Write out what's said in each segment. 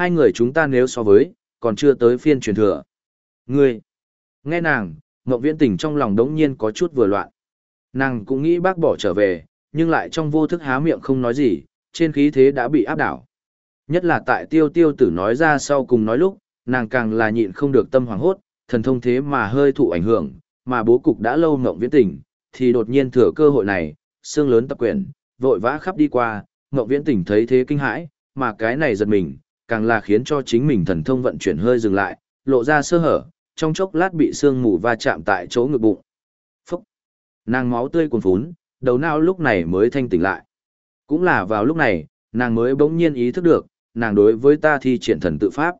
Hai người chúng ta nếu so với, còn chưa tới phiên truyền thừa. Ngươi, nghe nàng, Ngọc Viễn Tình trong lòng đống nhiên có chút vừa loạn. Nàng cũng nghĩ bác bỏ trở về, nhưng lại trong vô thức há miệng không nói gì, trên khí thế đã bị áp đảo. Nhất là tại tiêu tiêu tử nói ra sau cùng nói lúc, nàng càng là nhịn không được tâm hoàng hốt, thần thông thế mà hơi thụ ảnh hưởng, mà bố cục đã lâu Ngộng Viễn Tình, thì đột nhiên thừa cơ hội này, xương lớn tập quyền vội vã khắp đi qua, Ngộng Viễn Tình thấy thế kinh hãi, mà cái này giật mình, càng là khiến cho chính mình thần thông vận chuyển hơi dừng lại, lộ ra sơ hở, trong chốc lát bị sương mù va chạm tại chỗ ngực bụng. Phúc! Nàng máu tươi cuồn phún, đầu não lúc này mới thanh tỉnh lại. Cũng là vào lúc này, nàng mới bỗng nhiên ý thức được, nàng đối với ta thi triển thần tự pháp.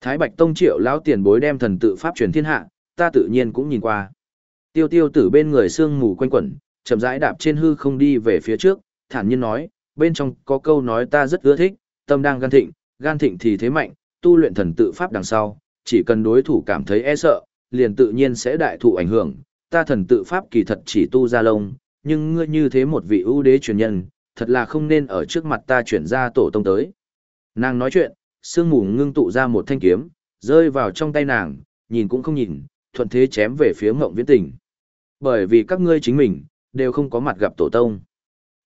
Thái Bạch Tông triệu lão tiền bối đem thần tự pháp truyền thiên hạ, ta tự nhiên cũng nhìn qua. Tiêu tiêu tử bên người sương mù quanh quẩn, chậm rãi đạp trên hư không đi về phía trước, thản nhiên nói, bên trong có câu nói ta rất ưa thích, tâm đang gan thịnh, gan thịnh thì thế mạnh, tu luyện thần tự pháp đằng sau, chỉ cần đối thủ cảm thấy e sợ, liền tự nhiên sẽ đại thụ ảnh hưởng, ta thần tự pháp kỳ thật chỉ tu ra lông, nhưng ngươi như thế một vị ưu đế truyền nhân, thật là không nên ở trước mặt ta chuyển ra tổ tông tới. Nàng nói chuyện, sương mù ngưng tụ ra một thanh kiếm, rơi vào trong tay nàng, nhìn cũng không nhìn, thuận thế chém về phía ngộng viễn tình. Bởi vì các ngươi chính mình, đều không có mặt gặp tổ tông.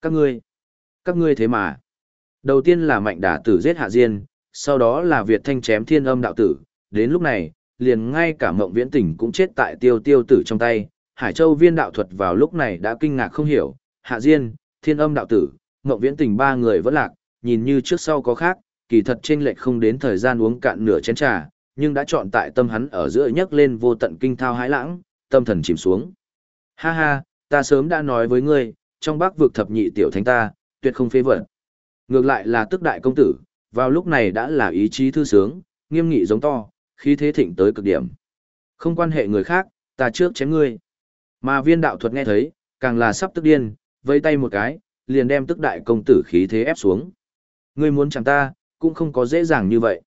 Các ngươi, các ngươi thế mà. Đầu tiên là mạnh đả tử giết hạ diên, sau đó là Việt thanh chém thiên âm đạo tử, đến lúc này, liền ngay cả mộng viễn tỉnh cũng chết tại tiêu tiêu tử trong tay. Hải Châu viên đạo thuật vào lúc này đã kinh ngạc không hiểu, hạ diên, thiên âm đạo tử, mộng viễn tỉnh ba người vẫn lạc, nhìn như trước sau có khác, kỳ thật trên lệch không đến thời gian uống cạn nửa chén trà, nhưng đã chọn tại tâm hắn ở giữa nhấc lên vô tận kinh thao hãi lãng, tâm thần chìm xuống. Ha ha, ta sớm đã nói với ngươi, trong bác vực thập nhị tiểu thánh ta, tuyệt không phê vẩn. Ngược lại là tức đại công tử, vào lúc này đã là ý chí thư sướng, nghiêm nghị giống to, khí thế thịnh tới cực điểm. Không quan hệ người khác, ta trước chém ngươi. Mà viên đạo thuật nghe thấy, càng là sắp tức điên, vây tay một cái, liền đem tức đại công tử khí thế ép xuống. Ngươi muốn chẳng ta, cũng không có dễ dàng như vậy.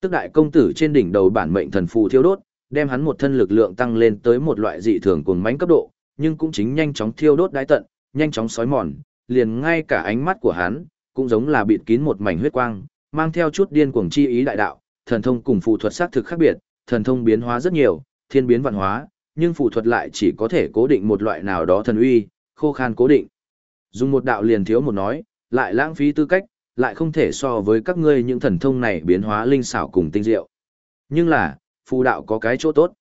Tức đại công tử trên đỉnh đầu bản mệnh thần phù thiêu đốt, đem hắn một thân lực lượng tăng lên tới một loại dị thường cuồng mãnh cấp độ, nhưng cũng chính nhanh chóng thiêu đốt đái tận, nhanh chóng sói mòn, liền ngay cả ánh mắt của hắn, cũng giống là bịt kín một mảnh huyết quang, mang theo chút điên cuồng chi ý đại đạo, thần thông cùng phù thuật xác thực khác biệt, thần thông biến hóa rất nhiều, thiên biến vạn hóa, nhưng phù thuật lại chỉ có thể cố định một loại nào đó thần uy, khô khan cố định. Dùng một đạo liền thiếu một nói, lại lãng phí tư cách, lại không thể so với các ngươi những thần thông này biến hóa linh xảo cùng tinh diệu. Nhưng là, phù đạo có cái chỗ tốt.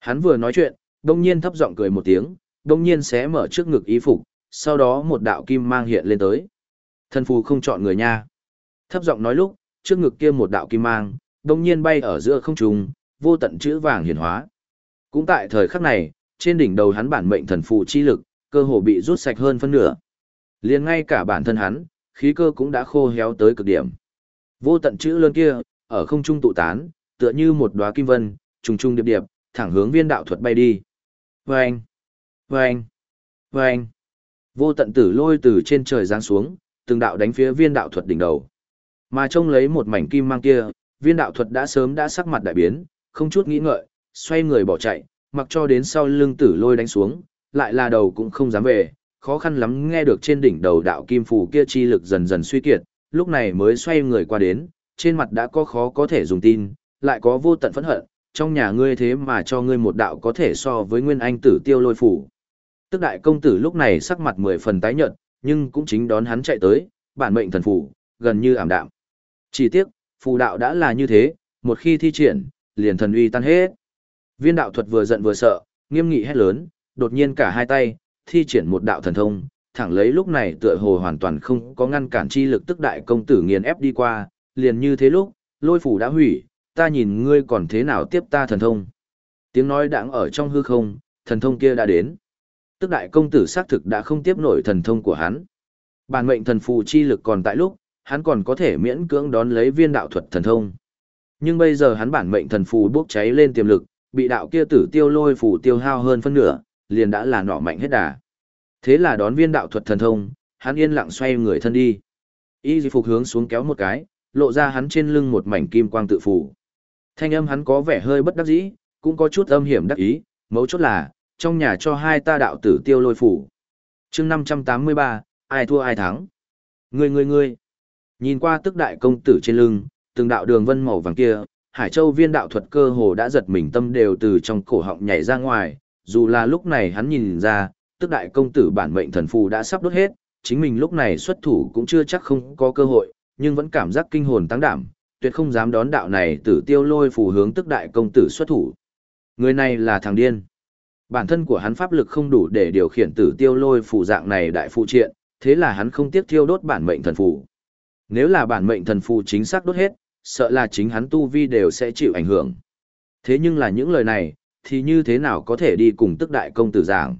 Hắn vừa nói chuyện, đông nhiên thấp giọng cười một tiếng, đông nhiên xé mở trước ngực y phục, sau đó một đạo kim mang hiện lên tới. Thần phù không chọn người nha. Thấp giọng nói lúc, trước ngực kia một đạo kim mang, đông nhiên bay ở giữa không trung, vô tận chữ vàng hiển hóa. Cũng tại thời khắc này, trên đỉnh đầu hắn bản mệnh thần phù chi lực, cơ hồ bị rút sạch hơn phân nửa. Liền ngay cả bản thân hắn, khí cơ cũng đã khô héo tới cực điểm. Vô tận chữ lớn kia, ở không trung tụ tán, tựa như một đóa kim vân, trùng trùng điệp điệp, thẳng hướng viên đạo thuật bay đi. Vâng! Vâng! Vâng! Vô tận tử lôi từ trên trời giáng xuống, từng đạo đánh phía viên đạo thuật đỉnh đầu. Mà trông lấy một mảnh kim mang kia, viên đạo thuật đã sớm đã sắc mặt đại biến, không chút nghĩ ngợi, xoay người bỏ chạy, mặc cho đến sau lưng tử lôi đánh xuống, lại là đầu cũng không dám về, khó khăn lắm nghe được trên đỉnh đầu đạo kim phù kia chi lực dần dần suy kiệt, lúc này mới xoay người qua đến, trên mặt đã có khó có thể dùng tin, lại có vô tận phẫn hận, trong nhà ngươi thế mà cho ngươi một đạo có thể so với nguyên anh tử tiêu lôi phủ. Tức đại công tử lúc này sắc mặt mười phần tái nhợt, nhưng cũng chính đón hắn chạy tới, bản mệnh thần phủ, gần như ảm đạm. Chỉ tiếc, phù đạo đã là như thế, một khi thi triển, liền thần uy tan hết. Viên đạo thuật vừa giận vừa sợ, nghiêm nghị hét lớn, đột nhiên cả hai tay, thi triển một đạo thần thông, thẳng lấy lúc này tựa hồ hoàn toàn không có ngăn cản chi lực tức đại công tử nghiền ép đi qua, liền như thế lúc, lôi phủ đã hủy, ta nhìn ngươi còn thế nào tiếp ta thần thông. Tiếng nói đãng ở trong hư không, thần thông kia đã đến. Tức đại công tử xác thực đã không tiếp nổi thần thông của hắn. Bản mệnh thần phù chi lực còn tại lúc, hắn còn có thể miễn cưỡng đón lấy viên đạo thuật thần thông. Nhưng bây giờ hắn bản mệnh thần phù bốc cháy lên tiềm lực, bị đạo kia tử tiêu lôi phù tiêu hao hơn phân nửa, liền đã là nọ mạnh hết đà. Thế là đón viên đạo thuật thần thông, hắn yên lặng xoay người thân đi. Y di phục hướng xuống kéo một cái, lộ ra hắn trên lưng một mảnh kim quang tự phủ. Thanh âm hắn có vẻ hơi bất đắc dĩ, cũng có chút âm hiểm đắc ý, mấu chốt là, trong nhà cho hai ta đạo tử tiêu lôi phủ. chương 583, ai thua ai thắng. Ngươi ngươi ngươi. Nhìn qua tức đại công tử trên lưng, từng đạo đường vân màu vàng kia, Hải Châu viên đạo thuật cơ hồ đã giật mình tâm đều từ trong cổ họng nhảy ra ngoài, dù là lúc này hắn nhìn ra, tức đại công tử bản mệnh thần phù đã sắp đốt hết, chính mình lúc này xuất thủ cũng chưa chắc không có cơ hội, nhưng vẫn cảm giác kinh hồn tăng đảm, tuyệt không dám đón đạo này tử tiêu lôi phù hướng tức đại công tử xuất thủ. Người này là thằng điên. Bản thân của hắn pháp lực không đủ để điều khiển tử tiêu lôi phù dạng này đại phụ triện, thế là hắn không tiếc thiêu đốt bản mệnh thần phù. Nếu là bản mệnh thần phù chính xác đốt hết, sợ là chính hắn tu vi đều sẽ chịu ảnh hưởng. Thế nhưng là những lời này, thì như thế nào có thể đi cùng tức đại công tử giảng.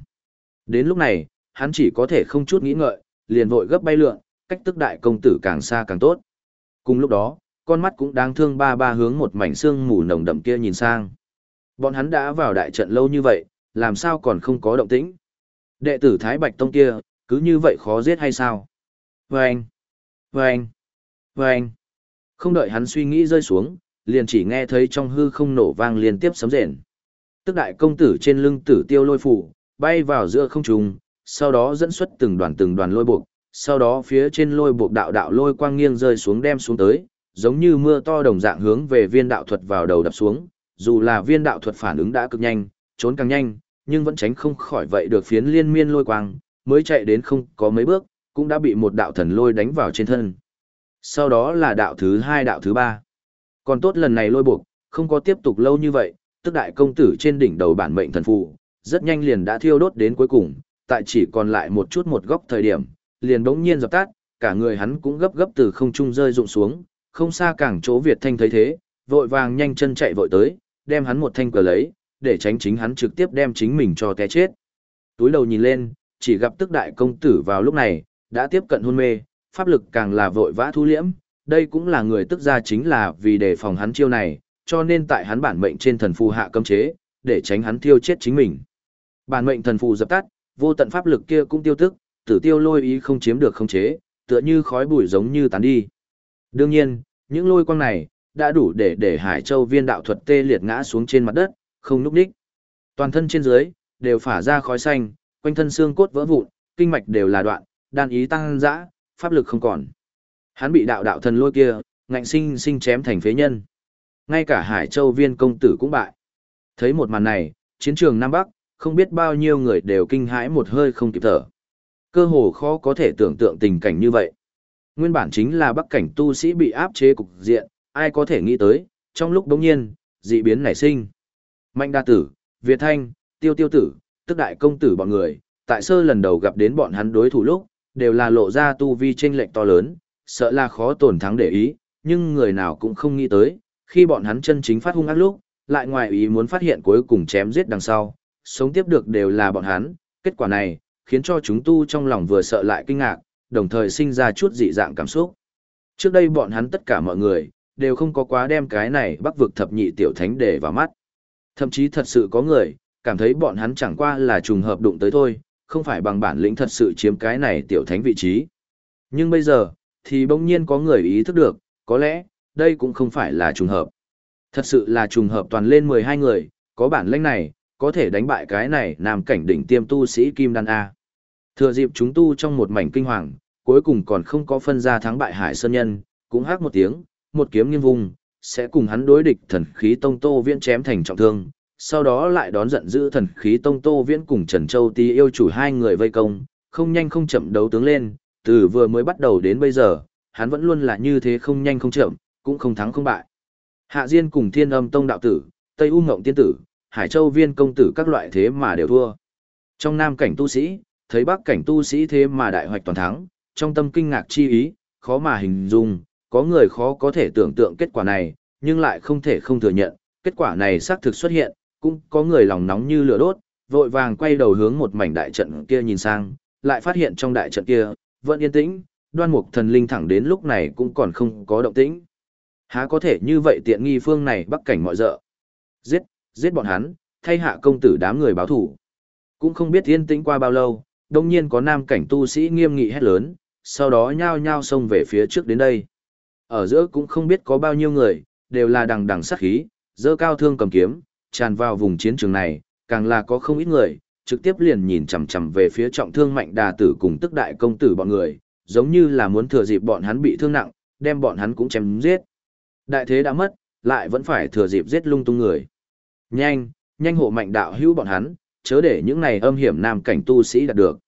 Đến lúc này, hắn chỉ có thể không chút nghĩ ngợi, liền vội gấp bay lượn, cách tức đại công tử càng xa càng tốt. Cùng lúc đó, con mắt cũng đáng thương ba ba hướng một mảnh xương mù nồng đậm kia nhìn sang. Bọn hắn đã vào đại trận lâu như vậy, làm sao còn không có động tĩnh? Đệ tử Thái Bạch Tông kia, cứ như vậy khó giết hay sao? Vâng! Vâng! Vâng! Không đợi hắn suy nghĩ rơi xuống, liền chỉ nghe thấy trong hư không nổ vang liên tiếp sấm rền. Tức đại công tử trên lưng tử tiêu lôi phủ, bay vào giữa không trung, sau đó dẫn xuất từng đoàn từng đoàn lôi buộc, sau đó phía trên lôi buộc đạo đạo lôi quang nghiêng rơi xuống đem xuống tới, giống như mưa to đồng dạng hướng về viên đạo thuật vào đầu đập xuống, dù là viên đạo thuật phản ứng đã cực nhanh, trốn càng nhanh, nhưng vẫn tránh không khỏi vậy được phiến liên miên lôi quang, mới chạy đến không có mấy bước, cũng đã bị một đạo thần lôi đánh vào trên thân. Sau đó là đạo thứ hai đạo thứ ba. Còn tốt lần này lôi buộc, không có tiếp tục lâu như vậy, tức đại công tử trên đỉnh đầu bản mệnh thần phụ, rất nhanh liền đã thiêu đốt đến cuối cùng, tại chỉ còn lại một chút một góc thời điểm, liền bỗng nhiên dập tắt, cả người hắn cũng gấp gấp từ không trung rơi rụng xuống, không xa càng chỗ Việt Thanh thấy thế, vội vàng nhanh chân chạy vội tới, đem hắn một thanh cờ lấy, để tránh chính hắn trực tiếp đem chính mình cho té chết. Túi đầu nhìn lên, chỉ gặp tức đại công tử vào lúc này, đã tiếp cận hôn mê, pháp lực càng là vội vã thu liễm, đây cũng là người tức ra chính là vì đề phòng hắn chiêu này, cho nên tại hắn bản mệnh trên thần phù hạ cấm chế, để tránh hắn tiêu chết chính mình. Bản mệnh thần phù dập tắt, vô tận pháp lực kia cũng tiêu tức, tử tiêu lôi ý không chiếm được không chế, tựa như khói bụi giống như tán đi. Đương nhiên, những lôi quang này, đã đủ để để Hải Châu viên đạo thuật tê liệt ngã xuống trên mặt đất, không núp đích. Toàn thân trên dưới, đều phả ra khói xanh, quanh thân xương cốt vỡ vụn, kinh mạch đều là đoạn, đan ý tăng dã, pháp lực không còn. Hắn bị đạo đạo thần lôi kia, ngạnh sinh sinh chém thành phế nhân. Ngay cả Hải Châu viên công tử cũng bại. Thấy một màn này, chiến trường Nam Bắc, không biết bao nhiêu người đều kinh hãi một hơi không kịp thở. Cơ hồ khó có thể tưởng tượng tình cảnh như vậy. Nguyên bản chính là bắc cảnh tu sĩ bị áp chế cục diện, ai có thể nghĩ tới, trong lúc đống nhiên, dị biến nảy sinh. Mạnh đa tử, Việt Thanh, Tiêu Tiêu tử, tức đại công tử bọn người, tại sơ lần đầu gặp đến bọn hắn đối thủ lúc, đều là lộ ra tu vi chênh lệch to lớn, sợ là khó tổn thắng để ý, nhưng người nào cũng không nghĩ tới, khi bọn hắn chân chính phát hung ác lúc, lại ngoài ý muốn phát hiện cuối cùng chém giết đằng sau, sống tiếp được đều là bọn hắn, kết quả này, khiến cho chúng tu trong lòng vừa sợ lại kinh ngạc, đồng thời sinh ra chút dị dạng cảm xúc. Trước đây bọn hắn tất cả mọi người, đều không có quá đem cái này bắc vực thập nhị tiểu thánh để vào mắt. Thậm chí thật sự có người, cảm thấy bọn hắn chẳng qua là trùng hợp đụng tới thôi, không phải bằng bản lĩnh thật sự chiếm cái này tiểu thánh vị trí. Nhưng bây giờ, thì bỗng nhiên có người ý thức được, có lẽ, đây cũng không phải là trùng hợp. Thật sự là trùng hợp toàn lên 12 người, có bản lĩnh này, có thể đánh bại cái này nam cảnh đỉnh tiêm tu sĩ Kim Đan A. Thừa dịp chúng tu trong một mảnh kinh hoàng, cuối cùng còn không có phân ra thắng bại Hải Sơn Nhân, cũng hát một tiếng, một kiếm nghiêng vùng, sẽ cùng hắn đối địch thần khí tông tô viễn chém thành trọng thương, sau đó lại đón giận dữ thần khí tông tô viễn cùng Trần Châu Ti yêu chủ hai người vây công, không nhanh không chậm đấu tướng lên, từ vừa mới bắt đầu đến bây giờ, hắn vẫn luôn là như thế không nhanh không chậm, cũng không thắng không bại. Hạ Diên cùng Thiên Âm Tông đạo tử, Tây U Ngộng tiên tử, Hải Châu viên công tử các loại thế mà đều thua. Trong nam cảnh tu sĩ, thấy bắc cảnh tu sĩ thế mà đại hoạch toàn thắng, trong tâm kinh ngạc chi ý, khó mà hình dung, có người khó có thể tưởng tượng kết quả này, nhưng lại không thể không thừa nhận, kết quả này xác thực xuất hiện, cũng có người lòng nóng như lửa đốt, vội vàng quay đầu hướng một mảnh đại trận kia nhìn sang, lại phát hiện trong đại trận kia, vẫn yên tĩnh, đoan mục thần linh thẳng đến lúc này cũng còn không có động tĩnh. Há có thể như vậy tiện nghi phương này bắc cảnh mọi dợ. Giết, giết bọn hắn, thay hạ công tử đám người báo thủ. Cũng không biết yên tĩnh qua bao lâu, đông nhiên có nam cảnh tu sĩ nghiêm nghị hét lớn, sau đó nhao nhao xông về phía trước đến đây. Ở giữa cũng không biết có bao nhiêu người, đều là đằng đằng sát khí, dơ cao thương cầm kiếm, tràn vào vùng chiến trường này, càng là có không ít người, trực tiếp liền nhìn chằm chằm về phía trọng thương mạnh đà tử cùng tức đại công tử bọn người, giống như là muốn thừa dịp bọn hắn bị thương nặng, đem bọn hắn cũng chém giết. Đại thế đã mất, lại vẫn phải thừa dịp giết lung tung người. Nhanh, nhanh hộ mạnh đạo hữu bọn hắn, chớ để những này âm hiểm nam cảnh tu sĩ đạt được.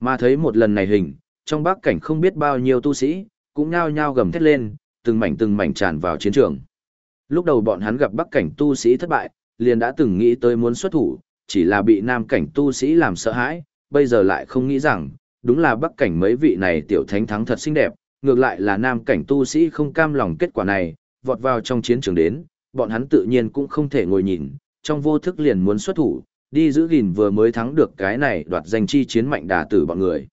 Mà thấy một lần này hình, trong bắc cảnh không biết bao nhiêu tu sĩ, cũng nhao nhao gầm thét lên, từng mảnh từng mảnh tràn vào chiến trường. Lúc đầu bọn hắn gặp bắc cảnh tu sĩ thất bại, liền đã từng nghĩ tới muốn xuất thủ, chỉ là bị nam cảnh tu sĩ làm sợ hãi, bây giờ lại không nghĩ rằng, đúng là bắc cảnh mấy vị này tiểu thánh thắng thật xinh đẹp, ngược lại là nam cảnh tu sĩ không cam lòng kết quả này, vọt vào trong chiến trường đến, bọn hắn tự nhiên cũng không thể ngồi nhìn, trong vô thức liền muốn xuất thủ, đi giữ gìn vừa mới thắng được cái này đoạt danh chi chiến mạnh đà tử bọn người.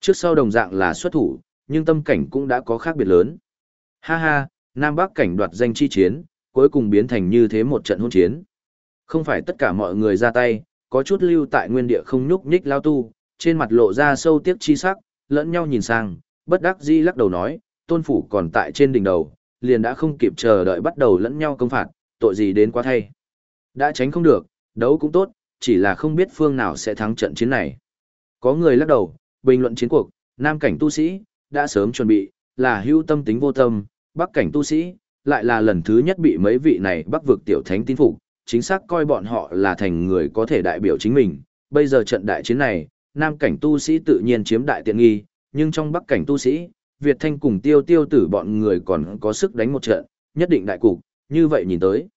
Trước sau đồng dạng là xuất thủ, nhưng tâm cảnh cũng đã có khác biệt lớn. Ha ha, Nam Bắc cảnh đoạt danh chi chiến, cuối cùng biến thành như thế một trận hôn chiến. Không phải tất cả mọi người ra tay, có chút lưu tại nguyên địa không nhúc nhích lao tu, trên mặt lộ ra sâu tiếc chi sắc, lẫn nhau nhìn sang, bất đắc dĩ lắc đầu nói, tôn phủ còn tại trên đỉnh đầu, liền đã không kịp chờ đợi bắt đầu lẫn nhau công phạt, tội gì đến quá thay. Đã tránh không được, đấu cũng tốt, chỉ là không biết phương nào sẽ thắng trận chiến này. Có người lắc đầu, bình luận chiến cuộc, nam cảnh tu sĩ, đã sớm chuẩn bị, là hưu tâm tính vô tâm, bắc cảnh tu sĩ, lại là lần thứ nhất bị mấy vị này bắc vực tiểu thánh tin phục, chính xác coi bọn họ là thành người có thể đại biểu chính mình. Bây giờ trận đại chiến này, nam cảnh tu sĩ tự nhiên chiếm đại tiện nghi, nhưng trong bắc cảnh tu sĩ, Việt Thanh cùng tiêu tiêu tử bọn người còn có sức đánh một trận, nhất định đại cục, như vậy nhìn tới.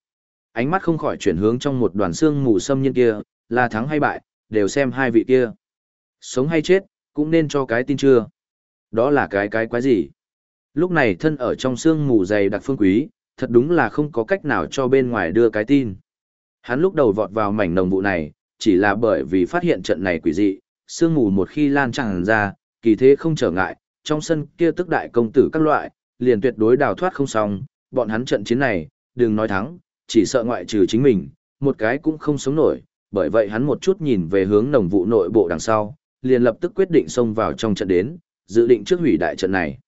Ánh mắt không khỏi chuyển hướng trong một đoàn xương mù sâm nhân kia, là thắng hay bại, đều xem hai vị kia. Sống hay chết, cũng nên cho cái tin chưa. Đó là cái cái quái gì? Lúc này thân ở trong xương mù dày đặc phương quý, thật đúng là không có cách nào cho bên ngoài đưa cái tin. Hắn lúc đầu vọt vào mảnh nồng vụ này, chỉ là bởi vì phát hiện trận này quỷ dị, sương mù một khi lan tràn ra, kỳ thế không trở ngại, trong sân kia tức đại công tử các loại, liền tuyệt đối đào thoát không xong, bọn hắn trận chiến này, đừng nói thắng, chỉ sợ ngoại trừ chính mình, một cái cũng không sống nổi, bởi vậy hắn một chút nhìn về hướng nồng vụ nội bộ đằng sau, liền lập tức quyết định xông vào trong trận đến, dự định trước hủy đại trận này.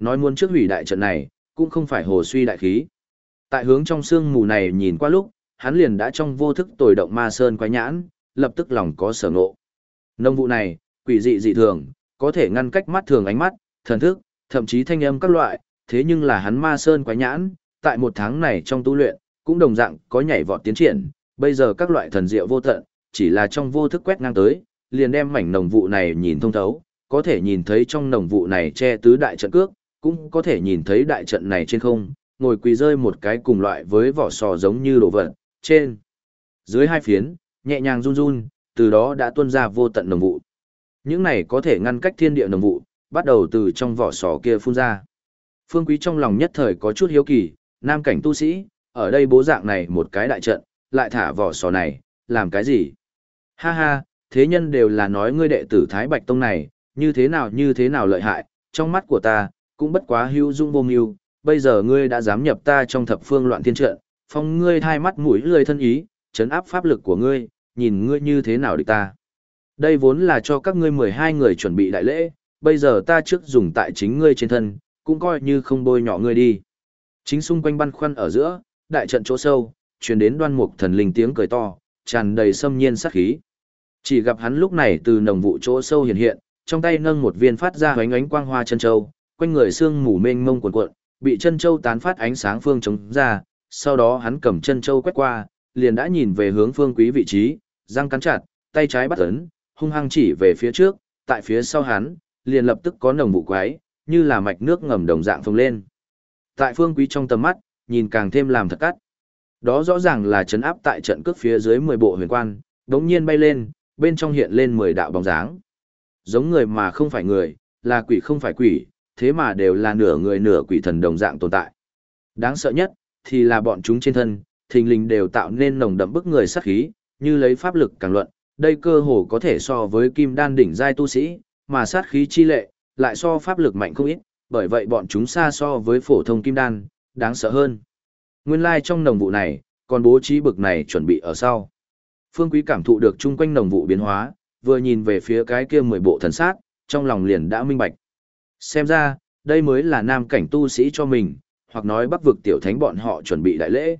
Nói muốn trước hủy đại trận này, cũng không phải hồ suy đại khí. Tại hướng trong sương mù này nhìn qua lúc, hắn liền đã trong vô thức tồi động ma sơn quái nhãn, lập tức lòng có sở ngộ. Nông vụ này, quỷ dị dị thường, có thể ngăn cách mắt thường ánh mắt, thần thức, thậm chí thanh âm các loại, thế nhưng là hắn ma sơn quái nhãn, tại một tháng này trong tu luyện, cũng đồng dạng có nhảy vọt tiến triển, bây giờ các loại thần diệu vô tận, chỉ là trong vô thức quét ngang tới, liền đem mảnh nồng vụ này nhìn thông thấu, có thể nhìn thấy trong nồng vụ này che tứ đại trận cước, cũng có thể nhìn thấy đại trận này trên không, ngồi quỳ rơi một cái cùng loại với vỏ sò giống như đồ vật, trên, dưới hai phiến, nhẹ nhàng run run, từ đó đã tuôn ra vô tận nồng vụ. Những này có thể ngăn cách thiên địa nồng vụ, bắt đầu từ trong vỏ sò kia phun ra. Phương Quý trong lòng nhất thời có chút hiếu kỳ, nam cảnh tu sĩ, ở đây bố dạng này một cái đại trận, lại thả vỏ sò này, làm cái gì? Ha ha, thế nhân đều là nói ngươi đệ tử Thái Bạch Tông này, như thế nào như thế nào lợi hại, trong mắt của ta, cũng bất quá hữu dung vô mưu, bây giờ ngươi đã dám nhập ta trong thập phương loạn thiên trận, phong ngươi hai mắt mũi lười thân ý, chấn áp pháp lực của ngươi, nhìn ngươi như thế nào địch ta. Đây vốn là cho các ngươi 12 người chuẩn bị đại lễ, bây giờ ta trước dùng tại chính ngươi trên thân, cũng coi như không bôi nhỏ ngươi đi. Chính xung quanh băn khoăn ở giữa, đại trận chỗ sâu, truyền đến đoan mục thần linh tiếng cười to, tràn đầy xâm nhiên sát khí. Chỉ gặp hắn lúc này từ nồng vụ chỗ sâu hiện hiện, trong tay nâng một viên phát ra ánh ánh quang hoa chân châu, quanh người xương mù mênh mông cuộn cuộn, bị chân châu tán phát ánh sáng phương chống ra, sau đó hắn cầm chân châu quét qua, liền đã nhìn về hướng phương quý vị trí, răng cắn chặt, tay trái bắt ấn, hung hăng chỉ về phía trước, tại phía sau hắn, liền lập tức có nồng vụ quái, như là mạch nước ngầm đồng dạng phồng lên. Tại phương quý trong tầm mắt, nhìn càng thêm làm thật cắt. Đó rõ ràng là chấn áp tại trận cước phía dưới 10 bộ huyền quan, đống nhiên bay lên, bên trong hiện lên 10 đạo bóng dáng. Giống người mà không phải người, là quỷ không phải quỷ, thế mà đều là nửa người nửa quỷ thần đồng dạng tồn tại. Đáng sợ nhất, thì là bọn chúng trên thân, thình lình đều tạo nên nồng đậm bức người sát khí, như lấy pháp lực càng luận, đây cơ hồ có thể so với kim đan đỉnh giai tu sĩ, mà sát khí chi lệ, lại so pháp lực mạnh không ít, bởi vậy bọn chúng xa so với phổ thông kim đan, đáng sợ hơn. Nguyên lai like trong nồng vụ này, còn bố trí bực này chuẩn bị ở sau. Phương Quý cảm thụ được chung quanh nồng vụ biến hóa, vừa nhìn về phía cái kia mười bộ thần sát, trong lòng liền đã minh bạch. Xem ra, đây mới là nam cảnh tu sĩ cho mình, hoặc nói bắc vực tiểu thánh bọn họ chuẩn bị đại lễ.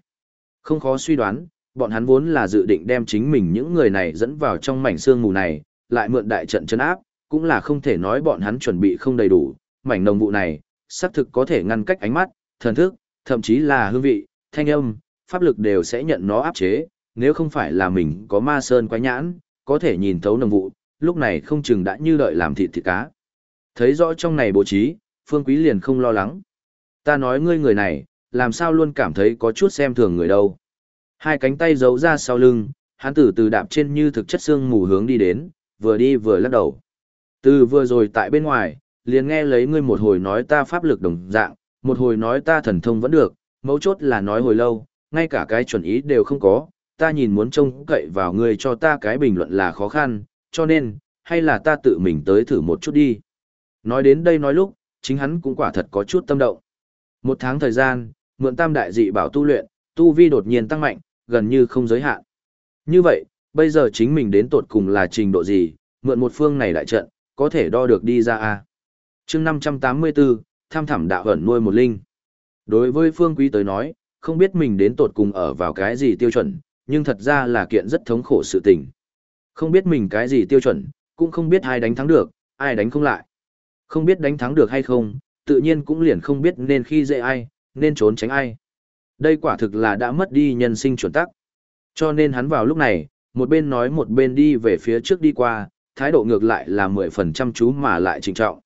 Không khó suy đoán, bọn hắn vốn là dự định đem chính mình những người này dẫn vào trong mảnh xương mù này, lại mượn đại trận chân áp, cũng là không thể nói bọn hắn chuẩn bị không đầy đủ, mảnh nồng vụ này, xác thực có thể ngăn cách ánh mắt, thần thức, thậm chí là hương vị, thanh âm, pháp lực đều sẽ nhận nó áp chế, nếu không phải là mình có ma sơn quái nhãn, có thể nhìn thấu nồng vụ, lúc này không chừng đã như đợi làm thịt thịt cá. Thấy rõ trong này bố trí, Phương Quý liền không lo lắng. Ta nói ngươi người này, làm sao luôn cảm thấy có chút xem thường người đâu. Hai cánh tay giấu ra sau lưng, hắn từ từ đạp trên như thực chất xương mù hướng đi đến, vừa đi vừa lắc đầu. Từ vừa rồi tại bên ngoài, liền nghe lấy ngươi một hồi nói ta pháp lực đồng dạng, một hồi nói ta thần thông vẫn được, mấu chốt là nói hồi lâu, ngay cả cái chuẩn ý đều không có, ta nhìn muốn trông cậy vào ngươi cho ta cái bình luận là khó khăn, cho nên, hay là ta tự mình tới thử một chút đi. Nói đến đây nói lúc, chính hắn cũng quả thật có chút tâm động. Một tháng thời gian, mượn tam đại dị bảo tu luyện, tu vi đột nhiên tăng mạnh, gần như không giới hạn. Như vậy, bây giờ chính mình đến tột cùng là trình độ gì, mượn một phương này đại trận, có thể đo được đi ra a. Chương 584, tham thẳm đạo ẩn nuôi một linh. Đối với Phương Quý tới nói, không biết mình đến tột cùng ở vào cái gì tiêu chuẩn, nhưng thật ra là kiện rất thống khổ sự tình. Không biết mình cái gì tiêu chuẩn, cũng không biết ai đánh thắng được, ai đánh không lại. Không biết đánh thắng được hay không, tự nhiên cũng liền không biết nên khi dễ ai, nên trốn tránh ai. Đây quả thực là đã mất đi nhân sinh chuẩn tắc. Cho nên hắn vào lúc này, một bên nói một bên đi về phía trước đi qua, thái độ ngược lại là mười phần trăm chú mà lại trịnh trọng.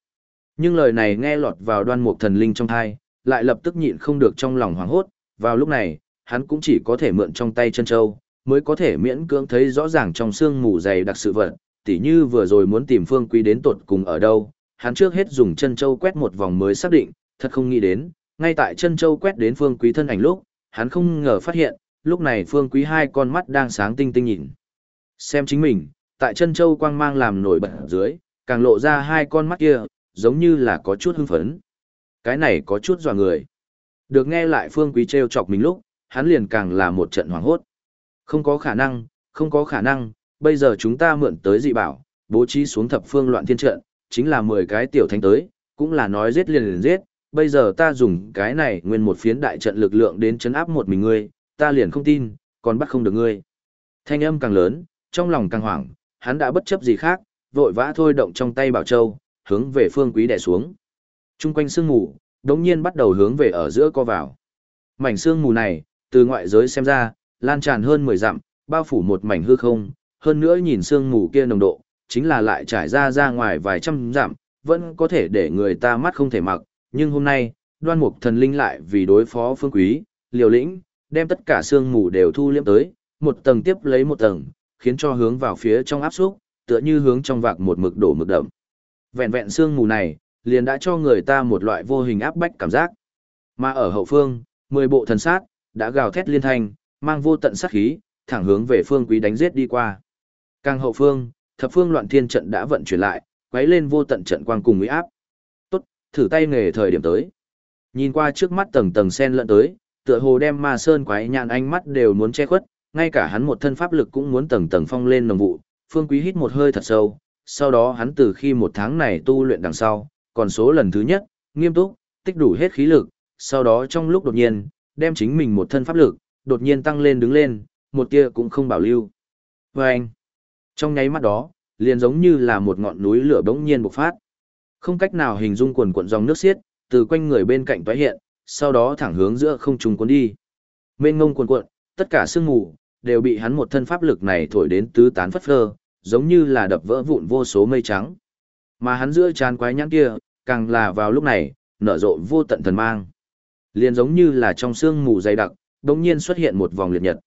Nhưng lời này nghe lọt vào đoan mục thần linh trong thai, lại lập tức nhịn không được trong lòng hoảng hốt, vào lúc này, hắn cũng chỉ có thể mượn trong tay chân châu, mới có thể miễn cưỡng thấy rõ ràng trong xương mù dày đặc sự vật, tỉ như vừa rồi muốn tìm phương quý đến tột cùng ở đâu, hắn trước hết dùng chân châu quét một vòng mới xác định, thật không nghĩ đến, ngay tại chân châu quét đến phương quý thân ảnh lúc, hắn không ngờ phát hiện, lúc này phương quý hai con mắt đang sáng tinh tinh nhìn. Xem chính mình, tại chân châu quang mang làm nổi bật dưới, càng lộ ra hai con mắt kia, giống như là có chút hưng phấn. Cái này có chút dò người. Được nghe lại phương quý treo chọc mình lúc, hắn liền càng là một trận hoảng hốt. Không có khả năng, không có khả năng, bây giờ chúng ta mượn tới dị bảo, bố trí xuống thập phương loạn thiên trận, chính là 10 cái tiểu thánh tới, cũng là nói giết liền liền giết, bây giờ ta dùng cái này nguyên một phiến đại trận lực lượng đến chấn áp một mình ngươi, ta liền không tin, còn bắt không được ngươi. Thanh âm càng lớn, trong lòng càng hoảng, hắn đã bất chấp gì khác, vội vã thôi động trong tay bảo châu, hướng về phương quý đè xuống. Trung quanh sương mù, đống nhiên bắt đầu hướng về ở giữa co vào. Mảnh sương mù này, từ ngoại giới xem ra, lan tràn hơn 10 dặm, bao phủ một mảnh hư không, hơn nữa nhìn sương mù kia nồng độ, chính là lại trải ra ra ngoài vài trăm dặm, vẫn có thể để người ta mắt không thể mặc, nhưng hôm nay, đoan mục thần linh lại vì đối phó phương quý, liều lĩnh, đem tất cả sương mù đều thu liếm tới, một tầng tiếp lấy một tầng, khiến cho hướng vào phía trong áp xúc, tựa như hướng trong vạc một mực đổ mực đậm. Vẹn vẹn sương mù này, liền đã cho người ta một loại vô hình áp bách cảm giác. Mà ở hậu phương, mười bộ thần sát, đã gào thét liên thanh, mang vô tận sát khí, thẳng hướng về phương quý đánh giết đi qua. Càng hậu phương, thập phương loạn thiên trận đã vận chuyển lại, quấy lên vô tận trận quang cùng uy áp. Tốt, thử tay nghề thời điểm tới. Nhìn qua trước mắt tầng tầng sen lẫn tới, tựa hồ đem ma sơn quái nhạn ánh mắt đều muốn che khuất, ngay cả hắn một thân pháp lực cũng muốn tầng tầng phong lên nồng vụ. Phương Quý hít một hơi thật sâu, sau đó hắn từ khi một tháng này tu luyện đằng sau, còn số lần thứ nhất, nghiêm túc, tích đủ hết khí lực, sau đó trong lúc đột nhiên, đem chính mình một thân pháp lực, đột nhiên tăng lên đứng lên, một tia cũng không bảo lưu. Và anh, trong nháy mắt đó, liền giống như là một ngọn núi lửa bỗng nhiên bộc phát. Không cách nào hình dung quần cuộn dòng nước xiết, từ quanh người bên cạnh tóe hiện, sau đó thẳng hướng giữa không trung cuốn đi. Mênh ngông cuồn cuộn, tất cả sương mù đều bị hắn một thân pháp lực này thổi đến tứ tán phất phơ, giống như là đập vỡ vụn vô số mây trắng. Mà hắn giữa tràn quái nhãn kia, càng là vào lúc này, nở rộ vô tận thần mang. Liền giống như là trong sương mù dày đặc, đột nhiên xuất hiện một vòng liệt nhật.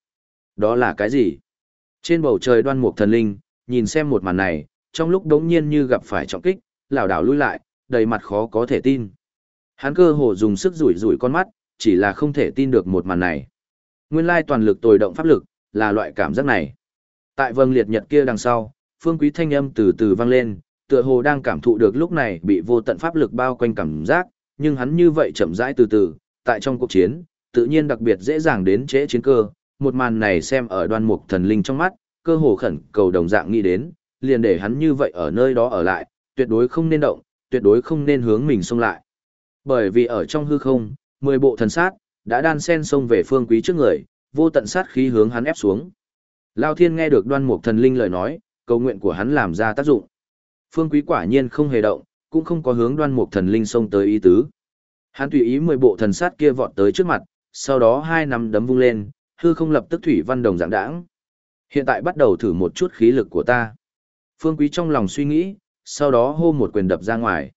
Đó là cái gì? Trên bầu trời đoan mục thần linh, nhìn xem một màn này, trong lúc đống nhiên như gặp phải trọng kích, lảo đảo lui lại, đầy mặt khó có thể tin. Hắn cơ hồ dùng sức rủi rủi con mắt, chỉ là không thể tin được một màn này. Nguyên lai toàn lực tồi động pháp lực, là loại cảm giác này. Tại vâng liệt nhật kia đằng sau, phương quý thanh âm từ từ vang lên, tựa hồ đang cảm thụ được lúc này bị vô tận pháp lực bao quanh cảm giác, nhưng hắn như vậy chậm rãi từ từ, tại trong cuộc chiến, tự nhiên đặc biệt dễ dàng đến trễ chiến cơ. Một màn này xem ở đoan mục thần linh trong mắt, cơ hồ khẩn cầu đồng dạng nghĩ đến, liền để hắn như vậy ở nơi đó ở lại, tuyệt đối không nên động, tuyệt đối không nên hướng mình xông lại. Bởi vì ở trong hư không, mười bộ thần sát, đã đan sen xông về phương quý trước người, vô tận sát khí hướng hắn ép xuống. Lao thiên nghe được đoan mục thần linh lời nói, cầu nguyện của hắn làm ra tác dụng. Phương quý quả nhiên không hề động, cũng không có hướng đoan mục thần linh xông tới ý tứ. Hắn tùy ý mười bộ thần sát kia vọt tới trước mặt, sau đó hai nắm đấm vung lên, hư không lập tức thủy văn đồng dạng đãng. Hiện tại bắt đầu thử một chút khí lực của ta. Phương Quý trong lòng suy nghĩ, sau đó hô một quyền đập ra ngoài.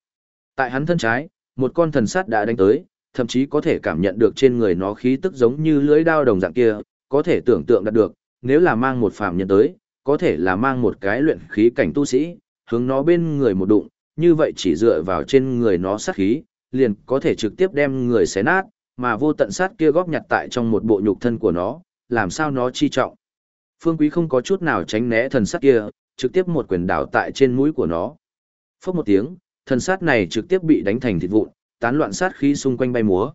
Tại hắn thân trái, một con thần sát đã đánh tới, thậm chí có thể cảm nhận được trên người nó khí tức giống như lưỡi đao đồng dạng kia, có thể tưởng tượng đạt được, nếu là mang một phàm nhân tới, có thể là mang một cái luyện khí cảnh tu sĩ, hướng nó bên người một đụng, như vậy chỉ dựa vào trên người nó sát khí, liền có thể trực tiếp đem người xé nát, mà vô tận sát kia góp nhặt tại trong một bộ nhục thân của nó, làm sao nó chi trọng. Phương Quý không có chút nào tránh né thần sát kia, trực tiếp một quyền đảo tại trên mũi của nó. Phốc một tiếng, thần sát này trực tiếp bị đánh thành thịt vụn, tán loạn sát khí xung quanh bay múa.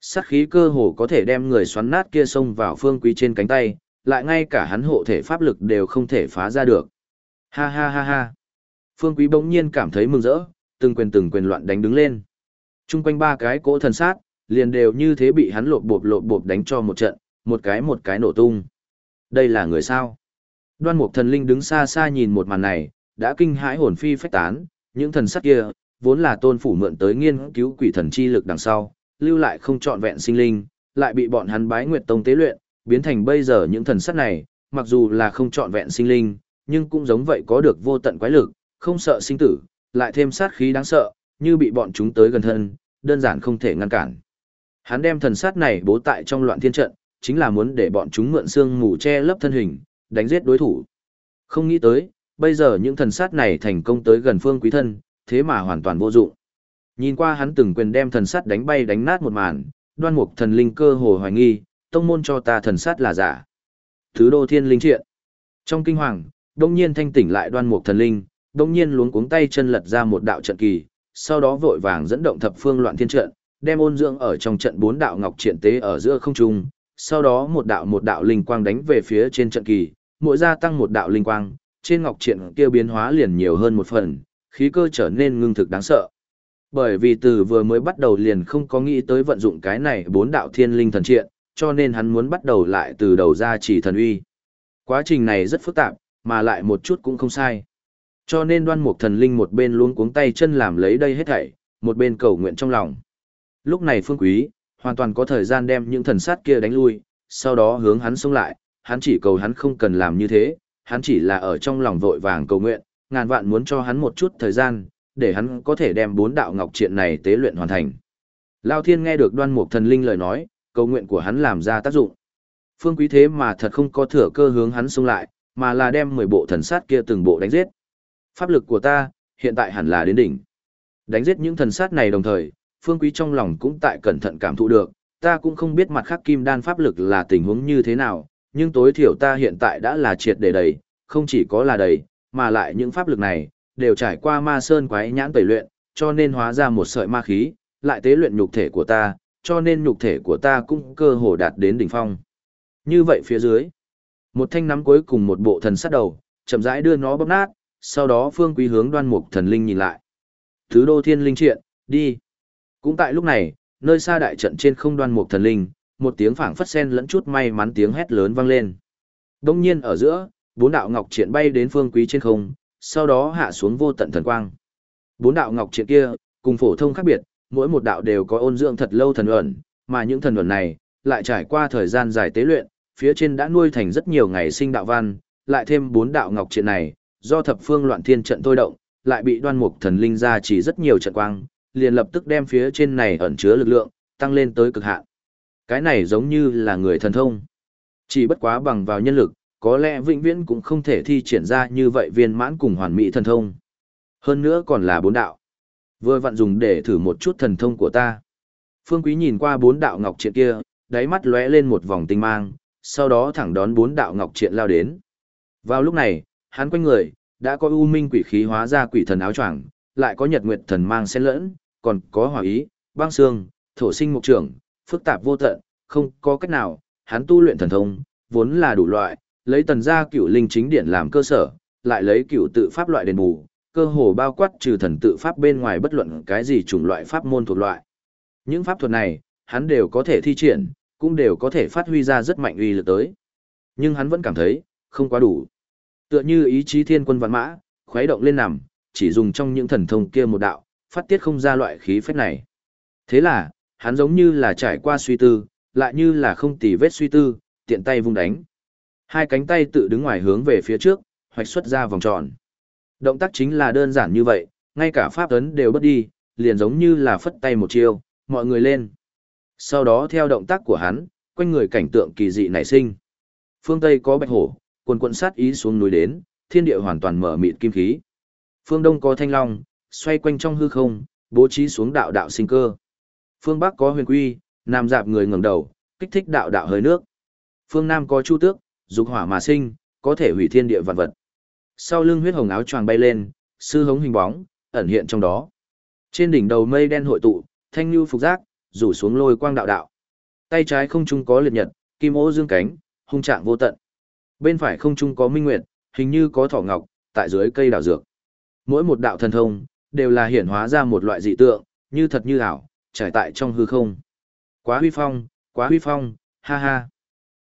Sát khí cơ hồ có thể đem người xoắn nát kia xông vào Phương Quý trên cánh tay, lại ngay cả hắn hộ thể pháp lực đều không thể phá ra được. Ha ha ha ha. Phương Quý bỗng nhiên cảm thấy mừng rỡ, từng quyền từng quyền loạn đánh đứng lên. Trung quanh ba cái cỗ thần sát, liền đều như thế bị hắn lộp bộp lộp bộp đánh cho một trận, một cái một cái nổ tung. Đây là người sao? Đoan mục thần linh đứng xa xa nhìn một màn này, đã kinh hãi hồn phi phách tán, những thần sắc kia, vốn là tôn phủ mượn tới nghiên cứu quỷ thần chi lực đằng sau, lưu lại không trọn vẹn sinh linh, lại bị bọn hắn bái nguyệt tông tế luyện, biến thành bây giờ những thần sắc này, mặc dù là không trọn vẹn sinh linh, nhưng cũng giống vậy có được vô tận quái lực, không sợ sinh tử, lại thêm sát khí đáng sợ, như bị bọn chúng tới gần thân, đơn giản không thể ngăn cản. Hắn đem thần sát này bố tại trong loạn thiên trận, chính là muốn để bọn chúng mượn xương mù che lấp thân hình, đánh giết đối thủ. Không nghĩ tới, bây giờ những thần sát này thành công tới gần phương quý thân, thế mà hoàn toàn vô dụng. Nhìn qua hắn từng quyền đem thần sát đánh bay đánh nát một màn, đoan mục thần linh cơ hồ hoài nghi, tông môn cho ta thần sát là giả. Thứ đô thiên linh triện. Trong kinh hoàng, đông nhiên thanh tỉnh lại đoan mục thần linh, đông nhiên luống cuống tay chân lật ra một đạo trận kỳ, sau đó vội vàng dẫn động thập phương loạn thiên trận, đem ôn dưỡng ở trong trận bốn đạo ngọc triện tế ở giữa không trung, sau đó một đạo một đạo linh quang đánh về phía trên trận kỳ, mỗi gia tăng một đạo linh quang, trên ngọc triện kia biến hóa liền nhiều hơn một phần, khí cơ trở nên ngưng thực đáng sợ. Bởi vì từ vừa mới bắt đầu liền không có nghĩ tới vận dụng cái này bốn đạo thiên linh thần triện, cho nên hắn muốn bắt đầu lại từ đầu ra chỉ thần uy. Quá trình này rất phức tạp, mà lại một chút cũng không sai. Cho nên đoan mục thần linh một bên luôn cuống tay chân làm lấy đây hết thảy, một bên cầu nguyện trong lòng. Lúc này phương quý, hoàn toàn có thời gian đem những thần sát kia đánh lui, sau đó hướng hắn xông lại, hắn chỉ cầu hắn không cần làm như thế, hắn chỉ là ở trong lòng vội vàng cầu nguyện, ngàn vạn muốn cho hắn một chút thời gian, để hắn có thể đem bốn đạo ngọc triện này tế luyện hoàn thành. Lao Thiên nghe được đoan mục thần linh lời nói, cầu nguyện của hắn làm ra tác dụng. Phương quý thế mà thật không có thừa cơ hướng hắn xông lại, mà là đem 10 bộ thần sát kia từng bộ đánh giết. Pháp lực của ta, hiện tại hẳn là đến đỉnh. Đánh giết những thần sát này đồng thời, phương quý trong lòng cũng tại cẩn thận cảm thụ được, ta cũng không biết mặt khác kim đan pháp lực là tình huống như thế nào, nhưng tối thiểu ta hiện tại đã là triệt để đầy, không chỉ có là đầy, mà lại những pháp lực này, đều trải qua ma sơn quái nhãn tẩy luyện, cho nên hóa ra một sợi ma khí, lại tế luyện nhục thể của ta, cho nên nhục thể của ta cũng cơ hồ đạt đến đỉnh phong. Như vậy phía dưới, một thanh nắm cuối cùng một bộ thần sát đầu, chậm rãi đưa nó bóp nát, sau đó phương quý hướng đoan mục thần linh nhìn lại. Thứ đô thiên linh triện, đi. Cũng tại lúc này, nơi xa đại trận trên không đoan mục thần linh, một tiếng phảng phất sen lẫn chút may mắn tiếng hét lớn vang lên. Đông nhiên ở giữa, bốn đạo ngọc triện bay đến phương quý trên không, sau đó hạ xuống vô tận thần quang. Bốn đạo ngọc triện kia, cùng phổ thông khác biệt, mỗi một đạo đều có ôn dưỡng thật lâu thần ẩn, mà những thần ẩn này, lại trải qua thời gian dài tế luyện, phía trên đã nuôi thành rất nhiều ngày sinh đạo văn, lại thêm bốn đạo ngọc triện này, do thập phương loạn thiên trận thôi động, lại bị đoan mục thần linh ra chỉ rất nhiều trận quang, liền lập tức đem phía trên này ẩn chứa lực lượng, tăng lên tới cực hạn. Cái này giống như là người thần thông. Chỉ bất quá bằng vào nhân lực, có lẽ vĩnh viễn cũng không thể thi triển ra như vậy viên mãn cùng hoàn mỹ thần thông. Hơn nữa còn là bốn đạo. Vừa vặn dùng để thử một chút thần thông của ta. Phương Quý nhìn qua bốn đạo ngọc triện kia, đáy mắt lóe lên một vòng tinh mang, sau đó thẳng đón bốn đạo ngọc triện lao đến. Vào lúc này, hắn quanh người, đã có u minh quỷ khí hóa ra quỷ thần áo choàng, lại có nhật nguyệt thần mang xen lẫn, còn có hỏa ý, băng xương, thổ sinh mục trưởng, phức tạp vô tận, không có cách nào, hắn tu luyện thần thông, vốn là đủ loại, lấy tần gia cửu linh chính điển làm cơ sở, lại lấy cửu tự pháp loại đền bù, cơ hồ bao quát trừ thần tự pháp bên ngoài bất luận cái gì chủng loại pháp môn thuộc loại. Những pháp thuật này, hắn đều có thể thi triển, cũng đều có thể phát huy ra rất mạnh uy lực tới. Nhưng hắn vẫn cảm thấy, không quá đủ. Tựa như ý chí thiên quân văn mã, khuấy động lên nằm, chỉ dùng trong những thần thông kia một đạo, phát tiết không ra loại khí phách này. Thế là, hắn giống như là trải qua suy tư, lại như là không tì vết suy tư, tiện tay vung đánh. Hai cánh tay tự đứng ngoài hướng về phía trước, hoạch xuất ra vòng tròn. Động tác chính là đơn giản như vậy, ngay cả pháp ấn đều bất đi, liền giống như là phất tay một chiêu, mọi người lên. Sau đó theo động tác của hắn, quanh người cảnh tượng kỳ dị nảy sinh. Phương Tây có bạch hổ, quần quận sát ý xuống núi đến, thiên địa hoàn toàn mở mịt kim khí. Phương Đông có thanh long, xoay quanh trong hư không, bố trí xuống đạo đạo sinh cơ. Phương Bắc có huyền quy, nam dạp người ngẩng đầu, kích thích đạo đạo hơi nước. Phương Nam có chu tước, dục hỏa mà sinh, có thể hủy thiên địa vạn vật. Sau lưng huyết hồng áo choàng bay lên, sư hống hình bóng, ẩn hiện trong đó. Trên đỉnh đầu mây đen hội tụ, thanh lưu phục giác, rủ xuống lôi quang đạo đạo. Tay trái không trung có liệt nhật, kim ô dương cánh, hung trạng vô tận. Bên phải không trung có minh nguyệt, hình như có thỏ ngọc, tại dưới cây đảo dược. Mỗi một đạo thần thông, đều là hiển hóa ra một loại dị tượng, như thật như ảo, trải tại trong hư không. Quá huy phong, quá huy phong, ha ha.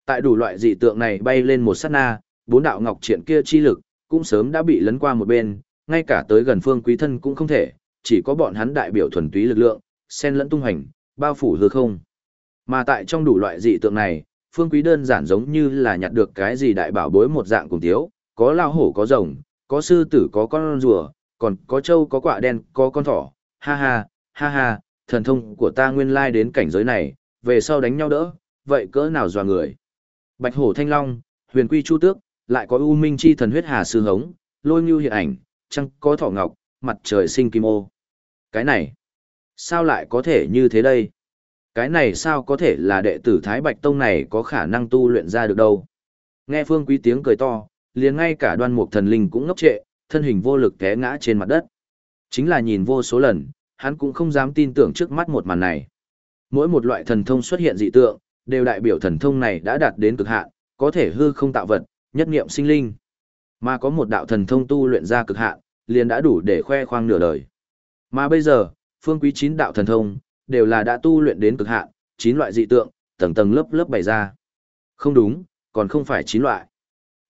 Tại đủ loại dị tượng này bay lên một sát na, bốn đạo ngọc triển kia chi lực, cũng sớm đã bị lấn qua một bên, ngay cả tới gần phương quý thân cũng không thể, chỉ có bọn hắn đại biểu thuần túy lực lượng, sen lẫn tung hành, bao phủ hư không. Mà tại trong đủ loại dị tượng này, phương quý đơn giản giống như là nhặt được cái gì đại bảo bối một dạng cùng thiếu, có lao hổ có rồng, có sư tử có con rùa, còn có trâu có quả đen có con thỏ, ha ha, ha ha, thần thông của ta nguyên lai đến cảnh giới này, về sau đánh nhau đỡ, vậy cỡ nào dò người. Bạch hổ thanh long, huyền quy chu tước, lại có u minh chi thần huyết hà sư hống, lôi ngưu hiện ảnh, trăng có thỏ ngọc, mặt trời sinh kim ô. Cái này, sao lại có thể như thế đây? Cái này sao có thể là đệ tử Thái Bạch Tông này có khả năng tu luyện ra được đâu? Nghe phương quý tiếng cười to, liền ngay cả đoan mục thần linh cũng ngốc trệ, thân hình vô lực té ngã trên mặt đất. Chính là nhìn vô số lần, hắn cũng không dám tin tưởng trước mắt một màn này. Mỗi một loại thần thông xuất hiện dị tượng, đều đại biểu thần thông này đã đạt đến cực hạn, có thể hư không tạo vật, nhất niệm sinh linh. Mà có một đạo thần thông tu luyện ra cực hạn, liền đã đủ để khoe khoang nửa đời. Mà bây giờ, phương quý chín đạo thần thông, đều là đã tu luyện đến cực hạn, chín loại dị tượng, tầng tầng lớp lớp bày ra. Không đúng, còn không phải chín loại.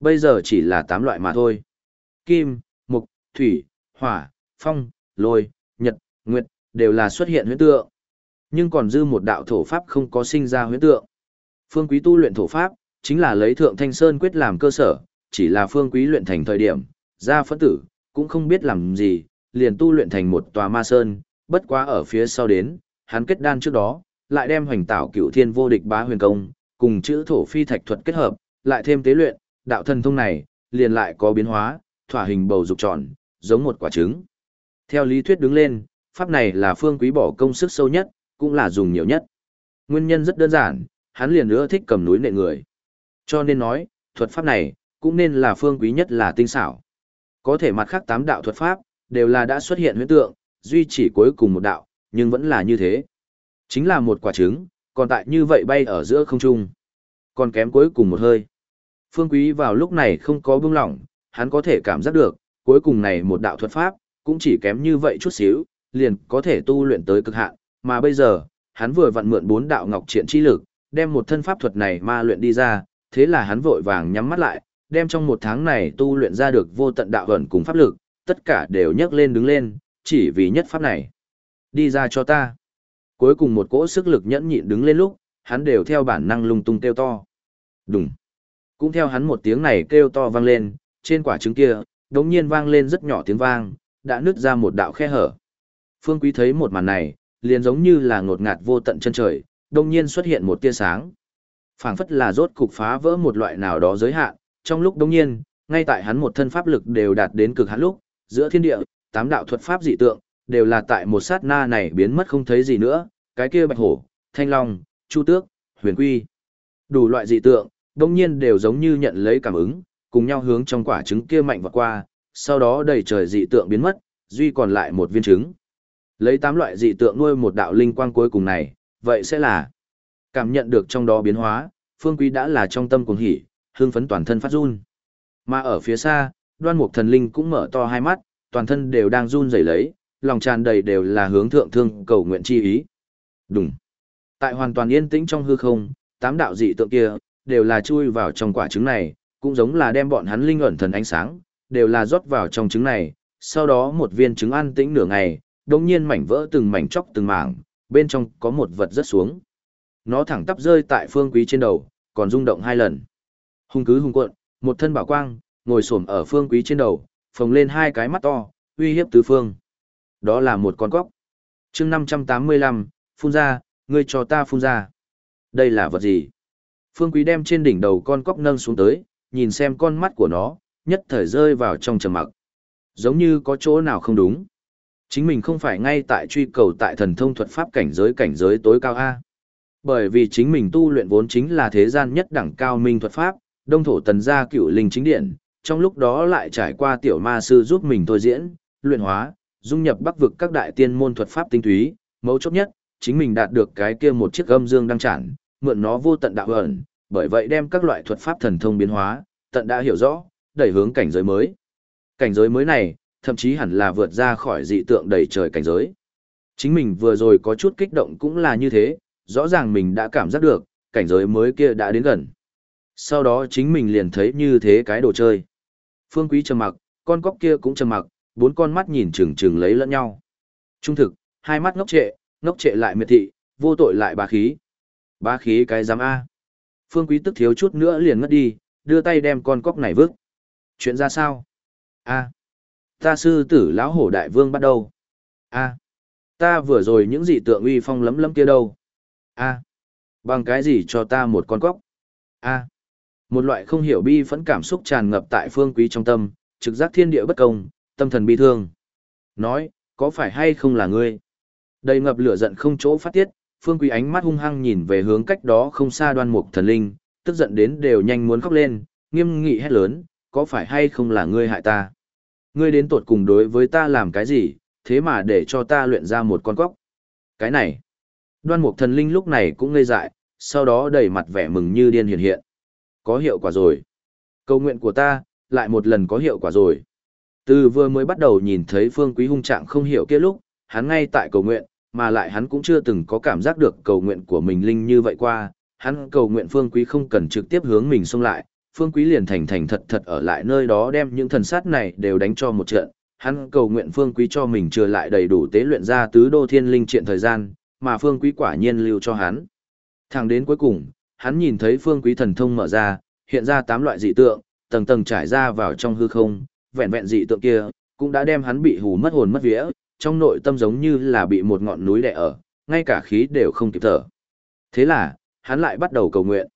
Bây giờ chỉ là tám loại mà thôi. Kim, thủy, hỏa, phong, lôi, nhật, nguyệt, đều là xuất hiện huyễn tượng. Nhưng còn dư một đạo thổ pháp không có sinh ra huyễn tượng. Phương quý tu luyện thổ pháp, chính là lấy thượng thanh sơn quyết làm cơ sở, chỉ là phương quý luyện thành thời điểm, ra phẫn tử, cũng không biết làm gì, liền tu luyện thành một tòa ma sơn, bất quá ở phía sau đến, hắn kết đan trước đó, lại đem hoành tạo cựu thiên vô địch bá huyền công, cùng chữ thổ phi thạch thuật kết hợp, lại thêm tế luyện, đạo thần thông này, liền lại có biến hóa, thỏa hình bầu dục tròn, giống một quả trứng. Theo lý thuyết đứng lên, pháp này là phương quý bỏ công sức sâu nhất, cũng là dùng nhiều nhất. Nguyên nhân rất đơn giản, hắn liền nữa thích cầm núi nệ người. Cho nên nói, thuật pháp này, cũng nên là phương quý nhất là tinh xảo. Có thể mặt khác tám đạo thuật pháp, đều là đã xuất hiện huyễn tượng, duy chỉ cuối cùng một đạo, nhưng vẫn là như thế. Chính là một quả trứng, còn tại như vậy bay ở giữa không trung. Còn kém cuối cùng một hơi. Phương Quý vào lúc này không có bưng lỏng, hắn có thể cảm giác được, cuối cùng này một đạo thuật pháp, cũng chỉ kém như vậy chút xíu, liền có thể tu luyện tới cực hạn, mà bây giờ, hắn vừa vặn mượn bốn đạo ngọc triển chi lực, đem một thân pháp thuật này ma luyện đi ra, thế là hắn vội vàng nhắm mắt lại, đem trong một tháng này tu luyện ra được vô tận đạo ẩn cùng pháp lực, tất cả đều nhấc lên đứng lên, chỉ vì nhất pháp này. Đi ra cho ta. Cuối cùng một cỗ sức lực nhẫn nhịn đứng lên lúc, hắn đều theo bản năng lung tung kêu to. Đùng. Cũng theo hắn một tiếng này kêu to vang lên, trên quả trứng kia, đống nhiên vang lên rất nhỏ tiếng vang, đã nứt ra một đạo khe hở. Phương Quý thấy một màn này, liền giống như là ngột ngạt vô tận chân trời, đống nhiên xuất hiện một tia sáng. phảng phất là rốt cục phá vỡ một loại nào đó giới hạn, trong lúc đống nhiên, ngay tại hắn một thân pháp lực đều đạt đến cực hạn lúc, giữa thiên địa, tám đạo thuật pháp dị tượng, đều là tại một sát na này biến mất không thấy gì nữa, cái kia bạch hổ, thanh long, chu tước, huyền quy. Đủ loại dị tượng, đông nhiên đều giống như nhận lấy cảm ứng, cùng nhau hướng trong quả trứng kia mạnh vọt qua, sau đó đầy trời dị tượng biến mất, duy còn lại một viên trứng. Lấy tám loại dị tượng nuôi một đạo linh quang cuối cùng này, vậy sẽ là cảm nhận được trong đó biến hóa, phương quý đã là trong tâm cuồng hỉ, hương phấn toàn thân phát run. Mà ở phía xa, đoan mục thần linh cũng mở to hai mắt, toàn thân đều đang run rẩy lấy, lòng tràn đầy đều là hướng thượng thương cầu nguyện chi ý. Đúng. Tại hoàn toàn yên tĩnh trong hư không, tám đạo dị tượng kia, đều là chui vào trong quả trứng này, cũng giống là đem bọn hắn linh ẩn thần ánh sáng, đều là rót vào trong trứng này, sau đó một viên trứng ăn tĩnh nửa ngày, đồng nhiên mảnh vỡ từng mảnh chóc từng mảng, bên trong có một vật rất xuống. Nó thẳng tắp rơi tại phương quý trên đầu, còn rung động hai lần. Hung cứ hung cuộn, một thân bảo quang, ngồi xổm ở phương quý trên đầu, phồng lên hai cái mắt to, uy hiếp tứ phương. Đó là một con cóc. chương 585, phun ra, ngươi cho ta phun ra. Đây là vật gì? Phương quý đem trên đỉnh đầu con cóc nâng xuống tới, nhìn xem con mắt của nó, nhất thời rơi vào trong trầm mặc. Giống như có chỗ nào không đúng. Chính mình không phải ngay tại truy cầu tại thần thông thuật pháp cảnh giới cảnh giới tối cao A. Bởi vì chính mình tu luyện vốn chính là thế gian nhất đẳng cao minh thuật pháp, đông thổ tần gia cựu linh chính điện, trong lúc đó lại trải qua tiểu ma sư giúp mình thôi diễn, luyện hóa, dung nhập bắc vực các đại tiên môn thuật pháp tinh túy, mấu chốt nhất, chính mình đạt được cái kia một chiếc âm dương đăng trản, mượn nó vô tận đạo ẩn, bởi vậy đem các loại thuật pháp thần thông biến hóa, tận đã hiểu rõ, đẩy hướng cảnh giới mới. Cảnh giới mới này, thậm chí hẳn là vượt ra khỏi dị tượng đầy trời cảnh giới. Chính mình vừa rồi có chút kích động cũng là như thế, rõ ràng mình đã cảm giác được, cảnh giới mới kia đã đến gần. Sau đó chính mình liền thấy như thế cái đồ chơi. Phương Quý trầm mặc, con cóc kia cũng trầm mặc, bốn con mắt nhìn chừng chừng lấy lẫn nhau. Trung thực, hai mắt ngốc trệ, ngốc trệ lại miệt thị, vô tội lại bá khí. Bá khí cái giám A. Phương Quý tức thiếu chút nữa liền ngất đi, đưa tay đem con cóc này vứt. Chuyện ra sao? A. Ta sư tử lão hổ đại vương bắt đầu. A. Ta vừa rồi những dị tượng uy phong lấm lấm kia đâu? A. Bằng cái gì cho ta một con cóc? A. Một loại không hiểu bi phẫn cảm xúc tràn ngập tại phương quý trong tâm, trực giác thiên địa bất công, tâm thần bi thương. Nói, có phải hay không là ngươi? Đầy ngập lửa giận không chỗ phát tiết, phương quý ánh mắt hung hăng nhìn về hướng cách đó không xa đoan mục thần linh, tức giận đến đều nhanh muốn khóc lên, nghiêm nghị hét lớn, có phải hay không là ngươi hại ta? Ngươi đến tột cùng đối với ta làm cái gì, thế mà để cho ta luyện ra một con cóc? Cái này, đoan mục thần linh lúc này cũng ngây dại, sau đó đầy mặt vẻ mừng như điên hiện hiện. Có hiệu quả rồi. Cầu nguyện của ta, lại một lần có hiệu quả rồi. Từ vừa mới bắt đầu nhìn thấy phương quý hung trạng không hiểu kia lúc, hắn ngay tại cầu nguyện, mà lại hắn cũng chưa từng có cảm giác được cầu nguyện của mình linh như vậy qua. Hắn cầu nguyện phương quý không cần trực tiếp hướng mình xông lại, phương quý liền thành thành thật thật ở lại nơi đó đem những thần sát này đều đánh cho một trận. Hắn cầu nguyện phương quý cho mình trừ lại đầy đủ tế luyện ra tứ đô thiên linh triện thời gian, mà phương quý quả nhiên lưu cho hắn. Thẳng đến cuối cùng, hắn nhìn thấy phương quý thần thông mở ra, hiện ra tám loại dị tượng, tầng tầng trải ra vào trong hư không, vẹn vẹn dị tượng kia, cũng đã đem hắn bị hù mất hồn mất vía, trong nội tâm giống như là bị một ngọn núi đè ở, ngay cả khí đều không kịp thở. Thế là, hắn lại bắt đầu cầu nguyện.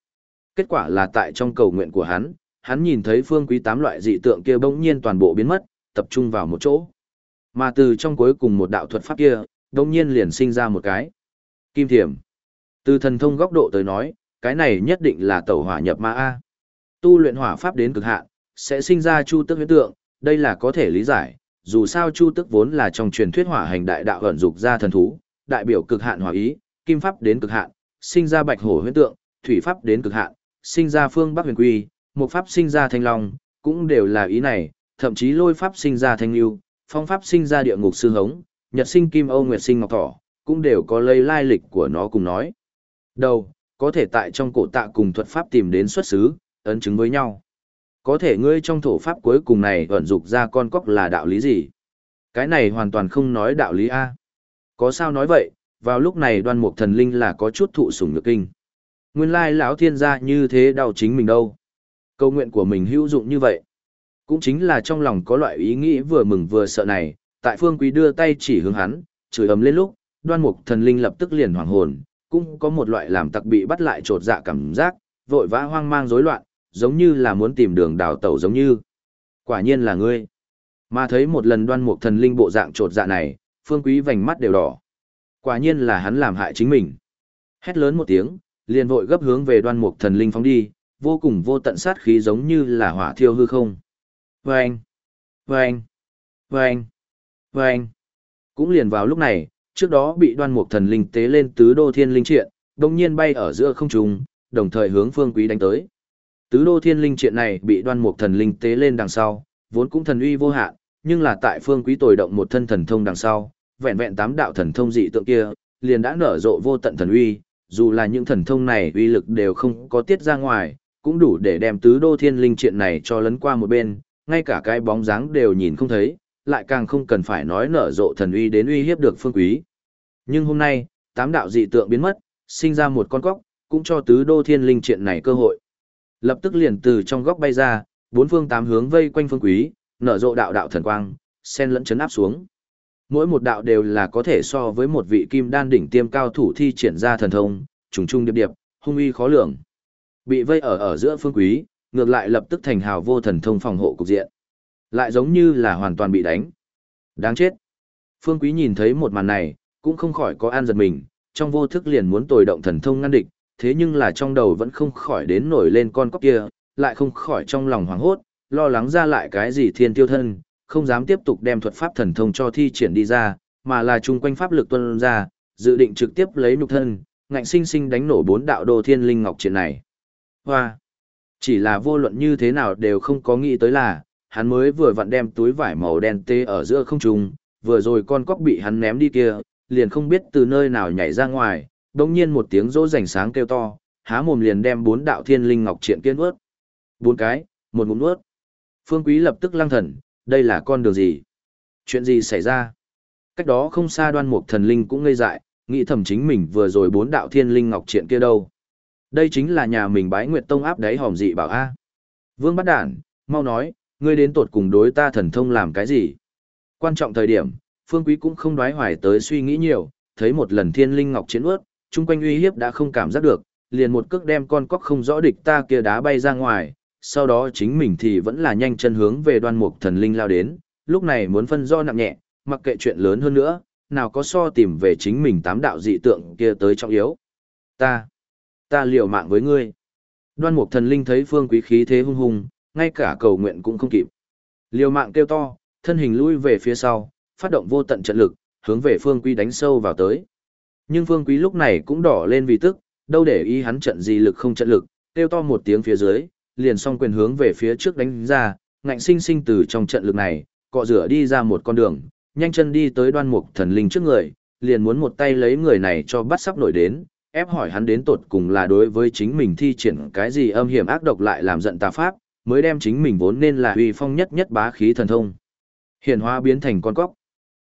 Kết quả là tại trong cầu nguyện của hắn, hắn nhìn thấy phương quý tám loại dị tượng kia bỗng nhiên toàn bộ biến mất, tập trung vào một chỗ. Mà từ trong cuối cùng một đạo thuật pháp kia, bỗng nhiên liền sinh ra một cái. Kim thiểm. Từ thần thông góc độ tới nói, cái này nhất định là tẩu hỏa nhập ma A. Tu luyện hỏa pháp đến cực hạn, sẽ sinh ra chu tức huyết tượng, đây là có thể lý giải, dù sao chu tức vốn là trong truyền thuyết hỏa hành đại đạo ẩn dục ra thần thú, đại biểu cực hạn hỏa ý, kim pháp đến cực hạn, sinh ra bạch hổ huyễn tượng, thủy pháp đến cực hạn, sinh ra phương bắc huyền quy, một pháp sinh ra thanh long, cũng đều là ý này, thậm chí lôi pháp sinh ra thanh lưu, phong pháp sinh ra địa ngục sư hống, nhật sinh kim âu nguyệt sinh ngọc thỏ, cũng đều có lấy lai lịch của nó cùng nói. Đầu, có thể tại trong cổ tạ cùng thuật pháp tìm đến xuất xứ, ấn chứng với nhau. Có thể ngươi trong thổ pháp cuối cùng này ẩn dục ra con cóc là đạo lý gì? Cái này hoàn toàn không nói đạo lý A. Có sao nói vậy, vào lúc này đoan mục thần linh là có chút thụ sủng nhược kinh. Nguyên lai lão thiên gia như thế đau chính mình đâu. Câu nguyện của mình hữu dụng như vậy. Cũng chính là trong lòng có loại ý nghĩ vừa mừng vừa sợ này, tại phương quý đưa tay chỉ hướng hắn, chửi ầm lên lúc, đoan mục thần linh lập tức liền hoảng hồn, cũng có một loại làm tặc bị bắt lại trột dạ cảm giác, vội vã hoang mang rối loạn, giống như là muốn tìm đường đào tẩu giống như. Quả nhiên là ngươi. Mà thấy một lần đoan mục thần linh bộ dạng trột dạ này, phương quý vành mắt đều đỏ. Quả nhiên là hắn làm hại chính mình. Hét lớn một tiếng, liền vội gấp hướng về đoan mục thần linh phóng đi, vô cùng vô tận sát khí giống như là hỏa thiêu hư không. Vâng! Vâng! Vâng! Vâng! Cũng liền vào lúc này, trước đó bị đoan mục thần linh tế lên tứ đô thiên linh triện, đồng nhiên bay ở giữa không trung, đồng thời hướng phương quý đánh tới. Tứ đô thiên linh chuyện này bị đoan mục thần linh tế lên đằng sau, vốn cũng thần uy vô hạn, nhưng là tại phương quý tồi động một thân thần thông đằng sau, vẹn vẹn tám đạo thần thông dị tượng kia, liền đã nở rộ vô tận thần uy, dù là những thần thông này uy lực đều không có tiết ra ngoài, cũng đủ để đem tứ đô thiên linh chuyện này cho lấn qua một bên, ngay cả cái bóng dáng đều nhìn không thấy, lại càng không cần phải nói nở rộ thần uy đến uy hiếp được phương quý. Nhưng hôm nay, tám đạo dị tượng biến mất, sinh ra một con cóc, cũng cho tứ đô thiên linh chuyện này cơ hội. Lập tức liền từ trong góc bay ra, bốn phương tám hướng vây quanh phương quý, nở rộ đạo đạo thần quang, sen lẫn chấn áp xuống. Mỗi một đạo đều là có thể so với một vị kim đan đỉnh tiêm cao thủ thi triển ra thần thông, trùng trung điệp điệp, hung uy khó lường. Bị vây ở ở giữa phương quý, ngược lại lập tức thành hào vô thần thông phòng hộ cục diện. Lại giống như là hoàn toàn bị đánh. Đáng chết. Phương quý nhìn thấy một màn này, cũng không khỏi có an giật mình, trong vô thức liền muốn tồi động thần thông ngăn địch, thế nhưng là trong đầu vẫn không khỏi đến nổi lên con cóc kia, lại không khỏi trong lòng hoảng hốt, lo lắng ra lại cái gì thiên tiêu thân, không dám tiếp tục đem thuật pháp thần thông cho thi triển đi ra, mà là chung quanh pháp lực tuân ra, dự định trực tiếp lấy nhục thân, ngạnh sinh sinh đánh nổ bốn đạo đồ thiên linh ngọc triển này. Hoa! Chỉ là vô luận như thế nào đều không có nghĩ tới là, hắn mới vừa vặn đem túi vải màu đen tê ở giữa không trung, vừa rồi con cóc bị hắn ném đi kia, liền không biết từ nơi nào nhảy ra ngoài, đồng nhiên một tiếng rỗ rành sáng kêu to, há mồm liền đem bốn đạo thiên linh ngọc triện kiên ướt. Bốn cái, một ngụm nuốt. Phương Quý lập tức lăng thần, đây là con đường gì? Chuyện gì xảy ra? Cách đó không xa đoan mục thần linh cũng ngây dại, nghĩ thầm chính mình vừa rồi bốn đạo thiên linh ngọc triện kia đâu. Đây chính là nhà mình bái nguyệt tông áp đáy hòm dị bảo A. Vương bắt đản, mau nói, ngươi đến tột cùng đối ta thần thông làm cái gì? Quan trọng thời điểm, Phương Quý cũng không đoái hoài tới suy nghĩ nhiều, thấy một lần thiên linh ngọc chiến ướt, chung quanh uy hiếp đã không cảm giác được, liền một cước đem con cóc không rõ địch ta kia đá bay ra ngoài, sau đó chính mình thì vẫn là nhanh chân hướng về đoan mục thần linh lao đến, lúc này muốn phân do nặng nhẹ, mặc kệ chuyện lớn hơn nữa, nào có so tìm về chính mình tám đạo dị tượng kia tới trọng yếu. Ta, ta liều mạng với ngươi. Đoan mục thần linh thấy phương quý khí thế hung hùng, ngay cả cầu nguyện cũng không kịp. Liều mạng kêu to, thân hình lui về phía sau, phát động vô tận trận lực, hướng về phương quý đánh sâu vào tới. Nhưng phương quý lúc này cũng đỏ lên vì tức, đâu để ý hắn trận gì lực không trận lực, kêu to một tiếng phía dưới, liền song quyền hướng về phía trước đánh ra, ngạnh sinh sinh từ trong trận lực này, cọ rửa đi ra một con đường, nhanh chân đi tới đoan mục thần linh trước người, liền muốn một tay lấy người này cho bắt sắp nổi đến, ép hỏi hắn đến tột cùng là đối với chính mình thi triển cái gì âm hiểm ác độc lại làm giận tà pháp, mới đem chính mình vốn nên là uy phong nhất nhất bá khí thần thông. Hiện hóa biến thành con cóc.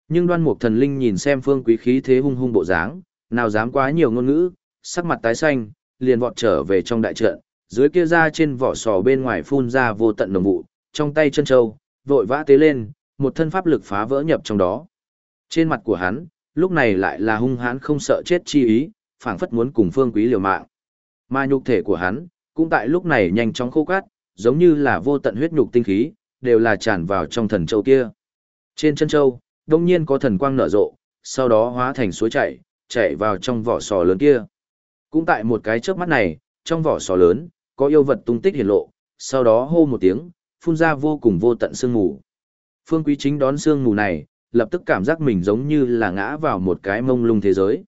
Nhưng đoan mục thần linh nhìn xem phương quý khí thế hung hung bộ dáng, nào dám quá nhiều ngôn ngữ, sắc mặt tái xanh, liền vọt trở về trong đại trận, dưới kia ra trên vỏ sò bên ngoài phun ra vô tận đồng vụ, trong tay chân châu, vội vã tế lên, một thân pháp lực phá vỡ nhập trong đó. Trên mặt của hắn, lúc này lại là hung hãn không sợ chết chi ý, phảng phất muốn cùng phương quý liều mạng. Mà nhục thể của hắn, cũng tại lúc này nhanh chóng khô cát, giống như là vô tận huyết nhục tinh khí, đều là tràn vào trong thần châu kia. Trên chân châu, đông nhiên có thần quang nở rộ, sau đó hóa thành suối chảy, chạy vào trong vỏ sò lớn kia. Cũng tại một cái chớp mắt này, trong vỏ sò lớn, có yêu vật tung tích hiển lộ, sau đó hô một tiếng, phun ra vô cùng vô tận sương mù. Phương Quý Chính đón sương mù này, lập tức cảm giác mình giống như là ngã vào một cái mông lung thế giới.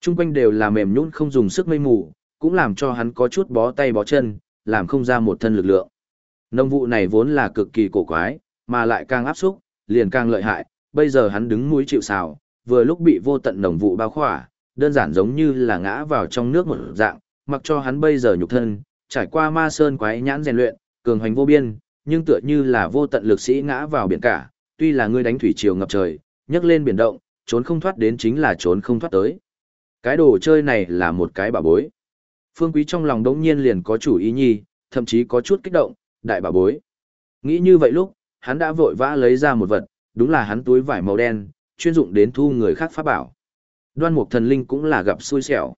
Trung quanh đều là mềm nhũn không dùng sức mây mù, cũng làm cho hắn có chút bó tay bó chân, làm không ra một thân lực lượng. Nông vụ này vốn là cực kỳ cổ quái, mà lại càng áp xúc, liền càng lợi hại, bây giờ hắn đứng mũi chịu sào, vừa lúc bị vô tận nồng vụ bao khỏa, đơn giản giống như là ngã vào trong nước một dạng, mặc cho hắn bây giờ nhục thân, trải qua ma sơn quái nhãn rèn luyện, cường hành vô biên, nhưng tựa như là vô tận lực sĩ ngã vào biển cả, tuy là ngươi đánh thủy triều ngập trời, nhấc lên biển động, trốn không thoát đến chính là trốn không thoát tới. Cái đồ chơi này là một cái bảo bối. Phương Quý trong lòng đống nhiên liền có chủ ý nhi, thậm chí có chút kích động, đại bảo bối. Nghĩ như vậy lúc, hắn đã vội vã lấy ra một vật, đúng là hắn túi vải màu đen, chuyên dụng đến thu người khác pháp bảo. Đoan Mục Thần Linh cũng là gặp xui xẻo.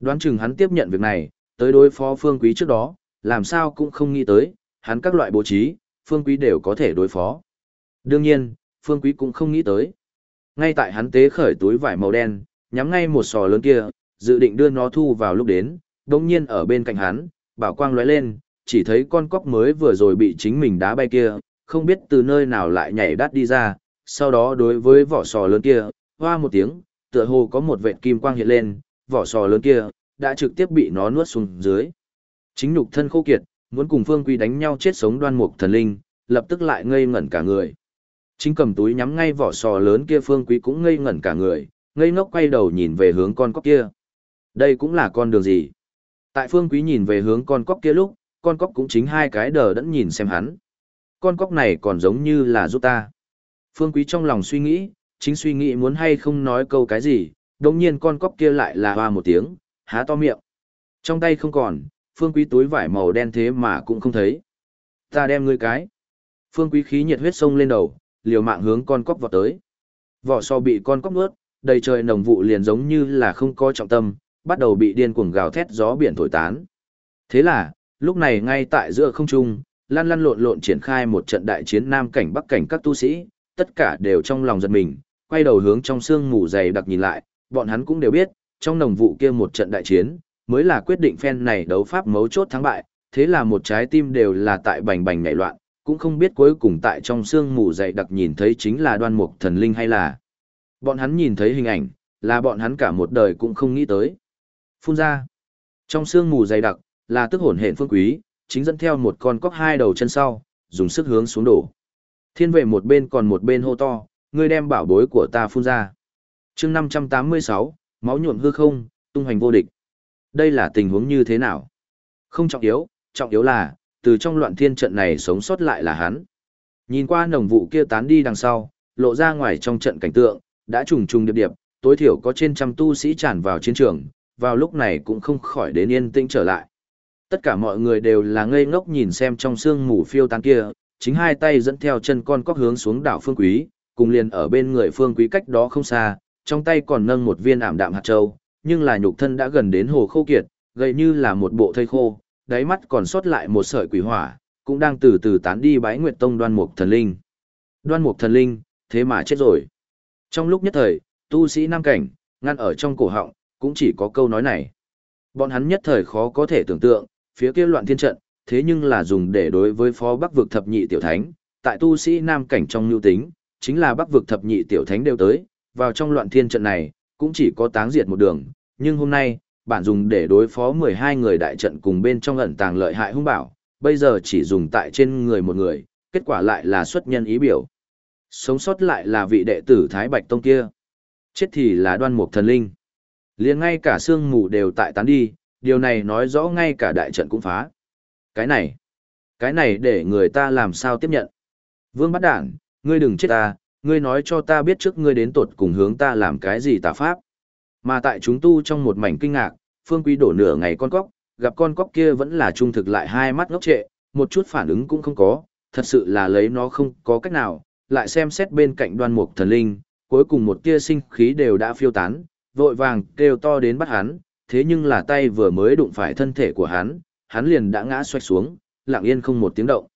Đoán chừng hắn tiếp nhận việc này, tới đối phó Phương Quý trước đó, làm sao cũng không nghĩ tới, hắn các loại bố trí, Phương Quý đều có thể đối phó. Đương nhiên, Phương Quý cũng không nghĩ tới. Ngay tại hắn tế khởi túi vải màu đen, nhắm ngay một sò lớn kia, dự định đưa nó thu vào lúc đến, đồng nhiên ở bên cạnh hắn, bảo quang lóe lên, chỉ thấy con cóc mới vừa rồi bị chính mình đá bay kia, không biết từ nơi nào lại nhảy đắt đi ra, sau đó đối với vỏ sò lớn kia, hoa một tiếng, tựa hồ có một vệt kim quang hiện lên, vỏ sò lớn kia, đã trực tiếp bị nó nuốt xuống dưới. Chính nhục thân khô kiệt, muốn cùng Phương Quy đánh nhau chết sống đoan mục thần linh, lập tức lại ngây ngẩn cả người. Chính cầm túi nhắm ngay vỏ sò lớn kia Phương Quý cũng ngây ngẩn cả người, ngây ngốc quay đầu nhìn về hướng con cóc kia. Đây cũng là con đường gì? Tại Phương Quý nhìn về hướng con cóc kia lúc, con cóc cũng chính hai cái đờ đẫn nhìn xem hắn. Con cóc này còn giống như là giúp ta. Phương Quý trong lòng suy nghĩ, chính suy nghĩ muốn hay không nói câu cái gì, đồng nhiên con cóc kia lại là hoa một tiếng, há to miệng. Trong tay không còn, phương quý túi vải màu đen thế mà cũng không thấy. Ta đem ngươi cái. Phương quý khí nhiệt huyết sông lên đầu, liều mạng hướng con cóc vọt tới. Vỏ so bị con cóc nuốt, đầy trời nồng vụ liền giống như là không có trọng tâm, bắt đầu bị điên cuồng gào thét gió biển thổi tán. Thế là, lúc này ngay tại giữa không trung, lăn lăn lộn lộn triển khai một trận đại chiến nam cảnh bắc cảnh các tu sĩ, tất cả đều trong lòng giật mình, quay đầu hướng trong sương mù dày đặc nhìn lại, bọn hắn cũng đều biết, trong nồng vụ kia một trận đại chiến, mới là quyết định phen này đấu pháp mấu chốt thắng bại, thế là một trái tim đều là tại bành bành nhảy loạn, cũng không biết cuối cùng tại trong sương mù dày đặc nhìn thấy chính là đoan mục thần linh hay là. Bọn hắn nhìn thấy hình ảnh, là bọn hắn cả một đời cũng không nghĩ tới. Phun ra. Trong sương mù dày đặc, là tức hồn hển phương quý, chính dẫn theo một con cóc hai đầu chân sau, dùng sức hướng xuống đổ. Thiên vệ một bên còn một bên hô to, ngươi đem bảo bối của ta phun ra. chương 586, máu nhuộm hư không, tung hoành vô địch. Đây là tình huống như thế nào? Không trọng yếu, trọng yếu là, từ trong loạn thiên trận này sống sót lại là hắn. Nhìn qua nồng vụ kia tán đi đằng sau, lộ ra ngoài trong trận cảnh tượng, đã trùng trùng điệp điệp, tối thiểu có trên trăm tu sĩ tràn vào chiến trường, vào lúc này cũng không khỏi đến yên tĩnh trở lại. Tất cả mọi người đều là ngây ngốc nhìn xem trong sương mù phiêu tán kia, chính hai tay dẫn theo chân con cóc hướng xuống đảo Phương Quý, cùng liền ở bên người Phương Quý cách đó không xa, trong tay còn nâng một viên ảm đạm hạt châu, nhưng là nhục thân đã gần đến hồ khô kiệt, gầy như là một bộ thây khô, đáy mắt còn sót lại một sợi quỷ hỏa, cũng đang từ từ tán đi bái nguyệt tông đoan mục thần linh. Đoan mục thần linh, thế mà chết rồi. Trong lúc nhất thời, tu sĩ nam cảnh, ngăn ở trong cổ họng, cũng chỉ có câu nói này. Bọn hắn nhất thời khó có thể tưởng tượng, phía kia loạn thiên trận, thế nhưng là dùng để đối với phó bắc vực thập nhị tiểu thánh, tại tu sĩ nam cảnh trong lưu tính, chính là bắc vực thập nhị tiểu thánh đều tới, vào trong loạn thiên trận này, cũng chỉ có táng diệt một đường, nhưng hôm nay, bản dùng để đối phó 12 người đại trận cùng bên trong ẩn tàng lợi hại hung bảo, bây giờ chỉ dùng tại trên người một người, kết quả lại là xuất nhân ý biểu. Sống sót lại là vị đệ tử Thái Bạch Tông kia. Chết thì là đoan mục thần linh. liền ngay cả xương mù đều tại tán đi, điều này nói rõ ngay cả đại trận cũng phá. Cái này, cái này để người ta làm sao tiếp nhận. Vương bắt đản, ngươi đừng chết ta, ngươi nói cho ta biết trước ngươi đến tột cùng hướng ta làm cái gì tà pháp. Mà tại chúng tu trong một mảnh kinh ngạc, Phương Quý đổ nửa ngày con cóc, gặp con cóc kia vẫn là trung thực lại hai mắt ngốc trệ, một chút phản ứng cũng không có, thật sự là lấy nó không có cách nào, lại xem xét bên cạnh đoan mục thần linh, cuối cùng một tia sinh khí đều đã phiêu tán, vội vàng kêu to đến bắt hắn, thế nhưng là tay vừa mới đụng phải thân thể của hắn, hắn liền đã ngã xoay xuống, lặng yên không một tiếng động.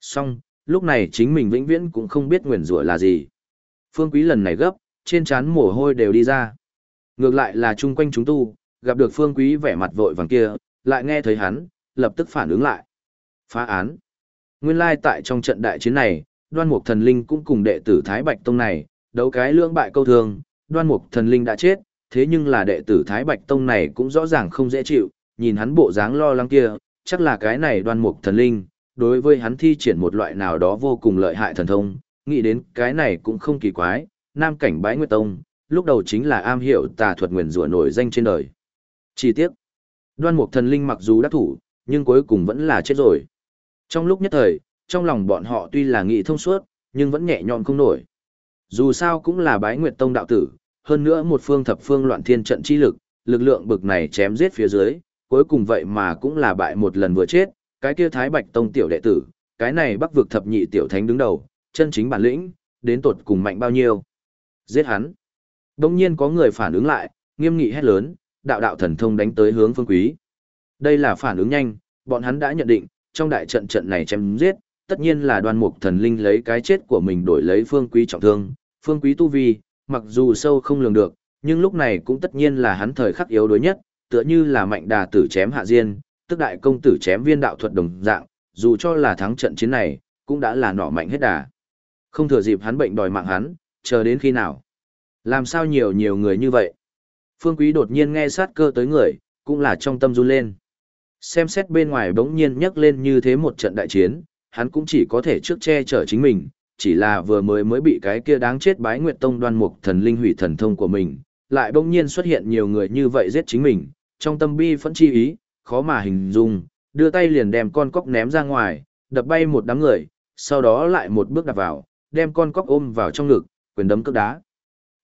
Xong, lúc này chính mình vĩnh viễn cũng không biết nguyền rủa là gì. Phương Quý lần này gấp, trên trán mồ hôi đều đi ra. Ngược lại là chung quanh chúng tu, gặp được Phương Quý vẻ mặt vội vàng kia, lại nghe thấy hắn, lập tức phản ứng lại. Phá án. Nguyên lai tại trong trận đại chiến này, đoan mục thần linh cũng cùng đệ tử Thái Bạch Tông này, đấu cái lưỡng bại câu thường, đoan mục thần linh đã chết, thế nhưng là đệ tử Thái Bạch Tông này cũng rõ ràng không dễ chịu, nhìn hắn bộ dáng lo lắng kia, chắc là cái này đoan mục thần linh, đối với hắn thi triển một loại nào đó vô cùng lợi hại thần thông, nghĩ đến cái này cũng không kỳ quái, nam cảnh bái nguyệt tông, lúc đầu chính là am hiểu tà thuật nguyền rủa nổi danh trên đời. Chi tiết, đoan mục thần linh mặc dù đắc thủ, nhưng cuối cùng vẫn là chết rồi. Trong lúc nhất thời, trong lòng bọn họ tuy là nghĩ thông suốt, nhưng vẫn nhẹ nhõm không nổi. Dù sao cũng là bái nguyệt tông đạo tử, hơn nữa một phương thập phương loạn thiên trận chi lực, lực lượng bực này chém giết phía dưới, cuối cùng vậy mà cũng là bại một lần vừa chết, cái kia Thái Bạch Tông tiểu đệ tử, cái này Bắc vực thập nhị tiểu thánh đứng đầu, chân chính bản lĩnh, đến tột cùng mạnh bao nhiêu. Giết hắn. Đông nhiên có người phản ứng lại, nghiêm nghị hét lớn, đạo đạo thần thông đánh tới hướng phương quý. Đây là phản ứng nhanh, bọn hắn đã nhận định, trong đại trận trận này chém giết, tất nhiên là đoan mục thần linh lấy cái chết của mình đổi lấy phương quý trọng thương, phương quý tu vi, mặc dù sâu không lường được, nhưng lúc này cũng tất nhiên là hắn thời khắc yếu đuối nhất, tựa như là mạnh đà tử chém hạ diên, tức đại công tử chém viên đạo thuật đồng dạng, dù cho là thắng trận chiến này, cũng đã là nọ mạnh hết đà. Không thừa dịp hắn bệnh đòi mạng hắn, chờ đến khi nào. Làm sao nhiều nhiều người như vậy? Phương Quý đột nhiên nghe sát cơ tới người, cũng là trong tâm run lên. Xem xét bên ngoài bỗng nhiên nhấc lên như thế một trận đại chiến, hắn cũng chỉ có thể trước che chở chính mình, chỉ là vừa mới mới bị cái kia đáng chết bái nguyệt tông đoan mục thần linh hủy thần thông của mình, lại bỗng nhiên xuất hiện nhiều người như vậy giết chính mình, trong tâm bi phẫn chi ý, khó mà hình dung, đưa tay liền đem con cóc ném ra ngoài, đập bay một đám người, sau đó lại một bước đạp vào, đem con cóc ôm vào trong ngực, quyền đấm cước đá.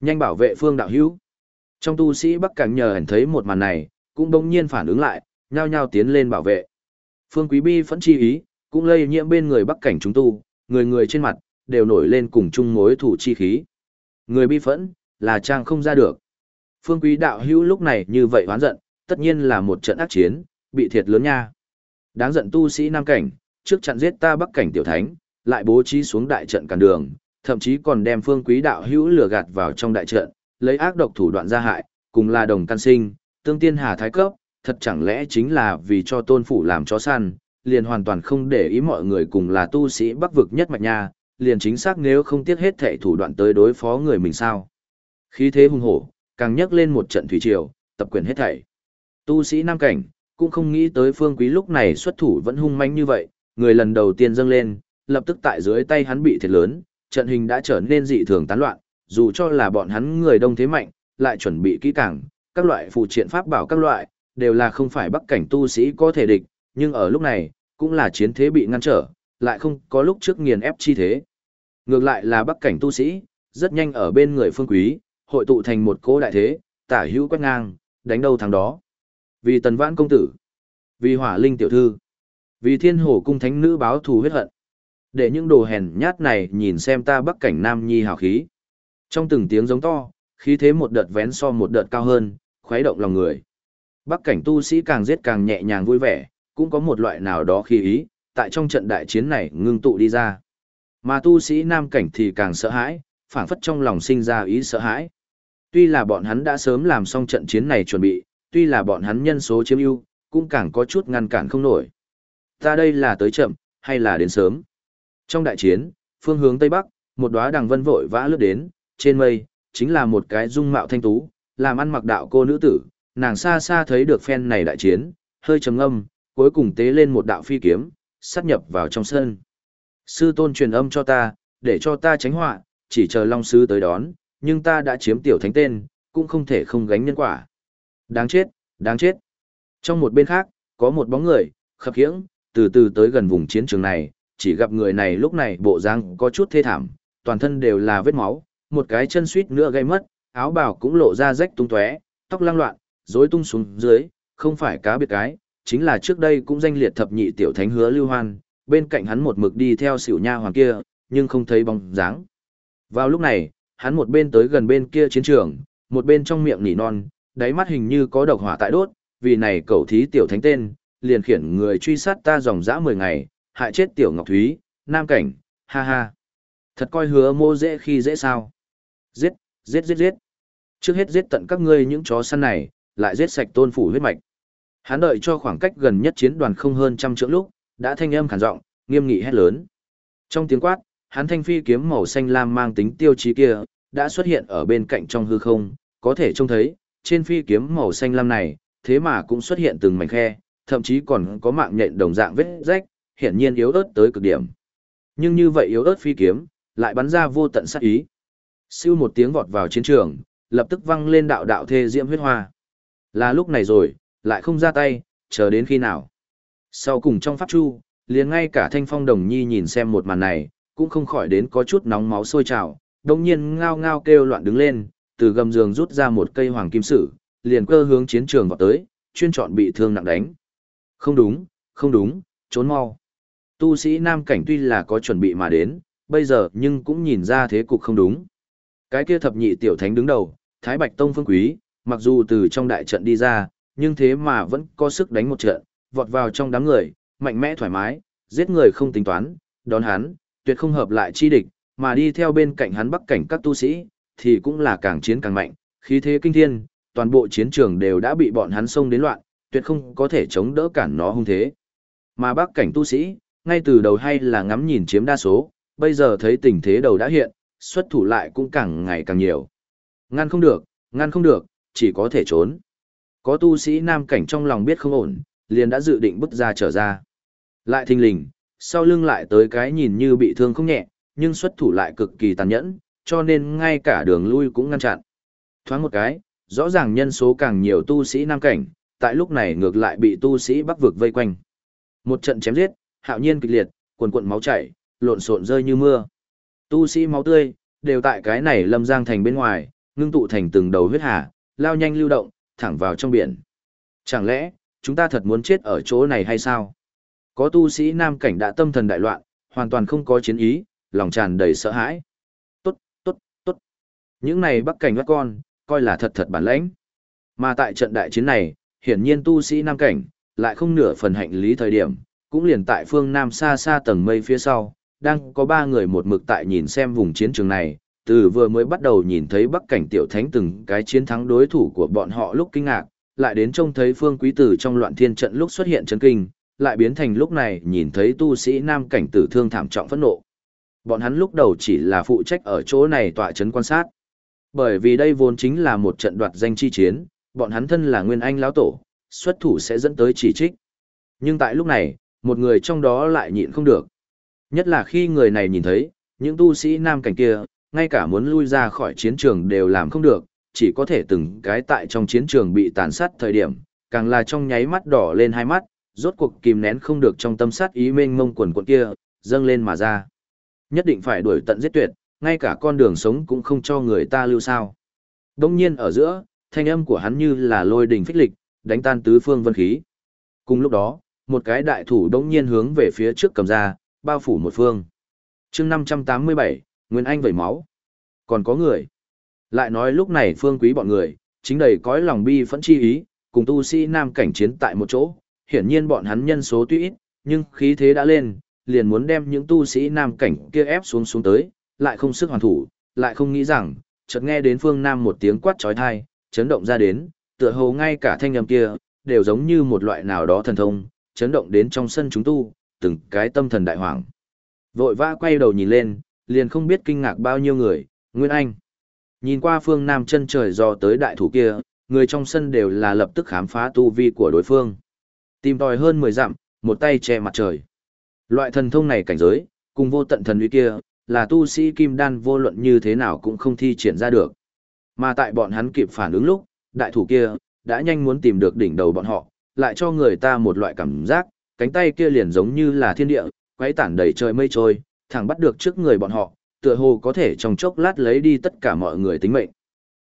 Nhanh bảo vệ phương đạo hữu. Trong tu sĩ Bắc Cảnh nhờ hẳn thấy một màn này, cũng bỗng nhiên phản ứng lại, nhao nhao tiến lên bảo vệ. Phương Quý Bi phẫn chi ý, cũng lây nhiễm bên người Bắc Cảnh chúng tu, người người trên mặt, đều nổi lên cùng chung mối thủ chi khí. Người bi phẫn, là trang không ra được. Phương Quý đạo hữu lúc này như vậy hoán giận, tất nhiên là một trận ác chiến, bị thiệt lớn nha. Đáng giận tu sĩ Nam Cảnh, trước chặn giết ta Bắc Cảnh tiểu thánh, lại bố trí xuống đại trận cản đường, thậm chí còn đem Phương Quý đạo hữu lừa gạt vào trong đại trận, lấy ác độc thủ đoạn ra hại, cùng là đồng căn sinh, tương tiên hà thái cấp, thật chẳng lẽ chính là vì cho tôn phủ làm chó săn, liền hoàn toàn không để ý mọi người cùng là tu sĩ bắc vực nhất mạch nha, liền chính xác nếu không tiếc hết thệ thủ đoạn tới đối phó người mình sao. Khí thế hung hổ, càng nhắc lên một trận thủy triều, tập quyền hết thảy. Tu sĩ Nam Cảnh, cũng không nghĩ tới phương quý lúc này xuất thủ vẫn hung manh như vậy, người lần đầu tiên dâng lên, lập tức tại dưới tay hắn bị thiệt lớn, trận hình đã trở nên dị thường tán loạn, dù cho là bọn hắn người đông thế mạnh, lại chuẩn bị kỹ càng, các loại phụ triện pháp bảo các loại, đều là không phải bắc cảnh tu sĩ có thể địch, nhưng ở lúc này, cũng là chiến thế bị ngăn trở, lại không có lúc trước nghiền ép chi thế. Ngược lại là bắc cảnh tu sĩ, rất nhanh ở bên người phương quý, hội tụ thành một cỗ đại thế, tả hữu quét ngang, đánh đâu thằng đó. Vì tần vãn công tử, vì hỏa linh tiểu thư, vì thiên hổ cung thánh nữ báo thù huyết hận. Để những đồ hèn nhát này nhìn xem ta bắc cảnh nam nhi hào khí. Trong từng tiếng giống to, khí thế một đợt vén so một đợt cao hơn, khuấy động lòng người. Bắc cảnh tu sĩ càng giết càng nhẹ nhàng vui vẻ, cũng có một loại nào đó khí ý, tại trong trận đại chiến này ngưng tụ đi ra. Mà tu sĩ nam cảnh thì càng sợ hãi, phảng phất trong lòng sinh ra ý sợ hãi. Tuy là bọn hắn đã sớm làm xong trận chiến này chuẩn bị, tuy là bọn hắn nhân số chiếm ưu, cũng càng có chút ngăn cản không nổi. Ta đây là tới chậm, hay là đến sớm? Trong đại chiến, phương hướng Tây Bắc, một đóa đằng vân vội vã lướt đến, trên mây, chính là một cái dung mạo thanh tú, làm ăn mặc đạo cô nữ tử, nàng xa xa thấy được phen này đại chiến, hơi trầm ngâm, cuối cùng tế lên một đạo phi kiếm, sát nhập vào trong sân. Sư tôn truyền âm cho ta, để cho ta tránh họa, chỉ chờ Long Sư tới đón, nhưng ta đã chiếm tiểu thánh tên, cũng không thể không gánh nhân quả. Đáng chết, đáng chết. Trong một bên khác, có một bóng người, khập khiễng, từ từ tới gần vùng chiến trường này, chỉ gặp người này lúc này bộ dáng có chút thê thảm, toàn thân đều là vết máu, một cái chân suýt nữa gây mất, áo bào cũng lộ ra rách tung tóe, tóc lang loạn, rối tung xuống dưới, không phải cá biệt cái, chính là trước đây cũng danh liệt thập nhị tiểu thánh hứa lưu hoan, bên cạnh hắn một mực đi theo xỉu nha hoàng kia, nhưng không thấy bóng dáng. Vào lúc này, hắn một bên tới gần bên kia chiến trường, một bên trong miệng nỉ non, đáy mắt hình như có độc hỏa tại đốt, vì này cầu thí tiểu thánh tên, liền khiển người truy sát ta dòng dã 10 ngày, hại chết tiểu Ngọc Thúy, nam cảnh, ha ha. Thật coi hứa mô dễ khi dễ sao. Giết, giết giết giết. Trước hết giết tận các ngươi những chó săn này, lại giết sạch tôn phủ huyết mạch. Hắn đợi cho khoảng cách gần nhất chiến đoàn không hơn trăm trượng lúc, đã thanh âm khàn giọng, nghiêm nghị hét lớn. Trong tiếng quát, hắn thanh phi kiếm màu xanh lam mang tính tiêu chí kia, đã xuất hiện ở bên cạnh trong hư không, có thể trông thấy, trên phi kiếm màu xanh lam này, thế mà cũng xuất hiện từng mảnh khe, thậm chí còn có mạng nhện đồng dạng vết rách, hiển nhiên yếu ớt tới cực điểm. Nhưng như vậy yếu ớt phi kiếm, lại bắn ra vô tận sát ý. Siêu một tiếng vọt vào chiến trường, lập tức văng lên đạo đạo thê diễm huyết hoa. Là lúc này rồi, lại không ra tay, chờ đến khi nào. Sau cùng trong pháp chu, liền ngay cả thanh phong đồng nhi nhìn xem một màn này, cũng không khỏi đến có chút nóng máu sôi trào, đồng nhiên ngao ngao kêu loạn đứng lên, từ gầm giường rút ra một cây hoàng kim sử, liền cơ hướng chiến trường vào tới, chuyên chọn bị thương nặng đánh. Không đúng, không đúng, trốn mau. Tu sĩ nam cảnh tuy là có chuẩn bị mà đến, bây giờ nhưng cũng nhìn ra thế cục không đúng. Cái kia thập nhị tiểu thánh đứng đầu, Thái Bạch Tông Phương Quý, mặc dù từ trong đại trận đi ra, nhưng thế mà vẫn có sức đánh một trận, vọt vào trong đám người, mạnh mẽ thoải mái, giết người không tính toán, đón hắn, tuyệt không hợp lại chi địch, mà đi theo bên cạnh hắn bắc cảnh các tu sĩ, thì cũng là càng chiến càng mạnh, khí thế kinh thiên, toàn bộ chiến trường đều đã bị bọn hắn xông đến loạn, tuyệt không có thể chống đỡ cản nó hung thế. Mà bắc cảnh tu sĩ, ngay từ đầu hay là ngắm nhìn chiếm đa số, bây giờ thấy tình thế đầu đã hiện, xuất thủ lại cũng càng ngày càng nhiều. Ngăn không được, ngăn không được, chỉ có thể trốn. Có tu sĩ nam cảnh trong lòng biết không ổn, liền đã dự định bước ra trở ra. Lại thình lình, sau lưng lại tới cái nhìn như bị thương không nhẹ, nhưng xuất thủ lại cực kỳ tàn nhẫn, cho nên ngay cả đường lui cũng ngăn chặn. Thoáng một cái, rõ ràng nhân số càng nhiều tu sĩ nam cảnh, tại lúc này ngược lại bị tu sĩ bắc vực vây quanh. Một trận chém giết, hạo nhiên kịch liệt, cuồn cuộn máu chảy, lộn xộn rơi như mưa. Tu sĩ máu tươi, đều tại cái này lâm giang thành bên ngoài, ngưng tụ thành từng đầu huyết hà, lao nhanh lưu động, thẳng vào trong biển. Chẳng lẽ, chúng ta thật muốn chết ở chỗ này hay sao? Có tu sĩ nam cảnh đã tâm thần đại loạn, hoàn toàn không có chiến ý, lòng tràn đầy sợ hãi. Những này bắc cảnh bắt con, coi là thật thật bản lãnh. Mà tại trận đại chiến này, hiển nhiên tu sĩ nam cảnh, lại không nửa phần hạnh lý thời điểm, cũng liền tại phương nam xa xa tầng mây phía sau, đang có ba người một mực tại nhìn xem vùng chiến trường này, từ vừa mới bắt đầu nhìn thấy bắc cảnh tiểu thánh từng cái chiến thắng đối thủ của bọn họ lúc kinh ngạc, lại đến trông thấy phương quý tử trong loạn thiên trận lúc xuất hiện chấn kinh, lại biến thành lúc này nhìn thấy tu sĩ nam cảnh tử thương thảm trọng phẫn nộ. Bọn hắn lúc đầu chỉ là phụ trách ở chỗ này tọa chấn quan sát. Bởi vì đây vốn chính là một trận đoạt danh chi chiến, bọn hắn thân là nguyên anh lão tổ, xuất thủ sẽ dẫn tới chỉ trích. Nhưng tại lúc này, một người trong đó lại nhịn không được. Nhất là khi người này nhìn thấy, những tu sĩ nam cảnh kia, ngay cả muốn lui ra khỏi chiến trường đều làm không được, chỉ có thể từng cái tại trong chiến trường bị tàn sát thời điểm, càng là trong nháy mắt đỏ lên hai mắt, rốt cuộc kìm nén không được trong tâm sát ý mênh mông quần quần kia, dâng lên mà ra. Nhất định phải đuổi tận giết tuyệt, ngay cả con đường sống cũng không cho người ta lưu sao. Đông nhiên ở giữa, thanh âm của hắn như là lôi đình phích lịch, đánh tan tứ phương vân khí. Cùng lúc đó, một cái đại thủ đông nhiên hướng về phía trước cầm ra, bao phủ một phương. chương 587, Nguyên Anh vẩy máu. Còn có người. Lại nói lúc này phương quý bọn người, chính đầy cõi lòng bi phẫn chi ý, cùng tu sĩ nam cảnh chiến tại một chỗ. Hiển nhiên bọn hắn nhân số tuy ít, nhưng khí thế đã lên, liền muốn đem những tu sĩ nam cảnh kia ép xuống xuống tới, lại không sức hoàn thủ, lại không nghĩ rằng, chợt nghe đến phương nam một tiếng quát trói thai, chấn động ra đến, tựa hồ ngay cả thanh âm kia, đều giống như một loại nào đó thần thông, chấn động đến trong sân chúng tu, từng cái tâm thần đại hoảng. Vội vã quay đầu nhìn lên, liền không biết kinh ngạc bao nhiêu người, Nguyên Anh. Nhìn qua phương nam chân trời do tới đại thủ kia, người trong sân đều là lập tức khám phá tu vi của đối phương. Tìm tòi hơn 10 dặm, một tay che mặt trời. Loại thần thông này cảnh giới, cùng vô tận thần uy kia, là tu sĩ kim đan vô luận như thế nào cũng không thi triển ra được. Mà tại bọn hắn kịp phản ứng lúc, đại thủ kia, đã nhanh muốn tìm được đỉnh đầu bọn họ, lại cho người ta một loại cảm giác, cánh tay kia liền giống như là thiên địa, quấy tản đầy trời mây trôi, thẳng bắt được trước người bọn họ, tựa hồ có thể trong chốc lát lấy đi tất cả mọi người tính mệnh.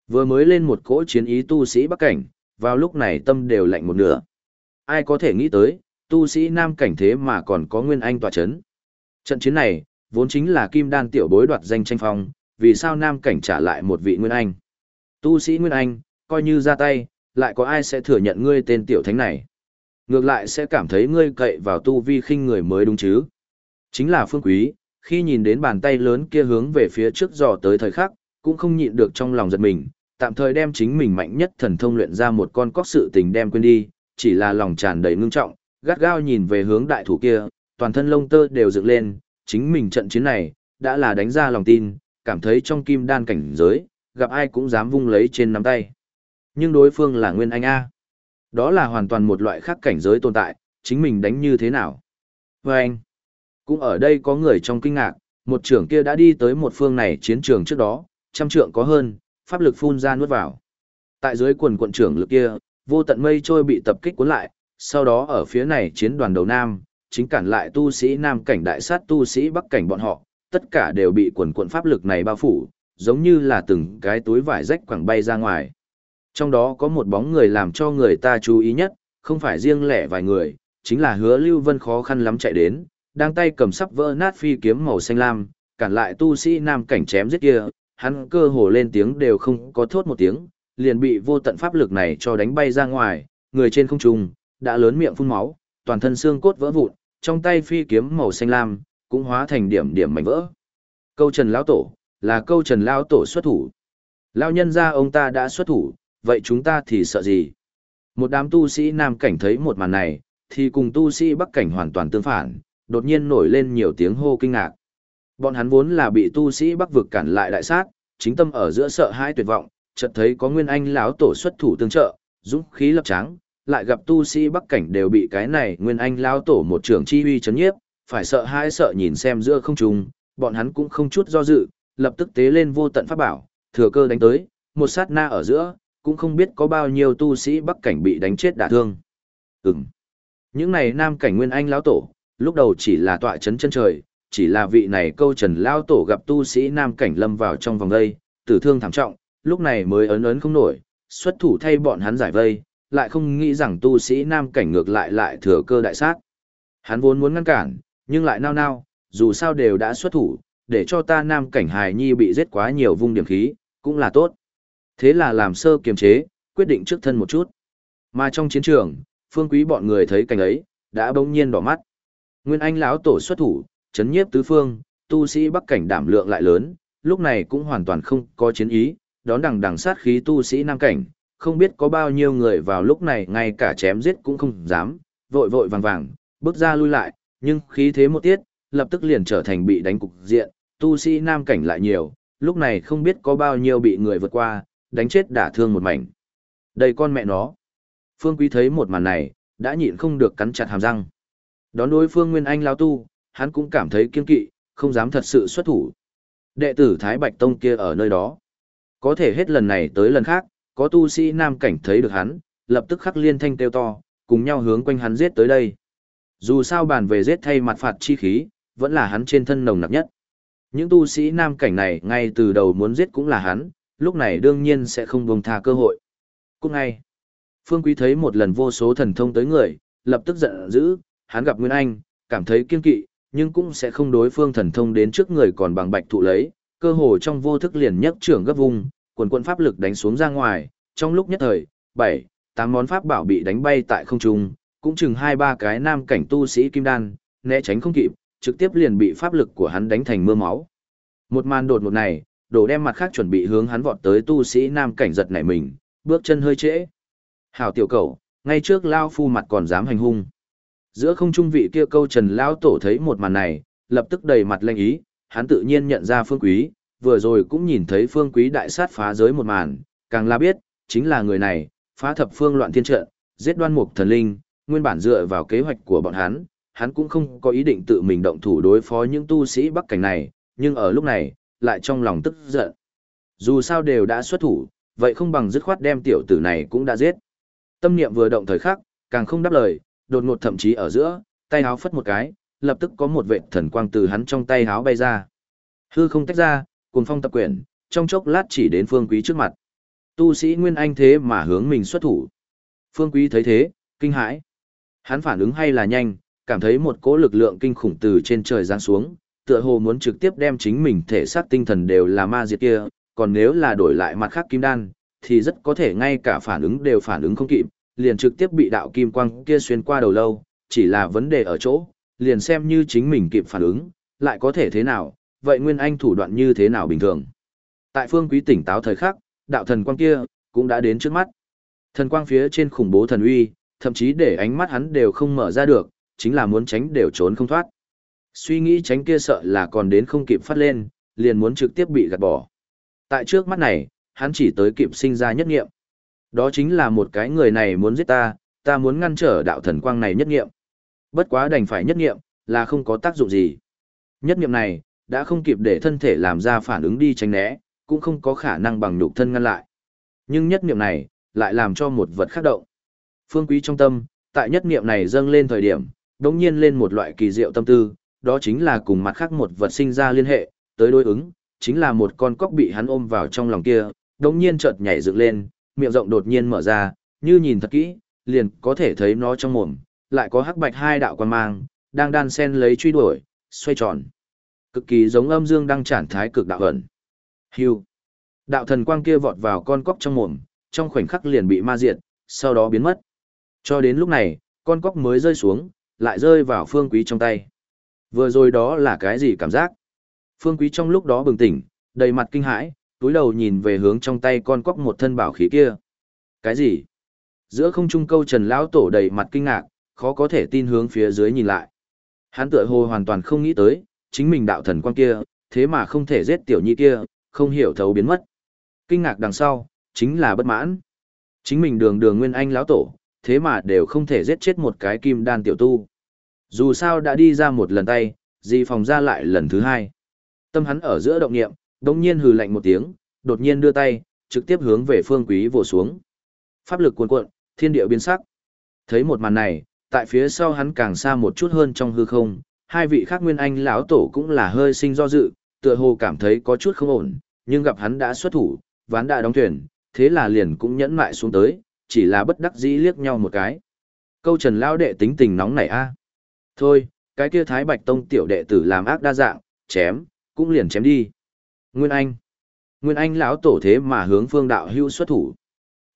Vừa mới lên một cỗ chiến ý tu sĩ bắc cảnh, vào lúc này tâm đều lạnh một nửa. Ai có thể nghĩ tới, tu sĩ nam cảnh thế mà còn có nguyên anh tòa chấn. Trận chiến này, vốn chính là kim đan tiểu bối đoạt danh tranh phong, vì sao nam cảnh trả lại một vị nguyên anh. Tu sĩ nguyên anh, coi như ra tay, lại có ai sẽ thừa nhận ngươi tên tiểu thánh này. Ngược lại sẽ cảm thấy ngươi cậy vào tu vi khinh người mới đúng chứ. Chính là phương quý, khi nhìn đến bàn tay lớn kia hướng về phía trước dò tới thời khắc, cũng không nhịn được trong lòng giật mình, tạm thời đem chính mình mạnh nhất thần thông luyện ra một con cóc sự tình đem quên đi, chỉ là lòng tràn đầy ngưng trọng, gắt gao nhìn về hướng đại thủ kia, toàn thân lông tơ đều dựng lên, chính mình trận chiến này, đã là đánh ra lòng tin, cảm thấy trong kim đan cảnh giới, gặp ai cũng dám vung lấy trên nắm tay. Nhưng đối phương là Nguyên Anh A. Đó là hoàn toàn một loại khác cảnh giới tồn tại, chính mình đánh như thế nào. Và anh, cũng ở đây có người trong kinh ngạc, một trưởng kia đã đi tới một phương này chiến trường trước đó, trăm trượng có hơn, pháp lực phun ra nuốt vào. Tại dưới quần quận trưởng lực kia, vô tận mây trôi bị tập kích cuốn lại, sau đó ở phía này chiến đoàn đầu nam, chính cản lại tu sĩ nam cảnh đại sát tu sĩ bắc cảnh bọn họ, tất cả đều bị quần quận pháp lực này bao phủ, giống như là từng cái túi vải rách quẳng bay ra ngoài. Trong đó có một bóng người làm cho người ta chú ý nhất, không phải riêng lẻ vài người, chính là hứa Lưu Vân khó khăn lắm chạy đến, đang tay cầm sắp vỡ nát phi kiếm màu xanh lam, cản lại tu sĩ nam cảnh chém giết kia, hắn cơ hồ lên tiếng đều không có thốt một tiếng, liền bị vô tận pháp lực này cho đánh bay ra ngoài, người trên không trung đã lớn miệng phun máu, toàn thân xương cốt vỡ vụn, trong tay phi kiếm màu xanh lam cũng hóa thành điểm điểm mảnh vỡ. Câu Trần lão tổ, là câu Trần lão tổ xuất thủ. Lão nhân gia ông ta đã xuất thủ, vậy chúng ta thì sợ gì? Một đám tu sĩ nam cảnh thấy một màn này, thì cùng tu sĩ bắc cảnh hoàn toàn tương phản, đột nhiên nổi lên nhiều tiếng hô kinh ngạc. Bọn hắn vốn là bị tu sĩ bắc vực cản lại đại sát, chính tâm ở giữa sợ hãi tuyệt vọng, chợt thấy có nguyên anh lão tổ xuất thủ tương trợ, dũng khí lập tráng, lại gặp tu sĩ bắc cảnh đều bị cái này nguyên anh lão tổ một trưởng chi uy chấn nhiếp, phải sợ hãi sợ nhìn xem giữa không trung, bọn hắn cũng không chút do dự, lập tức tế lên vô tận pháp bảo, thừa cơ đánh tới, một sát na ở giữa, cũng không biết có bao nhiêu tu sĩ bắc cảnh bị đánh chết đả thương. Ừm. Những này nam cảnh nguyên anh lão tổ, lúc đầu chỉ là tọa chấn chân trời, chỉ là vị này câu trần lão tổ gặp tu sĩ nam cảnh lâm vào trong vòng đây, tử thương thảm trọng, lúc này mới ấn ấn không nổi, xuất thủ thay bọn hắn giải vây, lại không nghĩ rằng tu sĩ nam cảnh ngược lại lại thừa cơ đại sát. Hắn vốn muốn ngăn cản, nhưng lại nao nao, dù sao đều đã xuất thủ, để cho ta nam cảnh hài nhi bị giết quá nhiều vung điểm khí, cũng là tốt. Thế là làm sơ kiềm chế, quyết định trước thân một chút. Mà trong chiến trường, phương quý bọn người thấy cảnh ấy, đã bỗng nhiên đỏ mắt. Nguyên Anh lão tổ xuất thủ, chấn nhiếp tứ phương, tu sĩ bắc cảnh đảm lượng lại lớn, lúc này cũng hoàn toàn không có chiến ý, đón đằng đằng sát khí tu sĩ nam cảnh, không biết có bao nhiêu người vào lúc này ngay cả chém giết cũng không dám, vội vội vàng vàng, bước ra lui lại, nhưng khí thế một tiết, lập tức liền trở thành bị đánh cục diện, tu sĩ nam cảnh lại nhiều, lúc này không biết có bao nhiêu bị người vượt qua, đánh chết đả thương một mảnh. Đây con mẹ nó. Phương Quý thấy một màn này, đã nhịn không được cắn chặt hàm răng. Đón đối phương Nguyên Anh lao tu, hắn cũng cảm thấy kiên kỵ, không dám thật sự xuất thủ. Đệ tử Thái Bạch Tông kia ở nơi đó. Có thể hết lần này tới lần khác, có tu sĩ nam cảnh thấy được hắn, lập tức khắc liên thanh kêu to, cùng nhau hướng quanh hắn giết tới đây. Dù sao bàn về giết thay mặt phạt chi khí, vẫn là hắn trên thân nồng nặc nhất. Những tu sĩ nam cảnh này ngay từ đầu muốn giết cũng là hắn, lúc này đương nhiên sẽ không buông tha cơ hội. Cũng ngay, Phương Quý thấy một lần vô số thần thông tới người, lập tức giận dữ, hắn gặp Nguyên Anh, cảm thấy kiên kỵ, nhưng cũng sẽ không đối phương thần thông đến trước người còn bằng bạch thụ lấy, cơ hồ trong vô thức liền nhấc trưởng gấp vùng, quần quân pháp lực đánh xuống ra ngoài, trong lúc nhất thời, bảy, tám món pháp bảo bị đánh bay tại không trung, cũng chừng hai ba cái nam cảnh tu sĩ kim đan, né tránh không kịp, trực tiếp liền bị pháp lực của hắn đánh thành mưa máu. Một màn đột ngột này, đổ đem mặt khác chuẩn bị hướng hắn vọt tới tu sĩ nam cảnh giật nảy mình, bước chân hơi trễ. Hảo tiểu cầu, ngay trước lao phu mặt còn dám hành hung. Giữa không trung vị kia câu trần lao tổ thấy một màn này, lập tức đầy mặt lanh ý, hắn tự nhiên nhận ra phương quý, vừa rồi cũng nhìn thấy phương quý đại sát phá giới một màn, càng là biết, chính là người này, phá thập phương loạn thiên trận, giết đoan mục thần linh, nguyên bản dựa vào kế hoạch của bọn hắn, hắn cũng không có ý định tự mình động thủ đối phó những tu sĩ bắc cảnh này, nhưng ở lúc này, lại trong lòng tức giận. Dù sao đều đã xuất thủ, vậy không bằng dứt khoát đem tiểu tử này cũng đã giết. Tâm niệm vừa động thời khắc, càng không đáp lời, đột ngột thậm chí ở giữa, tay háo phất một cái, lập tức có một vệ thần quang từ hắn trong tay háo bay ra. Hư không tách ra, cuồng phong tập quyển, trong chốc lát chỉ đến phương quý trước mặt. Tu sĩ Nguyên Anh thế mà hướng mình xuất thủ. Phương quý thấy thế, kinh hãi. Hắn phản ứng hay là nhanh, cảm thấy một cỗ lực lượng kinh khủng từ trên trời giáng xuống, tựa hồ muốn trực tiếp đem chính mình thể xác tinh thần đều là ma diệt kia, còn nếu là đổi lại mặt khác kim đan, thì rất có thể ngay cả phản ứng đều phản ứng không kịp, liền trực tiếp bị đạo kim quang kia xuyên qua đầu lâu, chỉ là vấn đề ở chỗ, liền xem như chính mình kịp phản ứng, lại có thể thế nào, vậy Nguyên Anh thủ đoạn như thế nào bình thường. Tại phương quý tỉnh táo thời khắc, đạo thần quang kia, cũng đã đến trước mắt. Thần quang phía trên khủng bố thần uy, thậm chí để ánh mắt hắn đều không mở ra được, chính là muốn tránh đều trốn không thoát. Suy nghĩ tránh kia sợ là còn đến không kịp phát lên, liền muốn trực tiếp bị gạt bỏ. Tại trước mắt này, hắn chỉ tới kịp sinh ra nhất nghiệm. Đó chính là một cái người này muốn giết ta, ta muốn ngăn trở đạo thần quang này nhất nghiệm. Bất quá đành phải nhất nghiệm, là không có tác dụng gì. Nhất nghiệm này, đã không kịp để thân thể làm ra phản ứng đi tránh né, cũng không có khả năng bằng nhục thân ngăn lại. Nhưng nhất niệm này, lại làm cho một vật khác động. Phương quý trong tâm, tại nhất niệm này dâng lên thời điểm, đống nhiên lên một loại kỳ diệu tâm tư, đó chính là cùng mặt khác một vật sinh ra liên hệ, tới đối ứng, chính là một con cóc bị hắn ôm vào trong lòng kia, đống nhiên chợt nhảy dựng lên, miệng rộng đột nhiên mở ra, như nhìn thật kỹ, liền có thể thấy nó trong mồm, lại có hắc bạch hai đạo quan mang, đang đan sen lấy truy đuổi, xoay tròn. Cực kỳ giống âm dương đang trản thái cực đạo ẩn. Hưu. Đạo thần quang kia vọt vào con cóc trong mồm, trong khoảnh khắc liền bị ma diệt, sau đó biến mất. Cho đến lúc này, con cóc mới rơi xuống, lại rơi vào phương quý trong tay. Vừa rồi đó là cái gì cảm giác? Phương quý trong lúc đó bừng tỉnh, đầy mặt kinh hãi, túi đầu nhìn về hướng trong tay con cóc một thân bảo khí kia. Cái gì? Giữa không trung câu trần lão tổ đầy mặt kinh ngạc, khó có thể tin hướng phía dưới nhìn lại. Hắn tựa hồ hoàn toàn không nghĩ tới, chính mình đạo thần quan kia, thế mà không thể giết tiểu nhi kia, không hiểu thấu biến mất. Kinh ngạc đằng sau, chính là bất mãn. Chính mình đường đường nguyên anh lão tổ, thế mà đều không thể giết chết một cái kim đan tiểu tu. Dù sao đã đi ra một lần tay, di phòng ra lại lần thứ hai. Tâm hắn ở giữa động niệm, đống nhiên hừ lạnh một tiếng, đột nhiên đưa tay, trực tiếp hướng về phương quý vồ xuống. Pháp lực cuồn cuộn, thiên địa biến sắc. Thấy một màn này, tại phía sau hắn càng xa một chút hơn trong hư không, hai vị khác nguyên anh lão tổ cũng là hơi sinh do dự, tựa hồ cảm thấy có chút không ổn, nhưng gặp hắn đã xuất thủ, ván đã đóng thuyền, thế là liền cũng nhẫn mại xuống tới, chỉ là bất đắc dĩ liếc nhau một cái. Câu Trần Lao đệ tính tình nóng nảy a. Thôi, cái kia Thái Bạch Tông tiểu đệ tử làm ác đa dạng, chém, cũng liền chém đi. Nguyên Anh. Nguyên Anh lão tổ thế mà hướng phương đạo hưu xuất thủ.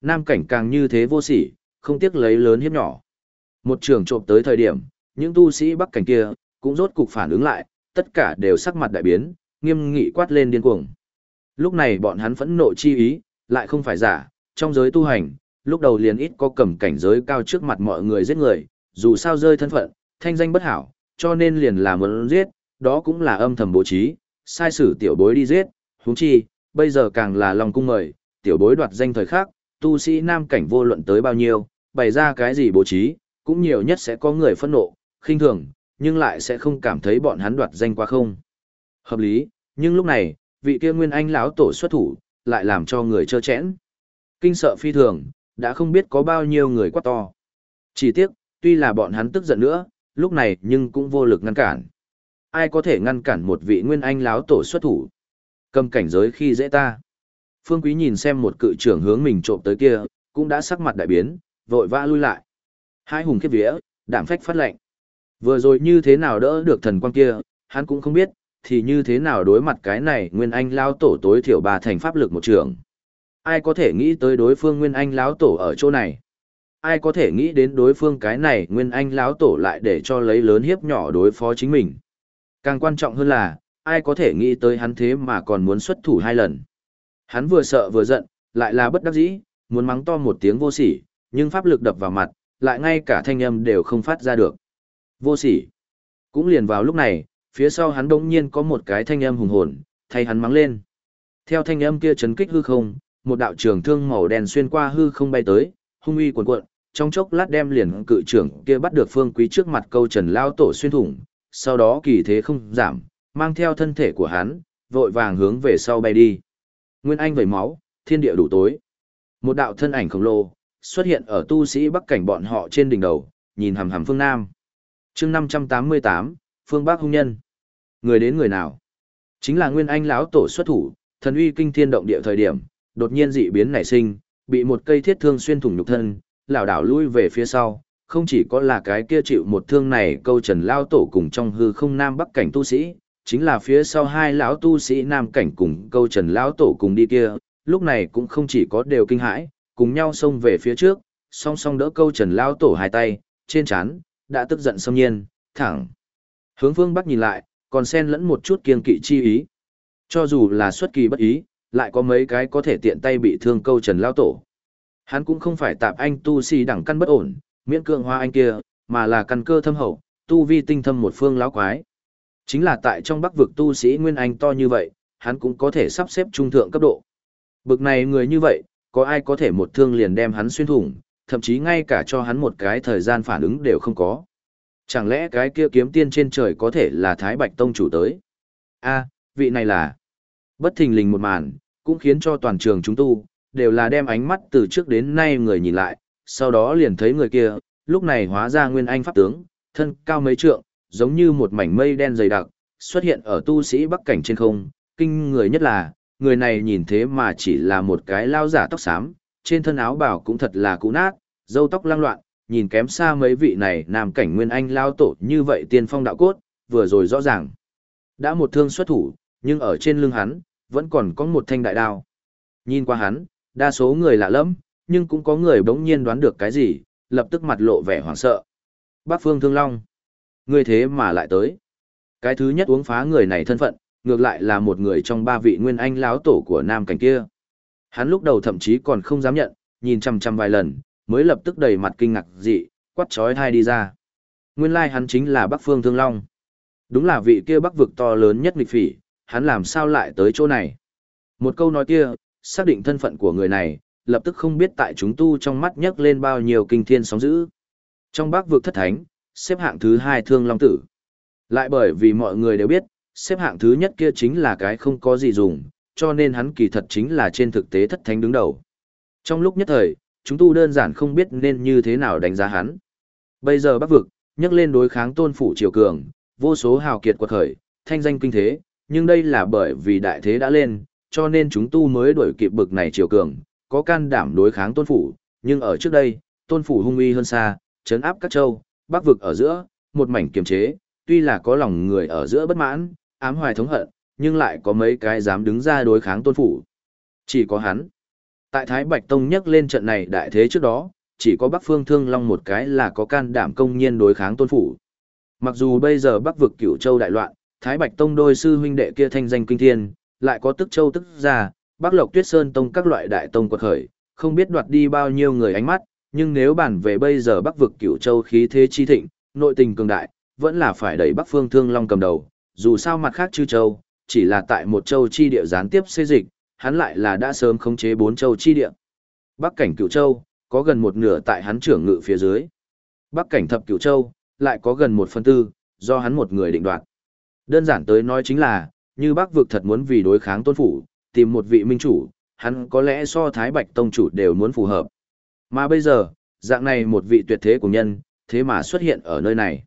Nam cảnh càng như thế vô sỉ, không tiếc lấy lớn hiếp nhỏ. Một trường trộm tới thời điểm, những tu sĩ bắc cảnh kia, cũng rốt cục phản ứng lại, tất cả đều sắc mặt đại biến, nghiêm nghị quát lên điên cuồng. Lúc này bọn hắn phẫn nộ chi ý, lại không phải giả, trong giới tu hành, lúc đầu liền ít có cầm cảnh giới cao trước mặt mọi người giết người, dù sao rơi thân phận, thanh danh bất hảo, cho nên liền là muốn giết, đó cũng là âm thầm bố trí, sai sử tiểu bối đi giết, huống chi, bây giờ càng là lòng cung mời, tiểu bối đoạt danh thời khác, tu sĩ nam cảnh vô luận tới bao nhiêu, bày ra cái gì bố trí, cũng nhiều nhất sẽ có người phẫn nộ, khinh thường, nhưng lại sẽ không cảm thấy bọn hắn đoạt danh quá không. Hợp lý, nhưng lúc này, vị kia nguyên anh lão tổ xuất thủ, lại làm cho người chơ chẽn. Kinh sợ phi thường, đã không biết có bao nhiêu người quá to. Chỉ tiếc, tuy là bọn hắn tức giận nữa, lúc này nhưng cũng vô lực ngăn cản. Ai có thể ngăn cản một vị nguyên anh lão tổ xuất thủ? Cầm cảnh giới khi dễ ta. Phương Quý nhìn xem một cự trưởng hướng mình trộm tới kia, cũng đã sắc mặt đại biến, vội vã lui lại. Hai hùng kết vía, đạm phách phát lệnh. Vừa rồi như thế nào đỡ được thần quang kia, hắn cũng không biết, thì như thế nào đối mặt cái này Nguyên Anh lão tổ tối thiểu ba thành pháp lực một trường. Ai có thể nghĩ tới đối phương Nguyên Anh lão tổ ở chỗ này? Ai có thể nghĩ đến đối phương cái này Nguyên Anh lão tổ lại để cho lấy lớn hiếp nhỏ đối phó chính mình? Càng quan trọng hơn là, ai có thể nghĩ tới hắn thế mà còn muốn xuất thủ hai lần? Hắn vừa sợ vừa giận, lại là bất đắc dĩ, muốn mắng to một tiếng vô sỉ, nhưng pháp lực đập vào mặt, lại ngay cả thanh âm đều không phát ra được. Vô sỉ. Cũng liền vào lúc này, phía sau hắn đống nhiên có một cái thanh âm hùng hồn, thay hắn mắng lên. Theo thanh âm kia chấn kích hư không, một đạo trường thương màu đen xuyên qua hư không bay tới, hung uy cuồn cuộn, trong chốc lát đem liền cự trưởng kia bắt được phương quý trước mặt câu trần lao tổ xuyên thủng, sau đó kỳ thế không giảm, mang theo thân thể của hắn, vội vàng hướng về sau bay đi. Nguyên Anh vẩy máu, thiên địa đủ tối. Một đạo thân ảnh khổng lồ xuất hiện ở tu sĩ Bắc cảnh bọn họ trên đỉnh đầu, nhìn hằm hằm phương Nam. Chương 588, phương Bắc hung nhân. Người đến người nào? Chính là Nguyên Anh lão tổ xuất thủ, thần uy kinh thiên động địa thời điểm, đột nhiên dị biến nảy sinh, bị một cây thiết thương xuyên thủng nhục thân, lảo đảo lui về phía sau, không chỉ có là cái kia chịu một thương này câu trần lao tổ cùng trong hư không nam bắc cảnh tu sĩ, chính là phía sau hai lão tu sĩ nam cảnh cùng câu trần lão tổ cùng đi kia, lúc này cũng không chỉ có đều kinh hãi, cùng nhau xông về phía trước, song song đỡ câu trần lão tổ hai tay, trên chán, đã tức giận xâm nhiên, thẳng. Hướng phương bắc nhìn lại, còn xen lẫn một chút kiên kỵ chi ý. Cho dù là xuất kỳ bất ý, lại có mấy cái có thể tiện tay bị thương câu trần lão tổ. Hắn cũng không phải tạp anh tu sĩ si đẳng căn bất ổn, miễn cưỡng hoa anh kia, mà là căn cơ thâm hậu, tu vi tinh thâm một phương lão quái. Chính là tại trong bắc vực tu sĩ Nguyên Anh to như vậy, hắn cũng có thể sắp xếp trung thượng cấp độ. Bực này người như vậy, có ai có thể một thương liền đem hắn xuyên thủng, thậm chí ngay cả cho hắn một cái thời gian phản ứng đều không có. Chẳng lẽ cái kia kiếm tiên trên trời có thể là Thái Bạch Tông chủ tới? a vị này là... Bất thình lình một màn, cũng khiến cho toàn trường chúng tu, đều là đem ánh mắt từ trước đến nay người nhìn lại, sau đó liền thấy người kia, lúc này hóa ra nguyên anh pháp tướng, thân cao mấy trượng, giống như một mảnh mây đen dày đặc, xuất hiện ở tu sĩ bắc cảnh trên không, kinh người nhất là, người này nhìn thế mà chỉ là một cái lao giả tóc xám, trên thân áo bảo cũng thật là cũ nát, râu tóc lang loạn, nhìn kém xa mấy vị này nam cảnh nguyên anh lao tổ như vậy tiên phong đạo cốt, vừa rồi rõ ràng. Đã một thương xuất thủ, nhưng ở trên lưng hắn, vẫn còn có một thanh đại đao. Nhìn qua hắn, đa số người lạ lẫm, nhưng cũng có người bỗng nhiên đoán được cái gì, lập tức mặt lộ vẻ hoảng sợ. Bác Phương Thương Long. Ngươi thế mà lại tới. Cái thứ nhất uống phá người này thân phận, ngược lại là một người trong ba vị nguyên anh láo tổ của nam cảnh kia. Hắn lúc đầu thậm chí còn không dám nhận, nhìn chằm chằm vài lần, mới lập tức đầy mặt kinh ngạc dị, quát chói thai đi ra. Nguyên lai hắn chính là Bắc Phương Thương Long. Đúng là vị kia Bắc vực to lớn nhất nghịch phỉ, hắn làm sao lại tới chỗ này. Một câu nói kia, xác định thân phận của người này, lập tức không biết tại chúng tu trong mắt nhấc lên bao nhiêu kinh thiên sóng dữ. Trong Bắc vực thất thánh, xếp hạng thứ hai thương long tử. Lại bởi vì mọi người đều biết, xếp hạng thứ nhất kia chính là cái không có gì dùng, cho nên hắn kỳ thật chính là trên thực tế thất thánh đứng đầu. Trong lúc nhất thời, chúng tu đơn giản không biết nên như thế nào đánh giá hắn. Bây giờ bắc vực, nhắc lên đối kháng tôn phủ triều cường, vô số hào kiệt quật khởi, thanh danh kinh thế, nhưng đây là bởi vì đại thế đã lên, cho nên chúng tu mới đuổi kịp bực này triều cường, có can đảm đối kháng tôn phủ, nhưng ở trước đây, tôn phủ hung uy hơn xa, chấn áp các châu, bắc vực ở giữa, một mảnh kiềm chế, tuy là có lòng người ở giữa bất mãn, ám hoài thống hận, nhưng lại có mấy cái dám đứng ra đối kháng tôn phủ. Chỉ có hắn. Tại Thái Bạch Tông nhắc lên trận này đại thế trước đó, chỉ có Bắc Phương Thương Long một cái là có can đảm công nhiên đối kháng tôn phủ. Mặc dù bây giờ Bắc vực cửu châu đại loạn, Thái Bạch Tông đôi sư huynh đệ kia thanh danh kinh thiên, lại có tức châu tức ra, Bắc Lộc Tuyết Sơn Tông các loại đại tông quật khởi, không biết đoạt đi bao nhiêu người ánh mắt, nhưng nếu bản về bây giờ Bắc vực cửu châu khí thế chi thịnh, nội tình cường đại, vẫn là phải đẩy Bắc Phương Thương Long cầm đầu, dù sao mặt khác chư châu, chỉ là tại một châu chi địa gián tiếp xây dịch, hắn lại là đã sớm khống chế bốn châu chi địa. Bắc cảnh cửu châu, có gần một nửa tại hắn trưởng ngự phía dưới. Bắc cảnh thập cửu châu, lại có gần một phần tư, do hắn một người định đoạt. Đơn giản tới nói chính là, như Bắc vực thật muốn vì đối kháng tôn phủ, tìm một vị minh chủ, hắn có lẽ so Thái Bạch Tông chủ đều muốn phù hợp. Mà bây giờ, dạng này một vị tuyệt thế của nhân, thế mà xuất hiện ở nơi này.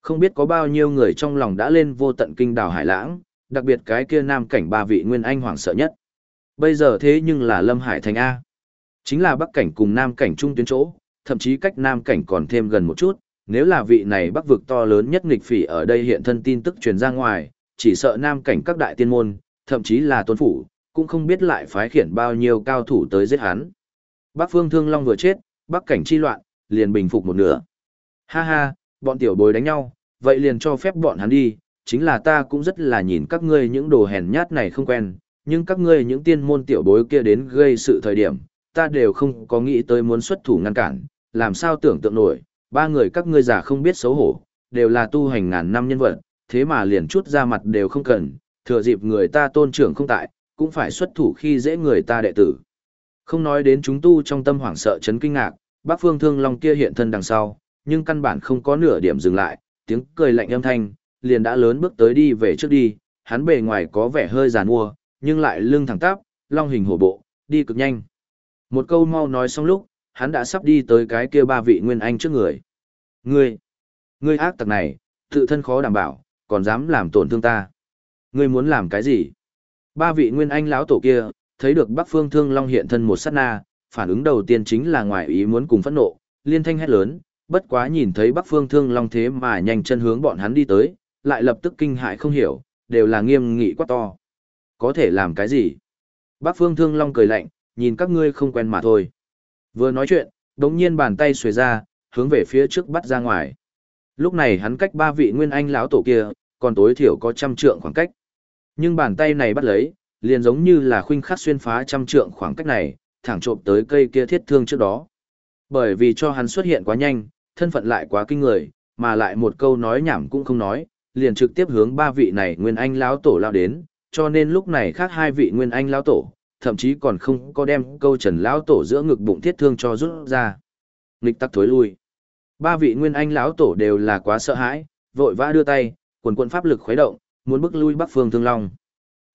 Không biết có bao nhiêu người trong lòng đã lên vô tận kinh đảo Hải Lãng, đặc biệt cái kia nam cảnh ba vị nguyên anh hoàng sợ nhất. Bây giờ thế nhưng là Lâm Hải Thành A. Chính là bắc cảnh cùng nam cảnh trung tuyến chỗ, thậm chí cách nam cảnh còn thêm gần một chút, nếu là vị này bắc vực to lớn nhất nghịch phỉ ở đây hiện thân tin tức truyền ra ngoài, chỉ sợ nam cảnh các đại tiên môn, thậm chí là tôn phủ, cũng không biết lại phái khiển bao nhiêu cao thủ tới giết hắn. Bắc phương thương long vừa chết, bắc cảnh chi loạn, liền bình phục một nửa. Ha ha, bọn tiểu bối đánh nhau, vậy liền cho phép bọn hắn đi, chính là ta cũng rất là nhìn các ngươi những đồ hèn nhát này không quen, nhưng các ngươi những tiên môn tiểu bối kia đến gây sự thời điểm, ta đều không có nghĩ tới muốn xuất thủ ngăn cản, làm sao tưởng tượng nổi, ba người các ngươi già không biết xấu hổ, đều là tu hành ngàn năm nhân vật, thế mà liền chút ra mặt đều không cần, thừa dịp người ta tôn trưởng không tại, cũng phải xuất thủ khi dễ người ta đệ tử. Không nói đến chúng tu trong tâm hoảng sợ chấn kinh ngạc, bác phương thương long kia hiện thân đằng sau, nhưng căn bản không có nửa điểm dừng lại, tiếng cười lạnh âm thanh, liền đã lớn bước tới đi về trước đi, hắn bề ngoài có vẻ hơi giàn mua, nhưng lại lưng thẳng tắp, long hình hổ bộ, đi cực nhanh. Một câu mau nói xong lúc, hắn đã sắp đi tới cái kia ba vị nguyên anh trước người. Ngươi, ngươi ác tặc này, tự thân khó đảm bảo, còn dám làm tổn thương ta. Ngươi muốn làm cái gì? Ba vị nguyên anh lão tổ kia, thấy được Bắc Phương Thương Long hiện thân một sát na, phản ứng đầu tiên chính là ngoài ý muốn cùng phẫn nộ, liên thanh hét lớn, bất quá nhìn thấy Bắc Phương Thương Long thế mà nhanh chân hướng bọn hắn đi tới, lại lập tức kinh hại không hiểu, đều là nghiêm nghị quá to. Có thể làm cái gì? Bác Phương Thương Long cười lạnh, nhìn các ngươi không quen mà thôi. Vừa nói chuyện, đống nhiên bàn tay xuề ra, hướng về phía trước bắt ra ngoài. Lúc này hắn cách ba vị nguyên anh lão tổ kia, còn tối thiểu có trăm trượng khoảng cách. Nhưng bàn tay này bắt lấy, liền giống như là khuynh khắc xuyên phá trăm trượng khoảng cách này, thẳng trộm tới cây kia thiết thương trước đó. Bởi vì cho hắn xuất hiện quá nhanh, thân phận lại quá kinh người, mà lại một câu nói nhảm cũng không nói, liền trực tiếp hướng ba vị này nguyên anh lão tổ lao đến, cho nên lúc này khác hai vị nguyên anh lão tổ, thậm chí còn không có đem câu trần lão tổ giữa ngực bụng thiết thương cho rút ra. Nghịch tắc thối lui. Ba vị nguyên anh lão tổ đều là quá sợ hãi, vội vã đưa tay, quần quần pháp lực khuấy động, muốn bức lui Bắc Phương Thương Long.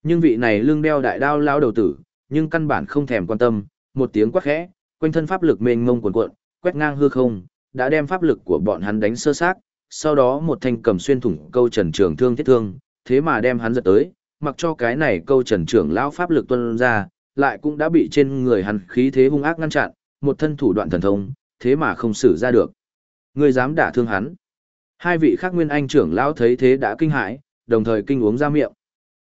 Nhưng vị này lưng đeo đại đao lão đầu tử, nhưng căn bản không thèm quan tâm, một tiếng quát khẽ, quanh thân pháp lực mênh mông cuồn cuộn, quét ngang hư không, đã đem pháp lực của bọn hắn đánh sơ xác, sau đó một thanh cầm xuyên thủng câu trần trường thương thiết thương, thế mà đem hắn giật tới, mặc cho cái này câu trần trưởng lão pháp lực tuân ra, lại cũng đã bị trên người hắn khí thế hung ác ngăn chặn, một thân thủ đoạn thần thông, thế mà không xử ra được. Người dám đả thương hắn. Hai vị khác nguyên anh trưởng lão thấy thế đã kinh hãi, đồng thời kinh uống ra miệng.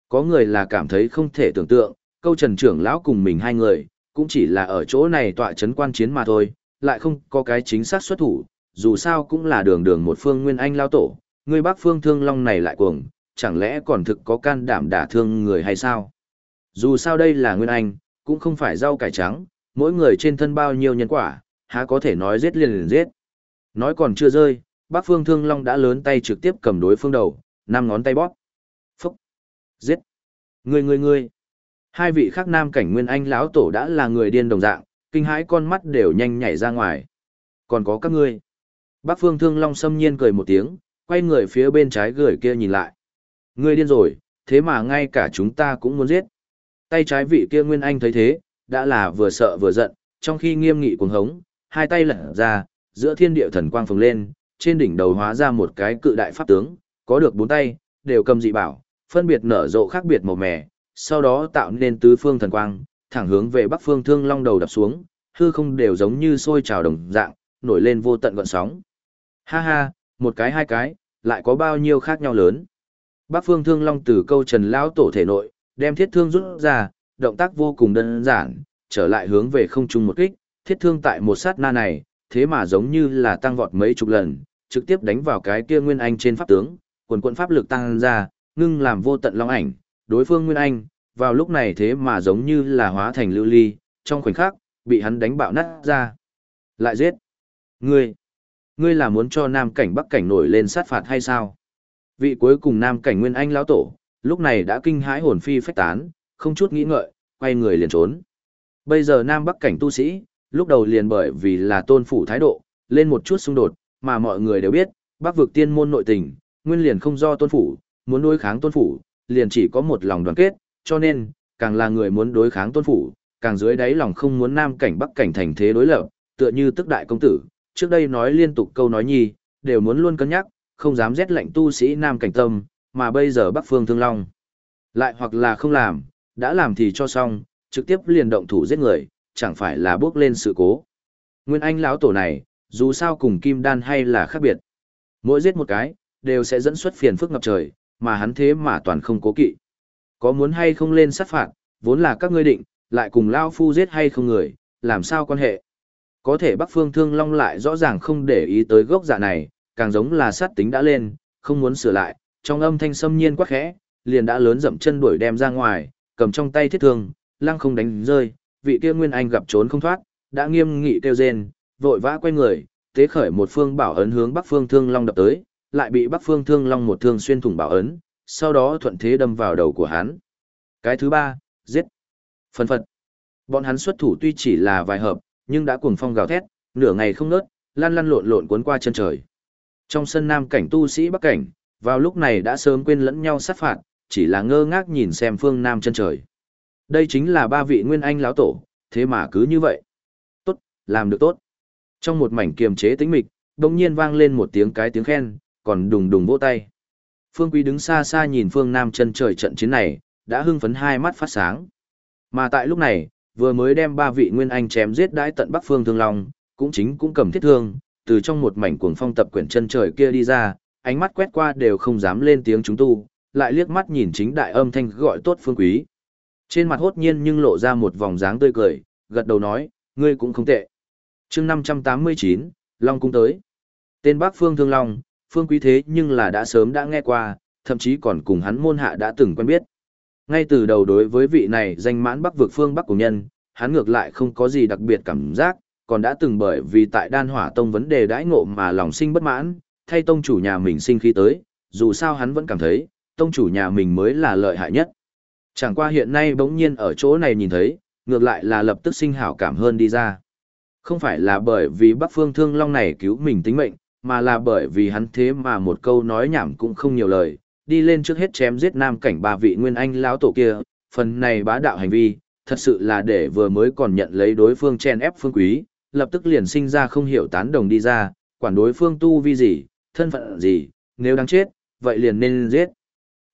Có người là cảm thấy không thể tưởng tượng, câu trần trưởng lão cùng mình hai người, cũng chỉ là ở chỗ này tọa chấn quan chiến mà thôi, lại không có cái chính xác xuất thủ, dù sao cũng là đường đường một phương nguyên anh lao tổ, người bác phương thương long này lại cuồng, chẳng lẽ còn thực có can đảm đả thương người hay sao? Dù sao đây là nguyên anh, cũng không phải rau cải trắng, mỗi người trên thân bao nhiêu nhân quả, há có thể nói giết liền liền giết. Nói còn chưa rơi, bác phương thương long đã lớn tay trực tiếp cầm đối phương đầu, năm ngón tay bóp. Phúc! Giết! Người người người! Hai vị khác nam cảnh nguyên anh lão tổ đã là người điên đồng dạng, kinh hãi con mắt đều nhanh nhảy ra ngoài. Còn có các ngươi. Bác phương thương long xâm nhiên cười một tiếng, quay người phía bên trái gửi kia nhìn lại. Ngươi điên rồi, thế mà ngay cả chúng ta cũng muốn giết. Tay trái vị kia Nguyên Anh thấy thế, đã là vừa sợ vừa giận, trong khi nghiêm nghị cuồng hống, hai tay lật ra, giữa thiên địa thần quang phồng lên, trên đỉnh đầu hóa ra một cái cự đại pháp tướng, có được bốn tay, đều cầm dị bảo, phân biệt nở rộ khác biệt màu mè, sau đó tạo nên tứ phương thần quang, thẳng hướng về Bắc Phương Thương Long đầu đập xuống, hư không đều giống như sôi trào đồng dạng, nổi lên vô tận gợn sóng. Ha ha, một cái hai cái, lại có bao nhiêu khác nhau lớn. Bắc Phương Thương Long từ câu Trần lão tổ thể nội, đem thiết thương rút ra, động tác vô cùng đơn giản, trở lại hướng về không trung một kích, thiết thương tại một sát na này, thế mà giống như là tăng vọt mấy chục lần, trực tiếp đánh vào cái kia Nguyên Anh trên pháp tướng, quần quận pháp lực tăng ra, ngưng làm vô tận long ảnh, đối phương Nguyên Anh, vào lúc này thế mà giống như là hóa thành lưu ly, trong khoảnh khắc, bị hắn đánh bạo nát ra. Lại giết. Ngươi, ngươi là muốn cho Nam cảnh Bắc cảnh nổi lên sát phạt hay sao? Vị cuối cùng Nam cảnh Nguyên Anh lão tổ, lúc này đã kinh hãi hồn phi phách tán, không chút nghĩ ngợi, quay người liền trốn. Bây giờ Nam Bắc cảnh tu sĩ, lúc đầu liền bởi vì là tôn phủ thái độ, lên một chút xung đột, mà mọi người đều biết, Bắc vực tiên môn nội tình, nguyên liền không do tôn phủ, muốn đối kháng tôn phủ, liền chỉ có một lòng đoàn kết, cho nên, càng là người muốn đối kháng tôn phủ, càng dưới đáy lòng không muốn nam cảnh bắc cảnh thành thế đối lập, tựa như tức đại công tử, trước đây nói liên tục câu nói nhi, đều muốn luôn cân nhắc, không dám rét lệnh tu sĩ nam cảnh tâm, mà bây giờ bắc phương thương long. Lại hoặc là không làm, đã làm thì cho xong, trực tiếp liền động thủ giết người, chẳng phải là bước lên sự cố. Nguyên Anh lão tổ này, dù sao cùng Kim Đan hay là khác biệt. Mỗi giết một cái, đều sẽ dẫn xuất phiền phức ngập trời, mà hắn thế mà toàn không cố kỵ. Có muốn hay không lên sát phạt, vốn là các ngươi định, lại cùng Lao Phu giết hay không người, làm sao quan hệ. Có thể Bắc Phương Thương Long lại rõ ràng không để ý tới gốc dạ này, càng giống là sát tính đã lên, không muốn sửa lại, trong âm thanh xâm nhiên quá khẽ, liền đã lớn dậm chân đuổi đem ra ngoài, cầm trong tay thiết thương, lăng không đánh rơi, vị kia Nguyên Anh gặp trốn không thoát, đã nghiêm nghị kêu rên, vội vã quay người, tế khởi một phương bảo ấn hướng Bắc Phương Thương Long đập tới, lại bị Bắc Phương Thương Long một thương xuyên thủng bảo ấn, sau đó thuận thế đâm vào đầu của hắn. Cái thứ ba, giết. Phân phật. Bọn hắn xuất thủ tuy chỉ là vài hợp, nhưng đã cuồng phong gào thét, nửa ngày không ngớt lăn lăn lộn lộn cuốn qua chân trời. Trong sân nam cảnh tu sĩ bắc cảnh, vào lúc này đã sớm quên lẫn nhau sát phạt, chỉ là ngơ ngác nhìn xem phương nam chân trời. Đây chính là ba vị nguyên anh lão tổ, thế mà cứ như vậy. Tốt, làm được tốt. Trong một mảnh kiềm chế tĩnh mịch, đột nhiên vang lên một tiếng cái tiếng khen, còn đùng đùng vỗ tay. Phương Quý đứng xa xa nhìn phương Nam chân trời trận chiến này, đã hưng phấn hai mắt phát sáng. Mà tại lúc này, vừa mới đem ba vị nguyên anh chém giết đãi tận Bắc Phương Thương Long, cũng chính cũng cầm thiết thương, từ trong một mảnh cuồng phong tập quyển chân trời kia đi ra, ánh mắt quét qua đều không dám lên tiếng chúng tu, lại liếc mắt nhìn chính đại âm thanh gọi tốt Phương Quý. Trên mặt hốt nhiên nhưng lộ ra một vòng dáng tươi cười, gật đầu nói, ngươi cũng không tệ. chương 589, Long cung tới. Tên Bắc Phương Thương Long, Phương Quý thế nhưng là đã sớm đã nghe qua, thậm chí còn cùng hắn môn hạ đã từng quen biết. Ngay từ đầu đối với vị này danh mãn Bắc vực phương Bắc của nhân, hắn ngược lại không có gì đặc biệt cảm giác, còn đã từng bởi vì tại đan hỏa tông vấn đề đãi ngộ mà lòng sinh bất mãn, thay tông chủ nhà mình sinh khí tới, dù sao hắn vẫn cảm thấy, tông chủ nhà mình mới là lợi hại nhất. Chẳng qua hiện nay bỗng nhiên ở chỗ này nhìn thấy, ngược lại là lập tức sinh hảo cảm hơn đi ra. Không phải là bởi vì Bắc Phương Thương Long này cứu mình tính mệnh, mà là bởi vì hắn thế mà một câu nói nhảm cũng không nhiều lời, đi lên trước hết chém giết nam cảnh ba vị nguyên anh lão tổ kia, phần này bá đạo hành vi, thật sự là để vừa mới còn nhận lấy đối phương chen ép phương quý, lập tức liền sinh ra không hiểu tán đồng đi ra, quản đối phương tu vi gì, thân phận gì, nếu đáng chết, vậy liền nên giết.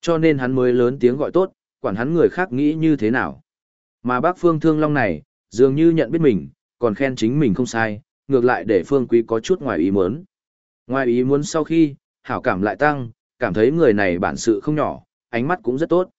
Cho nên hắn mới lớn tiếng gọi tốt, quản hắn người khác nghĩ như thế nào. Mà bác phương thương long này, dường như nhận biết mình, còn khen chính mình không sai, ngược lại để phương quý có chút ngoài ý muốn. Ngoài ý muốn sau khi, hảo cảm lại tăng, cảm thấy người này bản sự không nhỏ, ánh mắt cũng rất tốt.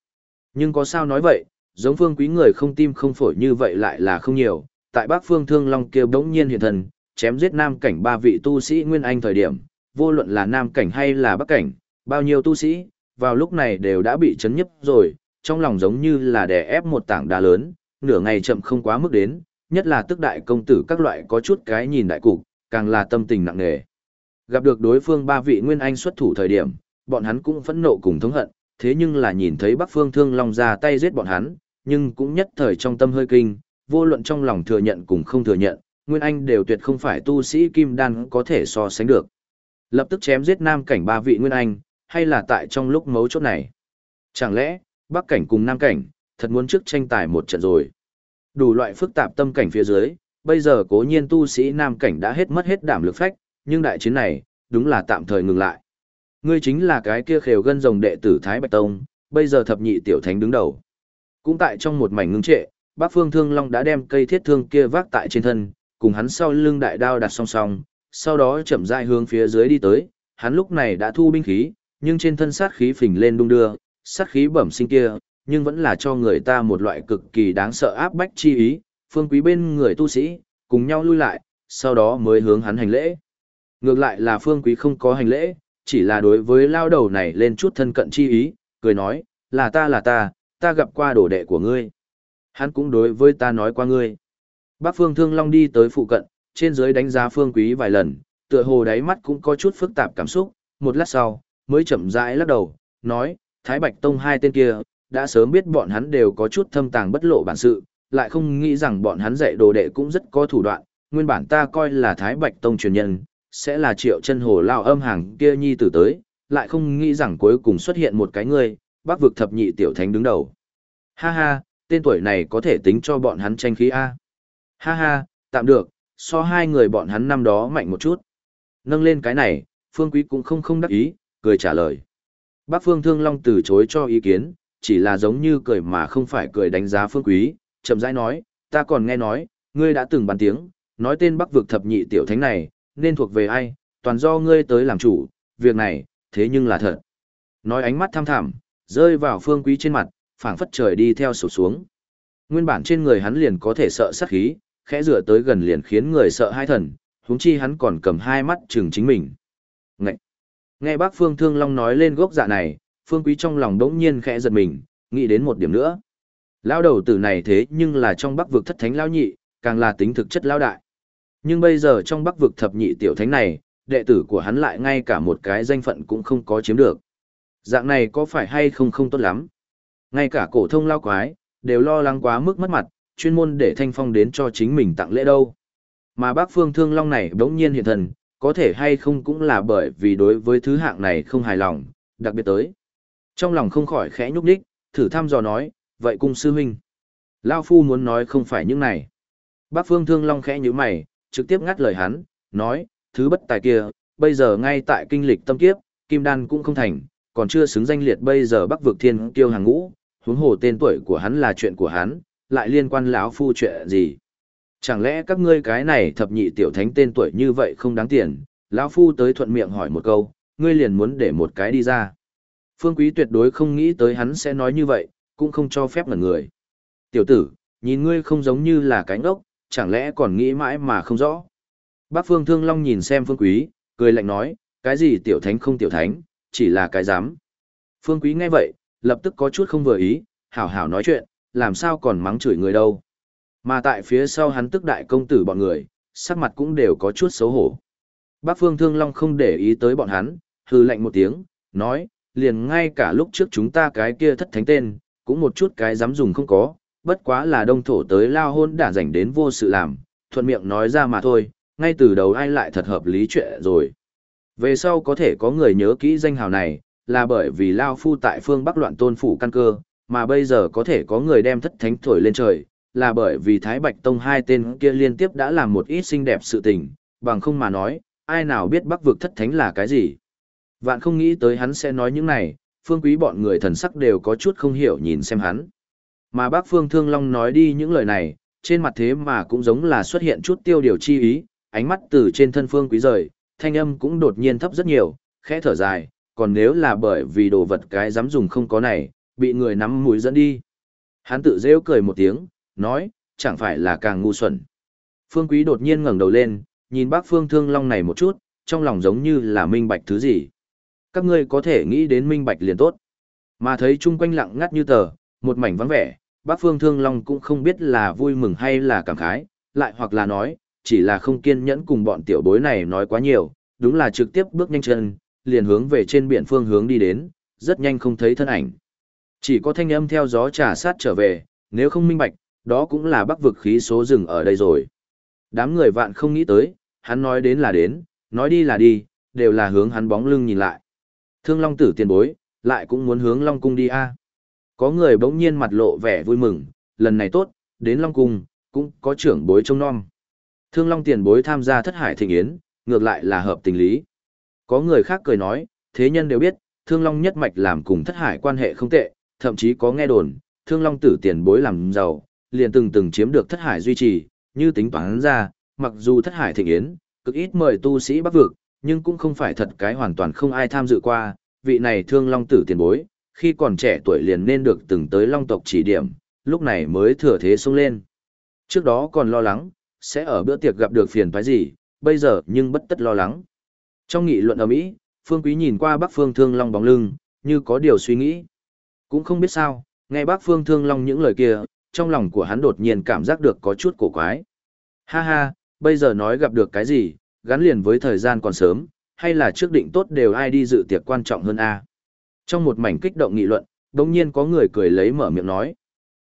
Nhưng có sao nói vậy, giống phương quý người không tim không phổi như vậy lại là không nhiều, tại Bắc Phương Thương Long kia bỗng nhiên hiện thần, chém giết nam cảnh ba vị tu sĩ Nguyên Anh thời điểm, vô luận là nam cảnh hay là bắc cảnh, bao nhiêu tu sĩ, vào lúc này đều đã bị chấn nhấp rồi, trong lòng giống như là đè ép một tảng đá lớn, nửa ngày chậm không quá mức đến, nhất là tức đại công tử các loại có chút cái nhìn đại cục, càng là tâm tình nặng nề. Gặp được đối phương ba vị Nguyên Anh xuất thủ thời điểm, bọn hắn cũng phẫn nộ cùng thống hận, thế nhưng là nhìn thấy Bắc Phương Thương Long ra tay giết bọn hắn, nhưng cũng nhất thời trong tâm hơi kinh, vô luận trong lòng thừa nhận cùng không thừa nhận, Nguyên Anh đều tuyệt không phải tu sĩ kim đan có thể so sánh được. Lập tức chém giết nam cảnh ba vị Nguyên Anh, hay là tại trong lúc mấu chốt này? Chẳng lẽ, Bắc cảnh cùng Nam cảnh, thật muốn trước tranh tài một trận rồi? Đủ loại phức tạp tâm cảnh phía dưới, bây giờ cố nhiên tu sĩ Nam cảnh đã hết mất hết đảm lực phách, nhưng đại chiến này, đúng là tạm thời ngừng lại. Ngươi chính là cái kia khều gân rồng đệ tử Thái Bạch Tông, bây giờ thập nhị tiểu thánh đứng đầu. Cũng tại trong một mảnh ngưng trệ, Bác Phương Thương Long đã đem cây thiết thương kia vác tại trên thân, cùng hắn sau lưng đại đao đặt song song, sau đó chậm rãi hướng phía dưới đi tới, hắn lúc này đã thu binh khí, nhưng trên thân sát khí phình lên đung đưa, sát khí bẩm sinh kia, nhưng vẫn là cho người ta một loại cực kỳ đáng sợ áp bách chi ý, phương quý bên người tu sĩ, cùng nhau lui lại, sau đó mới hướng hắn hành lễ. Ngược lại là phương quý không có hành lễ, chỉ là đối với lao đầu này lên chút thân cận chi ý, cười nói, là ta là ta, ta gặp qua đồ đệ của ngươi. Hắn cũng đối với ta nói qua ngươi. Bác Phương Thương Long đi tới phụ cận, trên dưới đánh giá Phương Quý vài lần, tựa hồ đáy mắt cũng có chút phức tạp cảm xúc, một lát sau, mới chậm rãi lắc đầu, nói, Thái Bạch Tông hai tên kia, đã sớm biết bọn hắn đều có chút thâm tàng bất lộ bản sự, lại không nghĩ rằng bọn hắn dạy đồ đệ cũng rất có thủ đoạn, nguyên bản ta coi là Thái Bạch Tông truyền nhân, sẽ là triệu chân hồ lao âm hàng kia nhi tử tới, lại không nghĩ rằng cuối cùng xuất hiện một cái người, bác vực thập nhị tiểu thánh đứng đầu. Ha ha, tên tuổi này có thể tính cho bọn hắn tranh khí A. Ha ha, tạm được, so hai người bọn hắn năm đó mạnh một chút. Nâng lên cái này, Phương Quý cũng không không đắc ý, cười trả lời. Bác Phương Thương Long từ chối cho ý kiến, chỉ là giống như cười mà không phải cười đánh giá Phương Quý, chậm rãi nói, ta còn nghe nói, ngươi đã từng bàn tiếng, nói tên Bắc vực thập nhị tiểu thánh này, nên thuộc về ai, toàn do ngươi tới làm chủ, việc này, thế nhưng là thật. Nói ánh mắt tham thảm, rơi vào Phương Quý trên mặt, phảng phất trời đi theo sụp xuống. Nguyên bản trên người hắn liền có thể sợ sát khí, khẽ rửa tới gần liền khiến người sợ hai thần, huống chi hắn còn cầm hai mắt chừng chính mình. Ngậy! Nghe bác Phương Thương Long nói lên gốc dạ này, Phương Quý trong lòng đống nhiên khẽ giật mình, nghĩ đến một điểm nữa. Lao đầu tử này thế nhưng là trong bắc vực thất thánh lao nhị, càng là tính thực chất lao đại. Nhưng bây giờ trong bắc vực thập nhị tiểu thánh này, đệ tử của hắn lại ngay cả một cái danh phận cũng không có chiếm được. Dạng này có phải hay không không tốt lắm? Ngay cả cổ thông lao quái, đều lo lắng quá mức mất mặt, chuyên môn để thanh phong đến cho chính mình tặng lễ đâu. Mà bác phương thương long này đống nhiên hiện thần, có thể hay không cũng là bởi vì đối với thứ hạng này không hài lòng, đặc biệt tới. Trong lòng không khỏi khẽ nhúc đích, thử thăm dò nói, vậy cung sư huynh. Lao phu muốn nói không phải những này. Bác phương thương long khẽ như mày, trực tiếp ngắt lời hắn, nói, thứ bất tài kia, bây giờ ngay tại kinh lịch tâm kiếp, kim đan cũng không thành, còn chưa xứng danh liệt bây giờ bắc vực thiên kiêu hàng ngũ, huống hồ tên tuổi của hắn là chuyện của hắn, lại liên quan lão phu chuyện gì. Chẳng lẽ các ngươi cái này thập nhị tiểu thánh tên tuổi như vậy không đáng tiền, lão phu tới thuận miệng hỏi một câu, ngươi liền muốn để một cái đi ra. Phương Quý tuyệt đối không nghĩ tới hắn sẽ nói như vậy, cũng không cho phép ngẩn người. Tiểu tử, nhìn ngươi không giống như là cánh ốc, chẳng lẽ còn nghĩ mãi mà không rõ. Bác Phương Thương Long nhìn xem Phương Quý, cười lạnh nói, cái gì tiểu thánh không tiểu thánh, chỉ là cái dám. Phương Quý nghe vậy, lập tức có chút không vừa ý, hảo hảo nói chuyện, làm sao còn mắng chửi người đâu. Mà tại phía sau hắn tức đại công tử bọn người, sắc mặt cũng đều có chút xấu hổ. Bác Phương Thương Long không để ý tới bọn hắn, hư lạnh một tiếng, nói, liền ngay cả lúc trước chúng ta cái kia thất thánh tên, cũng một chút cái dám dùng không có, bất quá là đông thổ tới lao hôn đã dành đến vô sự làm, thuận miệng nói ra mà thôi, ngay từ đầu ai lại thật hợp lý chuyện rồi. Về sau có thể có người nhớ kỹ danh hào này, là bởi vì Lao Phu tại phương Bắc loạn tôn phủ căn cơ, mà bây giờ có thể có người đem thất thánh thổi lên trời, là bởi vì Thái Bạch Tông hai tên kia liên tiếp đã làm một ít xinh đẹp sự tình, bằng không mà nói, ai nào biết bắc vực thất thánh là cái gì. Vạn không nghĩ tới hắn sẽ nói những này, phương quý bọn người thần sắc đều có chút không hiểu nhìn xem hắn. Mà bác Phương Thương Long nói đi những lời này, trên mặt thế mà cũng giống là xuất hiện chút tiêu điều chi ý, ánh mắt từ trên thân phương quý rời, thanh âm cũng đột nhiên thấp rất nhiều, khẽ thở dài, còn nếu là bởi vì đồ vật cái dám dùng không có này, bị người nắm mũi dẫn đi. Hắn tự rêu cười một tiếng, nói, chẳng phải là càng ngu xuẩn. Phương Quý đột nhiên ngẩng đầu lên, nhìn bác Phương Thương Long này một chút, trong lòng giống như là minh bạch thứ gì. Các ngươi có thể nghĩ đến minh bạch liền tốt. Mà thấy chung quanh lặng ngắt như tờ, một mảnh vắng vẻ, bác Phương Thương Long cũng không biết là vui mừng hay là cảm khái, lại hoặc là nói, chỉ là không kiên nhẫn cùng bọn tiểu bối này nói quá nhiều, đúng là trực tiếp bước nhanh chân, liền hướng về trên biển phương hướng đi đến, rất nhanh không thấy thân ảnh. Chỉ có thanh âm theo gió trà sát trở về, nếu không minh bạch, đó cũng là bắc vực khí số rừng ở đây rồi. Đám người vạn không nghĩ tới, hắn nói đến là đến, nói đi là đi, đều là hướng hắn bóng lưng nhìn lại. Thương Long tử tiền bối, lại cũng muốn hướng Long cung đi a. Có người bỗng nhiên mặt lộ vẻ vui mừng, lần này tốt, đến Long cung, cũng có trưởng bối trông non. Thương Long tiền bối tham gia thất hải thịnh yến, ngược lại là hợp tình lý. Có người khác cười nói, thế nhân đều biết, Thương Long nhất mạch làm cùng thất hải quan hệ không tệ, thậm chí có nghe đồn, Thương Long tử tiền bối làm giàu, liền từng từng chiếm được thất hải duy trì, như tính toán ra, mặc dù thất hải thịnh yến, cực ít mời tu sĩ bắc vực, nhưng cũng không phải thật cái hoàn toàn không ai tham dự qua, vị này thương long tử tiền bối, khi còn trẻ tuổi liền nên được từng tới long tộc chỉ điểm, lúc này mới thừa thế xông lên. Trước đó còn lo lắng, sẽ ở bữa tiệc gặp được phiền toái gì, bây giờ nhưng bất tất lo lắng. Trong nghị luận ở Mỹ, Phương Quý nhìn qua Bắc Phương Thương Long bóng lưng, như có điều suy nghĩ. Cũng không biết sao, nghe Bắc Phương Thương Long những lời kia, trong lòng của hắn đột nhiên cảm giác được có chút cổ quái. Ha ha, bây giờ nói gặp được cái gì, gắn liền với thời gian còn sớm, hay là trước định tốt đều ai đi dự tiệc quan trọng hơn a trong một mảnh kích động nghị luận, đồng nhiên có người cười lấy mở miệng nói.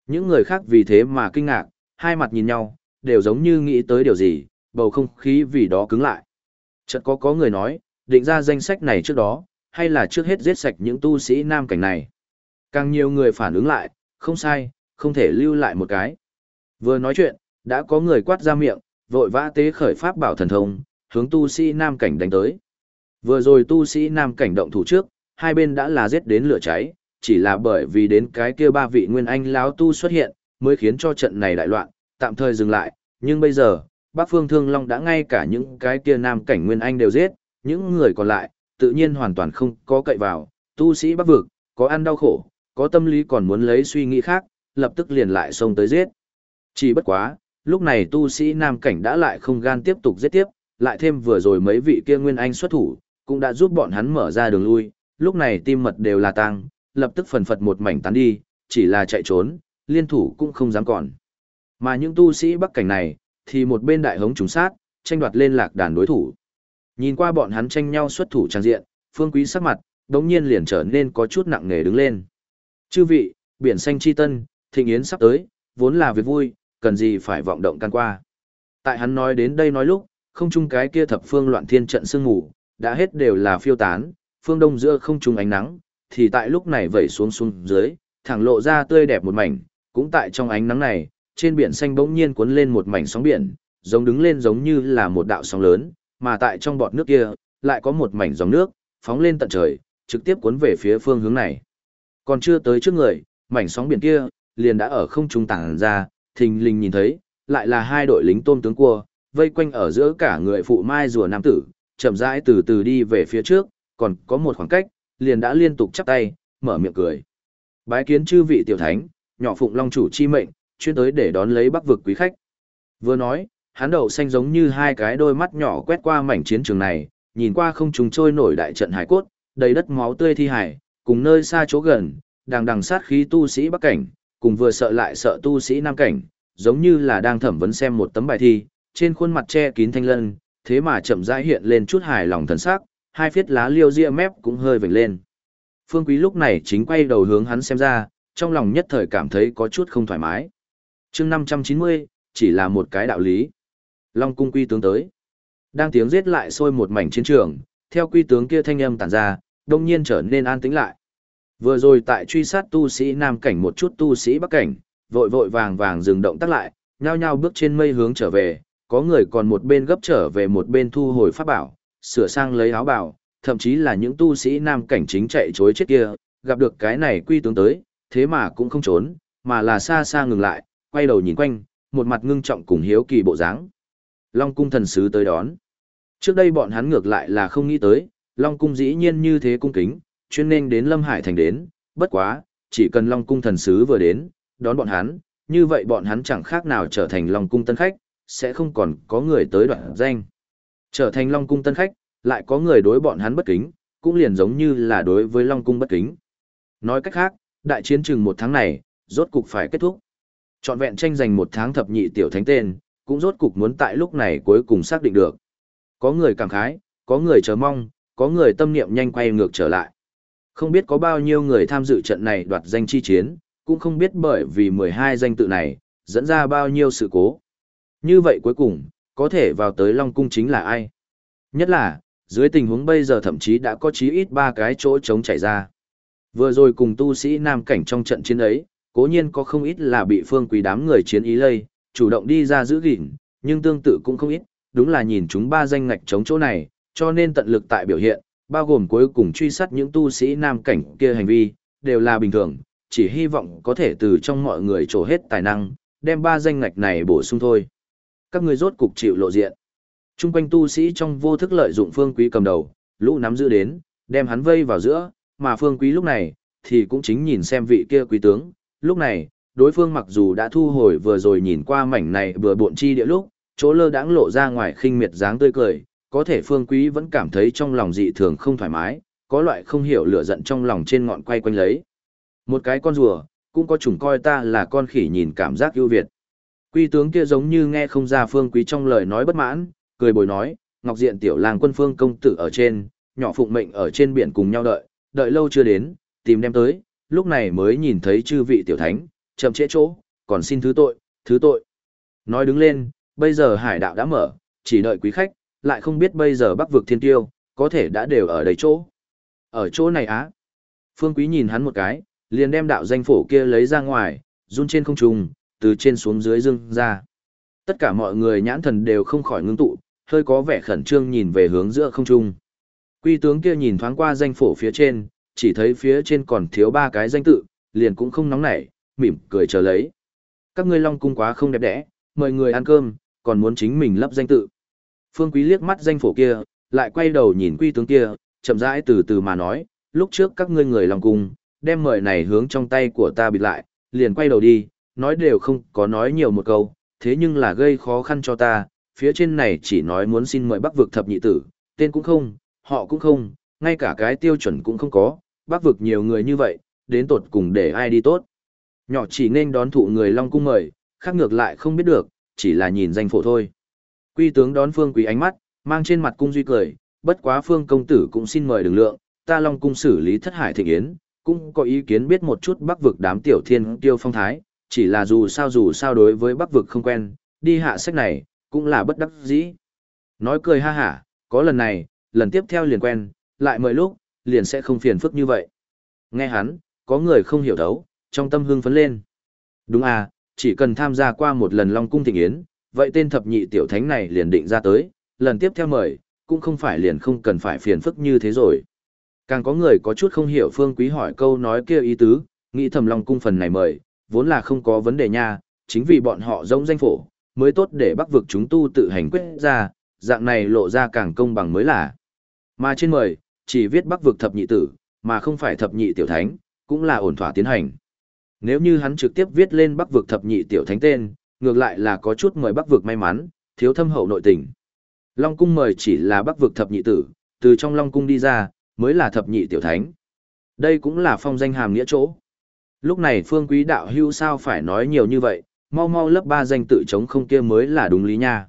Những người khác vì thế mà kinh ngạc, hai mặt nhìn nhau, đều giống như nghĩ tới điều gì, bầu không khí vì đó cứng lại. Chợt có có người nói, định ra danh sách này trước đó, hay là trước hết giết sạch những tu sĩ nam cảnh này. Càng nhiều người phản ứng lại, không sai, không thể lưu lại một cái. Vừa nói chuyện, đã có người quát ra miệng, vội vã tế khởi pháp bảo thần thông, hướng tu sĩ nam cảnh đánh tới. Vừa rồi tu sĩ nam cảnh động thủ trước, hai bên đã là giết đến lửa cháy, chỉ là bởi vì đến cái kia ba vị nguyên anh lão tu xuất hiện, mới khiến cho trận này đại loạn, tạm thời dừng lại, nhưng bây giờ, Bắc Phương Thương Long đã ngay cả những cái kia nam cảnh nguyên anh đều giết, những người còn lại, tự nhiên hoàn toàn không có cậy vào, tu sĩ Bắc vực, có ăn đau khổ, có tâm lý còn muốn lấy suy nghĩ khác, lập tức liền lại xông tới giết. Chỉ bất quá, lúc này tu sĩ nam cảnh đã lại không gan tiếp tục giết tiếp, lại thêm vừa rồi mấy vị kia nguyên anh xuất thủ, cũng đã giúp bọn hắn mở ra đường lui, lúc này tim mật đều là tăng, lập tức phần phật một mảnh tán đi, chỉ là chạy trốn, liên thủ cũng không dám còn. Mà những tu sĩ bắc cảnh này, thì một bên đại hống trùng sát, tranh đoạt lên lạc đàn đối thủ. Nhìn qua bọn hắn tranh nhau xuất thủ trang diện, phương quý sắc mặt, đống nhiên liền trở nên có chút nặng nề đứng lên. Chư vị, biển xanh chi tân, thịnh yến sắp tới, vốn là việc vui, cần gì phải vọng động can qua. Tại hắn nói đến đây nói lúc, không chung cái kia thập phương loạn thiên trận sương ngủ, đã hết đều là phiêu tán, phương đông giữa không trung ánh nắng, thì tại lúc này vẩy xuống xuống dưới, thẳng lộ ra tươi đẹp một mảnh, cũng tại trong ánh nắng này, trên biển xanh bỗng nhiên cuốn lên một mảnh sóng biển, giống đứng lên giống như là một đạo sóng lớn, mà tại trong bọt nước kia, lại có một mảnh dòng nước, phóng lên tận trời, trực tiếp cuốn về phía phương hướng này. Còn chưa tới trước người, mảnh sóng biển kia, liền đã ở không trung tàng ra, thình lình nhìn thấy, lại là hai đội lính tôm tướng cua, vây quanh ở giữa cả người phụ mai rùa nam tử, chậm rãi từ từ đi về phía trước, còn có một khoảng cách, liền đã liên tục chắp tay, mở miệng cười. Bái kiến chư vị tiểu thánh, nhỏ phụng long chủ chi mệnh, chuyên tới để đón lấy bắc vực quý khách. Vừa nói, hắn đầu xanh giống như hai cái đôi mắt nhỏ quét qua mảnh chiến trường này, nhìn qua không trùng trôi nổi đại trận hải cốt, đầy đất máu tươi thi hải, cùng nơi xa chỗ gần, đằng đằng sát khí tu sĩ bắc cảnh, cùng vừa sợ lại sợ tu sĩ nam cảnh, giống như là đang thẩm vấn xem một tấm bài thi, trên khuôn mặt che kín thanh lân, thế mà chậm rãi hiện lên chút hài lòng thần sắc, hai phiết lá liêu ria mép cũng hơi vểnh lên. Phương Quý lúc này chính quay đầu hướng hắn xem ra, trong lòng nhất thời cảm thấy có chút không thoải mái. chương 590, chỉ là một cái đạo lý. Long cung quy tướng tới. Đang tiếng giết lại sôi một mảnh chiến trường, theo quy tướng kia thanh âm tản ra, đông nhiên trở nên an tĩnh lại. Vừa rồi tại truy sát tu sĩ nam cảnh một chút tu sĩ bắc cảnh, vội vội vàng vàng dừng động tác lại, nhao nhao bước trên mây hướng trở về, có người còn một bên gấp trở về một bên thu hồi pháp bảo, sửa sang lấy áo bảo, thậm chí là những tu sĩ nam cảnh chính chạy chối chết kia, gặp được cái này quy tướng tới, thế mà cũng không trốn, mà là xa xa ngừng lại, quay đầu nhìn quanh, một mặt ngưng trọng cùng hiếu kỳ bộ dáng. Long cung thần sứ tới đón. Trước đây bọn hắn ngược lại là không nghĩ tới, Long cung dĩ nhiên như thế cung kính, chuyên nên đến Lâm Hải thành đến, bất quá, chỉ cần Long cung thần sứ vừa đến, đón bọn hắn, như vậy bọn hắn chẳng khác nào trở thành Long cung tân khách, sẽ không còn có người tới đoạn danh. Trở thành Long cung tân khách, lại có người đối bọn hắn bất kính, cũng liền giống như là đối với Long cung bất kính. Nói cách khác, đại chiến chừng một tháng này, rốt cục phải kết thúc. Chọn vẹn tranh giành một tháng thập nhị tiểu thánh tên, cũng rốt cục muốn tại lúc này cuối cùng xác định được. Có người cảm khái, có người chờ mong, có người tâm niệm nhanh quay ngược trở lại. Không biết có bao nhiêu người tham dự trận này đoạt danh chi chiến, cũng không biết bởi vì 12 danh tự này, dẫn ra bao nhiêu sự cố. Như vậy cuối cùng, có thể vào tới Long Cung chính là ai? Nhất là, dưới tình huống bây giờ thậm chí đã có chí ít ba cái chỗ trống chảy ra. Vừa rồi cùng tu sĩ nam cảnh trong trận chiến ấy, cố nhiên có không ít là bị phương quý đám người chiến ý lây, chủ động đi ra giữ gìn, nhưng tương tự cũng không ít, đúng là nhìn chúng ba danh ngạch chống chỗ này, cho nên tận lực tại biểu hiện, bao gồm cuối cùng truy sát những tu sĩ nam cảnh kia hành vi, đều là bình thường, chỉ hy vọng có thể từ trong mọi người trổ hết tài năng, đem ba danh ngạch này bổ sung thôi. Các ngươi rốt cục chịu lộ diện. Trung quanh tu sĩ trong vô thức lợi dụng phương quý cầm đầu, lũ nắm giữ đến, đem hắn vây vào giữa, mà phương quý lúc này, thì cũng chính nhìn xem vị kia quý tướng. Lúc này, đối phương mặc dù đã thu hồi vừa rồi nhìn qua mảnh này vừa buộn chi địa lúc, chỗ lơ đãng lộ ra ngoài khinh miệt dáng tươi cười, có thể phương quý vẫn cảm thấy trong lòng dị thường không thoải mái, có loại không hiểu lửa giận trong lòng trên ngọn quay quanh lấy. Một cái con rùa, cũng có chủng coi ta là con khỉ nhìn cảm giác ưu việt. Quy tướng kia giống như nghe không ra phương quý trong lời nói bất mãn, cười bồi nói, ngọc diện tiểu làng quân phương công tử ở trên, nhỏ phụng mệnh ở trên biển cùng nhau đợi, đợi lâu chưa đến, tìm đem tới, lúc này mới nhìn thấy chư vị tiểu thánh, chậm trễ chỗ, còn xin thứ tội, thứ tội. Nói đứng lên, bây giờ hải đạo đã mở, chỉ đợi quý khách, lại không biết bây giờ bắc vực thiên tiêu, có thể đã đều ở đây chỗ. Ở chỗ này á. Phương Quý nhìn hắn một cái, liền đem đạo danh phổ kia lấy ra ngoài, run trên không trung, từ trên xuống dưới dương ra. Tất cả mọi người nhãn thần đều không khỏi ngưng tụ, hơi có vẻ khẩn trương nhìn về hướng giữa không trung. Quy tướng kia nhìn thoáng qua danh phổ phía trên, chỉ thấy phía trên còn thiếu ba cái danh tự, liền cũng không nóng nảy, mỉm cười chờ lấy. Các ngươi long cung quá không đẹp đẽ, mời người ăn cơm, còn muốn chính mình lấp danh tự. Phương Quý liếc mắt danh phổ kia, lại quay đầu nhìn quy tướng kia, chậm rãi từ từ mà nói, lúc trước các ngươi người long cung, đem mời này hướng trong tay của ta bịt lại, liền quay đầu đi, nói đều không có nói nhiều một câu, thế nhưng là gây khó khăn cho ta, phía trên này chỉ nói muốn xin mời bắc vực thập nhị tử, tên cũng không, họ cũng không, ngay cả cái tiêu chuẩn cũng không có, bắc vực nhiều người như vậy, đến tột cùng để ai đi tốt. Nhỏ chỉ nên đón thụ người Long Cung mời, khác ngược lại không biết được, chỉ là nhìn danh phổ thôi. Quy tướng đón phương quý ánh mắt, mang trên mặt cung duy cười, bất quá phương công tử cũng xin mời đừng lượng, ta Long Cung xử lý thất hải thịnh yến, cũng có ý kiến biết một chút bắc vực đám tiểu thiên tiêu phong thái, chỉ là dù sao dù sao đối với bắc vực không quen, đi hạ sách này, cũng là bất đắc dĩ. Nói cười ha hả, có lần này, lần tiếp theo liền quen, lại mời lúc, liền sẽ không phiền phức như vậy. Nghe hắn, có người không hiểu thấu, trong tâm hương phấn lên. Đúng à, chỉ cần tham gia qua một lần Long Cung Thịnh Yến, vậy tên thập nhị tiểu thánh này liền định ra tới, lần tiếp theo mời, cũng không phải liền không cần phải phiền phức như thế rồi. Càng có người có chút không hiểu Phương Quý hỏi câu nói kia ý tứ, nghĩ thầm Long Cung phần này mời, vốn là không có vấn đề nha, chính vì bọn họ giống danh phổ, mới tốt để bắc vực chúng tu tự hành quyết ra, dạng này lộ ra càng công bằng mới là. Mà trên mời, chỉ viết bắc vực thập nhị tử, mà không phải thập nhị tiểu thánh, cũng là ổn thỏa tiến hành. Nếu như hắn trực tiếp viết lên bắc vực thập nhị tiểu thánh tên, ngược lại là có chút mời bắc vực may mắn, thiếu thâm hậu nội tình. Long cung mời chỉ là bắc vực thập nhị tử, từ trong Long cung đi ra, mới là thập nhị tiểu thánh. Đây cũng là phong danh hàm nghĩa chỗ. Lúc này phương quý đạo hưu sao phải nói nhiều như vậy, mau mau lớp ba danh tự chống không kia mới là đúng lý nha.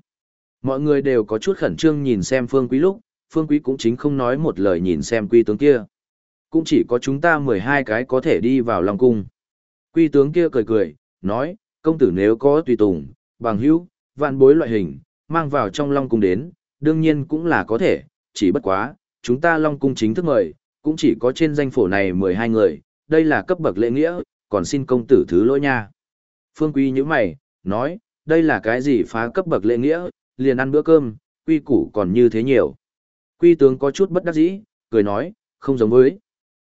Mọi người đều có chút khẩn trương nhìn xem phương quý lúc, phương quý cũng chính không nói một lời nhìn xem quy tướng kia. Cũng chỉ có chúng ta 12 cái có thể đi vào Long cung. Quy tướng kia cười cười, nói, công tử nếu có tùy tùng, bằng hữu, vạn bối loại hình, mang vào trong Long cung đến, đương nhiên cũng là có thể, chỉ bất quá, chúng ta Long cung chính thức mời, cũng chỉ có trên danh phổ này 12 người, đây là cấp bậc lễ nghĩa, còn xin công tử thứ lỗi nha. Phương Quý như mày, nói, đây là cái gì phá cấp bậc lễ nghĩa, liền ăn bữa cơm, quy củ còn như thế nhiều. Quy tướng có chút bất đắc dĩ, cười nói, không giống với.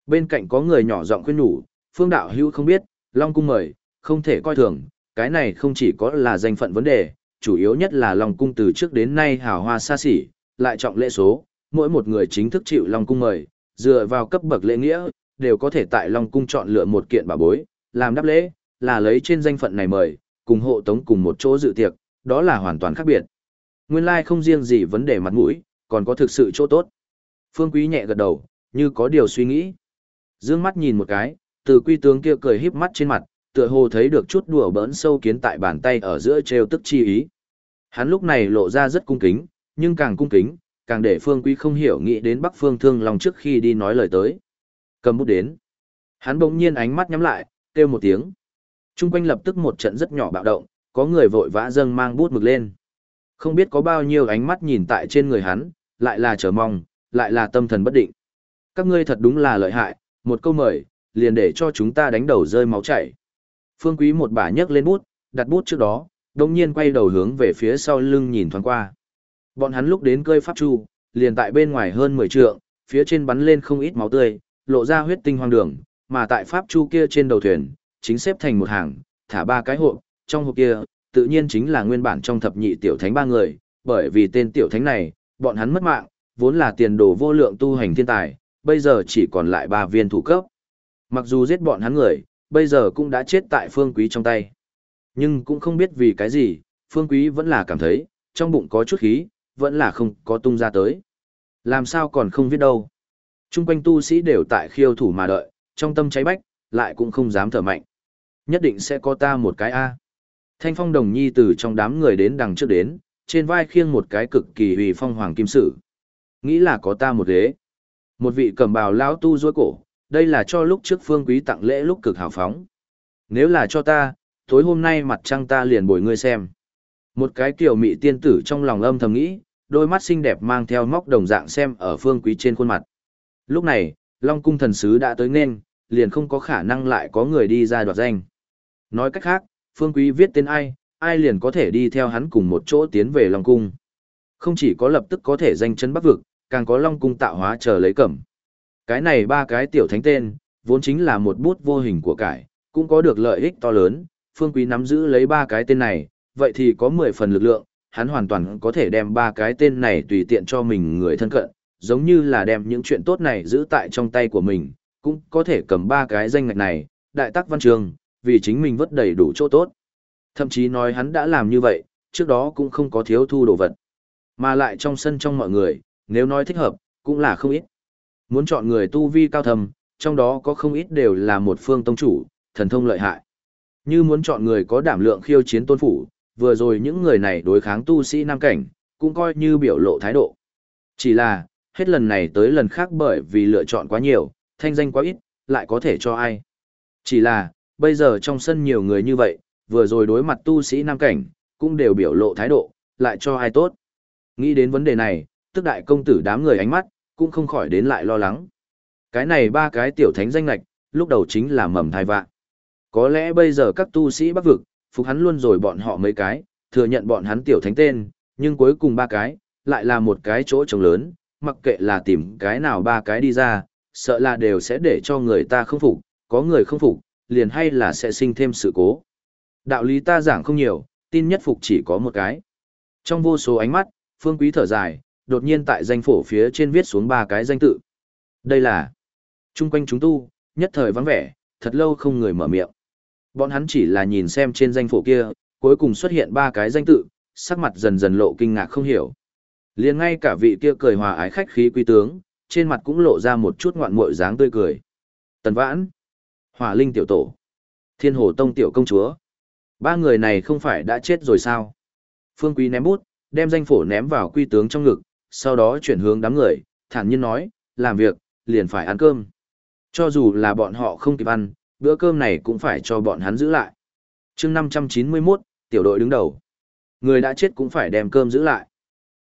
Bên cạnh có người nhỏ giọng khuyên nhủ, phương đạo hữu không biết, Long Cung mời, không thể coi thường, cái này không chỉ có là danh phận vấn đề, chủ yếu nhất là Long Cung từ trước đến nay hào hoa xa xỉ, lại trọng lễ số, mỗi một người chính thức chịu Long Cung mời, dựa vào cấp bậc lễ nghĩa, đều có thể tại Long Cung chọn lựa một kiện bảo bối, làm đáp lễ, là lấy trên danh phận này mời, cùng hộ tống cùng một chỗ dự tiệc, đó là hoàn toàn khác biệt. Nguyên lai like không riêng gì vấn đề mặt mũi, còn có thực sự chỗ tốt. Phương Quý nhẹ gật đầu, như có điều suy nghĩ. Dương mắt nhìn một cái, từ quy tướng kia cười híp mắt trên mặt, tựa hồ thấy được chút đùa bỡn sâu kiến tại bàn tay ở giữa treo tức chi ý. Hắn lúc này lộ ra rất cung kính, nhưng càng cung kính, càng để Phương Quý không hiểu nghĩ đến Bắc Phương Thương Long trước khi đi nói lời tới. Cầm bút đến. Hắn bỗng nhiên ánh mắt nhắm lại, kêu một tiếng. Trung quanh lập tức một trận rất nhỏ bạo động, có người vội vã dâng mang bút mực lên. Không biết có bao nhiêu ánh mắt nhìn tại trên người hắn, lại là chờ mong, lại là tâm thần bất định. Các ngươi thật đúng là lợi hại, một câu mời, liền để cho chúng ta đánh đầu rơi máu chảy. Phương Quý một bà nhấc lên bút, đặt bút trước đó, đồng nhiên quay đầu hướng về phía sau lưng nhìn thoáng qua. Bọn hắn lúc đến cơi pháp chu, liền tại bên ngoài hơn 10 trượng, phía trên bắn lên không ít máu tươi, lộ ra huyết tinh hoang đường, mà tại pháp chu kia trên đầu thuyền, chính xếp thành một hàng, thả ba cái hộp, trong hộp kia, tự nhiên chính là nguyên bản trong thập nhị tiểu thánh ba người, bởi vì tên tiểu thánh này, bọn hắn mất mạng, vốn là tiền đồ vô lượng tu hành thiên tài, bây giờ chỉ còn lại ba viên thủ cấp. Mặc dù giết bọn hắn người, bây giờ cũng đã chết tại phương quý trong tay. Nhưng cũng không biết vì cái gì, phương quý vẫn là cảm thấy, trong bụng có chút khí, vẫn là không có tung ra tới. Làm sao còn không biết đâu. Trung quanh tu sĩ đều tại khiêu thủ mà đợi, trong tâm cháy bách, lại cũng không dám thở mạnh. Nhất định sẽ có ta một cái A. Thanh phong đồng nhi từ trong đám người đến đằng trước đến, trên vai khiêng một cái cực kỳ hủy phong hoàng kim sử. Nghĩ là có ta một ghế. Một vị cầm bào lão tu dối cổ, đây là cho lúc trước phương quý tặng lễ lúc cực hào phóng. Nếu là cho ta, tối hôm nay mặt trăng ta liền bồi ngươi xem. Một cái kiểu mị tiên tử trong lòng âm thầm nghĩ, đôi mắt xinh đẹp mang theo móc đồng dạng xem ở phương quý trên khuôn mặt. Lúc này, Long cung thần sứ đã tới nên, liền không có khả năng lại có người đi ra đoạt danh. Nói cách khác, phương quý viết tên ai, ai liền có thể đi theo hắn cùng một chỗ tiến về Long cung. Không chỉ có lập tức có thể danh chân bắc vực, càng có Long cung tạo hóa chờ lấy cẩm. Cái này ba cái tiểu thánh tên, vốn chính là một bút vô hình của cải, cũng có được lợi ích to lớn, phương quý nắm giữ lấy ba cái tên này, vậy thì có 10 phần lực lượng, hắn hoàn toàn có thể đem ba cái tên này tùy tiện cho mình người thân cận, giống như là đem những chuyện tốt này giữ tại trong tay của mình, cũng có thể cầm ba cái danh ngạch này, đại tắc văn trường, vì chính mình vất đầy đủ chỗ tốt. Thậm chí nói hắn đã làm như vậy, trước đó cũng không có thiếu thu đồ vật. Mà lại trong sân trong mọi người, nếu nói thích hợp, cũng là không ít. Muốn chọn người tu vi cao thầm, trong đó có không ít đều là một phương tông chủ, thần thông lợi hại. Như muốn chọn người có đảm lượng khiêu chiến tôn phủ, vừa rồi những người này đối kháng tu sĩ nam cảnh, cũng coi như biểu lộ thái độ. Chỉ là, hết lần này tới lần khác bởi vì lựa chọn quá nhiều, thanh danh quá ít, lại có thể cho ai. Chỉ là, bây giờ trong sân nhiều người như vậy, vừa rồi đối mặt tu sĩ nam cảnh, cũng đều biểu lộ thái độ, lại cho ai tốt. Nghĩ đến vấn đề này, tức đại công tử đám người ánh mắt, cũng không khỏi đến lại lo lắng. Cái này ba cái tiểu thánh danh lạch, lúc đầu chính là mầm thai vạn. Có lẽ bây giờ các tu sĩ bắc vực, phục hắn luôn rồi bọn họ mấy cái, thừa nhận bọn hắn tiểu thánh tên, nhưng cuối cùng ba cái, lại là một cái chỗ trống lớn, mặc kệ là tìm cái nào ba cái đi ra, sợ là đều sẽ để cho người ta không phục, có người không phục, liền hay là sẽ sinh thêm sự cố. Đạo lý ta giảng không nhiều, tin nhất phục chỉ có một cái. Trong vô số ánh mắt, phương quý thở dài, đột nhiên tại danh phổ phía trên viết xuống ba cái danh tự. Đây là chung quanh chúng tu, nhất thời vắng vẻ, thật lâu không người mở miệng. Bọn hắn chỉ là nhìn xem trên danh phổ kia, cuối cùng xuất hiện ba cái danh tự, sắc mặt dần dần lộ kinh ngạc không hiểu liền ngay cả vị kia cười hòa ái khách khí quý tướng, trên mặt cũng lộ ra một chút ngoạn mội dáng tươi cười. Tần Vãn, Hỏa Linh tiểu tổ, Thiên Hồ Tông tiểu công chúa. Ba người này không phải đã chết rồi sao? Phương Quý ném bút, đem danh phổ ném vào quy tướng trong ngực, sau đó chuyển hướng đám người, thản nhiên nói, làm việc, liền phải ăn cơm. Cho dù là bọn họ không kịp ăn, bữa cơm này cũng phải cho bọn hắn giữ lại. chương 591, tiểu đội đứng đầu. Người đã chết cũng phải đem cơm giữ lại.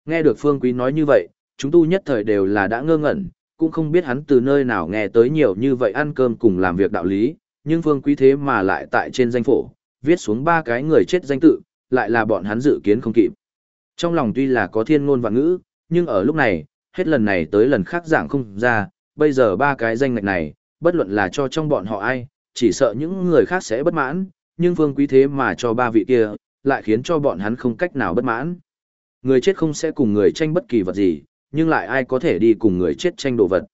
Nghe được Phương Quý nói như vậy, chúng tu nhất thời đều là đã ngơ ngẩn, cũng không biết hắn từ nơi nào nghe tới nhiều như vậy ăn cơm cùng làm việc đạo lý, nhưng Phương Quý thế mà lại tại trên danh phổ, viết xuống ba cái người chết danh tự, lại là bọn hắn dự kiến không kịp. Trong lòng tuy là có thiên ngôn và ngữ, nhưng ở lúc này, hết lần này tới lần khác dạng không ra, bây giờ ba cái danh ngạch này, bất luận là cho trong bọn họ ai, chỉ sợ những người khác sẽ bất mãn, nhưng Phương Quý thế mà cho ba vị kia, lại khiến cho bọn hắn không cách nào bất mãn. Người chết không sẽ cùng người tranh bất kỳ vật gì, nhưng lại ai có thể đi cùng người chết tranh đồ vật.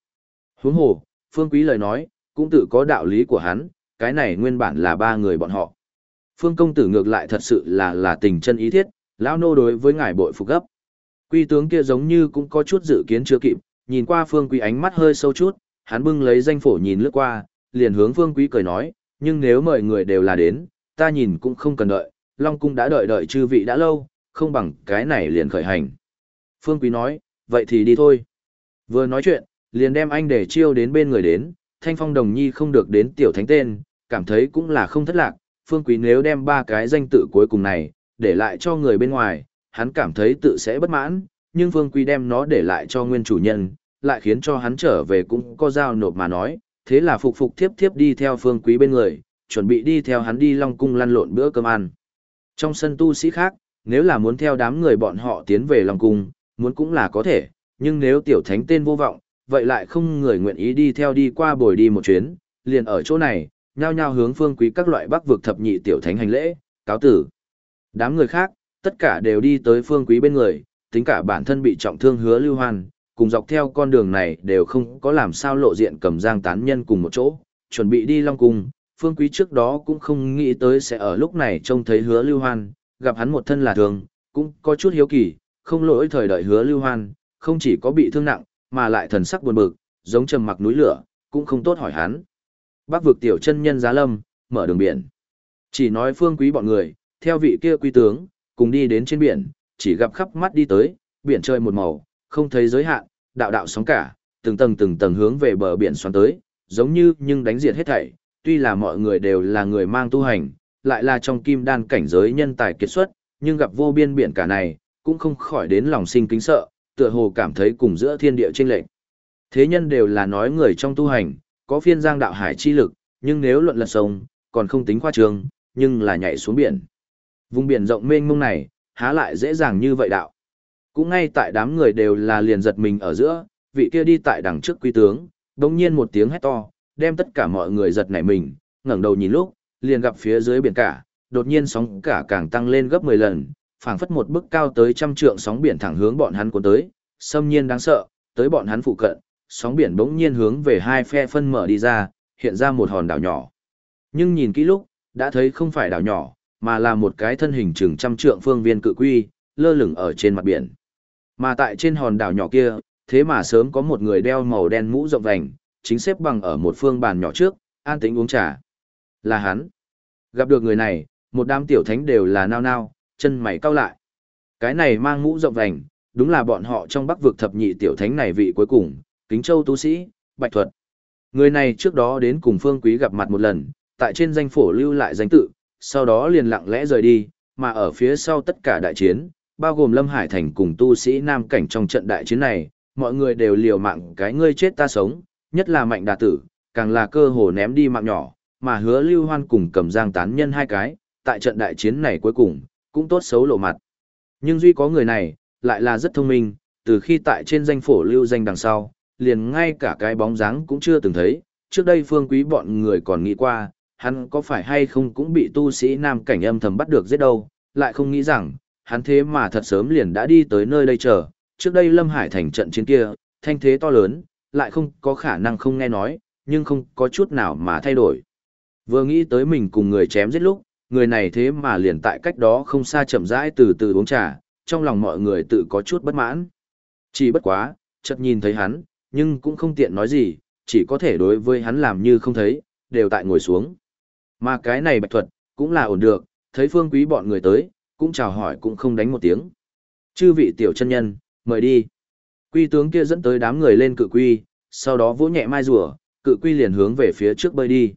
Huống hồ, Phương Quý lời nói, cũng tự có đạo lý của hắn, cái này nguyên bản là ba người bọn họ. Phương công tử ngược lại thật sự là là tình chân ý thiết, lão nô đối với ngài bội phục gấp. Quy tướng kia giống như cũng có chút dự kiến chưa kịp, nhìn qua Phương Quý ánh mắt hơi sâu chút, hắn bưng lấy danh phổ nhìn lướt qua, liền hướng Phương Quý cười nói, nhưng nếu mời người đều là đến, ta nhìn cũng không cần đợi, Long Cung đã đợi đợi chư vị đã lâu, không bằng cái này liền khởi hành. Phương Quý nói, vậy thì đi thôi. Vừa nói chuyện, liền đem anh để chiêu đến bên người đến, Thanh Phong Đồng Nhi không được đến tiểu thánh tên, cảm thấy cũng là không thất lạc, Phương Quý nếu đem ba cái danh tự cuối cùng này, để lại cho người bên ngoài, hắn cảm thấy tự sẽ bất mãn, nhưng Phương Quý đem nó để lại cho nguyên chủ nhân, lại khiến cho hắn trở về cũng có giao nộp mà nói, thế là phục phục thiếp thiếp đi theo Phương Quý bên người, chuẩn bị đi theo hắn đi Long Cung lăn lộn bữa cơm ăn. Trong sân tu sĩ khác, nếu là muốn theo đám người bọn họ tiến về Long Cung, muốn cũng là có thể, nhưng nếu tiểu thánh tên vô vọng, vậy lại không người nguyện ý đi theo đi qua bồi đi một chuyến, liền ở chỗ này, nhao nhao hướng phương quý các loại bắc vực thập nhị tiểu thánh hành lễ, cáo tử. Đám người khác, tất cả đều đi tới phương quý bên người, tính cả bản thân bị trọng thương hứa lưu hoan, cùng dọc theo con đường này đều không có làm sao lộ diện cầm giang tán nhân cùng một chỗ, chuẩn bị đi Long Cung. Phương Quý trước đó cũng không nghĩ tới sẽ ở lúc này trông thấy hứa lưu hoan, gặp hắn một thân là thường, cũng có chút hiếu kỳ, không lỗi thời đợi hứa lưu hoan, không chỉ có bị thương nặng, mà lại thần sắc buồn bực, giống trầm mặc núi lửa, cũng không tốt hỏi hắn. Bác vực tiểu chân nhân giá lâm, mở đường biển. Chỉ nói phương quý bọn người, theo vị kia quý tướng, cùng đi đến trên biển, chỉ gặp khắp mắt đi tới, biển trời một màu, không thấy giới hạn, đạo đạo sóng cả, từng tầng từng tầng hướng về bờ biển xoắn tới, giống như nhưng đánh diệt hết thảy, tuy là mọi người đều là người mang tu hành, lại là trong kim đan cảnh giới nhân tài kiệt xuất, nhưng gặp vô biên biển cả này, cũng không khỏi đến lòng sinh kính sợ, tựa hồ cảm thấy cùng giữa thiên địa chênh lệch. Thế nhân đều là nói người trong tu hành, có phiên giang đạo hải chi lực, nhưng nếu luận lật sông, còn không tính khoa trương, nhưng là nhảy xuống biển. Vùng biển rộng mênh mông này, há lại dễ dàng như vậy đạo. Cũng ngay tại đám người đều là liền giật mình ở giữa, vị kia đi tại đằng trước quý tướng, đồng nhiên một tiếng hét to, đem tất cả mọi người giật nảy mình, ngẩng đầu nhìn lúc, liền gặp phía dưới biển cả, đột nhiên sóng cả càng tăng lên gấp 10 lần, phảng phất một bức cao tới trăm trượng sóng biển thẳng hướng bọn hắn cuốn tới, xâm nhiên đáng sợ, tới bọn hắn phụ cận, sóng biển bỗng nhiên hướng về hai phe phân mở đi ra, hiện ra một hòn đảo nhỏ. Nhưng nhìn kỹ lúc, đã thấy không phải đảo nhỏ, mà là một cái thân hình chừng trăm trượng phương viên cự quy, lơ lửng ở trên mặt biển. Mà tại trên hòn đảo nhỏ kia, thế mà sớm có một người đeo màu đen mũ rộng vành, chính xếp bằng ở một phương bàn nhỏ trước, an tĩnh uống trà. Là hắn. Gặp được người này, một đám tiểu thánh đều là nao nao, chân mày cau lại. Cái này mang mũ rộng vành, đúng là bọn họ trong bắc vực thập nhị tiểu thánh này vị cuối cùng, kính châu tu sĩ, bạch thuật. Người này trước đó đến cùng phương quý gặp mặt một lần, tại trên danh phổ lưu lại danh tự, sau đó liền lặng lẽ rời đi, mà ở phía sau tất cả đại chiến, bao gồm Lâm Hải Thành cùng tu sĩ Nam Cảnh trong trận đại chiến này, mọi người đều liều mạng cái ngươi chết ta sống, nhất là mạnh đà tử, càng là cơ hồ ném đi mạng nhỏ, mà hứa lưu hoan cùng cầm giang tán nhân hai cái, tại trận đại chiến này cuối cùng, cũng tốt xấu lộ mặt. Nhưng duy có người này, lại là rất thông minh, từ khi tại trên danh phổ lưu danh đằng sau, liền ngay cả cái bóng dáng cũng chưa từng thấy, trước đây phương quý bọn người còn nghĩ qua, hắn có phải hay không cũng bị tu sĩ nam cảnh âm thầm bắt được giết đâu, lại không nghĩ rằng, hắn thế mà thật sớm liền đã đi tới nơi đây chờ, trước đây Lâm Hải thành trận chiến kia, thanh thế to lớn, lại không có khả năng không nghe nói, nhưng không có chút nào mà thay đổi. Vừa nghĩ tới mình cùng người chém giết lúc, người này thế mà liền tại cách đó không xa chậm rãi từ từ uống trà, trong lòng mọi người tự có chút bất mãn. Chỉ bất quá, chợt nhìn thấy hắn, nhưng cũng không tiện nói gì, chỉ có thể đối với hắn làm như không thấy, đều tại ngồi xuống. Mà cái này bạch thuật, cũng là ổn được, thấy phương quý bọn người tới, cũng chào hỏi cũng không đánh một tiếng. Chư vị tiểu chân nhân, mời đi. Quy tướng kia dẫn tới đám người lên cự quy, sau đó vỗ nhẹ mai rùa, cự quy liền hướng về phía trước bơi đi.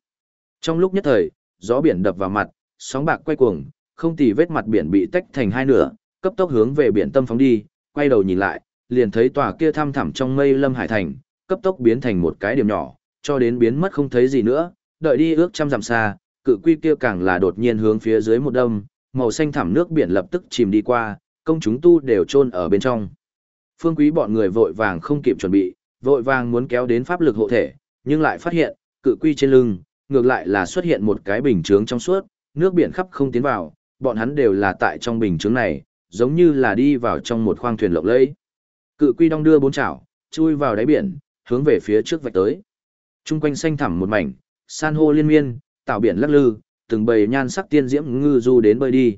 Trong lúc nhất thời, gió biển đập vào mặt, sóng bạc quay cuồng, không tì vết mặt biển bị tách thành hai nửa, cấp tốc hướng về biển tâm phóng đi, quay đầu nhìn lại, liền thấy tòa kia thăm thẳm trong mây lâm hải thành, cấp tốc biến thành một cái điểm nhỏ, cho đến biến mất không thấy gì nữa, đợi đi ước trăm dặm xa, cự quy kia càng là đột nhiên hướng phía dưới một đâm, màu xanh thẳm nước biển lập tức chìm đi qua, công chúng tu đều chôn ở bên trong. Phương quý bọn người vội vàng không kịp chuẩn bị, vội vàng muốn kéo đến pháp lực hộ thể, nhưng lại phát hiện, cự quy trên lưng, ngược lại là xuất hiện một cái bình chướng trong suốt, nước biển khắp không tiến vào, bọn hắn đều là tại trong bình chướng này, giống như là đi vào trong một khoang thuyền lộng lẫy. Cự quy đong đưa bốn chảo, chui vào đáy biển, hướng về phía trước vạch tới. Trung quanh xanh thẳm một mảnh, san hô liên miên, tạo biển lắc lư, từng bầy nhan sắc tiên diễm ngư du đến bơi đi.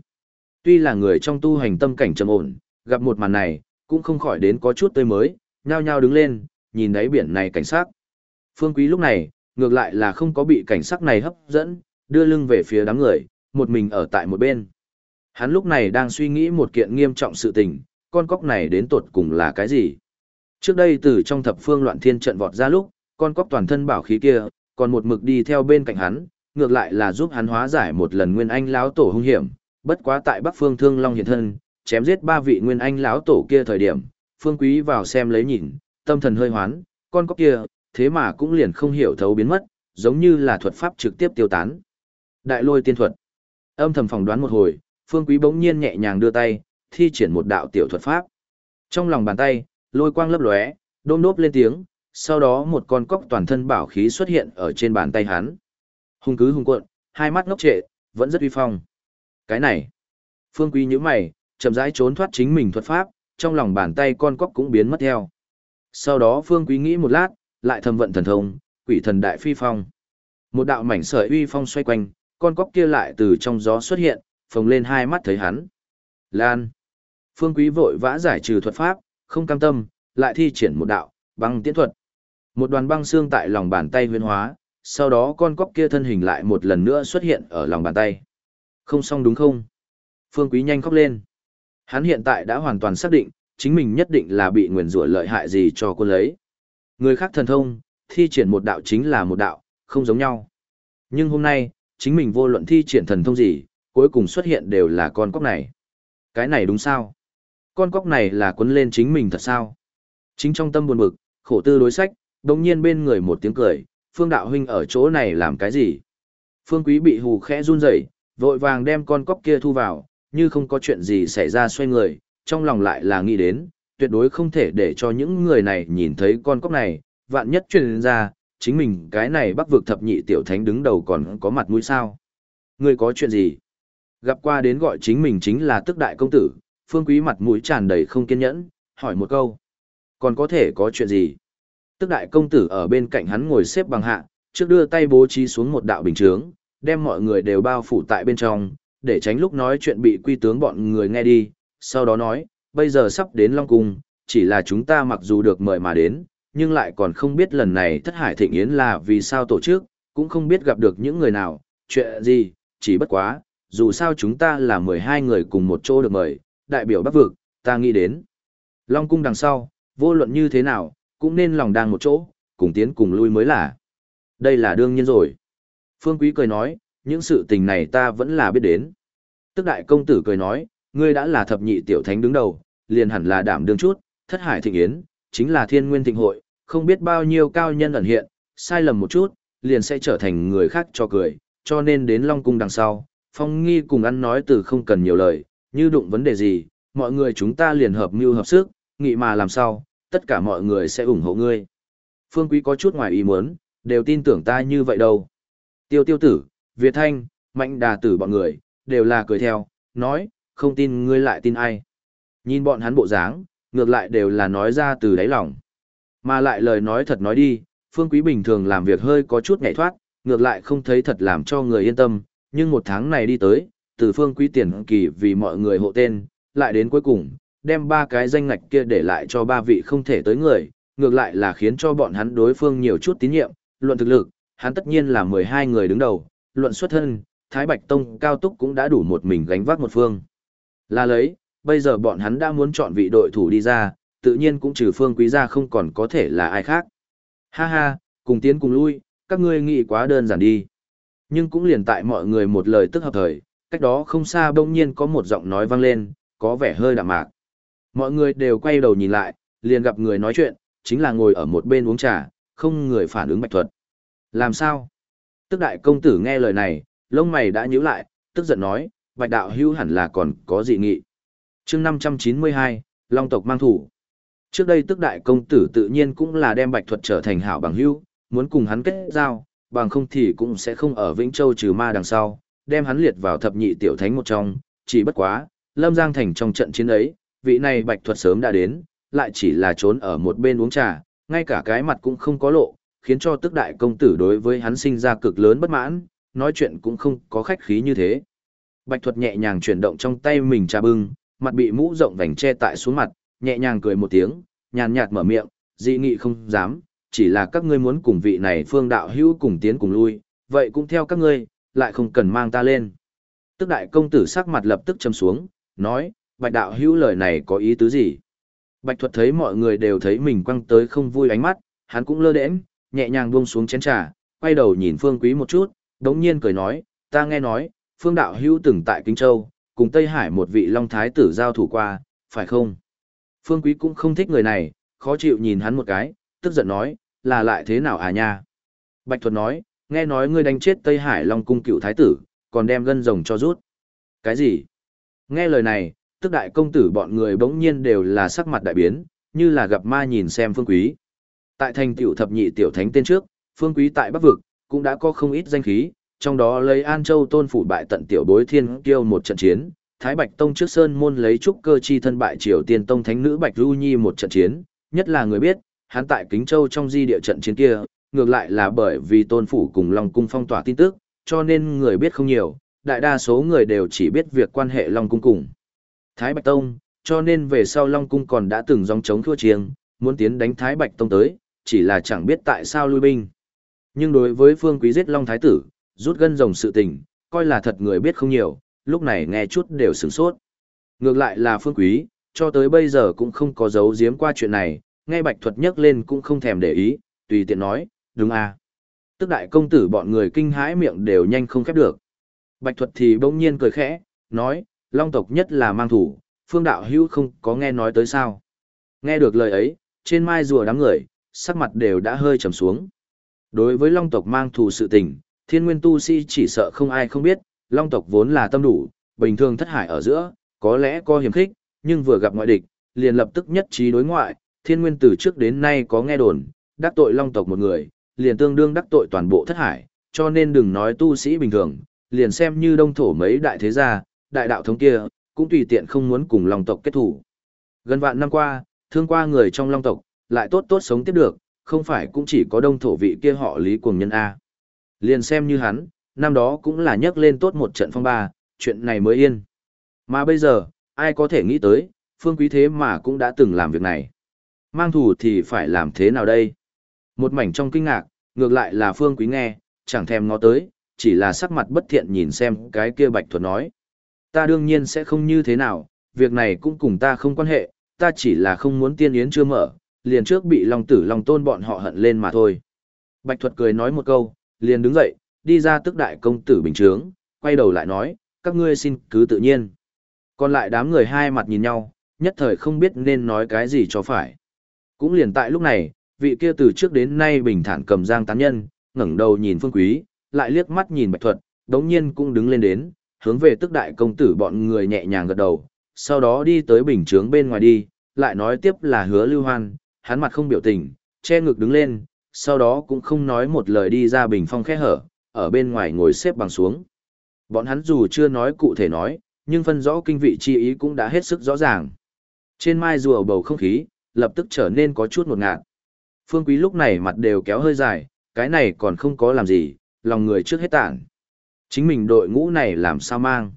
Tuy là người trong tu hành tâm cảnh trầm ổn, gặp một màn này, cũng không khỏi đến có chút tươi mới, nhao nhao đứng lên, nhìn đáy biển này cảnh sắc. Phương Quý lúc này, ngược lại là không có bị cảnh sắc này hấp dẫn, đưa lưng về phía đám người, một mình ở tại một bên. Hắn lúc này đang suy nghĩ một kiện nghiêm trọng sự tình, con cóc này đến tột cùng là cái gì? Trước đây từ trong thập phương loạn thiên trận vọt ra lúc, con cóc toàn thân bảo khí kia, còn một mực đi theo bên cạnh hắn, ngược lại là giúp hắn hóa giải một lần nguyên anh lão tổ hung hiểm, bất quá tại Bắc Phương Thương Long hiện thân, chém giết ba vị nguyên anh lão tổ kia thời điểm, Phương Quý vào xem lấy nhìn, tâm thần hơi hoán, con cóc kia, thế mà cũng liền không hiểu thấu biến mất, giống như là thuật pháp trực tiếp tiêu tán. Đại lôi tiên thuật. Âm thầm phỏng đoán một hồi, Phương Quý bỗng nhiên nhẹ nhàng đưa tay, thi triển một đạo tiểu thuật pháp. Trong lòng bàn tay, lôi quang lấp lóe, đôm đốp lên tiếng, sau đó một con cóc toàn thân bảo khí xuất hiện ở trên bàn tay hắn. Hung cứ hung cuộn, hai mắt ngốc trệ, vẫn rất uy phong. Cái này. Phương Quý nhíu mày, chậm rãi trốn thoát chính mình thuật pháp, trong lòng bàn tay con cóc cũng biến mất theo. Sau đó Phương Quý nghĩ một lát, lại thâm vận thần thông, quỷ thần đại phi phong. Một đạo mảnh sợi uy phong xoay quanh, con cóc kia lại từ trong gió xuất hiện, phồng lên hai mắt thấy hắn. Lan. Phương Quý vội vã giải trừ thuật pháp, không cam tâm, lại thi triển một đạo, băng tiễn thuật. Một đoàn băng xương tại lòng bàn tay huyên hóa, sau đó con cóc kia thân hình lại một lần nữa xuất hiện ở lòng bàn tay. Không xong đúng không? Phương Quý nhanh khóc lên. Hắn hiện tại đã hoàn toàn xác định, chính mình nhất định là bị nguyền rủa lợi hại gì cho quân lấy. Người khác thần thông, thi triển một đạo chính là một đạo, không giống nhau. Nhưng hôm nay, chính mình vô luận thi triển thần thông gì, cuối cùng xuất hiện đều là con cóc này. Cái này đúng sao? Con cóc này là quấn lên chính mình thật sao? Chính trong tâm buồn bực, khổ tư đối sách, đồng nhiên bên người một tiếng cười, Phương Đạo Huynh ở chỗ này làm cái gì? Phương Quý bị hù khẽ run rẩy, vội vàng đem con cóc kia thu vào, như không có chuyện gì xảy ra xoay người, trong lòng lại là nghĩ đến, tuyệt đối không thể để cho những người này nhìn thấy con cóc này, vạn nhất truyền ra, chính mình cái này bắc vực thập nhị tiểu thánh đứng đầu còn có mặt mũi sao. Người có chuyện gì? Gặp qua đến gọi chính mình chính là tức đại công tử, phương quý mặt mũi tràn đầy không kiên nhẫn, hỏi một câu. Còn có thể có chuyện gì? Tức đại công tử ở bên cạnh hắn ngồi xếp bằng hạ, trước đưa tay bố trí xuống một đạo bình chướng, đem mọi người đều bao phủ tại bên trong, để tránh lúc nói chuyện bị quy tướng bọn người nghe đi, sau đó nói, bây giờ sắp đến Long Cung, chỉ là chúng ta mặc dù được mời mà đến, nhưng lại còn không biết lần này thất hải thịnh yến là vì sao tổ chức, cũng không biết gặp được những người nào, chuyện gì, chỉ bất quá, dù sao chúng ta là 12 người cùng một chỗ được mời, đại biểu bắc vực, ta nghĩ đến. Long Cung đằng sau, vô luận như thế nào, cũng nên lòng đang một chỗ, cùng tiến cùng lui mới là. Đây là đương nhiên rồi. Phương Quý cười nói, những sự tình này ta vẫn là biết đến. Tức đại công tử cười nói, ngươi đã là thập nhị tiểu thánh đứng đầu, liền hẳn là đảm đương chút, thất hải thịnh yến, chính là thiên nguyên thịnh hội, không biết bao nhiêu cao nhân ẩn hiện, sai lầm một chút, liền sẽ trở thành người khác cho cười, cho nên đến Long Cung đằng sau, Phong Nghi cùng ăn nói từ không cần nhiều lời, như đụng vấn đề gì, mọi người chúng ta liền hợp mưu hợp sức, nghĩ mà làm sao, tất cả mọi người sẽ ủng hộ ngươi. Phương Quý có chút ngoài ý muốn, đều tin tưởng ta như vậy đâu. Tiêu tiêu tử, Việt Thanh, Mạnh đà tử bọn người, đều là cười theo, nói, không tin ngươi lại tin ai. Nhìn bọn hắn bộ dáng, ngược lại đều là nói ra từ đáy lòng. Mà lại lời nói thật nói đi, Phương Quý bình thường làm việc hơi có chút nhảy thoát, ngược lại không thấy thật làm cho người yên tâm, nhưng một tháng này đi tới, từ Phương Quý tiền kỳ vì mọi người hộ tên, lại đến cuối cùng, đem ba cái danh ngạch kia để lại cho ba vị không thể tới người, ngược lại là khiến cho bọn hắn đối phương nhiều chút tín nhiệm, luận thực lực, hắn tất nhiên là 12 người đứng đầu, luận xuất thân, Thái Bạch Tông cao túc cũng đã đủ một mình gánh vác một phương. Là lấy, bây giờ bọn hắn đã muốn chọn vị đội thủ đi ra, tự nhiên cũng trừ phương quý gia không còn có thể là ai khác. Ha ha, cùng tiến cùng lui, các ngươi nghĩ quá đơn giản đi. Nhưng cũng liền tại mọi người một lời tức hợp thời, cách đó không xa bỗng nhiên có một giọng nói vang lên, có vẻ hơi đạm mạc. Mọi người đều quay đầu nhìn lại, liền gặp người nói chuyện, chính là ngồi ở một bên uống trà, không người phản ứng bạch thuật. Làm sao? Tức đại công tử nghe lời này, lông mày đã nhíu lại, tức giận nói, bạch đạo hưu hẳn là còn có dị nghị. chương 592, Long tộc mang thủ. Trước đây tức đại công tử tự nhiên cũng là đem bạch thuật trở thành hảo bằng hưu, muốn cùng hắn kết giao, bằng không thì cũng sẽ không ở Vĩnh Châu trừ ma đằng sau, đem hắn liệt vào thập nhị tiểu thánh một trong, chỉ bất quá, Lâm Giang Thành trong trận chiến ấy, vị này bạch thuật sớm đã đến, lại chỉ là trốn ở một bên uống trà, ngay cả cái mặt cũng không có lộ, khiến cho tức đại công tử đối với hắn sinh ra cực lớn bất mãn, nói chuyện cũng không có khách khí như thế. Bạch thuật nhẹ nhàng chuyển động trong tay mình trà bưng, mặt bị mũ rộng vành che tại xuống mặt, nhẹ nhàng cười một tiếng, nhàn nhạt mở miệng, dị nghị không dám, chỉ là các ngươi muốn cùng vị này phương đạo hữu cùng tiến cùng lui, vậy cũng theo các ngươi, lại không cần mang ta lên. Tức đại công tử sắc mặt lập tức châm xuống, nói, bạch đạo hữu lời này có ý tứ gì? Bạch thuật thấy mọi người đều thấy mình quăng tới không vui ánh mắt, hắn cũng lơ đễnh, nhẹ nhàng buông xuống chén trà, quay đầu nhìn phương quý một chút, đống nhiên cười nói, ta nghe nói, phương đạo hữu từng tại Kinh Châu, cùng Tây Hải một vị Long Thái tử giao thủ qua, phải không? Phương quý cũng không thích người này, khó chịu nhìn hắn một cái, tức giận nói, là lại thế nào à nha? Bạch thuật nói, nghe nói ngươi đánh chết Tây Hải Long cung cựu thái tử, còn đem gân rồng cho rút. Cái gì? Nghe lời này, tức đại công tử bọn người bỗng nhiên đều là sắc mặt đại biến, như là gặp ma nhìn xem phương quý. Tại thành tiểu thập nhị tiểu thánh tên trước, phương quý tại Bắc Vực, cũng đã có không ít danh khí, trong đó lấy An Châu tôn phủ bại tận tiểu bối thiên kiêu một trận chiến, Thái Bạch Tông trước Sơn môn lấy trúc cơ chi thân bại Triều Tiên Tông thánh nữ Bạch Du Nhi một trận chiến, nhất là người biết, hắn tại Kính Châu trong di địa trận chiến kia, ngược lại là bởi vì tôn phủ cùng Long Cung phong tỏa tin tức, cho nên người biết không nhiều, đại đa số người đều chỉ biết việc quan hệ Long Cung cùng. Thái Bạch Tông, cho nên về sau Long Cung còn đã từng dòng chống thua chiêng, muốn tiến đánh Thái Bạch Tông tới, chỉ là chẳng biết tại sao lui binh. Nhưng đối với Phương Quý giết Long Thái Tử, rút gân rồng sự tình, coi là thật người biết không nhiều, lúc này nghe chút đều sửng sốt. Ngược lại là Phương Quý, cho tới bây giờ cũng không có giấu giếm qua chuyện này, nghe Bạch Thuật nhắc lên cũng không thèm để ý, tùy tiện nói, đúng à. Tức đại công tử bọn người kinh hãi miệng đều nhanh không khép được. Bạch Thuật thì bỗng nhiên cười khẽ, nói, Long tộc nhất là mang thủ, phương đạo hữu không có nghe nói tới sao. Nghe được lời ấy, trên mai rùa đám người, sắc mặt đều đã hơi trầm xuống. Đối với Long tộc mang thủ sự tình, thiên nguyên tu si chỉ sợ không ai không biết, Long tộc vốn là tâm đủ, bình thường thất hải ở giữa, có lẽ có hiểm khích, nhưng vừa gặp ngoại địch, liền lập tức nhất trí đối ngoại, thiên nguyên từ trước đến nay có nghe đồn, đắc tội Long tộc một người, liền tương đương đắc tội toàn bộ thất hải, cho nên đừng nói tu sĩ bình thường, liền xem như đông thổ mấy đại thế gia, đại đạo thống kia, cũng tùy tiện không muốn cùng Long tộc kết thủ. Gần vạn năm qua, thương qua người trong Long tộc, lại tốt tốt sống tiếp được, không phải cũng chỉ có đông thổ vị kia họ lý cuồng nhân A. Liền xem như hắn, năm đó cũng là nhấc lên tốt một trận phong ba, chuyện này mới yên. Mà bây giờ, ai có thể nghĩ tới, phương quý thế mà cũng đã từng làm việc này. Mang thủ thì phải làm thế nào đây? Một mảnh trong kinh ngạc, ngược lại là phương quý nghe, chẳng thèm ngó tới, chỉ là sắc mặt bất thiện nhìn xem cái kia bạch thuật nói. Ta đương nhiên sẽ không như thế nào, việc này cũng cùng ta không quan hệ, ta chỉ là không muốn tiên yến chưa mở, liền trước bị Long Tử Long Tôn bọn họ hận lên mà thôi. Bạch Thuật cười nói một câu, liền đứng dậy, đi ra tức đại công tử bình trướng, quay đầu lại nói, các ngươi xin cứ tự nhiên. Còn lại đám người hai mặt nhìn nhau, nhất thời không biết nên nói cái gì cho phải. Cũng liền tại lúc này, vị kia từ trước đến nay bình thản cầm giang tán nhân, ngẩng đầu nhìn phương quý, lại liếc mắt nhìn bạch thuật, đống nhiên cũng đứng lên đến, hướng về tức đại công tử bọn người nhẹ nhàng gật đầu, sau đó đi tới bình trướng bên ngoài đi, lại nói tiếp là hứa lưu hoan, hắn mặt không biểu tình, che ngực đứng lên, sau đó cũng không nói một lời đi ra bình phong khẽ hở, ở bên ngoài ngồi xếp bằng xuống. Bọn hắn dù chưa nói cụ thể nói, nhưng phân rõ kinh vị chi ý cũng đã hết sức rõ ràng. Trên mai rùa bầu không khí, lập tức trở nên có chút ngột ngạt. Phương Quý lúc này mặt đều kéo hơi dài, cái này còn không có làm gì, lòng người trước hết tản. Chính mình đội ngũ này làm sao mang.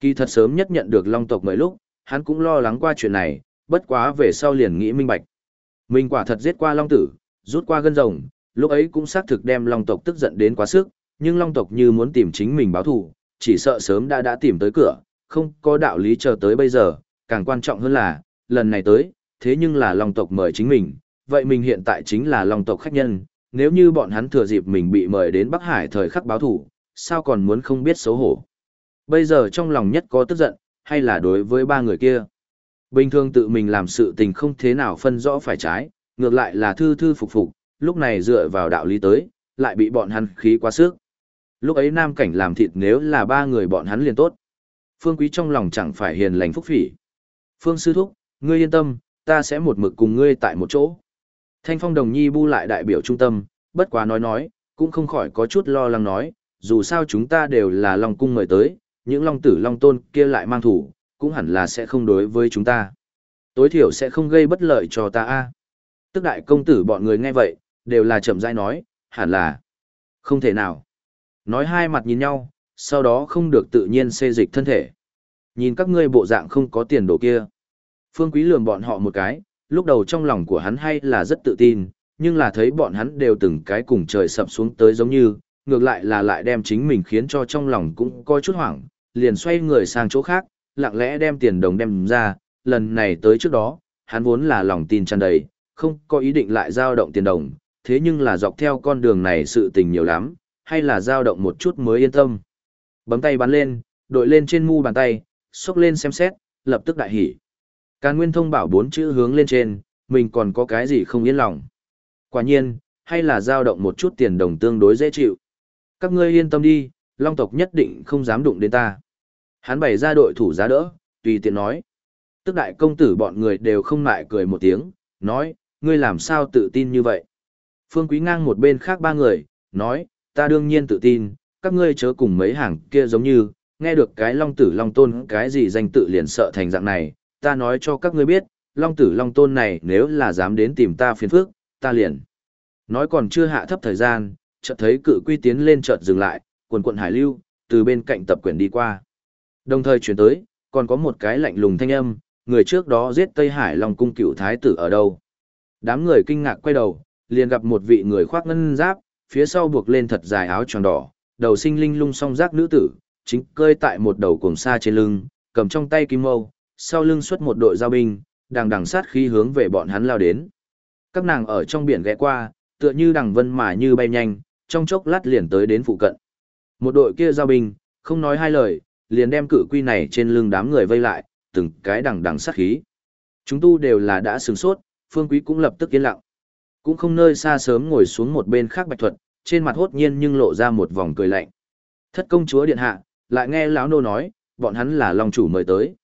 Kỳ thật sớm nhất nhận được long tộc mấy lúc, hắn cũng lo lắng qua chuyện này, bất quá về sau liền nghĩ minh bạch. Mình quả thật giết qua long tử, rút qua gân rồng, lúc ấy cũng xác thực đem long tộc tức giận đến quá sức, nhưng long tộc như muốn tìm chính mình báo thù, chỉ sợ sớm đã đã tìm tới cửa, không có đạo lý chờ tới bây giờ, càng quan trọng hơn là, lần này tới, thế nhưng là long tộc mời chính mình, vậy mình hiện tại chính là long tộc khách nhân, nếu như bọn hắn thừa dịp mình bị mời đến Bắc Hải thời khắc báo thù, sao còn muốn không biết xấu hổ. Bây giờ trong lòng nhất có tức giận, hay là đối với ba người kia. Bình thường tự mình làm sự tình không thế nào phân rõ phải trái, ngược lại là thư thư phục phục, lúc này dựa vào đạo lý tới, lại bị bọn hắn khí quá sức. Lúc ấy nam cảnh làm thịt nếu là ba người bọn hắn liền tốt. Phương Quý trong lòng chẳng phải hiền lành phúc phỉ. Phương Sư Thúc, ngươi yên tâm, ta sẽ một mực cùng ngươi tại một chỗ. Thanh Phong Đồng Nhi bu lại đại biểu trung tâm, bất quá nói nói, cũng không khỏi có chút lo lắng nói, dù sao chúng ta đều là Long Cung mời tới, những Long Tử Long Tôn kia lại mang thủ, cũng hẳn là sẽ không đối với chúng ta. Tối thiểu sẽ không gây bất lợi cho ta a. Tức đại công tử bọn người nghe vậy, đều là chậm rãi nói, hẳn là không thể nào. Nói hai mặt nhìn nhau, sau đó không được tự nhiên xê dịch thân thể. Nhìn các ngươi bộ dạng không có tiền đồ kia. Phương Quý lườm bọn họ một cái, lúc đầu trong lòng của hắn hay là rất tự tin, nhưng là thấy bọn hắn đều từng cái cùng trời sập xuống tới giống như, ngược lại là lại đem chính mình khiến cho trong lòng cũng có chút hoảng, liền xoay người sang chỗ khác, lặng lẽ đem tiền đồng đem ra, lần này tới trước đó, hắn vốn là lòng tin tràn đầy, không có ý định lại giao động tiền đồng, thế nhưng là dọc theo con đường này sự tình nhiều lắm, hay là giao động một chút mới yên tâm. Bấm tay bắn lên, đội lên trên mu bàn tay, xúc lên xem xét, lập tức đại hỉ. Càn Nguyên thông bảo bốn chữ hướng lên trên, mình còn có cái gì không yên lòng. Quả nhiên, hay là giao động một chút tiền đồng tương đối dễ chịu. Các ngươi yên tâm đi, Long tộc nhất định không dám đụng đến ta. Hắn bày ra đội thủ giá đỡ, tùy tiện nói. Tức đại công tử bọn người đều không ngại cười một tiếng, nói, ngươi làm sao tự tin như vậy. Phương Quý ngang một bên khác ba người, nói, ta đương nhiên tự tin, các ngươi chớ cùng mấy hàng kia giống như, nghe được cái long tử long tôn cái gì danh tự liền sợ thành dạng này, ta nói cho các ngươi biết, long tử long tôn này nếu là dám đến tìm ta phiền phức, ta liền. Nói còn chưa hạ thấp thời gian, chợt thấy cự quy tiến lên chợt dừng lại, quần quận hải lưu, từ bên cạnh tập quyển đi qua. Đồng thời chuyển tới, còn có một cái lạnh lùng thanh âm, người trước đó giết Tây Hải Long cung cựu thái tử ở đâu. Đám người kinh ngạc quay đầu, liền gặp một vị người khoác ngân giáp, phía sau buộc lên thật dài áo tròn đỏ, đầu sinh linh lung song giác nữ tử, chính cơi tại một đầu cuồng sa trên lưng, cầm trong tay kim mâu, sau lưng xuất một đội giao binh, đang đằng sát khí hướng về bọn hắn lao đến. Các nàng ở trong biển ghé qua, tựa như đằng vân mà như bay nhanh, trong chốc lát liền tới đến phụ cận. Một đội kia giao binh, không nói hai lời, liền đem cử quy này trên lưng đám người vây lại, từng cái đằng đằng sát khí. Chúng tu đều là đã sừng sốt, phương quý cũng lập tức yên lặng. Cũng không nơi xa sớm ngồi xuống một bên khác bạch thuật, trên mặt hốt nhiên nhưng lộ ra một vòng cười lạnh. Thất công chúa điện hạ, lại nghe lão nô nói, bọn hắn là long chủ mời tới.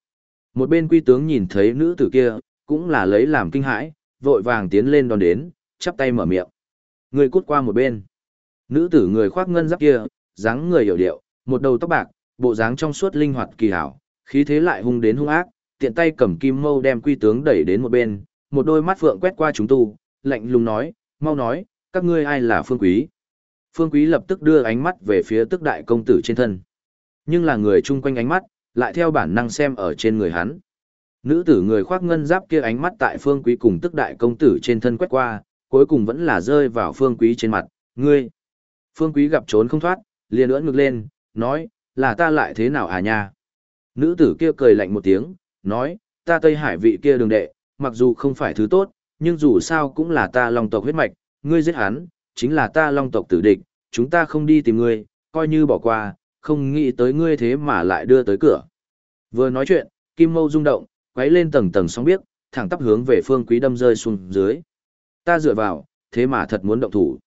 Một bên quy tướng nhìn thấy nữ tử kia, cũng là lấy làm kinh hãi, vội vàng tiến lên đón đến, chắp tay mở miệng. Người cút qua một bên. Nữ tử người khoác ngân giáp kia, dáng người hiểu điệu, một đầu tóc bạc, bộ dáng trong suốt linh hoạt kỳ hảo, khí thế lại hung đến hung ác, tiện tay cầm kim mâu đem quy tướng đẩy đến một bên, một đôi mắt phượng quét qua chúng tu, lạnh lùng nói, mau nói, các ngươi ai là phương quý. Phương quý lập tức đưa ánh mắt về phía tức đại công tử trên thân. Nhưng là người chung quanh ánh mắt, lại theo bản năng xem ở trên người hắn. Nữ tử người khoác ngân giáp kia ánh mắt tại phương quý cùng tức đại công tử trên thân quét qua, cuối cùng vẫn là rơi vào phương quý trên mặt, ngươi. Phương quý gặp trốn không thoát, liền ưỡn ngực lên, nói, là ta lại thế nào à nha. Nữ tử kia cười lạnh một tiếng, nói, ta Tây Hải vị kia đường đệ, mặc dù không phải thứ tốt, nhưng dù sao cũng là ta long tộc huyết mạch, ngươi giết hắn, chính là ta long tộc tử địch, chúng ta không đi tìm ngươi, coi như bỏ qua, không nghĩ tới ngươi thế mà lại đưa tới cửa. Vừa nói chuyện, kim mâu rung động, quấy lên tầng tầng sóng biếc, thẳng tắp hướng về phương quý đâm rơi xuống dưới. Ta dựa vào, thế mà thật muốn động thủ.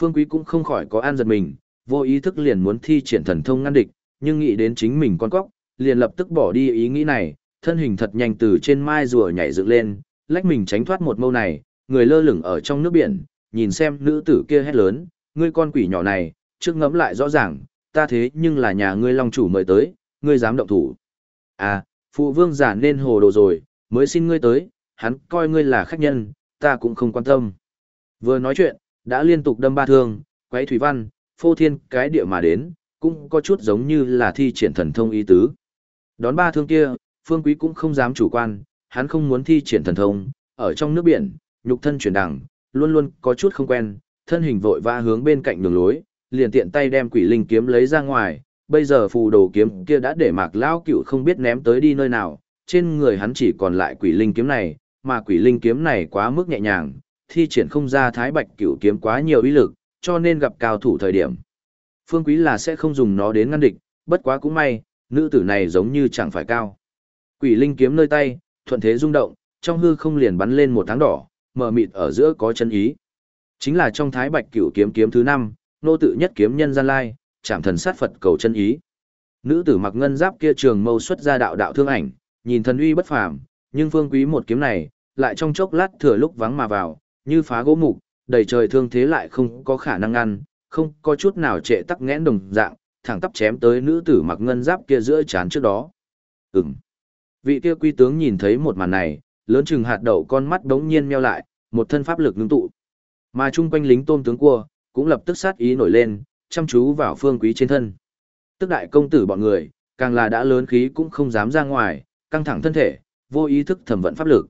Phương quý cũng không khỏi có an giật mình, vô ý thức liền muốn thi triển thần thông ngăn địch, nhưng nghĩ đến chính mình con cóc, liền lập tức bỏ đi ý nghĩ này, thân hình thật nhanh từ trên mai rùa nhảy dựng lên, lách mình tránh thoát một mâu này, người lơ lửng ở trong nước biển, nhìn xem nữ tử kia hét lớn, ngươi con quỷ nhỏ này, trước ngẫm lại rõ ràng, ta thế nhưng là nhà ngươi long chủ mời tới, ngươi dám động thủ. À, phụ vương giả nên hồ đồ rồi, mới xin ngươi tới, hắn coi ngươi là khách nhân, ta cũng không quan tâm. Vừa nói chuyện, đã liên tục đâm ba thương, quấy thủy văn, phô thiên cái địa mà đến, cũng có chút giống như là thi triển thần thông ý tứ. Đón ba thương kia, phương quý cũng không dám chủ quan, hắn không muốn thi triển thần thông, ở trong nước biển, nhục thân chuyển đẳng, luôn luôn có chút không quen, thân hình vội vã hướng bên cạnh đường lối, liền tiện tay đem quỷ linh kiếm lấy ra ngoài, bây giờ phù đồ kiếm kia đã để mạc lão cựu không biết ném tới đi nơi nào, trên người hắn chỉ còn lại quỷ linh kiếm này, mà quỷ linh kiếm này quá mức nhẹ nhàng, thi triển không ra thái bạch cựu kiếm quá nhiều uy lực, cho nên gặp cao thủ thời điểm. Phương Quý là sẽ không dùng nó đến ngăn địch, bất quá cũng may, nữ tử này giống như chẳng phải cao. Quỷ linh kiếm nơi tay, thuận thế rung động, trong hư không liền bắn lên một tháng đỏ, mờ mịt ở giữa có chân ý. Chính là trong thái bạch cửu kiếm kiếm thứ năm, nô tự nhất kiếm nhân gian lai, chạm thần sát Phật cầu chân ý. Nữ tử mặc ngân giáp kia trường mâu xuất ra đạo đạo thương ảnh, nhìn thần uy bất phàm, nhưng phương quý một kiếm này, lại trong chốc lát thừa lúc vắng mà vào, như phá gỗ mục, đầy trời thương thế lại không có khả năng ngăn, không có chút nào trệ tắc nghẽn đồng dạng, thẳng tắp chém tới nữ tử mặc ngân giáp kia giữa chán trước đó. Ừm. Vị kia quy tướng nhìn thấy một màn này, lớn chừng hạt đậu con mắt đống nhiên meo lại, một thân pháp lực ngưng tụ. Mà chung quanh lính tôm tướng cua, cũng lập tức sát ý nổi lên, chăm chú vào phương quý trên thân. Tức đại công tử bọn người, càng là đã lớn khí cũng không dám ra ngoài, căng thẳng thân thể, vô ý thức thẩm vận pháp lực.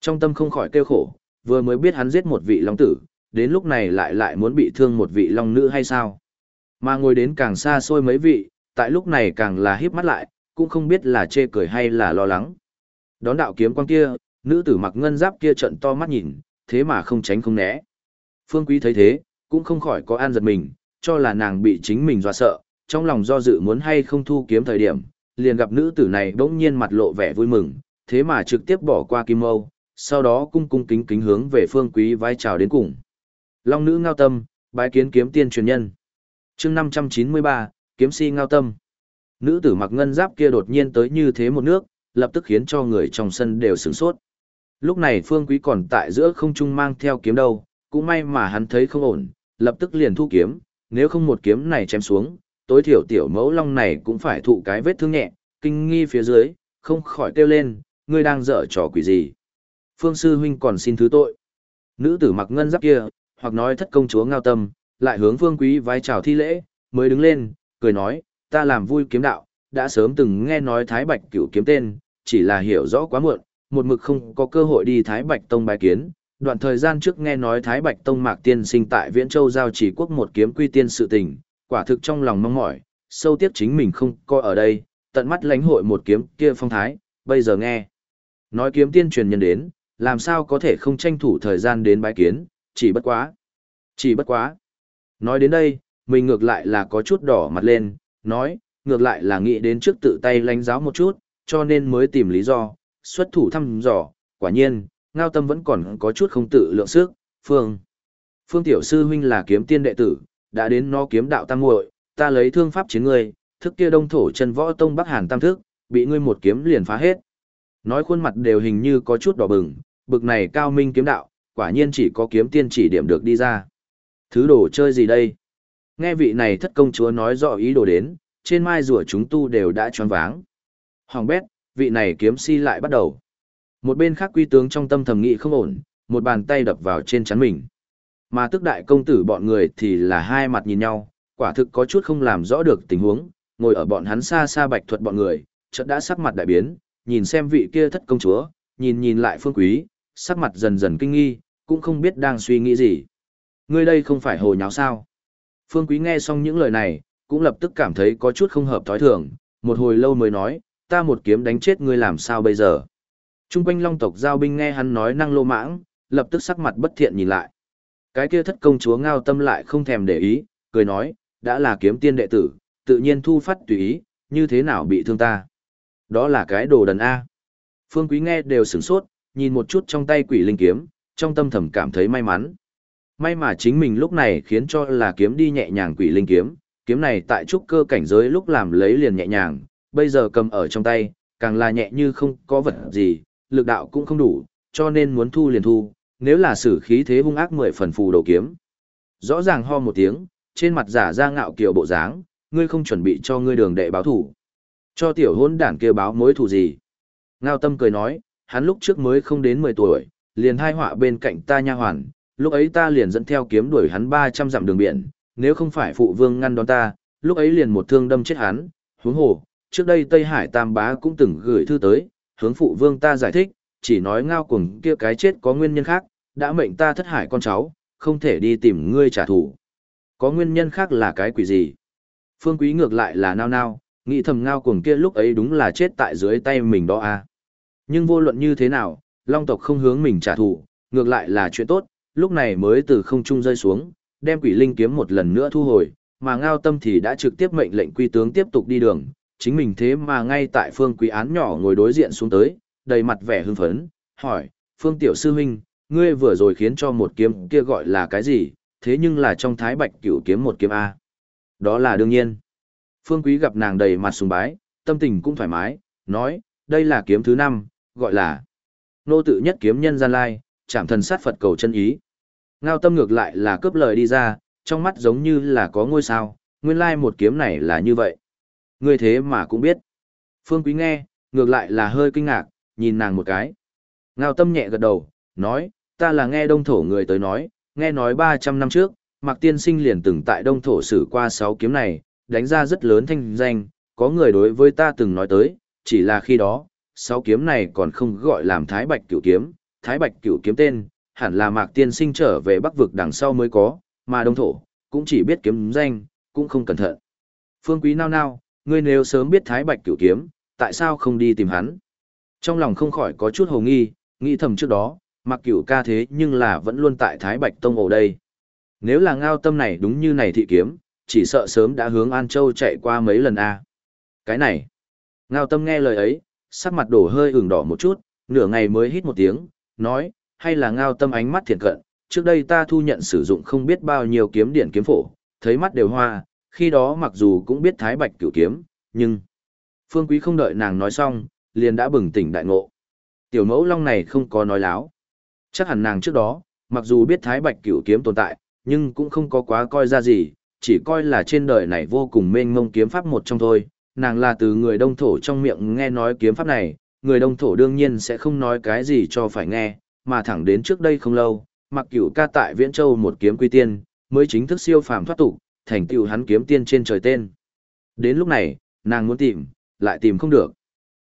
Trong tâm không khỏi kêu khổ, vừa mới biết hắn giết một vị long tử, đến lúc này lại lại muốn bị thương một vị long nữ hay sao? Mà ngồi đến càng xa xôi mấy vị, tại lúc này càng là híp mắt lại, cũng không biết là chê cười hay là lo lắng. Đón đạo kiếm quang kia, nữ tử mặc ngân giáp kia trận to mắt nhìn, thế mà không tránh không né. Phương Quý thấy thế, cũng không khỏi có an giật mình, cho là nàng bị chính mình dọa sợ, trong lòng do dự muốn hay không thu kiếm thời điểm, liền gặp nữ tử này bỗng nhiên mặt lộ vẻ vui mừng, thế mà trực tiếp bỏ qua kim mâu, sau đó cung cung kính kính hướng về Phương Quý vai chào đến cùng. Long nữ ngao tâm, bái kiến kiếm tiên truyền nhân. chương 593, kiếm si ngao tâm. Nữ tử mặc ngân giáp kia đột nhiên tới như thế một nước, lập tức khiến cho người trong sân đều sửng sốt. Lúc này Phương Quý còn tại giữa không trung mang theo kiếm đâu, cũng may mà hắn thấy không ổn, lập tức liền thu kiếm, nếu không một kiếm này chém xuống, tối thiểu tiểu mẫu long này cũng phải thụ cái vết thương nhẹ, kinh nghi phía dưới, không khỏi kêu lên, ngươi đang dở trò quỷ gì. Phương sư huynh còn xin thứ tội. Nữ tử mặc ngân giáp kia, hoặc nói thất công chúa ngao tâm, lại hướng phương quý vái chào thi lễ, mới đứng lên, cười nói, ta làm vui kiếm đạo, đã sớm từng nghe nói Thái Bạch cửu kiếm tên, chỉ là hiểu rõ quá muộn, một mực không có cơ hội đi Thái Bạch Tông bái kiến. Đoạn thời gian trước nghe nói Thái Bạch Tông Mạc Tiên sinh tại Viễn Châu giao chỉ quốc một kiếm quy tiên sự tình, quả thực trong lòng mong mỏi, sâu tiếc chính mình không có ở đây, tận mắt lãnh hội một kiếm kia phong thái, bây giờ nghe. Nói kiếm tiên truyền nhân đến, làm sao có thể không tranh thủ thời gian đến bái kiến, chỉ bất quá. Chỉ bất quá. Nói đến đây, mình ngược lại là có chút đỏ mặt lên, nói, ngược lại là nghĩ đến trước tự tay lãnh giáo một chút, cho nên mới tìm lý do, xuất thủ thăm dò, quả nhiên, ngao tâm vẫn còn có chút không tự lượng sức, phương. Phương tiểu sư huynh là kiếm tiên đệ tử, đã đến nó kiếm đạo tăng muội, ta lấy thương pháp chiến ngươi, thức kia đông thổ chân võ tông bắc hàn tam thức, bị ngươi một kiếm liền phá hết. Nói khuôn mặt đều hình như có chút đỏ bừng, bực này cao minh kiếm đạo, quả nhiên chỉ có kiếm tiên chỉ điểm được đi ra. Thứ đồ chơi gì đây? Nghe vị này thất công chúa nói rõ ý đồ đến, trên mai rùa chúng tu đều đã choáng váng. Hoàng bét, vị này kiếm si lại bắt đầu. Một bên khác quy tướng trong tâm thầm nghị không ổn, một bàn tay đập vào trên chắn mình. Mà tức đại công tử bọn người thì là hai mặt nhìn nhau, quả thực có chút không làm rõ được tình huống, ngồi ở bọn hắn xa xa bạch thuật bọn người, chợt đã sắc mặt đại biến, nhìn xem vị kia thất công chúa, nhìn nhìn lại phương quý, sắc mặt dần dần kinh nghi, cũng không biết đang suy nghĩ gì. Ngươi đây không phải hồ nháo sao? Phương quý nghe xong những lời này, cũng lập tức cảm thấy có chút không hợp thói thường, một hồi lâu mới nói, ta một kiếm đánh chết ngươi làm sao bây giờ? Trung quanh long tộc giao binh nghe hắn nói năng lô mãng, lập tức sắc mặt bất thiện nhìn lại. Cái kia thất công chúa ngao tâm lại không thèm để ý, cười nói, đã là kiếm tiên đệ tử, tự nhiên thu phát tùy ý, như thế nào bị thương ta. Đó là cái đồ đần A. Phương Quý nghe đều sửng sốt, nhìn một chút trong tay quỷ linh kiếm, trong tâm thầm cảm thấy may mắn. May mà chính mình lúc này khiến cho là kiếm đi nhẹ nhàng quỷ linh kiếm, kiếm này tại trúc cơ cảnh giới lúc làm lấy liền nhẹ nhàng, bây giờ cầm ở trong tay, càng là nhẹ như không có vật gì, lực đạo cũng không đủ, cho nên muốn thu liền thu, nếu là sử khí thế hung ác mười phần phù đầu kiếm. Rõ ràng ho một tiếng, trên mặt giả ra ngạo kiều bộ dáng, ngươi không chuẩn bị cho ngươi đường đệ báo thủ. Cho tiểu hôn đản kia báo mối thủ gì? Ngao tâm cười nói, hắn lúc trước mới không đến 10 tuổi, liền hai họa bên cạnh ta nha hoàn, lúc ấy ta liền dẫn theo kiếm đuổi hắn 300 dặm đường biển, nếu không phải phụ vương ngăn đón ta, lúc ấy liền một thương đâm chết hắn, huống hồ, trước đây Tây Hải Tam Bá cũng từng gửi thư tới, hướng phụ vương ta giải thích, chỉ nói ngao cùng kia cái chết có nguyên nhân khác, đã mệnh ta thất hải con cháu, không thể đi tìm ngươi trả thù. Có nguyên nhân khác là cái quỷ gì? Phương Quý ngược lại là nao nao, nghĩ thầm ngao cuồng kia lúc ấy đúng là chết tại dưới tay mình đó à. Nhưng vô luận như thế nào, Long tộc không hướng mình trả thù, ngược lại là chuyện tốt, lúc này mới từ không trung rơi xuống, đem quỷ linh kiếm một lần nữa thu hồi, mà ngao tâm thì đã trực tiếp mệnh lệnh quy tướng tiếp tục đi đường, chính mình thế mà ngay tại phương quý án nhỏ ngồi đối diện xuống tới, đầy mặt vẻ hưng phấn, hỏi, phương tiểu sư huynh, ngươi vừa rồi khiến cho một kiếm kia gọi là cái gì, thế nhưng là trong thái bạch cửu kiếm một kiếm A. Đó là đương nhiên. Phương quý gặp nàng đầy mặt sùng bái, tâm tình cũng thoải mái, nói, đây là kiếm thứ năm, gọi là nô tự nhất kiếm nhân gian lai, chạm thần sát Phật cầu chân ý. Ngao tâm ngược lại là cướp lời đi ra, trong mắt giống như là có ngôi sao, nguyên lai một kiếm này là như vậy. Ngươi thế mà cũng biết. Phương Quý nghe, ngược lại là hơi kinh ngạc, nhìn nàng một cái. Ngao tâm nhẹ gật đầu, nói, ta là nghe đông thổ người tới nói, nghe nói 300 năm trước, Mạc Tiên Sinh liền từng tại đông thổ xử qua 6 kiếm này, đánh ra rất lớn thanh danh, có người đối với ta từng nói tới, chỉ là khi đó, 6 kiếm này còn không gọi làm Thái Bạch Cửu Kiếm, Thái Bạch Cửu Kiếm tên, hẳn là Mạc Tiên Sinh trở về Bắc vực đằng sau mới có, mà đông thổ, cũng chỉ biết kiếm danh, cũng không cẩn thận. Phương Quý nao nao, ngươi nếu sớm biết Thái Bạch cửu kiếm, tại sao không đi tìm hắn? Trong lòng không khỏi có chút hồ nghi, nghĩ thầm trước đó, mặc cửu ca thế nhưng là vẫn luôn tại Thái Bạch Tông ổ đây. Nếu là ngao tâm này đúng như này thị kiếm, chỉ sợ sớm đã hướng An Châu chạy qua mấy lần a. Cái này, ngao tâm nghe lời ấy, sắc mặt đổ hơi ửng đỏ một chút, nửa ngày mới hít một tiếng, nói, hay là ngao tâm ánh mắt thiện cận, trước đây ta thu nhận sử dụng không biết bao nhiêu kiếm điện kiếm phổ, thấy mắt đều hoa, khi đó mặc dù cũng biết thái bạch cửu kiếm, nhưng... Phương Quý không đợi nàng nói xong, liền đã bừng tỉnh đại ngộ. Tiểu mẫu long này không có nói láo. Chắc hẳn nàng trước đó, mặc dù biết thái bạch cửu kiếm tồn tại, nhưng cũng không có quá coi ra gì, chỉ coi là trên đời này vô cùng mênh mông kiếm pháp một trong thôi, nàng là từ người đông thổ trong miệng nghe nói kiếm pháp này, người đông thổ đương nhiên sẽ không nói cái gì cho phải nghe, mà thẳng đến trước đây không lâu, mặc cửu ca tại Viễn Châu một kiếm quy tiên, mới chính thức siêu phàm thoát tục, thành tựu hắn kiếm tiên trên trời tên. Đến lúc này, nàng muốn tìm, lại tìm không được.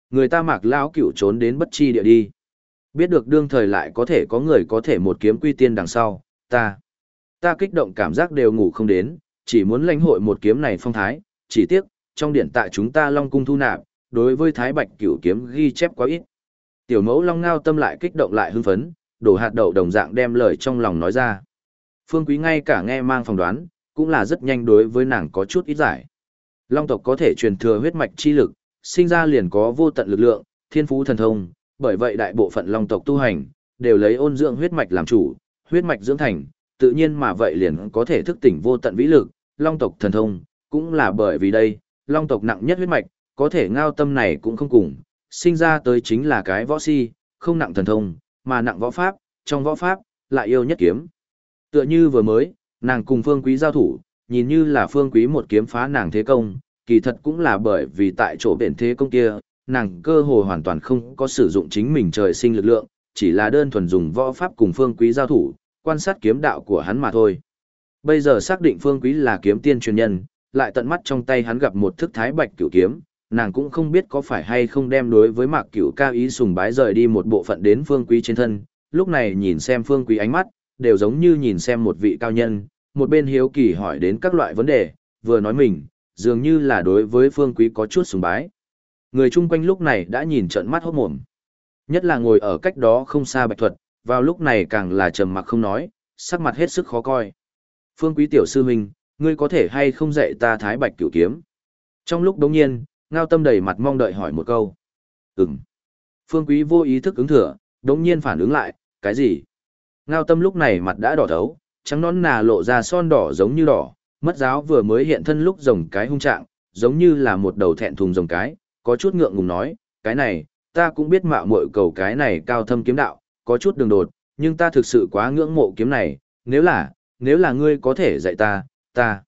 Người ta mặc lão cửu trốn đến bất chi địa đi. Biết được đương thời lại có thể có người có thể một kiếm quy tiên đằng sau, ta. Ta kích động cảm giác đều ngủ không đến, chỉ muốn lãnh hội một kiếm này phong thái, chỉ tiếc, trong điện tại chúng ta Long Cung thu nạp, đối với Thái Bạch cửu kiếm ghi chép quá ít. Tiểu mẫu Long Ngao tâm lại kích động lại hưng phấn, đổ hạt đậu đồng dạng đem lời trong lòng nói ra. Phương Quý ngay cả nghe mang phỏng đoán, cũng là rất nhanh đối với nàng có chút ít giải. Long tộc có thể truyền thừa huyết mạch chi lực, sinh ra liền có vô tận lực lượng, thiên phú thần thông, bởi vậy đại bộ phận long tộc tu hành, đều lấy ôn dưỡng huyết mạch làm chủ, huyết mạch dưỡng thành, tự nhiên mà vậy liền có thể thức tỉnh vô tận vĩ lực, long tộc thần thông, cũng là bởi vì đây, long tộc nặng nhất huyết mạch, có thể ngao tâm này cũng không cùng, sinh ra tới chính là cái võ si, không nặng thần thông, mà nặng võ pháp, trong võ pháp, lại yêu nhất kiếm. Tựa như vừa mới, nàng cùng phương quý giao thủ, nhìn như là phương quý một kiếm phá nàng thế công, kỳ thật cũng là bởi vì tại chỗ biển thế công kia, nàng cơ hồ hoàn toàn không có sử dụng chính mình trời sinh lực lượng, chỉ là đơn thuần dùng võ pháp cùng phương quý giao thủ, quan sát kiếm đạo của hắn mà thôi. Bây giờ xác định phương quý là kiếm tiên truyền nhân, lại tận mắt trong tay hắn gặp một thức thái bạch cửu kiếm, nàng cũng không biết có phải hay không đem đối với mạc cửu ca ý sùng bái rời đi một bộ phận đến phương quý trên thân, lúc này nhìn xem phương quý ánh mắt, đều giống như nhìn xem một vị cao nhân, một bên hiếu kỳ hỏi đến các loại vấn đề, vừa nói mình, dường như là đối với phương quý có chút sùng bái. Người chung quanh lúc này đã nhìn trận mắt hốt mồm. Nhất là ngồi ở cách đó không xa bạch thuật, vào lúc này càng là trầm mặc không nói, sắc mặt hết sức khó coi. Phương quý tiểu sư huynh, ngươi có thể hay không dạy ta thái bạch cửu kiếm? Trong lúc đống nhiên, ngao tâm đầy mặt mong đợi hỏi một câu. Ừm. Phương quý vô ý thức ứng thừa, đống nhiên phản ứng lại, cái gì? Ngao tâm lúc này mặt đã đỏ thấu, trắng nón nà lộ ra son đỏ giống như đỏ, mất giáo vừa mới hiện thân lúc rồng cái hung trạng, giống như là một đầu thẹn thùng rồng cái, có chút ngượng ngùng nói, cái này, ta cũng biết mạo muội cầu cái này cao thâm kiếm đạo, có chút đường đột, nhưng ta thực sự quá ngưỡng mộ kiếm này, nếu là, nếu là ngươi có thể dạy ta, ta,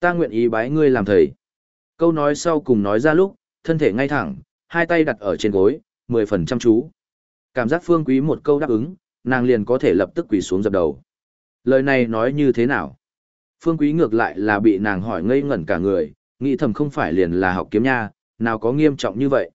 ta nguyện ý bái ngươi làm thầy. Câu nói sau cùng nói ra lúc, thân thể ngay thẳng, hai tay đặt ở trên gối, mười phần chăm chú. Cảm giác phương quý một câu đáp ứng, nàng liền có thể lập tức quỳ xuống dập đầu. Lời này nói như thế nào? Phương quý ngược lại là bị nàng hỏi ngây ngẩn cả người, nghĩ thầm không phải liền là học kiếm nha, nào có nghiêm trọng như vậy.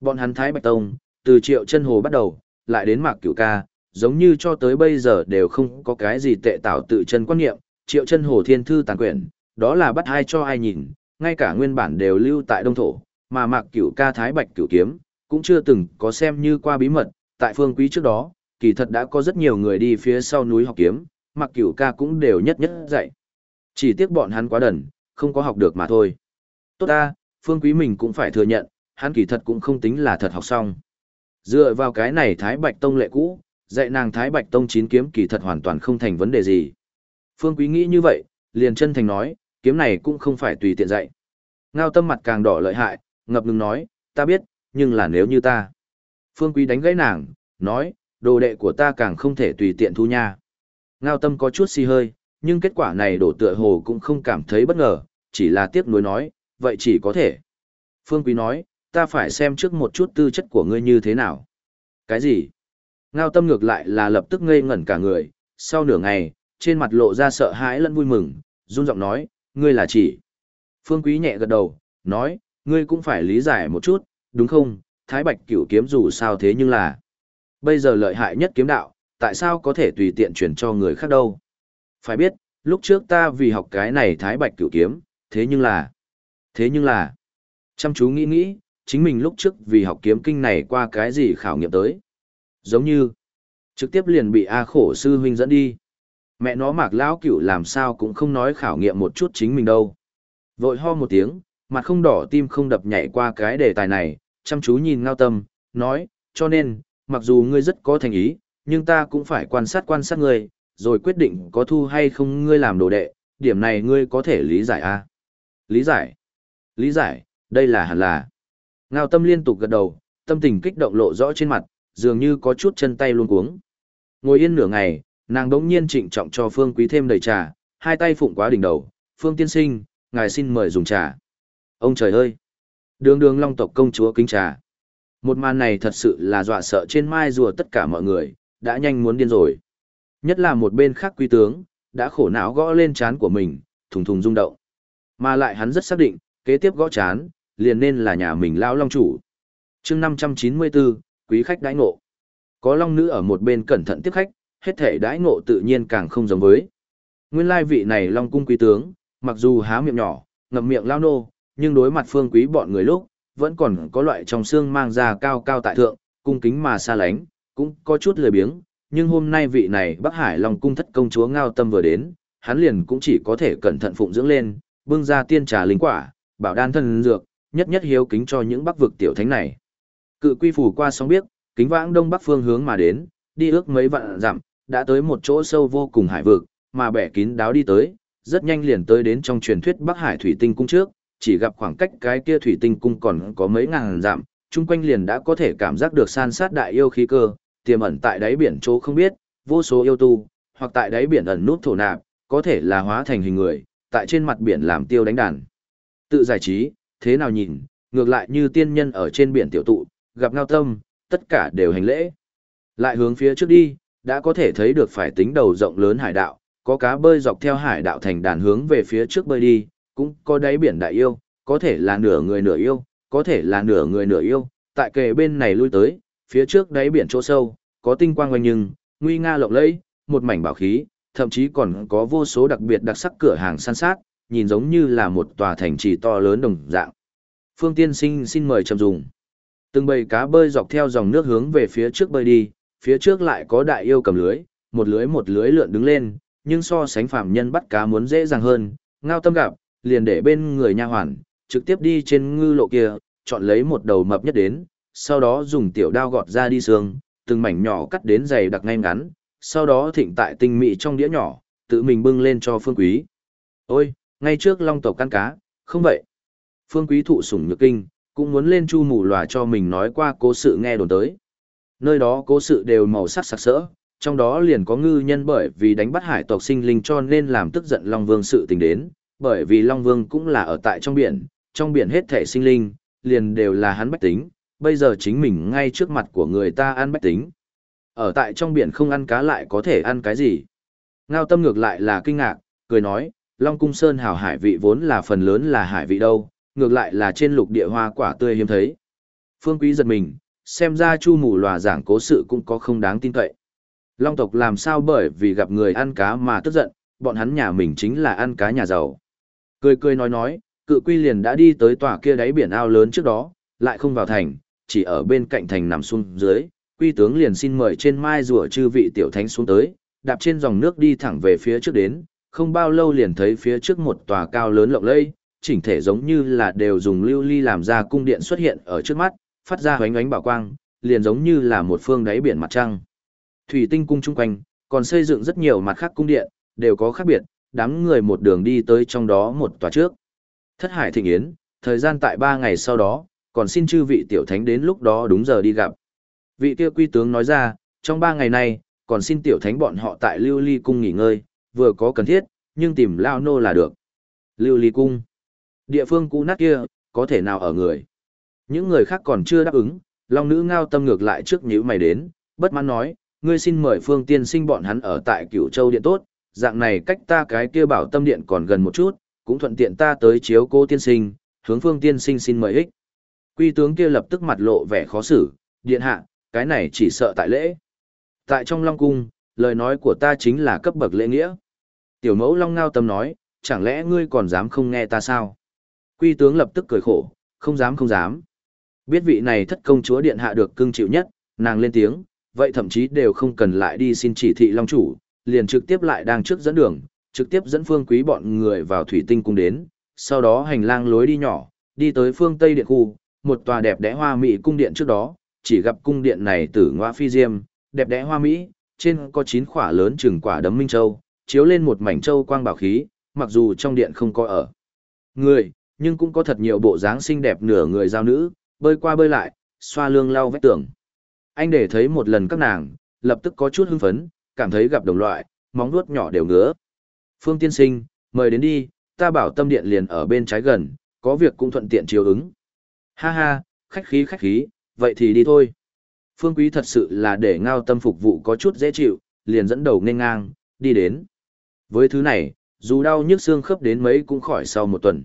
Bọn hắn Thái Bạch Tông, từ triệu chân hồ bắt đầu, lại đến mạc cửu ca, giống như cho tới bây giờ đều không có cái gì tệ tạo tự chân quan niệm, triệu chân hồ thiên thư tàn quyển, đó là bắt ai cho ai nhìn, ngay cả nguyên bản đều lưu tại đông thổ, mà mạc cửu ca Thái Bạch cửu kiếm, cũng chưa từng có xem như qua bí mật, tại phương quý trước đó, kỳ thật đã có rất nhiều người đi phía sau núi học kiếm, mạc cửu ca cũng đều nhất nhất dạy. Chỉ tiếc bọn hắn quá đần, không có học được mà thôi. Tốt ta, phương quý mình cũng phải thừa nhận, hắn kỳ thật cũng không tính là thật học xong. Dựa vào cái này Thái Bạch Tông lệ cũ, dạy nàng Thái Bạch Tông chín kiếm kỳ thật hoàn toàn không thành vấn đề gì. Phương Quý nghĩ như vậy, liền chân thành nói, kiếm này cũng không phải tùy tiện dạy. Ngao tâm mặt càng đỏ lợi hại, ngập ngừng nói, ta biết, nhưng là nếu như ta. Phương Quý đánh gãy nàng, nói, đồ đệ của ta càng không thể tùy tiện thu nha. Ngao tâm có chút si hơi, nhưng kết quả này đổ tựa hồ cũng không cảm thấy bất ngờ, chỉ là tiếc nuối nói, vậy chỉ có thể. Phương Quý nói, ta phải xem trước một chút tư chất của ngươi như thế nào. Cái gì? Ngao tâm ngược lại là lập tức ngây ngẩn cả người, sau nửa ngày, trên mặt lộ ra sợ hãi lẫn vui mừng, run giọng nói, ngươi là chỉ. Phương Quý nhẹ gật đầu, nói, ngươi cũng phải lý giải một chút, đúng không? Thái Bạch cửu kiếm dù sao thế nhưng là bây giờ lợi hại nhất kiếm đạo, tại sao có thể tùy tiện chuyển cho người khác đâu? Phải biết, lúc trước ta vì học cái này Thái Bạch cửu kiếm, thế nhưng là, thế nhưng là, chăm chú nghĩ nghĩ, chính mình lúc trước vì học kiếm kinh này qua cái gì khảo nghiệm tới. Giống như, trực tiếp liền bị A khổ sư huynh dẫn đi. Mẹ nó mạc lão cửu làm sao cũng không nói khảo nghiệm một chút chính mình đâu. Vội ho một tiếng, mặt không đỏ tim không đập nhảy qua cái đề tài này, chăm chú nhìn ngao tâm, nói, cho nên, mặc dù ngươi rất có thành ý, nhưng ta cũng phải quan sát quan sát ngươi, rồi quyết định có thu hay không ngươi làm đồ đệ, điểm này ngươi có thể lý giải à? Lý giải? Lý giải, đây là hẳn là. Ngao tâm liên tục gật đầu, tâm tình kích động lộ rõ trên mặt, dường như có chút chân tay luôn cuống. Ngồi yên nửa ngày, nàng đống nhiên trịnh trọng cho Phương Quý thêm đầy trà, hai tay phụng quá đỉnh đầu, Phương Tiên Sinh, ngài xin mời dùng trà. Ông trời ơi! Đường đường long tộc công chúa kính trà. Một màn này thật sự là dọa sợ trên mai rùa tất cả mọi người, đã nhanh muốn điên rồi. Nhất là một bên khác Quý tướng, đã khổ não gõ lên chán của mình, thùng thùng rung động. Mà lại hắn rất xác định, kế tiếp gõ chán, liền nên là nhà mình lao long chủ. chương 594, quý khách đãi ngộ. Có long nữ ở một bên cẩn thận tiếp khách, hết thể đãi ngộ tự nhiên càng không giống với. Nguyên lai vị này long cung quý tướng, mặc dù há miệng nhỏ, ngậm miệng lao nô, nhưng đối mặt phương quý bọn người lúc, vẫn còn có loại trong xương mang ra cao cao tại thượng, cung kính mà xa lánh, cũng có chút lười biếng, nhưng hôm nay vị này Bắc Hải Long cung thất công chúa Ngao Tâm vừa đến, hắn liền cũng chỉ có thể cẩn thận phụng dưỡng lên, bưng ra tiên trà linh quả, bảo đan thân dược, nhất nhất hiếu kính cho những bắc vực tiểu thánh này. Cự quy phủ qua sóng biết, kính vãng đông bắc phương hướng mà đến, đi ước mấy vạn dặm, đã tới một chỗ sâu vô cùng hải vực, mà bẻ kín đáo đi tới, rất nhanh liền tới đến trong truyền thuyết Bắc Hải thủy tinh cung trước, chỉ gặp khoảng cách cái kia thủy tinh cung còn có mấy ngàn dặm, chung quanh liền đã có thể cảm giác được san sát đại yêu khí cơ, tiềm ẩn tại đáy biển chỗ không biết, vô số yêu tu, hoặc tại đáy biển ẩn nút thổ nạp, có thể là hóa thành hình người, tại trên mặt biển làm tiêu đánh đàn. Tự giải trí, thế nào nhìn, ngược lại như tiên nhân ở trên biển tiểu tụ, gặp ngao tâm, tất cả đều hành lễ. Lại hướng phía trước đi, đã có thể thấy được phải tính đầu rộng lớn hải đạo, có cá bơi dọc theo hải đạo thành đàn hướng về phía trước bơi đi, cũng có đáy biển đại yêu, có thể là nửa người nửa yêu, có thể là nửa người nửa yêu, tại kề bên này lui tới, phía trước đáy biển chỗ sâu, có tinh quang quanh nhưng, nguy nga lộng lẫy, một mảnh bảo khí, thậm chí còn có vô số đặc biệt đặc sắc cửa hàng san sát, nhìn giống như là một tòa thành trì to lớn đồng dạng. Phương Tiên Sinh xin mời chậm dùng. Từng bầy cá bơi dọc theo dòng nước hướng về phía trước bơi đi, phía trước lại có đại yêu cầm lưới, một lưới một lưới lượn đứng lên, nhưng so sánh phạm nhân bắt cá muốn dễ dàng hơn, ngao tâm gặp, liền để bên người nha hoàn, trực tiếp đi trên ngư lộ kia, chọn lấy một đầu mập nhất đến, sau đó dùng tiểu đao gọt ra đi xương, từng mảnh nhỏ cắt đến dày đặc ngay ngắn, sau đó thịnh tại tinh mị trong đĩa nhỏ, tự mình bưng lên cho phương quý. Ôi, ngay trước long tộc căn cá, không vậy. Phương quý thụ sủng nhược kinh, cũng muốn lên chu mù lòa cho mình nói qua cố sự nghe đồn tới. Nơi đó cố sự đều màu sắc sặc sỡ, trong đó liền có ngư nhân bởi vì đánh bắt hải tộc sinh linh cho nên làm tức giận Long Vương sự tình đến, bởi vì Long Vương cũng là ở tại trong biển, trong biển hết thể sinh linh, liền đều là hắn bách tính, bây giờ chính mình ngay trước mặt của người ta ăn bách tính. Ở tại trong biển không ăn cá lại có thể ăn cái gì? Ngao tâm ngược lại là kinh ngạc, cười nói, Long Cung Sơn hào hải vị vốn là phần lớn là hải vị đâu, ngược lại là trên lục địa hoa quả tươi hiếm thấy. Phương Quý giật mình, xem ra chu mù lòa giảng cố sự cũng có không đáng tin cậy. Long tộc làm sao bởi vì gặp người ăn cá mà tức giận, bọn hắn nhà mình chính là ăn cá nhà giàu. Cười cười nói nói, cự quy liền đã đi tới tòa kia đáy biển ao lớn trước đó, lại không vào thành, chỉ ở bên cạnh thành nằm xuống dưới, quy tướng liền xin mời trên mai rùa chư vị tiểu thánh xuống tới, đạp trên dòng nước đi thẳng về phía trước đến, không bao lâu liền thấy phía trước một tòa cao lớn lộng lẫy, chỉnh thể giống như là đều dùng lưu ly làm ra cung điện xuất hiện ở trước mắt, phát ra hoánh ánh bảo quang, liền giống như là một phương đáy biển mặt trăng. Thủy tinh cung chung quanh, còn xây dựng rất nhiều mặt khác cung điện, đều có khác biệt, đám người một đường đi tới trong đó một tòa trước. Thất hải thịnh yến, thời gian tại ba ngày sau đó, còn xin chư vị tiểu thánh đến lúc đó đúng giờ đi gặp. Vị kia quy tướng nói ra, trong ba ngày này, còn xin tiểu thánh bọn họ tại lưu ly cung nghỉ ngơi, vừa có cần thiết, nhưng tìm lao nô là được. Lưu ly cung. Địa phương cũ nát kia, có thể nào ở người. Những người khác còn chưa đáp ứng, long nữ ngao tâm ngược lại trước nhíu mày đến, bất mãn nói, ngươi xin mời phương tiên sinh bọn hắn ở tại cửu châu điện tốt, dạng này cách ta cái kia bảo tâm điện còn gần một chút, cũng thuận tiện ta tới chiếu cô tiên sinh, hướng phương tiên sinh xin mời ích. Quy tướng kia lập tức mặt lộ vẻ khó xử, điện hạ, cái này chỉ sợ tại lễ. Tại trong Long Cung, lời nói của ta chính là cấp bậc lễ nghĩa. Tiểu mẫu Long Ngao Tâm nói, chẳng lẽ ngươi còn dám không nghe ta sao? Quy tướng lập tức cười khổ, không dám không dám. Biết vị này thất công chúa điện hạ được cưng chịu nhất, nàng lên tiếng, vậy thậm chí đều không cần lại đi xin chỉ thị Long Chủ, liền trực tiếp lại đang trước dẫn đường, trực tiếp dẫn phương quý bọn người vào thủy tinh cung đến, sau đó hành lang lối đi nhỏ, đi tới phương Tây Điện Khu, một tòa đẹp đẽ hoa mỹ cung điện trước đó, chỉ gặp cung điện này tử ngoa phi diêm, đẹp đẽ hoa mỹ, trên có chín quả lớn chừng quả đấm minh châu, chiếu lên một mảnh châu quang bảo khí, mặc dù trong điện không có ở người, nhưng cũng có thật nhiều bộ dáng xinh đẹp nửa người giao nữ, bơi qua bơi lại, xoa lương lau vách tường. Anh để thấy một lần các nàng, lập tức có chút hưng phấn, cảm thấy gặp đồng loại, móng vuốt nhỏ đều ngứa. Phương tiên sinh, mời đến đi, ta bảo tâm điện liền ở bên trái gần, có việc cũng thuận tiện chiếu ứng. Ha ha, khách khí khách khí, vậy thì đi thôi. Phương Quý thật sự là để ngao tâm phục vụ có chút dễ chịu, liền dẫn đầu nên ngang, đi đến. Với thứ này, dù đau nhức xương khớp đến mấy cũng khỏi sau một tuần.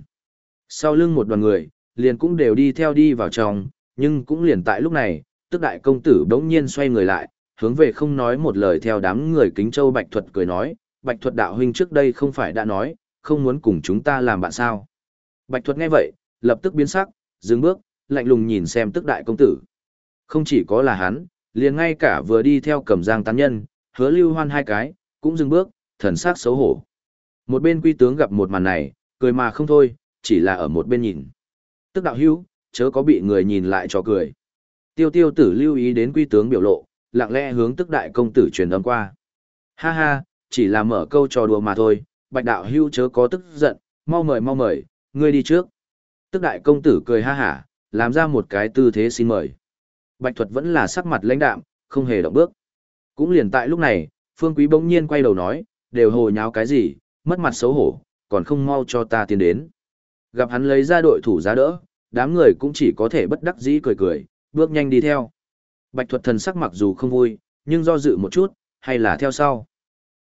Sau lưng một đoàn người, liền cũng đều đi theo đi vào trong, nhưng cũng liền tại lúc này, tức đại công tử đống nhiên xoay người lại, hướng về không nói một lời theo đám người kính châu Bạch Thuật cười nói, Bạch Thuật đạo huynh trước đây không phải đã nói, không muốn cùng chúng ta làm bạn sao. Bạch Thuật nghe vậy, lập tức biến sắc, dừng bước, lạnh lùng nhìn xem tức đại công tử. Không chỉ có là hắn, liền ngay cả vừa đi theo cầm giang tán nhân, hứa lưu hoan hai cái, cũng dừng bước, thần sắc xấu hổ. Một bên quy tướng gặp một màn này, cười mà không thôi, chỉ là ở một bên nhìn. Tức đạo hữu, chớ có bị người nhìn lại cho cười. Tiêu tiêu tử lưu ý đến quy tướng biểu lộ, lặng lẽ hướng tức đại công tử truyền âm qua. Ha ha, chỉ là mở câu trò đùa mà thôi, bạch đạo hữu chớ có tức giận, mau mời mau mời, ngươi đi trước. Tức đại công tử cười ha hả, làm ra một cái tư thế xin mời. Bạch thuật vẫn là sắc mặt lãnh đạm, không hề động bước. Cũng liền tại lúc này, Phương Quý bỗng nhiên quay đầu nói, đều hồ nháo cái gì, mất mặt xấu hổ, còn không mau cho ta tiến đến. Gặp hắn lấy ra đội thủ giá đỡ, đám người cũng chỉ có thể bất đắc dĩ cười cười, bước nhanh đi theo. Bạch thuật thần sắc mặc dù không vui, nhưng do dự một chút, hay là theo sau.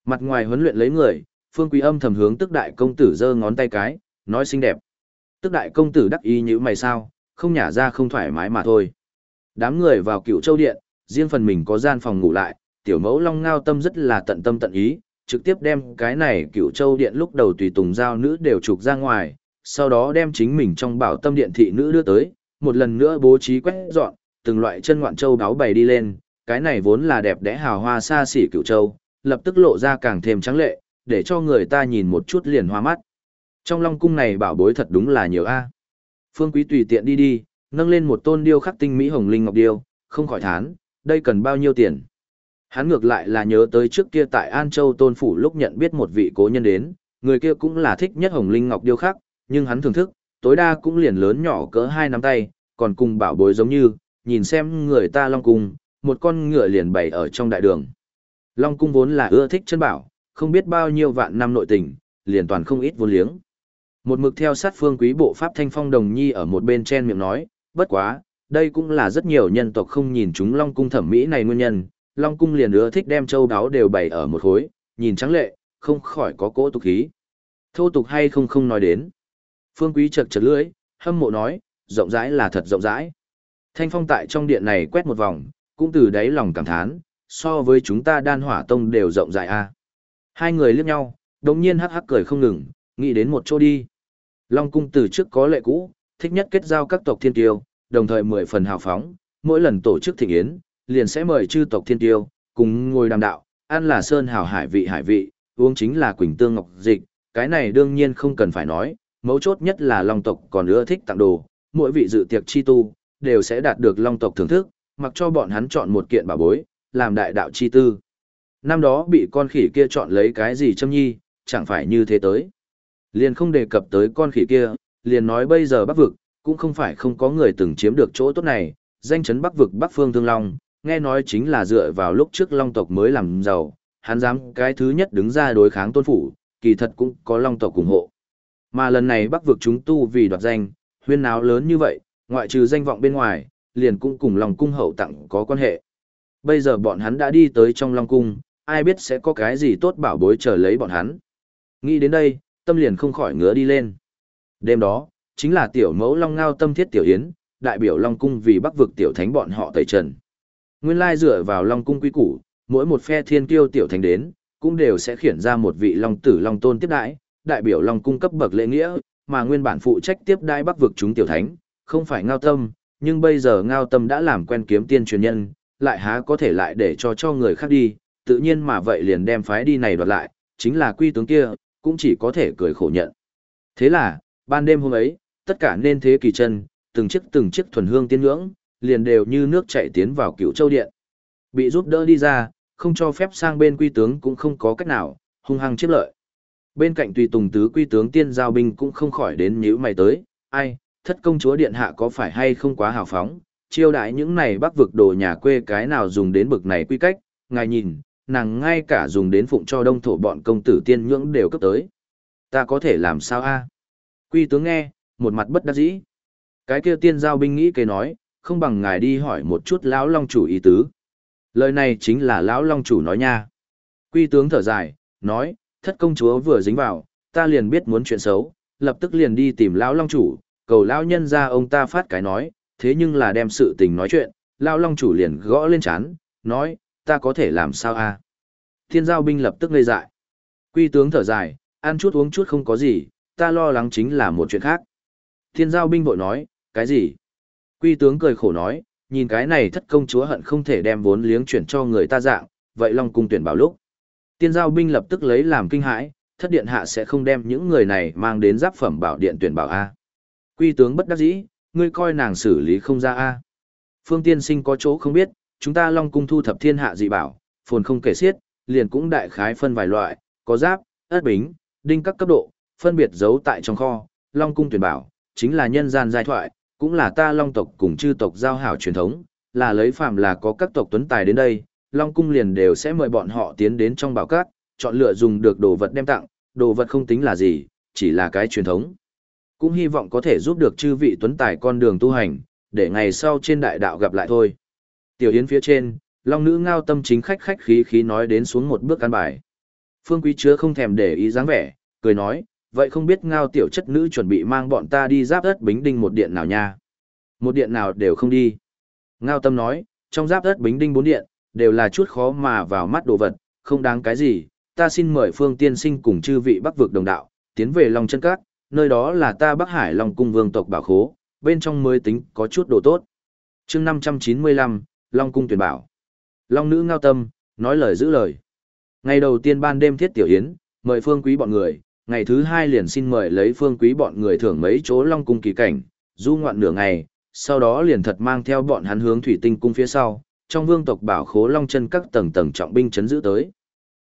Mặt ngoài huấn luyện lấy người, Phương Quý âm thầm hướng tức đại công tử giơ ngón tay cái, nói xinh đẹp. Tức đại công tử đắc ý như mày sao, không nhả ra không thoải mái mà thôi. Đám người vào cựu châu điện, riêng phần mình có gian phòng ngủ lại, tiểu mẫu long ngao tâm rất là tận tâm tận ý, trực tiếp đem cái này cựu châu điện lúc đầu tùy tùng giao nữ đều trục ra ngoài, sau đó đem chính mình trong bảo tâm điện thị nữ đưa tới, một lần nữa bố trí quét dọn, từng loại chân ngoạn châu đáo bày đi lên, cái này vốn là đẹp đẽ hào hoa xa xỉ cựu châu, lập tức lộ ra càng thêm trắng lệ, để cho người ta nhìn một chút liền hoa mắt. Trong long cung này bảo bối thật đúng là nhiều a. Phương Quý tùy tiện đi đi, nâng lên một tôn điêu khắc tinh mỹ hồng linh ngọc điêu, không khỏi thán, đây cần bao nhiêu tiền. Hắn ngược lại là nhớ tới trước kia tại An Châu Tôn Phủ lúc nhận biết một vị cố nhân đến, người kia cũng là thích nhất hồng linh ngọc điêu khắc, nhưng hắn thưởng thức, tối đa cũng liền lớn nhỏ cỡ hai nắm tay, còn cùng bảo bối giống như, nhìn xem người ta long cung, một con ngựa liền bày ở trong đại đường. Long cung vốn là ưa thích chân bảo, không biết bao nhiêu vạn năm nội tình, liền toàn không ít vốn liếng. Một mực theo sát phương quý bộ pháp thanh phong đồng nhi ở một bên chen miệng nói, bất quá, đây cũng là rất nhiều nhân tộc không nhìn chúng Long cung thẩm mỹ này nguyên nhân, Long cung liền ưa thích đem châu đáo đều bày ở một khối, nhìn trắng lệ, không khỏi có cỗ tục khí. Thô tục hay không không nói đến. Phương quý chật chật lưỡi, hâm mộ nói, rộng rãi là thật rộng rãi. Thanh phong tại trong điện này quét một vòng, cũng từ đáy lòng cảm thán, so với chúng ta đan hỏa tông đều rộng rãi a. Hai người liếc nhau, đồng nhiên hắc hắc cười không ngừng, nghĩ đến một chỗ đi. Long cung từ trước có lệ cũ, thích nhất kết giao các tộc thiên tiêu, đồng thời mười phần hào phóng, mỗi lần tổ chức thịnh yến, liền sẽ mời chư tộc thiên tiêu, cùng ngồi đàm đạo, ăn là sơn hào hải vị hải vị, uống chính là quỳnh tương ngọc dịch, cái này đương nhiên không cần phải nói, mấu chốt nhất là long tộc còn ưa thích tặng đồ, mỗi vị dự tiệc chi tu, đều sẽ đạt được long tộc thưởng thức, mặc cho bọn hắn chọn một kiện bảo bối, làm đại đạo chi tư. Năm đó bị con khỉ kia chọn lấy cái gì châm nhi, chẳng phải như thế tới. Liền không đề cập tới con khỉ kia, liền nói bây giờ bắc vực, cũng không phải không có người từng chiếm được chỗ tốt này, danh chấn bắc vực bắc phương thương long, nghe nói chính là dựa vào lúc trước long tộc mới làm giàu, hắn dám cái thứ nhất đứng ra đối kháng tôn phủ, kỳ thật cũng có long tộc ủng hộ. Mà lần này bắc vực chúng tu vì đoạt danh, huyên náo lớn như vậy, ngoại trừ danh vọng bên ngoài, liền cũng cùng lòng cung hậu tặng có quan hệ. Bây giờ bọn hắn đã đi tới trong long cung, ai biết sẽ có cái gì tốt bảo bối chờ lấy bọn hắn. Nghĩ đến đây, tâm liền không khỏi ngứa đi lên. Đêm đó, chính là tiểu mẫu long ngao tâm thiết tiểu yến, đại biểu long cung vì bắc vực tiểu thánh bọn họ tẩy trần. Nguyên lai dựa vào long cung quý củ, mỗi một phe thiên kiêu tiểu thánh đến, cũng đều sẽ khiển ra một vị long tử long tôn tiếp đãi, đại biểu long cung cấp bậc lễ nghĩa, mà nguyên bản phụ trách tiếp đai bắc vực chúng tiểu thánh, không phải ngao tâm, nhưng bây giờ ngao tâm đã làm quen kiếm tiên truyền nhân, lại há có thể lại để cho cho người khác đi, tự nhiên mà vậy liền đem phái đi này đoạt lại, chính là quy tướng kia, cũng chỉ có thể cười khổ nhận. Thế là, ban đêm hôm ấy, tất cả nên thế kỳ chân, từng chiếc từng chiếc thuần hương tiên ngưỡng, liền đều như nước chảy tiến vào cựu châu điện. Bị giúp đỡ đi ra, không cho phép sang bên quy tướng cũng không có cách nào, hung hăng chiếc lợi. Bên cạnh tùy tùng tứ quy tướng tiên giao binh cũng không khỏi đến nhíu mày tới, ai, thất công chúa điện hạ có phải hay không quá hào phóng, chiêu đãi những này bắc vực đồ nhà quê cái nào dùng đến bực này quy cách, ngài nhìn, nàng ngay cả dùng đến phụng cho đông thổ bọn công tử tiên nhưỡng đều cấp tới. Ta có thể làm sao a? Quy tướng nghe, một mặt bất đắc dĩ. Cái kia tiên giao binh nghĩ kế nói, không bằng ngài đi hỏi một chút lão long chủ ý tứ. Lời này chính là lão long chủ nói nha. Quy tướng thở dài, nói, thất công chúa vừa dính vào, ta liền biết muốn chuyện xấu, lập tức liền đi tìm lão long chủ, cầu lão nhân ra ông ta phát cái nói, thế nhưng là đem sự tình nói chuyện, lão long chủ liền gõ lên chán, nói, ta có thể làm sao a? Thiên giao binh lập tức ngây dại. Quy tướng thở dài, ăn chút uống chút không có gì, ta lo lắng chính là một chuyện khác. Thiên giao binh bội nói, cái gì? Quy tướng cười khổ nói, nhìn cái này thất công chúa hận không thể đem vốn liếng chuyển cho người ta dạng, vậy Long cung tuyển bảo lúc. Tiên giao binh lập tức lấy làm kinh hãi, thất điện hạ sẽ không đem những người này mang đến giáp phẩm bảo điện tuyển bảo A. Quy tướng bất đắc dĩ, ngươi coi nàng xử lý không ra A. Phương tiên sinh có chỗ không biết, chúng ta Long cung thu thập thiên hạ dị bảo, phồn không kể xiết, liền cũng đại khái phân vài loại, có giáp, ất bính, đinh các cấp độ, phân biệt giấu tại trong kho, Long cung tuyển bảo, chính là nhân gian giai thoại, cũng là ta Long tộc cùng chư tộc giao hảo truyền thống, là lấy phàm là có các tộc tuấn tài đến đây, Long cung liền đều sẽ mời bọn họ tiến đến trong bảo cát, chọn lựa dùng được đồ vật đem tặng, đồ vật không tính là gì, chỉ là cái truyền thống. Cũng hy vọng có thể giúp được chư vị tuấn tài con đường tu hành, để ngày sau trên đại đạo gặp lại thôi. Tiểu Yến phía trên, Long nữ ngao tâm chính khách khách khí khí nói đến xuống một bước căn bài. Phương Quý Chứa không thèm để ý dáng vẻ, cười nói, vậy không biết ngao tiểu chất nữ chuẩn bị mang bọn ta đi giáp đất bính đinh một điện nào nha. Một điện nào đều không đi. Ngao tâm nói, trong giáp đất bính đinh bốn điện, đều là chút khó mà vào mắt đồ vật, không đáng cái gì, ta xin mời phương tiên sinh cùng chư vị bắc vực đồng đạo, tiến về Long chân cát, nơi đó là ta Bắc Hải Long cung vương tộc bảo khố, bên trong mới tính có chút đồ tốt. chương 595, Long cung tuyển bảo. Long nữ ngao tâm, nói lời giữ lời. Ngày đầu tiên ban đêm thiết tiểu yến mời phương quý bọn người, ngày thứ hai liền xin mời lấy phương quý bọn người thưởng mấy chỗ long cung kỳ cảnh, du ngoạn nửa ngày, sau đó liền thật mang theo bọn hắn hướng thủy tinh cung phía sau, trong vương tộc bảo khố long chân các tầng tầng trọng binh chấn giữ tới.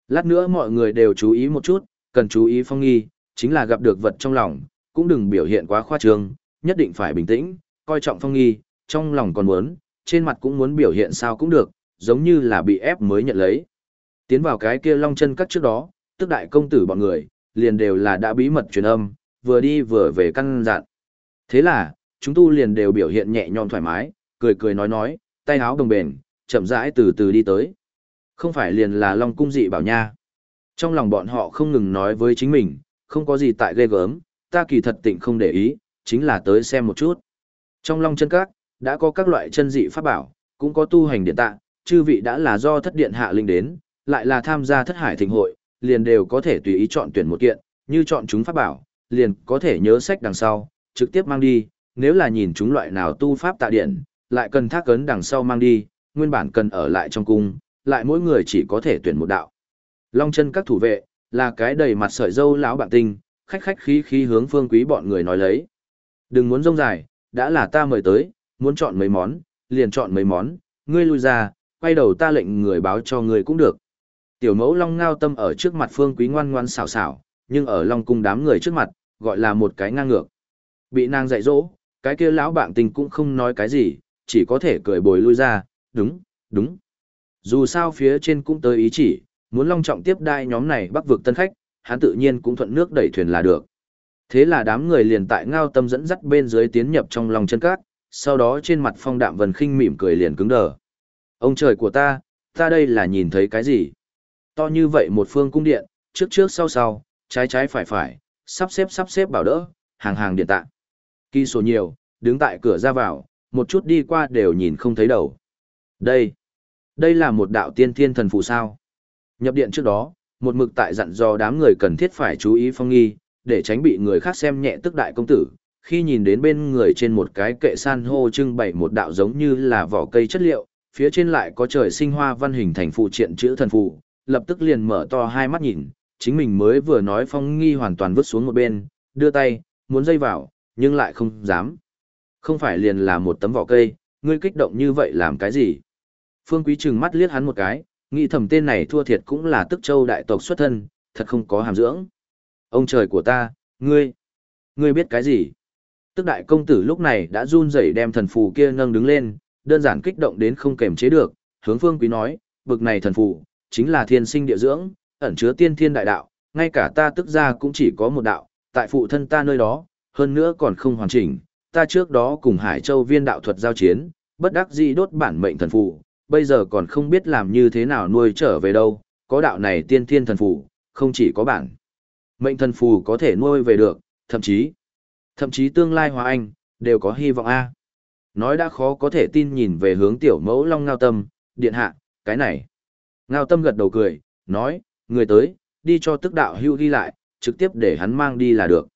Lát nữa mọi người đều chú ý một chút, cần chú ý phong nghi, chính là gặp được vật trong lòng, cũng đừng biểu hiện quá khoa trương, nhất định phải bình tĩnh, coi trọng phong nghi, trong lòng còn muốn, trên mặt cũng muốn biểu hiện sao cũng được, giống như là bị ép mới nhận lấy. Tiến vào cái kia long chân cắt trước đó, tức đại công tử bọn người, liền đều là đã bí mật truyền âm, vừa đi vừa về căn dặn. Thế là, chúng tu liền đều biểu hiện nhẹ nhõm thoải mái, cười cười nói nói, tay áo đồng bền, chậm rãi từ từ đi tới. Không phải liền là Long cung dị bảo nha. Trong lòng bọn họ không ngừng nói với chính mình, không có gì tại ghê gớm, ta kỳ thật tịnh không để ý, chính là tới xem một chút. Trong Long chân các, đã có các loại chân dị pháp bảo, cũng có tu hành điện tạ, chư vị đã là do thất điện hạ linh đến, lại là tham gia thất hải thịnh hội, liền đều có thể tùy ý chọn tuyển một kiện, như chọn chúng pháp bảo, liền có thể nhớ sách đằng sau, trực tiếp mang đi, nếu là nhìn chúng loại nào tu pháp tạ điện, lại cần thác cấn đằng sau mang đi, nguyên bản cần ở lại trong cung, lại mỗi người chỉ có thể tuyển một đạo. Long chân các thủ vệ, là cái đầy mặt sợi dâu lão bạn tinh, khách khách khí khí hướng phương quý bọn người nói lấy. Đừng muốn rông dài, đã là ta mời tới, muốn chọn mấy món, liền chọn mấy món, ngươi lui ra, quay đầu ta lệnh người báo cho ngươi cũng được. Tiểu mẫu long ngao tâm ở trước mặt phương quý ngoan ngoan xảo xảo, nhưng ở long cung đám người trước mặt, gọi là một cái ngang ngược. Bị nàng dạy dỗ, cái kia lão bạn tình cũng không nói cái gì, chỉ có thể cười bồi lui ra, đúng, đúng. Dù sao phía trên cũng tới ý chỉ, muốn long trọng tiếp đai nhóm này bắc vực tân khách, hắn tự nhiên cũng thuận nước đẩy thuyền là được. Thế là đám người liền tại ngao tâm dẫn dắt bên dưới tiến nhập trong lòng chân cát, sau đó trên mặt phong đạm vần khinh mỉm cười liền cứng đờ. Ông trời của ta, ta đây là nhìn thấy cái gì? To như vậy một phương cung điện, trước trước sau sau, trái trái phải phải, sắp xếp sắp xếp bảo đỡ, hàng hàng điện tạng Kỳ số nhiều, đứng tại cửa ra vào, một chút đi qua đều nhìn không thấy đầu. Đây, đây là một đạo tiên thiên thần phù sao. Nhập điện trước đó, một mực tại dặn do đám người cần thiết phải chú ý phong nghi, để tránh bị người khác xem nhẹ tức đại công tử. Khi nhìn đến bên người trên một cái kệ san hô trưng bày một đạo giống như là vỏ cây chất liệu, phía trên lại có trời sinh hoa văn hình thành phụ triện chữ thần phù, lập tức liền mở to hai mắt nhìn, chính mình mới vừa nói phong nghi hoàn toàn vứt xuống một bên, đưa tay, muốn dây vào, nhưng lại không dám. Không phải liền là một tấm vỏ cây, ngươi kích động như vậy làm cái gì? Phương Quý trừng mắt liếc hắn một cái, nghĩ thầm tên này thua thiệt cũng là tức châu đại tộc xuất thân, thật không có hàm dưỡng. Ông trời của ta, ngươi, ngươi biết cái gì? Tức đại công tử lúc này đã run rẩy đem thần phù kia nâng đứng lên, đơn giản kích động đến không kềm chế được, hướng Phương Quý nói, bực này thần phù, chính là thiên sinh địa dưỡng, ẩn chứa tiên thiên đại đạo, ngay cả ta tức ra cũng chỉ có một đạo, tại phụ thân ta nơi đó, hơn nữa còn không hoàn chỉnh, ta trước đó cùng Hải Châu viên đạo thuật giao chiến, bất đắc dĩ đốt bản mệnh thần phù, bây giờ còn không biết làm như thế nào nuôi trở về đâu, có đạo này tiên thiên thần phù, không chỉ có bản. Mệnh thần phù có thể nuôi về được, thậm chí, thậm chí tương lai hóa anh, đều có hy vọng a. Nói đã khó có thể tin nhìn về hướng tiểu mẫu long ngao tâm, điện hạ, cái này. Ngao tâm gật đầu cười, nói, người tới, đi cho tức đạo hưu ghi lại, trực tiếp để hắn mang đi là được.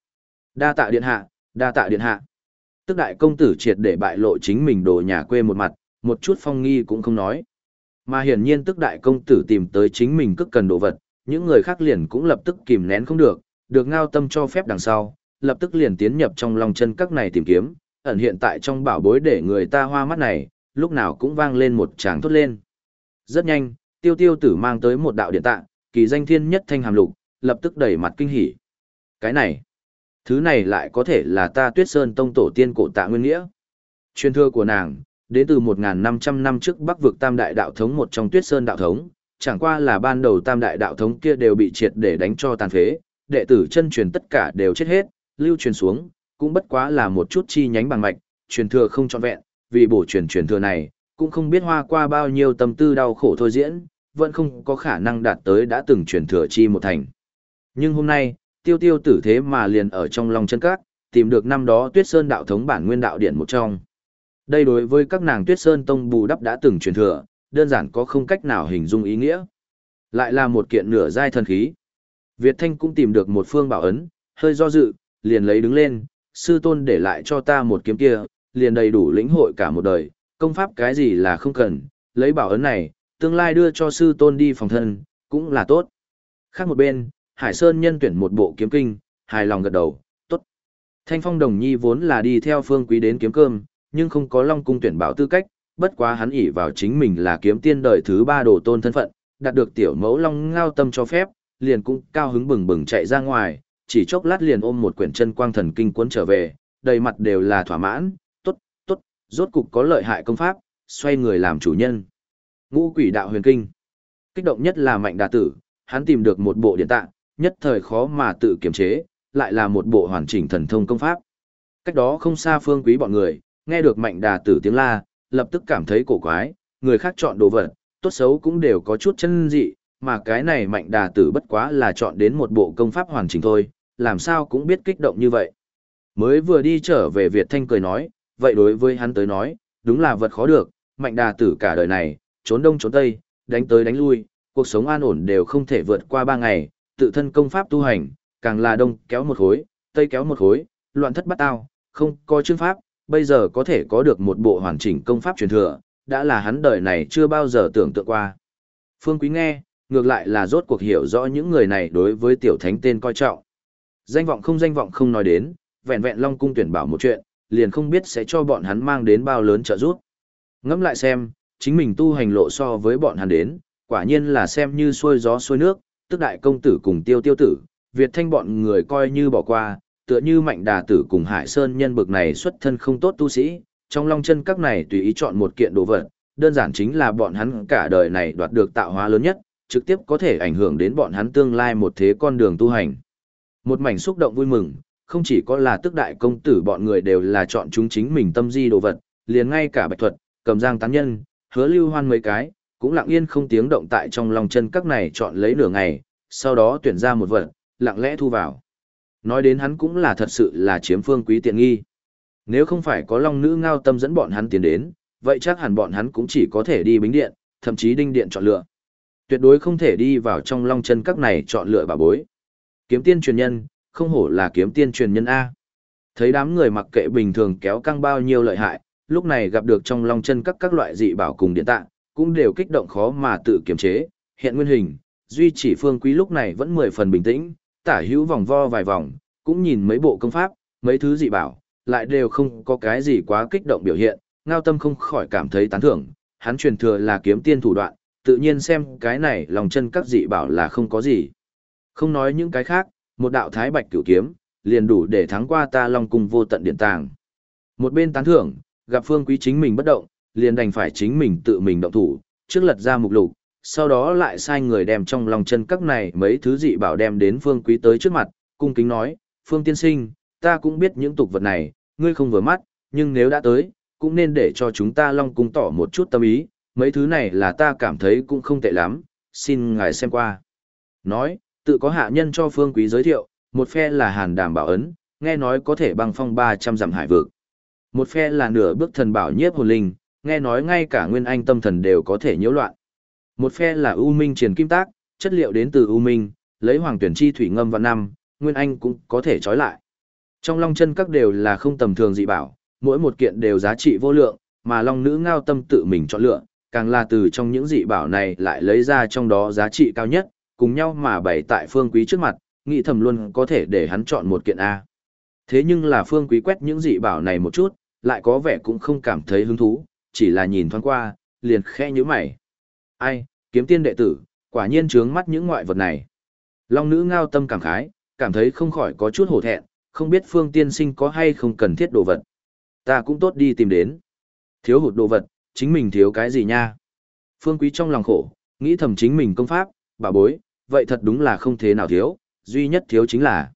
Đa tạ điện hạ, đa tạ điện hạ. Tức đại công tử triệt để bại lộ chính mình đồ nhà quê một mặt, một chút phong nghi cũng không nói. Mà hiển nhiên tức đại công tử tìm tới chính mình cức cần đồ vật, những người khác liền cũng lập tức kìm nén không được, được ngao tâm cho phép đằng sau, lập tức liền tiến nhập trong lòng chân các này tìm kiếm, ẩn hiện tại trong bảo bối để người ta hoa mắt này, lúc nào cũng vang lên một tràng thốt lên. Rất nhanh, tiêu tiêu tử mang tới một đạo điện tạng kỳ danh thiên nhất thanh hàm lục, lập tức đẩy mặt kinh hỉ. Cái này, thứ này lại có thể là ta tuyết sơn tông tổ tiên cổ tạ nguyên nghĩa. Truyền thưa của nàng, đến từ 1.500 năm trước bắc vực tam đại đạo thống một trong tuyết sơn đạo thống, chẳng qua là ban đầu tam đại đạo thống kia đều bị triệt để đánh cho tàn phế, đệ tử chân truyền tất cả đều chết hết, lưu truyền xuống, cũng bất quá là một chút chi nhánh bằng mạch, truyền thừa không trọn vẹn, vì bổ truyền truyền thừa này, cũng không biết hoa qua bao nhiêu tâm tư đau khổ thôi diễn, vẫn không có khả năng đạt tới đã từng truyền thừa chi một thành. Nhưng hôm nay, tiêu tiêu tử thế mà liền ở trong lòng chân các, tìm được năm đó tuyết sơn đạo thống bản nguyên đạo điển một trong. Đây đối với các nàng tuyết sơn tông bù đắp đã từng truyền thừa, đơn giản có không cách nào hình dung ý nghĩa. Lại là một kiện nửa giai thần khí. Việt Thanh cũng tìm được một phương bảo ấn, hơi do dự, liền lấy đứng lên, sư tôn để lại cho ta một kiếm kia, liền đầy đủ lĩnh hội cả một đời, công pháp cái gì là không cần, lấy bảo ấn này, tương lai đưa cho sư tôn đi phòng thân, cũng là tốt. Khác một bên, Hải Sơn nhân tuyển một bộ kiếm kinh, hài lòng gật đầu, tốt. Thanh Phong Đồng Nhi vốn là đi theo phương quý đến kiếm cơm, nhưng không có Long Cung tuyển bảo tư cách, bất quá hắn ỷ vào chính mình là kiếm tiên đời thứ ba đồ tôn thân phận, đạt được tiểu mẫu Long Ngao Tâm cho phép, liền cũng cao hứng bừng bừng chạy ra ngoài, chỉ chốc lát liền ôm một quyển chân quang thần kinh cuốn trở về, đầy mặt đều là thỏa mãn, tốt, tốt, rốt cục có lợi hại công pháp, xoay người làm chủ nhân. Ngũ quỷ đạo huyền kinh. Kích động nhất là mạnh đà tử, hắn tìm được một bộ điện tạng, nhất thời khó mà tự kiềm chế, lại là một bộ hoàn chỉnh thần thông công pháp. Cách đó không xa phương quý bọn người, nghe được mạnh đà tử tiếng la, lập tức cảm thấy cổ quái, người khác chọn đồ vật, tốt xấu cũng đều có chút chân dị, mà cái này mạnh đà tử bất quá là chọn đến một bộ công pháp hoàn chỉnh thôi, làm sao cũng biết kích động như vậy. Mới vừa đi trở về Việt Thanh cười nói, vậy đối với hắn tới nói, đúng là vật khó được, mạnh đà tử cả đời này, trốn đông trốn tây, đánh tới đánh lui, cuộc sống an ổn đều không thể vượt qua ba ngày, tự thân công pháp tu hành, càng là đông kéo một khối, tây kéo một khối, loạn thất bắt tao, không có chương pháp, bây giờ có thể có được một bộ hoàn chỉnh công pháp truyền thừa, đã là hắn đời này chưa bao giờ tưởng tượng qua. Phương Quý nghe, ngược lại là rốt cuộc hiểu rõ những người này đối với tiểu thánh tên coi trọng. Danh vọng không danh vọng không nói đến, vẹn vẹn Long Cung tuyển bảo một chuyện, liền không biết sẽ cho bọn hắn mang đến bao lớn trợ giúp. Ngẫm lại xem, chính mình tu hành lộ so với bọn hắn đến, quả nhiên là xem như xuôi gió xuôi nước, tức đại công tử cùng tiêu tiêu tử, Việt thanh bọn người coi như bỏ qua, tựa như mạnh đà tử cùng hải sơn nhân bực này xuất thân không tốt tu sĩ, trong long chân các này tùy ý chọn một kiện đồ vật, đơn giản chính là bọn hắn cả đời này đoạt được tạo hóa lớn nhất, trực tiếp có thể ảnh hưởng đến bọn hắn tương lai một thế con đường tu hành. Một mảnh xúc động vui mừng, không chỉ có là tức đại công tử bọn người đều là chọn chúng chính mình tâm di đồ vật, liền ngay cả bạch thuật, cầm giang tán nhân, hứa lưu hoan mấy cái, cũng lặng yên không tiếng động tại trong lòng chân các này chọn lấy nửa ngày, sau đó tuyển ra một vật, lặng lẽ thu vào. Nói đến hắn cũng là thật sự là chiếm phương quý tiện nghi. Nếu không phải có long nữ ngao tâm dẫn bọn hắn tiến đến, vậy chắc hẳn bọn hắn cũng chỉ có thể đi bính điện, thậm chí đinh điện chọn lựa. Tuyệt đối không thể đi vào trong long chân các này chọn lựa bà bối. Kiếm tiên truyền nhân, không hổ là kiếm tiên truyền nhân A. Thấy đám người mặc kệ bình thường kéo căng bao nhiêu lợi hại, lúc này gặp được trong long chân các các loại dị bảo cùng điện tạng, cũng đều kích động khó mà tự kiềm chế, hiện nguyên hình, duy chỉ phương quý lúc này vẫn mười phần bình tĩnh, tả hữu vòng vo vài vòng, cũng nhìn mấy bộ công pháp, mấy thứ dị bảo, lại đều không có cái gì quá kích động biểu hiện, ngao tâm không khỏi cảm thấy tán thưởng, hắn truyền thừa là kiếm tiên thủ đoạn, tự nhiên xem cái này lòng chân các dị bảo là không có gì. Không nói những cái khác, một đạo thái bạch cửu kiếm, liền đủ để thắng qua ta long cung vô tận điện tàng. Một bên tán thưởng, gặp phương quý chính mình bất động, liền đành phải chính mình tự mình động thủ, trước lật ra mục lục, sau đó lại sai người đem trong lòng chân các này mấy thứ dị bảo đem đến phương quý tới trước mặt, cung kính nói, phương tiên sinh, ta cũng biết những tục vật này, ngươi không vừa mắt, nhưng nếu đã tới, cũng nên để cho chúng ta long cung tỏ một chút tâm ý, mấy thứ này là ta cảm thấy cũng không tệ lắm, xin ngài xem qua. Nói, tự có hạ nhân cho phương quý giới thiệu, một phe là hàn đàm bảo ấn, nghe nói có thể băng phong 300 dặm hải vực. Một phe là nửa bước thần bảo nhiếp hồn linh, nghe nói ngay cả nguyên anh tâm thần đều có thể nhiễu loạn. Một phe là U Minh triển Kim Tác, chất liệu đến từ U Minh, lấy hoàng tuyển chi thủy ngâm vào năm, nguyên anh cũng có thể trói lại. Trong long chân các đều là không tầm thường dị bảo, mỗi một kiện đều giá trị vô lượng, mà long nữ ngao tâm tự mình chọn lựa, càng là từ trong những dị bảo này lại lấy ra trong đó giá trị cao nhất, cùng nhau mà bày tại phương quý trước mặt, nghĩ thầm luôn có thể để hắn chọn một kiện A. Thế nhưng là phương quý quét những dị bảo này một chút, lại có vẻ cũng không cảm thấy hứng thú, chỉ là nhìn thoáng qua, liền khẽ như mày. Ai, kiếm tiên đệ tử, quả nhiên trướng mắt những ngoại vật này. Long nữ ngao tâm cảm khái, cảm thấy không khỏi có chút hổ thẹn, không biết phương tiên sinh có hay không cần thiết đồ vật. Ta cũng tốt đi tìm đến. Thiếu hụt đồ vật, chính mình thiếu cái gì nha? Phương quý trong lòng khổ, nghĩ thầm chính mình công pháp, bà bối, vậy thật đúng là không thế nào thiếu, duy nhất thiếu chính là.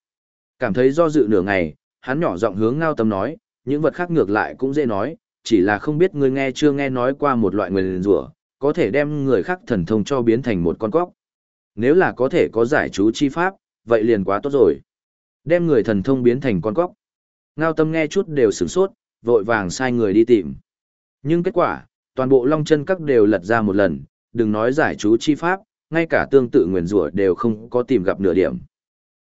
Cảm thấy do dự nửa ngày, hắn nhỏ giọng hướng ngao tâm nói, những vật khác ngược lại cũng dễ nói, chỉ là không biết ngươi nghe chưa nghe nói qua một loại người liền rủa có thể đem người khác thần thông cho biến thành một con cóc. Nếu là có thể có giải chú chi pháp, vậy liền quá tốt rồi. Đem người thần thông biến thành con cóc. Ngao tâm nghe chút đều sửng sốt, vội vàng sai người đi tìm. Nhưng kết quả, toàn bộ long chân các đều lật ra một lần, đừng nói giải chú chi pháp, ngay cả tương tự nguyền rủa đều không có tìm gặp nửa điểm.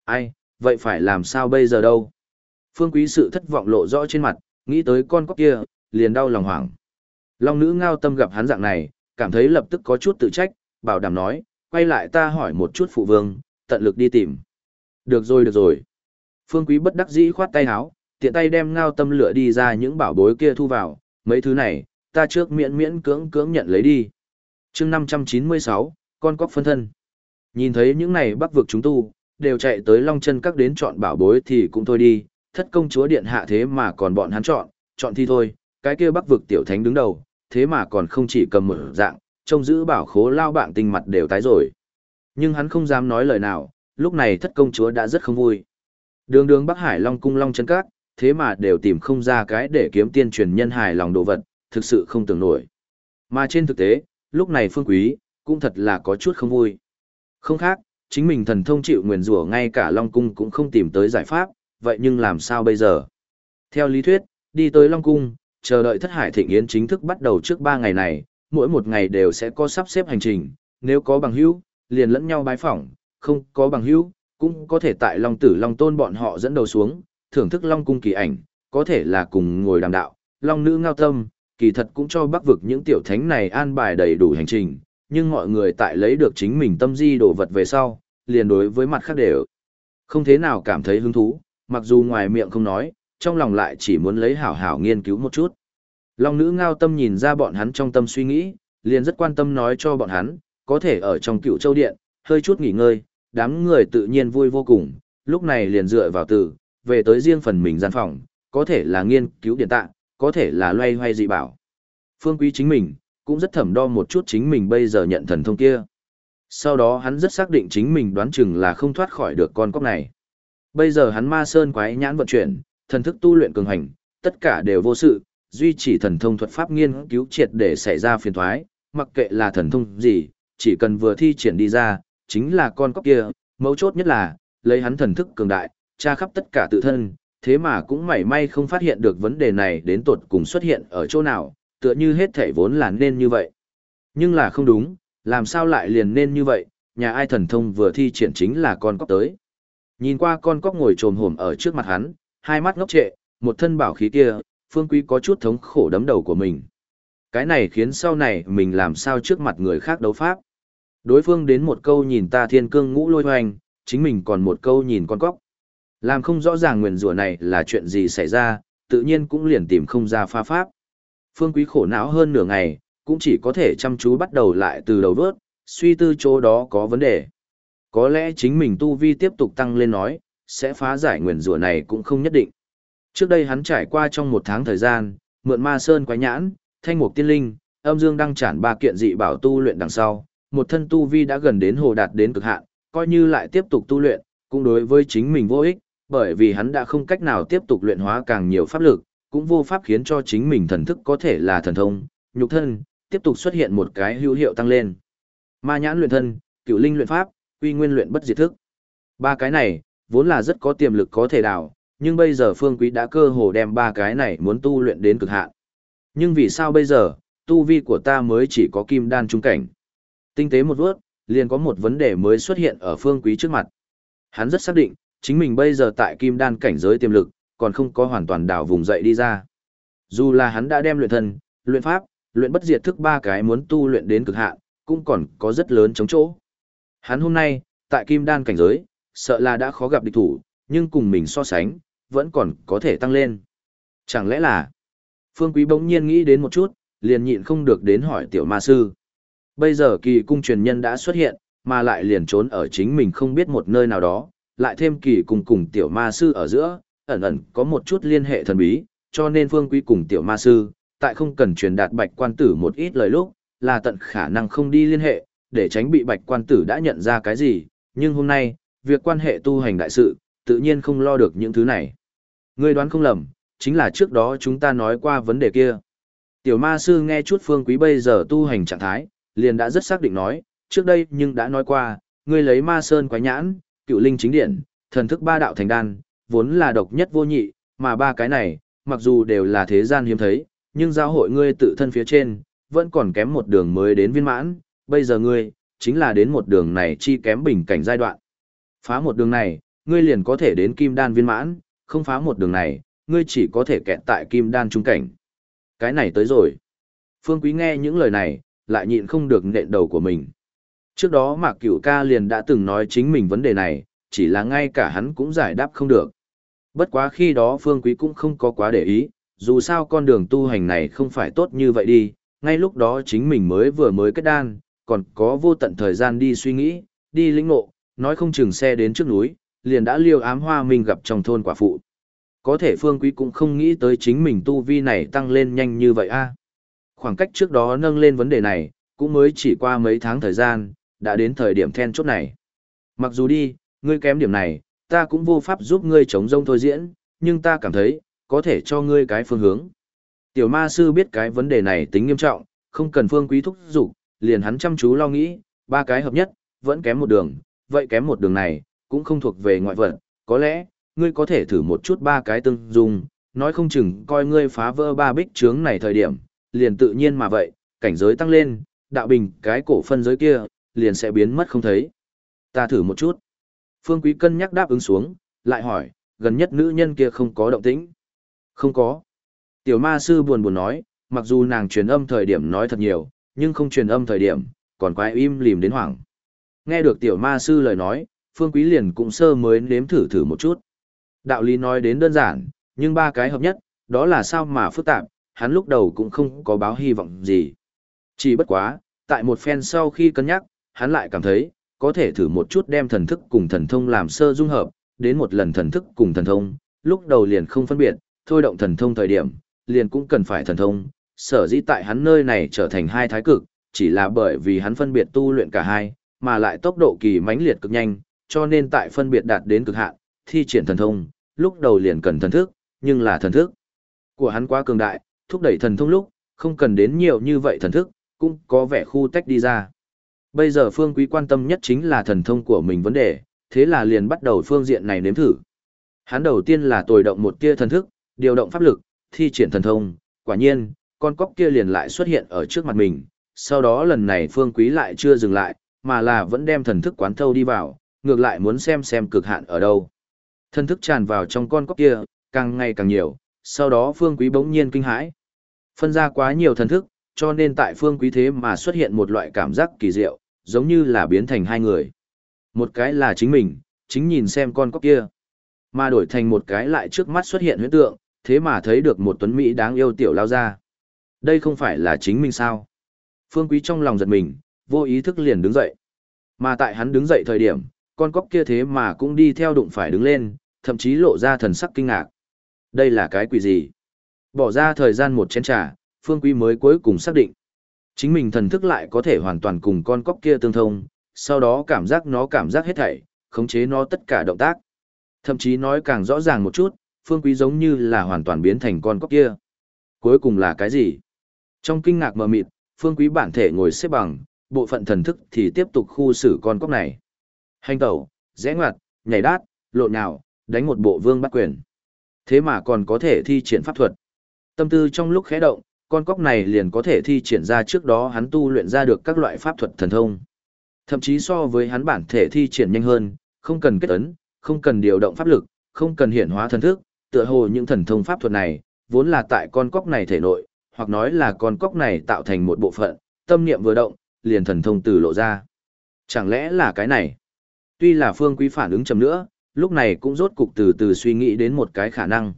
Ai, vậy phải làm sao bây giờ đâu? Phương quý sự thất vọng lộ rõ trên mặt, nghĩ tới con cóc kia, liền đau lòng hoảng. Long nữ ngao tâm gặp hắn dạng này, cảm thấy lập tức có chút tự trách, bảo đảm nói, quay lại ta hỏi một chút phụ vương, tận lực đi tìm. Được rồi được rồi. Phương quý bất đắc dĩ khoát tay áo, tiện tay đem ngao tâm lửa đi ra những bảo bối kia thu vào, mấy thứ này, ta trước miễn miễn cưỡng cưỡng nhận lấy đi. chương 596, con cóc phân thân. Nhìn thấy những này bắc vực chúng tu, đều chạy tới long chân các đến chọn bảo bối thì cũng thôi đi, thất công chúa điện hạ thế mà còn bọn hắn chọn, chọn thì thôi, cái kia bắc vực tiểu thánh đứng đầu, thế mà còn không chỉ cầm một dạng, trông giữ bảo khố lao bạng tinh mặt đều tái rồi. Nhưng hắn không dám nói lời nào, lúc này thất công chúa đã rất không vui. Đường đường Bắc Hải Long cung Long chân các, thế mà đều tìm không ra cái để kiếm tiên truyền nhân hài lòng đồ vật, thực sự không tưởng nổi. Mà trên thực tế, lúc này Phương Quý, cũng thật là có chút không vui. Không khác, chính mình thần thông chịu nguyền rủa ngay cả Long cung cũng không tìm tới giải pháp, vậy nhưng làm sao bây giờ? Theo lý thuyết, đi tới Long cung, chờ đợi thất hải thịnh yến chính thức bắt đầu trước 3 ngày này, mỗi một ngày đều sẽ có sắp xếp hành trình, nếu có bằng hữu, liền lẫn nhau bái phỏng, không có bằng hữu, cũng có thể tại Long Tử Long Tôn bọn họ dẫn đầu xuống, thưởng thức Long cung kỳ ảnh, có thể là cùng ngồi đàm đạo, Long nữ ngao tâm, kỳ thật cũng cho Bắc vực những tiểu thánh này an bài đầy đủ hành trình, nhưng mọi người tại lấy được chính mình tâm di đồ vật về sau, liền đối với mặt khác đều không thế nào cảm thấy hứng thú, mặc dù ngoài miệng không nói, trong lòng lại chỉ muốn lấy hảo hảo nghiên cứu một chút. Long nữ ngao tâm nhìn ra bọn hắn trong tâm suy nghĩ, liền rất quan tâm nói cho bọn hắn, có thể ở trong cựu châu điện, hơi chút nghỉ ngơi, đám người tự nhiên vui vô cùng, lúc này liền dựa vào từ, về tới riêng phần mình gian phòng, có thể là nghiên cứu điện tạng, có thể là loay hoay dị bảo. Phương quý chính mình, cũng rất thẩm đo một chút chính mình bây giờ nhận thần thông kia. Sau đó hắn rất xác định chính mình đoán chừng là không thoát khỏi được con cóc này. Bây giờ hắn ma sơn quái nhãn vận chuyển, thần thức tu luyện cường hành, tất cả đều vô sự, duy chỉ thần thông thuật pháp nghiên cứu triệt để xảy ra phiền thoái, mặc kệ là thần thông gì, chỉ cần vừa thi triển đi ra, chính là con cóc kia, mấu chốt nhất là, lấy hắn thần thức cường đại, tra khắp tất cả tự thân, thế mà cũng mảy may không phát hiện được vấn đề này đến tột cùng xuất hiện ở chỗ nào, tựa như hết thể vốn là nên như vậy. Nhưng là không đúng, làm sao lại liền nên như vậy, nhà ai thần thông vừa thi triển chính là con cóc tới. Nhìn qua con cóc ngồi trồm hổm ở trước mặt hắn, hai mắt ngốc trệ, một thân bảo khí kia, phương quý có chút thống khổ đấm đầu của mình. Cái này khiến sau này mình làm sao trước mặt người khác đấu pháp. Đối phương đến một câu nhìn ta thiên cương ngũ lôi hoành, chính mình còn một câu nhìn con cóc. Làm không rõ ràng nguyền rủa này là chuyện gì xảy ra, tự nhiên cũng liền tìm không ra pha pháp. Phương Quý khổ não hơn nửa ngày, cũng chỉ có thể chăm chú bắt đầu lại từ đầu vớt, suy tư chỗ đó có vấn đề. Có lẽ chính mình tu vi tiếp tục tăng lên nói, sẽ phá giải nguyền rủa này cũng không nhất định. Trước đây hắn trải qua trong một tháng thời gian, mượn ma sơn quái nhãn, thanh mục tiên linh, âm dương đăng trản ba kiện dị bảo tu luyện đằng sau, một thân tu vi đã gần đến hồ đạt đến cực hạn, coi như lại tiếp tục tu luyện, cũng đối với chính mình vô ích, bởi vì hắn đã không cách nào tiếp tục luyện hóa càng nhiều pháp lực, cũng vô pháp khiến cho chính mình thần thức có thể là thần thông, nhục thân, tiếp tục xuất hiện một cái hữu hiệu tăng lên. Ma nhãn luyện thân, cựu linh luyện pháp, uy nguyên luyện bất diệt thức. Ba cái này, vốn là rất có tiềm lực có thể đào, nhưng bây giờ Phương Quý đã cơ hồ đem ba cái này muốn tu luyện đến cực hạn. Nhưng vì sao bây giờ, tu vi của ta mới chỉ có kim đan trung cảnh? Tinh tế một vớt liền có một vấn đề mới xuất hiện ở Phương Quý trước mặt. Hắn rất xác định, chính mình bây giờ tại kim đan cảnh giới tiềm lực, còn không có hoàn toàn đào vùng dậy đi ra. Dù là hắn đã đem luyện thân, luyện pháp, luyện bất diệt thức ba cái muốn tu luyện đến cực hạn, cũng còn có rất lớn chống chỗ. Hắn hôm nay, tại kim đan cảnh giới, sợ là đã khó gặp địch thủ, nhưng cùng mình so sánh, vẫn còn có thể tăng lên. Chẳng lẽ là, Phương Quý bỗng nhiên nghĩ đến một chút, liền nhịn không được đến hỏi tiểu ma sư. Bây giờ kỳ cung truyền nhân đã xuất hiện, mà lại liền trốn ở chính mình không biết một nơi nào đó, lại thêm kỳ cung cùng tiểu ma sư ở giữa, ẩn ẩn có một chút liên hệ thần bí, cho nên Phương Quý cùng tiểu ma sư, tại không cần truyền đạt bạch quan tử một ít lời lúc, là tận khả năng không đi liên hệ, để tránh bị bạch quan tử đã nhận ra cái gì, nhưng hôm nay, việc quan hệ tu hành đại sự, tự nhiên không lo được những thứ này. Ngươi đoán không lầm, chính là trước đó chúng ta nói qua vấn đề kia. Tiểu ma sư nghe chút phương quý bây giờ tu hành trạng thái, liền đã rất xác định nói, trước đây nhưng đã nói qua, ngươi lấy ma sơn quái nhãn, cựu linh chính điển, thần thức ba đạo thành đan, vốn là độc nhất vô nhị, mà ba cái này, mặc dù đều là thế gian hiếm thấy, nhưng giao hội ngươi tự thân phía trên, vẫn còn kém một đường mới đến viên mãn, bây giờ ngươi, chính là đến một đường này chi kém bình cảnh giai đoạn. Phá một đường này, ngươi liền có thể đến kim đan viên mãn, không phá một đường này, ngươi chỉ có thể kẹt tại kim đan trung cảnh. Cái này tới rồi. Phương Quý nghe những lời này, lại nhịn không được nện đầu của mình. Trước đó Mạc Cửu Ca liền đã từng nói chính mình vấn đề này, chỉ là ngay cả hắn cũng giải đáp không được. Bất quá khi đó Phương Quý cũng không có quá để ý, dù sao con đường tu hành này không phải tốt như vậy đi, ngay lúc đó chính mình mới vừa mới kết đan, còn có vô tận thời gian đi suy nghĩ, đi lĩnh ngộ, nói không chừng xe đến trước núi, liền đã liêu ám hoa minh gặp trong thôn quả phụ. Có thể Phương Quý cũng không nghĩ tới chính mình tu vi này tăng lên nhanh như vậy a. Khoảng cách trước đó nâng lên vấn đề này, cũng mới chỉ qua mấy tháng thời gian, đã đến thời điểm then chốt này. Mặc dù đi, ngươi kém điểm này, ta cũng vô pháp giúp ngươi chống rông thôi diễn, nhưng ta cảm thấy, có thể cho ngươi cái phương hướng. Tiểu ma sư biết cái vấn đề này tính nghiêm trọng, không cần phương quý thúc dục liền hắn chăm chú lo nghĩ, ba cái hợp nhất, vẫn kém một đường, vậy kém một đường này, cũng không thuộc về ngoại vật, có lẽ, ngươi có thể thử một chút ba cái tương dung, nói không chừng coi ngươi phá vỡ ba bích trướng này thời điểm, liền tự nhiên mà vậy, cảnh giới tăng lên, đạo bình cái cổ phân giới kia, liền sẽ biến mất không thấy. Ta thử một chút. Phương Quý cân nhắc đáp ứng xuống, lại hỏi, gần nhất nữ nhân kia không có động tĩnh. Không có. Tiểu ma sư buồn buồn nói, mặc dù nàng truyền âm thời điểm nói thật nhiều, nhưng không truyền âm thời điểm, còn quái im lìm đến hoảng. Nghe được tiểu ma sư lời nói, Phương Quý liền cũng sơ mới nếm thử thử một chút. Đạo lý nói đến đơn giản, nhưng ba cái hợp nhất, đó là sao mà phức tạp, hắn lúc đầu cũng không có báo hy vọng gì. Chỉ bất quá, tại một phen sau khi cân nhắc, hắn lại cảm thấy, có thể thử một chút đem thần thức cùng thần thông làm sơ dung hợp, đến một lần thần thức cùng thần thông, lúc đầu liền không phân biệt, thôi động thần thông thời điểm, liền cũng cần phải thần thông, sở dĩ tại hắn nơi này trở thành hai thái cực, chỉ là bởi vì hắn phân biệt tu luyện cả hai, mà lại tốc độ kỳ mãnh liệt cực nhanh, cho nên tại phân biệt đạt đến cực hạn, thi triển thần thông, lúc đầu liền cần thần thức, nhưng là thần thức của hắn quá cường đại, thúc đẩy thần thông lúc, không cần đến nhiều như vậy thần thức, cũng có vẻ khu tách đi ra. Bây giờ Phương Quý quan tâm nhất chính là thần thông của mình vấn đề, thế là liền bắt đầu phương diện này nếm thử. Hắn đầu tiên là tồi động một tia thần thức, điều động pháp lực, thi triển thần thông, quả nhiên, con cóc kia liền lại xuất hiện ở trước mặt mình, sau đó lần này Phương Quý lại chưa dừng lại, mà là vẫn đem thần thức quán thâu đi vào, ngược lại muốn xem xem cực hạn ở đâu. Thần thức tràn vào trong con cóc kia, càng ngày càng nhiều, sau đó Phương Quý bỗng nhiên kinh hãi. Phân ra quá nhiều thần thức, cho nên tại Phương Quý thế mà xuất hiện một loại cảm giác kỳ diệu, giống như là biến thành hai người. Một cái là chính mình, chính nhìn xem con cóc kia. Mà đổi thành một cái lại trước mắt xuất hiện huyễn tượng, thế mà thấy được một tuấn Mỹ đáng yêu tiểu lao ra. Đây không phải là chính mình sao? Phương Quý trong lòng giật mình, vô ý thức liền đứng dậy. Mà tại hắn đứng dậy thời điểm, con cóc kia thế mà cũng đi theo đụng phải đứng lên, thậm chí lộ ra thần sắc kinh ngạc. Đây là cái quỷ gì? Bỏ ra thời gian một chén trà, Phương Quý mới cuối cùng xác định. Chính mình thần thức lại có thể hoàn toàn cùng con cóc kia tương thông, sau đó cảm giác nó cảm giác hết thảy, khống chế nó tất cả động tác. Thậm chí nói càng rõ ràng một chút, phương quý giống như là hoàn toàn biến thành con cóc kia. Cuối cùng là cái gì? Trong kinh ngạc mờ mịt, phương quý bản thể ngồi xếp bằng, bộ phận thần thức thì tiếp tục khu xử con cóc này. Hành tẩu, rẽ ngoặt, nhảy đát, lộn nhào, đánh một bộ vương bắt quyền. Thế mà còn có thể thi triển pháp thuật. Tâm tư trong lúc khẽ động, con cóc này liền có thể thi triển ra trước đó hắn tu luyện ra được các loại pháp thuật thần thông. Thậm chí so với hắn bản thể thi triển nhanh hơn, không cần kết ấn, không cần điều động pháp lực, không cần hiển hóa thần thức, tựa hồ những thần thông pháp thuật này, vốn là tại con cóc này thể nội, hoặc nói là con cóc này tạo thành một bộ phận, tâm niệm vừa động, liền thần thông từ lộ ra. Chẳng lẽ là cái này? Tuy là phương quý phản ứng chậm nữa, lúc này cũng rốt cục từ từ suy nghĩ đến một cái khả năng.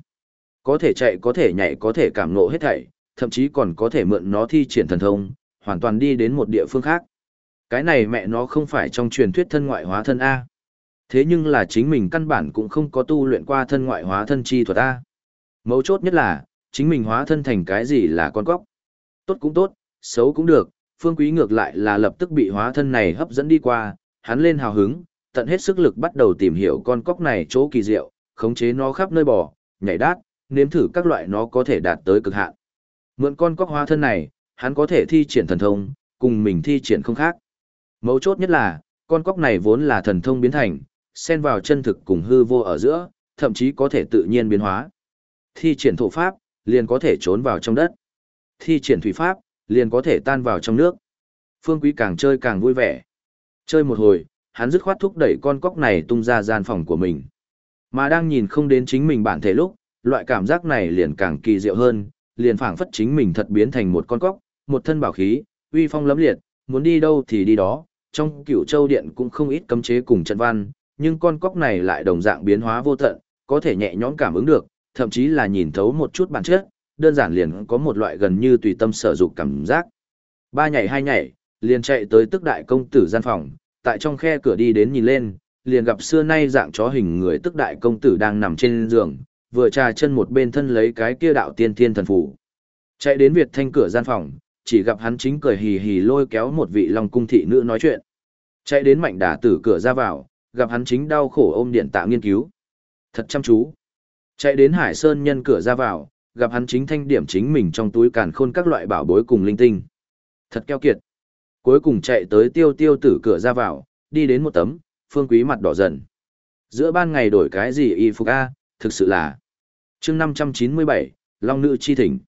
Có thể chạy có thể nhảy có thể cảm ngộ hết thảy, thậm chí còn có thể mượn nó thi triển thần thông, hoàn toàn đi đến một địa phương khác. Cái này mẹ nó không phải trong truyền thuyết thân ngoại hóa thân A. Thế nhưng là chính mình căn bản cũng không có tu luyện qua thân ngoại hóa thân chi thuật A. Mấu chốt nhất là, chính mình hóa thân thành cái gì là con góc. Tốt cũng tốt, xấu cũng được, phương quý ngược lại là lập tức bị hóa thân này hấp dẫn đi qua, hắn lên hào hứng, tận hết sức lực bắt đầu tìm hiểu con cóc này chỗ kỳ diệu, khống chế nó khắp nơi bò, nhảy đát, nếm thử các loại nó có thể đạt tới cực hạn. Mượn con cóc hóa thân này, hắn có thể thi triển thần thông, cùng mình thi triển không khác. Mấu chốt nhất là, con cóc này vốn là thần thông biến thành, xen vào chân thực cùng hư vô ở giữa, thậm chí có thể tự nhiên biến hóa. Thi triển thổ pháp, liền có thể trốn vào trong đất. Thi triển thủy pháp, liền có thể tan vào trong nước. Phương Quý càng chơi càng vui vẻ. Chơi một hồi, hắn dứt khoát thúc đẩy con cóc này tung ra gian phòng của mình. Mà đang nhìn không đến chính mình bản thể lúc, loại cảm giác này liền càng kỳ diệu hơn, liền phảng phất chính mình thật biến thành một con cóc, một thân bảo khí, uy phong lấm liệt, muốn đi đâu thì đi đó. Trong cửu châu điện cũng không ít cấm chế cùng trận văn, nhưng con cóc này lại đồng dạng biến hóa vô tận, có thể nhẹ nhõm cảm ứng được, thậm chí là nhìn thấu một chút bản chất, đơn giản liền có một loại gần như tùy tâm sở dục cảm giác. Ba nhảy hai nhảy, liền chạy tới tức đại công tử gian phòng, tại trong khe cửa đi đến nhìn lên, liền gặp xưa nay dạng chó hình người tức đại công tử đang nằm trên giường, vừa trà chân một bên thân lấy cái kia đạo tiên thiên thần phủ. Chạy đến Việt thanh cửa gian phòng, chỉ gặp hắn chính cười hì hì lôi kéo một vị long cung thị nữ nói chuyện. Chạy đến mạnh đà tử cửa ra vào, gặp hắn chính đau khổ ôm điện tạ nghiên cứu. Thật chăm chú. Chạy đến Hải Sơn nhân cửa ra vào, gặp hắn chính thanh điểm chính mình trong túi càn khôn các loại bảo bối cùng linh tinh. Thật keo kiệt. Cuối cùng chạy tới tiêu tiêu tử cửa ra vào, đi đến một tấm, phương quý mặt đỏ dần. Giữa ban ngày đổi cái gì y phục A, thực sự là. chương 597, Long Nữ Chi Thỉnh.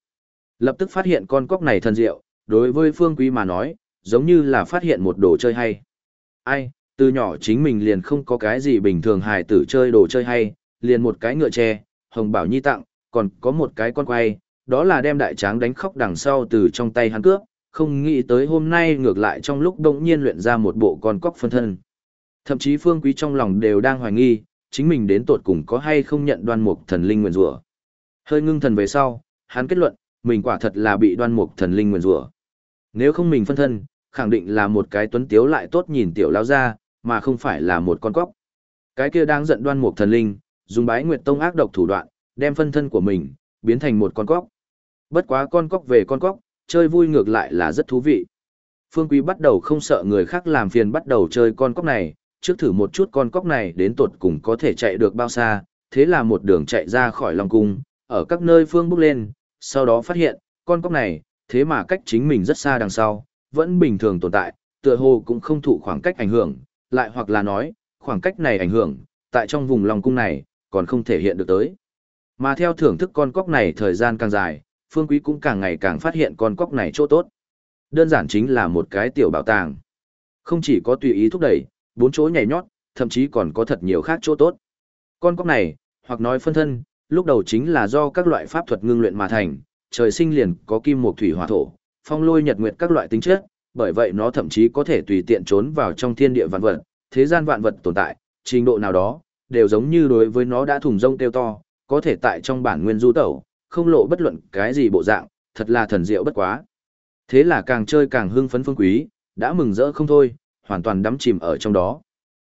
Lập tức phát hiện con cóc này thần diệu, đối với phương quý mà nói, giống như là phát hiện một đồ chơi hay. Ai, từ nhỏ chính mình liền không có cái gì bình thường hài tử chơi đồ chơi hay, liền một cái ngựa tre, hồng bảo nhi tặng, còn có một cái con quay, đó là đem đại tráng đánh khóc đằng sau từ trong tay hắn cướp, không nghĩ tới hôm nay ngược lại trong lúc đông nhiên luyện ra một bộ con cóc phân thân. Thậm chí phương quý trong lòng đều đang hoài nghi, chính mình đến tột cùng có hay không nhận đoan mục thần linh nguyền rủa Hơi ngưng thần về sau, hắn kết luận, mình quả thật là bị đoan mục thần linh nguyền rủa Nếu không mình phân thân, khẳng định là một cái tuấn tiếu lại tốt nhìn tiểu lao ra, mà không phải là một con cóc. Cái kia đang giận đoan mục thần linh, dùng bái nguyệt tông ác độc thủ đoạn, đem phân thân của mình, biến thành một con cóc. Bất quá con cóc về con cóc, chơi vui ngược lại là rất thú vị. Phương Quý bắt đầu không sợ người khác làm phiền bắt đầu chơi con cóc này, trước thử một chút con cóc này đến tột cùng có thể chạy được bao xa, thế là một đường chạy ra khỏi Long Cung, ở các nơi phương bước lên, sau đó phát hiện, con cóc này, thế mà cách chính mình rất xa đằng sau, vẫn bình thường tồn tại, tựa hồ cũng không thụ khoảng cách ảnh hưởng, lại hoặc là nói, khoảng cách này ảnh hưởng, tại trong vùng Long Cung này, còn không thể hiện được tới. Mà theo thưởng thức con cóc này thời gian càng dài, Phương Quý cũng càng ngày càng phát hiện con cóc này chỗ tốt. Đơn giản chính là một cái tiểu bảo tàng. Không chỉ có tùy ý thúc đẩy, bốn chỗ nhảy nhót, thậm chí còn có thật nhiều khác chỗ tốt. Con cóc này, hoặc nói phân thân, lúc đầu chính là do các loại pháp thuật ngưng luyện mà thành, trời sinh liền có kim mộc thủy hỏa thổ, phong lôi nhật nguyệt các loại tính chất, bởi vậy nó thậm chí có thể tùy tiện trốn vào trong thiên địa vạn vật, thế gian vạn vật tồn tại, trình độ nào đó, đều giống như đối với nó đã thùng rông tiêu to, có thể tại trong bản nguyên du tẩu, không lộ bất luận cái gì bộ dạng, thật là thần diệu bất quá. Thế là càng chơi càng hưng phấn phương quý, đã mừng rỡ không thôi, hoàn toàn đắm chìm ở trong đó.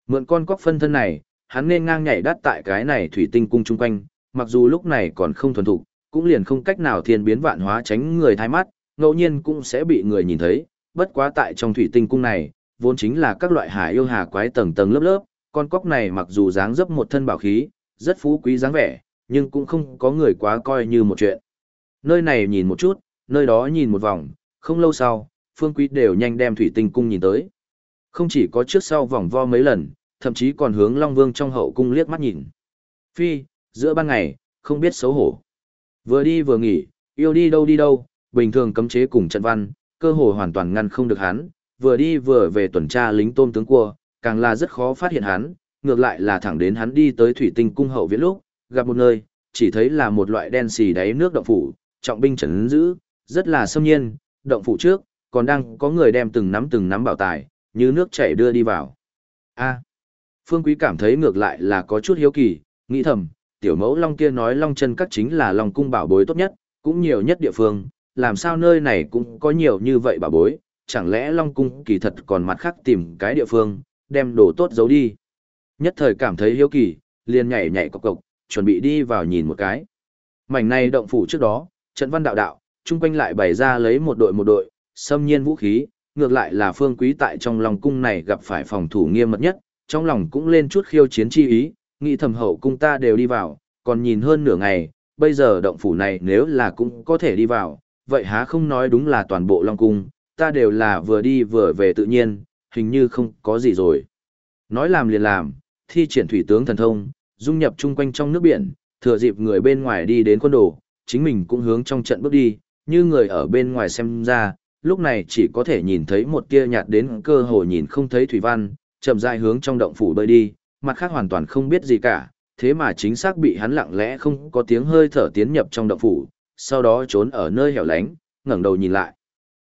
Mượn con cóc phân thân này, hắn nên ngang nhảy đắt tại cái này thủy tinh cung chung quanh, mặc dù lúc này còn không thuần thục, cũng liền không cách nào thiên biến vạn hóa tránh người thay mắt, ngẫu nhiên cũng sẽ bị người nhìn thấy, bất quá tại trong thủy tinh cung này, vốn chính là các loại hải yêu hà quái tầng tầng lớp lớp, con cóc này mặc dù dáng dấp một thân bảo khí, rất phú quý dáng vẻ, nhưng cũng không có người quá coi như một chuyện. Nơi này nhìn một chút, nơi đó nhìn một vòng, không lâu sau, Phương Quý đều nhanh đem thủy tinh cung nhìn tới. Không chỉ có trước sau vòng vo mấy lần, thậm chí còn hướng Long Vương trong hậu cung liếc mắt nhìn. Phi, giữa ban ngày, không biết xấu hổ. Vừa đi vừa nghỉ, yêu đi đâu đi đâu, bình thường cấm chế cùng trận văn, cơ hội hoàn toàn ngăn không được hắn, vừa đi vừa về tuần tra lính tôm tướng cua, càng là rất khó phát hiện hắn, ngược lại là thẳng đến hắn đi tới thủy tinh cung hậu viện lúc, gặp một nơi, chỉ thấy là một loại đen xì đáy nước động phủ, trọng binh trấn giữ, rất là xâm nhiên, động phủ trước, còn đang có người đem từng nắm từng nắm bảo tài, như nước chảy đưa đi vào. A. Phương Quý cảm thấy ngược lại là có chút hiếu kỳ, nghĩ thầm, tiểu mẫu long kia nói long chân các chính là long cung bảo bối tốt nhất, cũng nhiều nhất địa phương, làm sao nơi này cũng có nhiều như vậy bảo bối, chẳng lẽ long cung kỳ thật còn mặt khác tìm cái địa phương, đem đồ tốt giấu đi. Nhất thời cảm thấy hiếu kỳ, liền nhảy nhảy cọc cọc chuẩn bị đi vào nhìn một cái. Mảnh này động phủ trước đó, trận văn đạo đạo, chung quanh lại bày ra lấy một đội một đội, xâm nhiên vũ khí, ngược lại là phương quý tại trong lòng cung này gặp phải phòng thủ nghiêm mật nhất, trong lòng cũng lên chút khiêu chiến chi ý, nghĩ thầm hậu cung ta đều đi vào, còn nhìn hơn nửa ngày, bây giờ động phủ này nếu là cũng có thể đi vào, vậy há không nói đúng là toàn bộ long cung, ta đều là vừa đi vừa về tự nhiên, hình như không có gì rồi. Nói làm liền làm, thi triển thủy tướng thần thông, dung nhập chung quanh trong nước biển, thừa dịp người bên ngoài đi đến quân đồ, chính mình cũng hướng trong trận bước đi, như người ở bên ngoài xem ra, lúc này chỉ có thể nhìn thấy một tia nhạt đến cơ hồ nhìn không thấy thủy văn, chậm rãi hướng trong động phủ bơi đi, mặt khác hoàn toàn không biết gì cả, thế mà chính xác bị hắn lặng lẽ không có tiếng hơi thở tiến nhập trong động phủ, sau đó trốn ở nơi hẻo lánh, ngẩng đầu nhìn lại.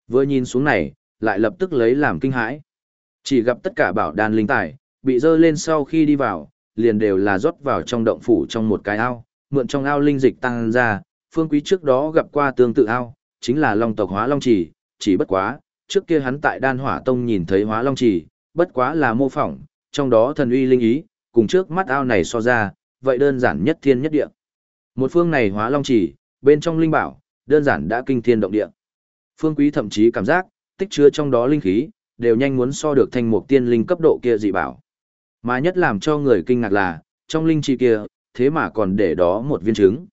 Vừa nhìn xuống này, lại lập tức lấy làm kinh hãi. Chỉ gặp tất cả bảo đàn linh tài, bị dơ lên sau khi đi vào, liền đều là rót vào trong động phủ trong một cái ao, mượn trong ao linh dịch tăng ra, phương quý trước đó gặp qua tương tự ao, chính là long tộc hóa long chỉ, chỉ bất quá, trước kia hắn tại đan hỏa tông nhìn thấy hóa long chỉ, bất quá là mô phỏng, trong đó thần uy linh ý, cùng trước mắt ao này so ra, vậy đơn giản nhất thiên nhất địa. Một phương này hóa long chỉ bên trong linh bảo, đơn giản đã kinh thiên động địa. Phương quý thậm chí cảm giác, tích chứa trong đó linh khí, đều nhanh muốn so được thành một tiên linh cấp độ kia dị bảo. Mà nhất làm cho người kinh ngạc là, trong linh chi kia, thế mà còn để đó một viên trứng.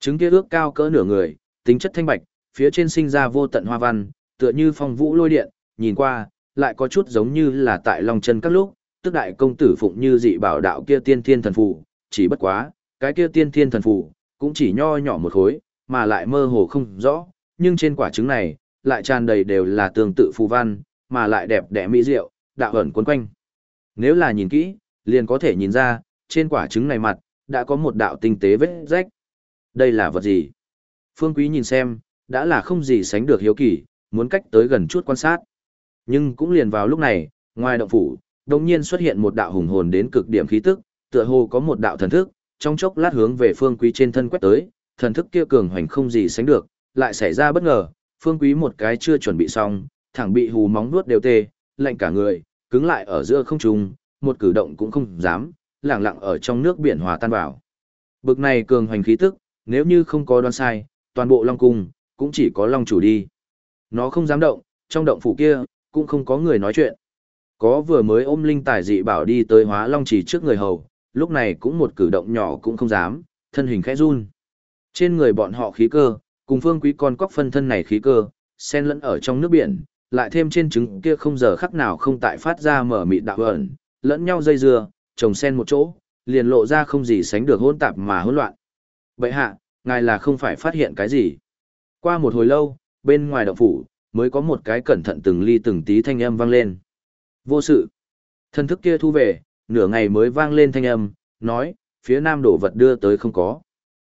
Trứng kia ước cao cỡ nửa người, tính chất thanh bạch, phía trên sinh ra vô tận hoa văn, tựa như phong vũ lôi điện, nhìn qua, lại có chút giống như là tại lòng chân các lúc, tức đại công tử phụng như dị bảo đạo kia tiên thiên thần phù, chỉ bất quá, cái kia tiên thiên thần phù, cũng chỉ nho nhỏ một khối, mà lại mơ hồ không rõ, nhưng trên quả trứng này, lại tràn đầy đều là tương tự phù văn, mà lại đẹp đẽ mỹ diệu, đạo ẩn cuốn quanh. Nếu là nhìn kỹ, liền có thể nhìn ra, trên quả trứng này mặt, đã có một đạo tinh tế vết rách. Đây là vật gì? Phương Quý nhìn xem, đã là không gì sánh được hiếu kỳ, muốn cách tới gần chút quan sát. Nhưng cũng liền vào lúc này, ngoài động phủ, đồng nhiên xuất hiện một đạo hùng hồn đến cực điểm khí tức, tựa hồ có một đạo thần thức, trong chốc lát hướng về Phương Quý trên thân quét tới, thần thức kia cường hoành không gì sánh được, lại xảy ra bất ngờ, Phương Quý một cái chưa chuẩn bị xong, thẳng bị hù móng nuốt đều tê, lạnh cả người, cứng lại ở giữa không trung, một cử động cũng không dám, lặng lặng ở trong nước biển hòa tan vào. Bực này cường hoành khí tức, nếu như không có đoán sai, toàn bộ Long Cung, cũng chỉ có Long chủ đi. Nó không dám động, trong động phủ kia, cũng không có người nói chuyện. Có vừa mới ôm linh tài dị bảo đi tới hóa Long chỉ trước người hầu, lúc này cũng một cử động nhỏ cũng không dám, thân hình khẽ run. Trên người bọn họ khí cơ, cùng phương quý con cóc phân thân này khí cơ, xen lẫn ở trong nước biển, lại thêm trên trứng kia không giờ khắc nào không tại phát ra mở mịt đạo ẩn, lẫn nhau dây dưa, trồng sen một chỗ, liền lộ ra không gì sánh được hỗn tạp mà hỗn loạn. Vậy hạ, ngài là không phải phát hiện cái gì. Qua một hồi lâu, bên ngoài động phủ, mới có một cái cẩn thận từng ly từng tí thanh âm vang lên. Vô sự. Thân thức kia thu về, nửa ngày mới vang lên thanh âm, nói, phía nam đổ vật đưa tới không có.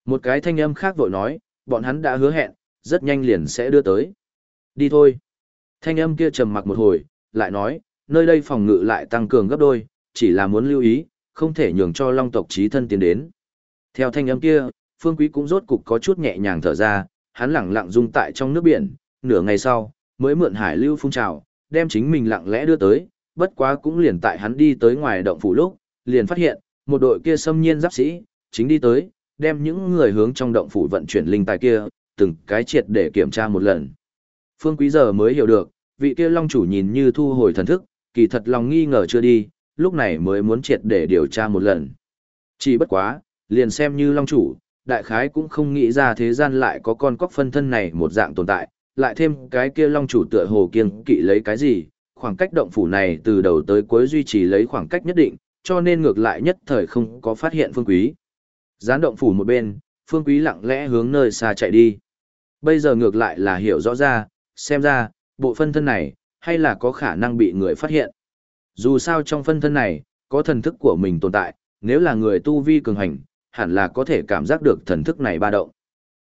Một cái thanh âm khác vội nói, bọn hắn đã hứa hẹn, rất nhanh liền sẽ đưa tới. Đi thôi. Thanh âm kia trầm mặc một hồi, lại nói, nơi đây phòng ngự lại tăng cường gấp đôi, chỉ là muốn lưu ý, không thể nhường cho long tộc trí thân tiến đến. Theo thanh âm kia, Phương Quý cũng rốt cục có chút nhẹ nhàng thở ra, hắn lặng lặng dung tại trong nước biển, nửa ngày sau, mới mượn hải lưu phun trào, đem chính mình lặng lẽ đưa tới, bất quá cũng liền tại hắn đi tới ngoài động phủ lúc, liền phát hiện, một đội kia xâm nhiên giáp sĩ, chính đi tới, đem những người hướng trong động phủ vận chuyển linh tài kia, từng cái triệt để kiểm tra một lần. Phương Quý giờ mới hiểu được, vị kia long chủ nhìn như thu hồi thần thức, kỳ thật lòng nghi ngờ chưa đi, lúc này mới muốn triệt để điều tra một lần. Chỉ bất quá, liền xem như long chủ, đại khái cũng không nghĩ ra thế gian lại có con cóc phân thân này một dạng tồn tại, lại thêm cái kia long chủ tựa hồ kiêng kỵ lấy cái gì, khoảng cách động phủ này từ đầu tới cuối duy trì lấy khoảng cách nhất định, cho nên ngược lại nhất thời không có phát hiện phương quý. Gián động phủ một bên, phương quý lặng lẽ hướng nơi xa chạy đi. Bây giờ ngược lại là hiểu rõ ra, xem ra, bộ phân thân này, hay là có khả năng bị người phát hiện. Dù sao trong phân thân này, có thần thức của mình tồn tại, nếu là người tu vi cường hành, hẳn là có thể cảm giác được thần thức này ba động.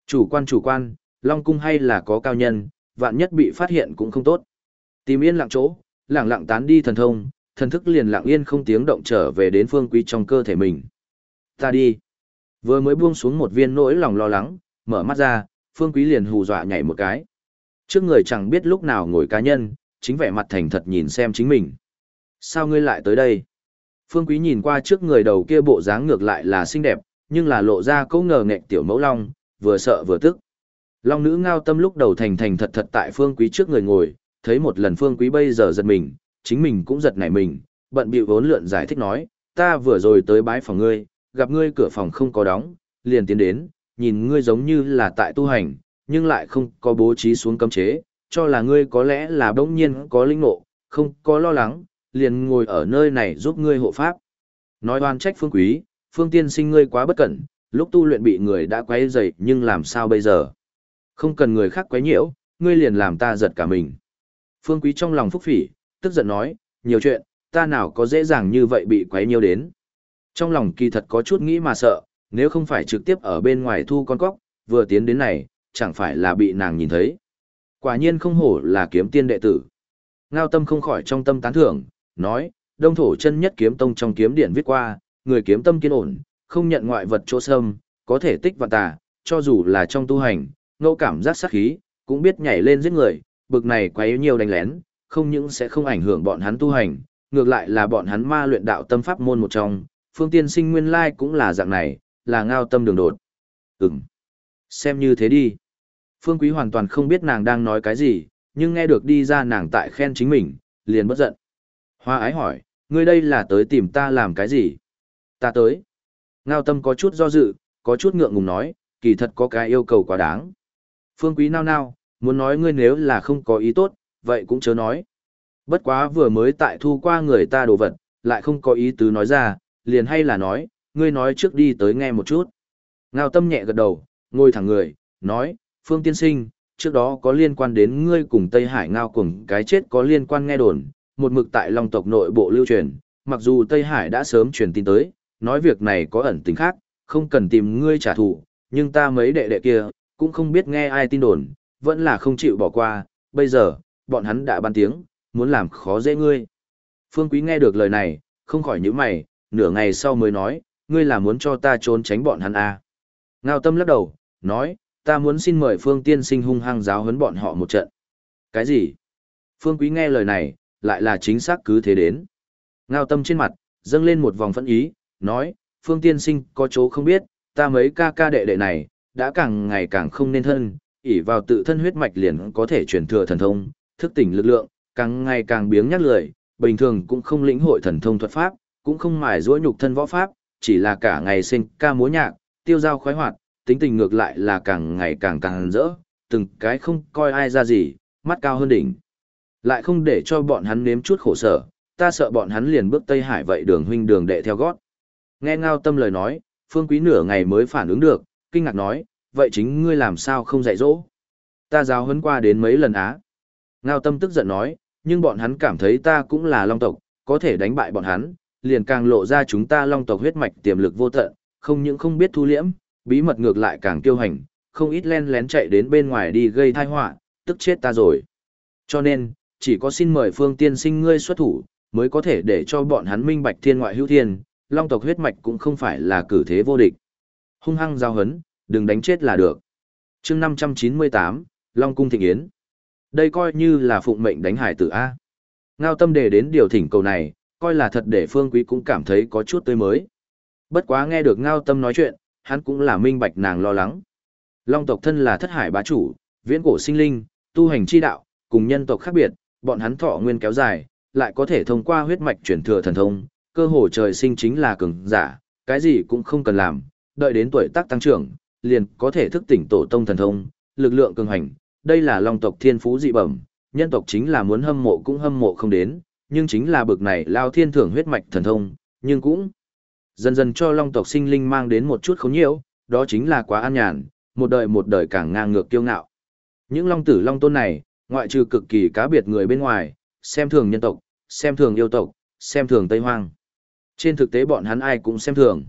Chủ quan chủ quan, Long Cung hay là có cao nhân, vạn nhất bị phát hiện cũng không tốt. Tìm yên lặng chỗ, lặng lặng tán đi thần thông, thần thức liền lặng yên không tiếng động trở về đến phương quý trong cơ thể mình. Ta đi. Vừa mới buông xuống một viên nỗi lòng lo lắng, mở mắt ra, phương quý liền hù dọa nhảy một cái. Trước người chẳng biết lúc nào ngồi cá nhân, chính vẻ mặt thành thật nhìn xem chính mình. Sao ngươi lại tới đây? Phương quý nhìn qua trước người đầu kia bộ dáng ngược lại là xinh đẹp, nhưng là lộ ra câu ngờ nghệch tiểu mẫu long, vừa sợ vừa tức. Long nữ ngao tâm lúc đầu thành thành thật thật tại phương quý trước người ngồi, thấy một lần phương quý bây giờ giật mình, chính mình cũng giật nảy mình, bận bịu vốn lượn giải thích nói, ta vừa rồi tới bái phòng ngươi, gặp ngươi cửa phòng không có đóng, liền tiến đến, nhìn ngươi giống như là tại tu hành, nhưng lại không có bố trí xuống cấm chế, cho là ngươi có lẽ là bỗng nhiên có linh ngộ, không có lo lắng, liền ngồi ở nơi này giúp ngươi hộ pháp. Nói oan trách phương quý, phương tiên sinh ngươi quá bất cẩn, lúc tu luyện bị người đã quấy rầy nhưng làm sao bây giờ? Không cần người khác quấy nhiễu, ngươi liền làm ta giật cả mình. Phương quý trong lòng phúc phỉ, tức giận nói, nhiều chuyện, ta nào có dễ dàng như vậy bị quấy nhiễu đến. Trong lòng kỳ thật có chút nghĩ mà sợ, nếu không phải trực tiếp ở bên ngoài thu con cóc, vừa tiến đến này, chẳng phải là bị nàng nhìn thấy. Quả nhiên không hổ là kiếm tiên đệ tử. Ngao tâm không khỏi trong tâm tán thưởng, nói, đông thổ chân nhất kiếm tông trong kiếm điển viết qua, người kiếm tâm kiên ổn, không nhận ngoại vật chỗ xâm, có thể tích và tà, cho dù là trong tu hành, ngẫu cảm giác sát khí, cũng biết nhảy lên giết người, bực này quá yếu nhiều đánh lén, không những sẽ không ảnh hưởng bọn hắn tu hành, ngược lại là bọn hắn ma luyện đạo tâm pháp môn một trong, phương tiên sinh nguyên lai cũng là dạng này, là ngao tâm đường đột. Ừm. Xem như thế đi. Phương Quý hoàn toàn không biết nàng đang nói cái gì, nhưng nghe được đi ra nàng tại khen chính mình, liền bất giận. Hoa ái hỏi, ngươi đây là tới tìm ta làm cái gì? Ta tới. Ngao tâm có chút do dự, có chút ngượng ngùng nói, kỳ thật có cái yêu cầu quá đáng. Phương Quý nao nao, muốn nói ngươi nếu là không có ý tốt, vậy cũng chớ nói. Bất quá vừa mới tại thu qua người ta đồ vật, lại không có ý tứ nói ra, liền hay là nói, ngươi nói trước đi tới nghe một chút. Ngao tâm nhẹ gật đầu, ngồi thẳng người, nói, Phương Tiên Sinh, trước đó có liên quan đến ngươi cùng Tây Hải Ngao cùng cái chết có liên quan nghe đồn, một mực tại Long tộc nội bộ lưu truyền, mặc dù Tây Hải đã sớm truyền tin tới, nói việc này có ẩn tình khác, không cần tìm ngươi trả thù, nhưng ta mấy đệ đệ kia, cũng không biết nghe ai tin đồn, vẫn là không chịu bỏ qua, bây giờ, bọn hắn đã ban tiếng, muốn làm khó dễ ngươi. Phương Quý nghe được lời này, không khỏi nhíu mày, nửa ngày sau mới nói, ngươi là muốn cho ta trốn tránh bọn hắn à. Ngao tâm lắc đầu, nói, ta muốn xin mời Phương Tiên sinh hung hăng giáo huấn bọn họ một trận. Cái gì? Phương Quý nghe lời này, lại là chính xác cứ thế đến. Ngao tâm trên mặt, dâng lên một vòng phẫn ý, nói, Phương Tiên sinh có chỗ không biết, ta mấy ca ca đệ đệ này, đã càng ngày càng không nên thân, ỉ vào tự thân huyết mạch liền có thể truyền thừa thần thông, thức tỉnh lực lượng, càng ngày càng biếng nhắc lười, bình thường cũng không lĩnh hội thần thông thuật pháp, cũng không mài giũa nhục thân võ pháp, chỉ là cả ngày sinh ca múa nhạc, tiêu giao khoái hoạt, tính tình ngược lại là càng ngày càng càng rỡ, từng cái không coi ai ra gì, mắt cao hơn đỉnh. Lại không để cho bọn hắn nếm chút khổ sở, ta sợ bọn hắn liền bước Tây Hải vậy đường huynh đường đệ theo gót. Nghe ngao tâm lời nói, phương quý nửa ngày mới phản ứng được, kinh ngạc nói, vậy chính ngươi làm sao không dạy dỗ? Ta giáo huấn qua đến mấy lần á. Ngao tâm tức giận nói, nhưng bọn hắn cảm thấy ta cũng là long tộc, có thể đánh bại bọn hắn, liền càng lộ ra chúng ta long tộc huyết mạch tiềm lực vô tận, không những không biết thu liễm, bí mật ngược lại càng kiêu hành, không ít len lén chạy đến bên ngoài đi gây tai họa, tức chết ta rồi. Cho nên, chỉ có xin mời phương tiên sinh ngươi xuất thủ, mới có thể để cho bọn hắn minh bạch thiên ngoại hữu thiên, long tộc huyết mạch cũng không phải là cử thế vô địch. Hung hăng giao hấn, đừng đánh chết là được. chương 598, Long Cung Thịnh Yến. Đây coi như là phụng mệnh đánh hải tử A. Ngao tâm đề đến điều thỉnh cầu này, coi là thật để phương quý cũng cảm thấy có chút tươi mới. Bất quá nghe được ngao tâm nói chuyện, hắn cũng là minh bạch nàng lo lắng. Long tộc thân là thất hải bá chủ, viễn cổ sinh linh, Tu hành chi đạo, cùng nhân tộc khác biệt, bọn hắn thọ nguyên kéo dài, lại có thể thông qua huyết mạch chuyển thừa thần thông, cơ hồ trời sinh chính là cường giả, cái gì cũng không cần làm, đợi đến tuổi tác tăng trưởng, liền có thể thức tỉnh tổ tông thần thông, lực lượng cường hành, đây là long tộc thiên phú dị bẩm, nhân tộc chính là muốn hâm mộ cũng hâm mộ không đến, nhưng chính là bực này lao thiên thưởng huyết mạch thần thông, nhưng cũng dần dần cho long tộc sinh linh mang đến một chút khống nhiễu, đó chính là quá an nhàn, một đời một đời càng ngang ngược kiêu ngạo. Những long tử long tôn này, ngoại trừ cực kỳ cá biệt người bên ngoài, xem thường nhân tộc, xem thường yêu tộc, xem thường Tây Hoang. Trên thực tế bọn hắn ai cũng xem thường.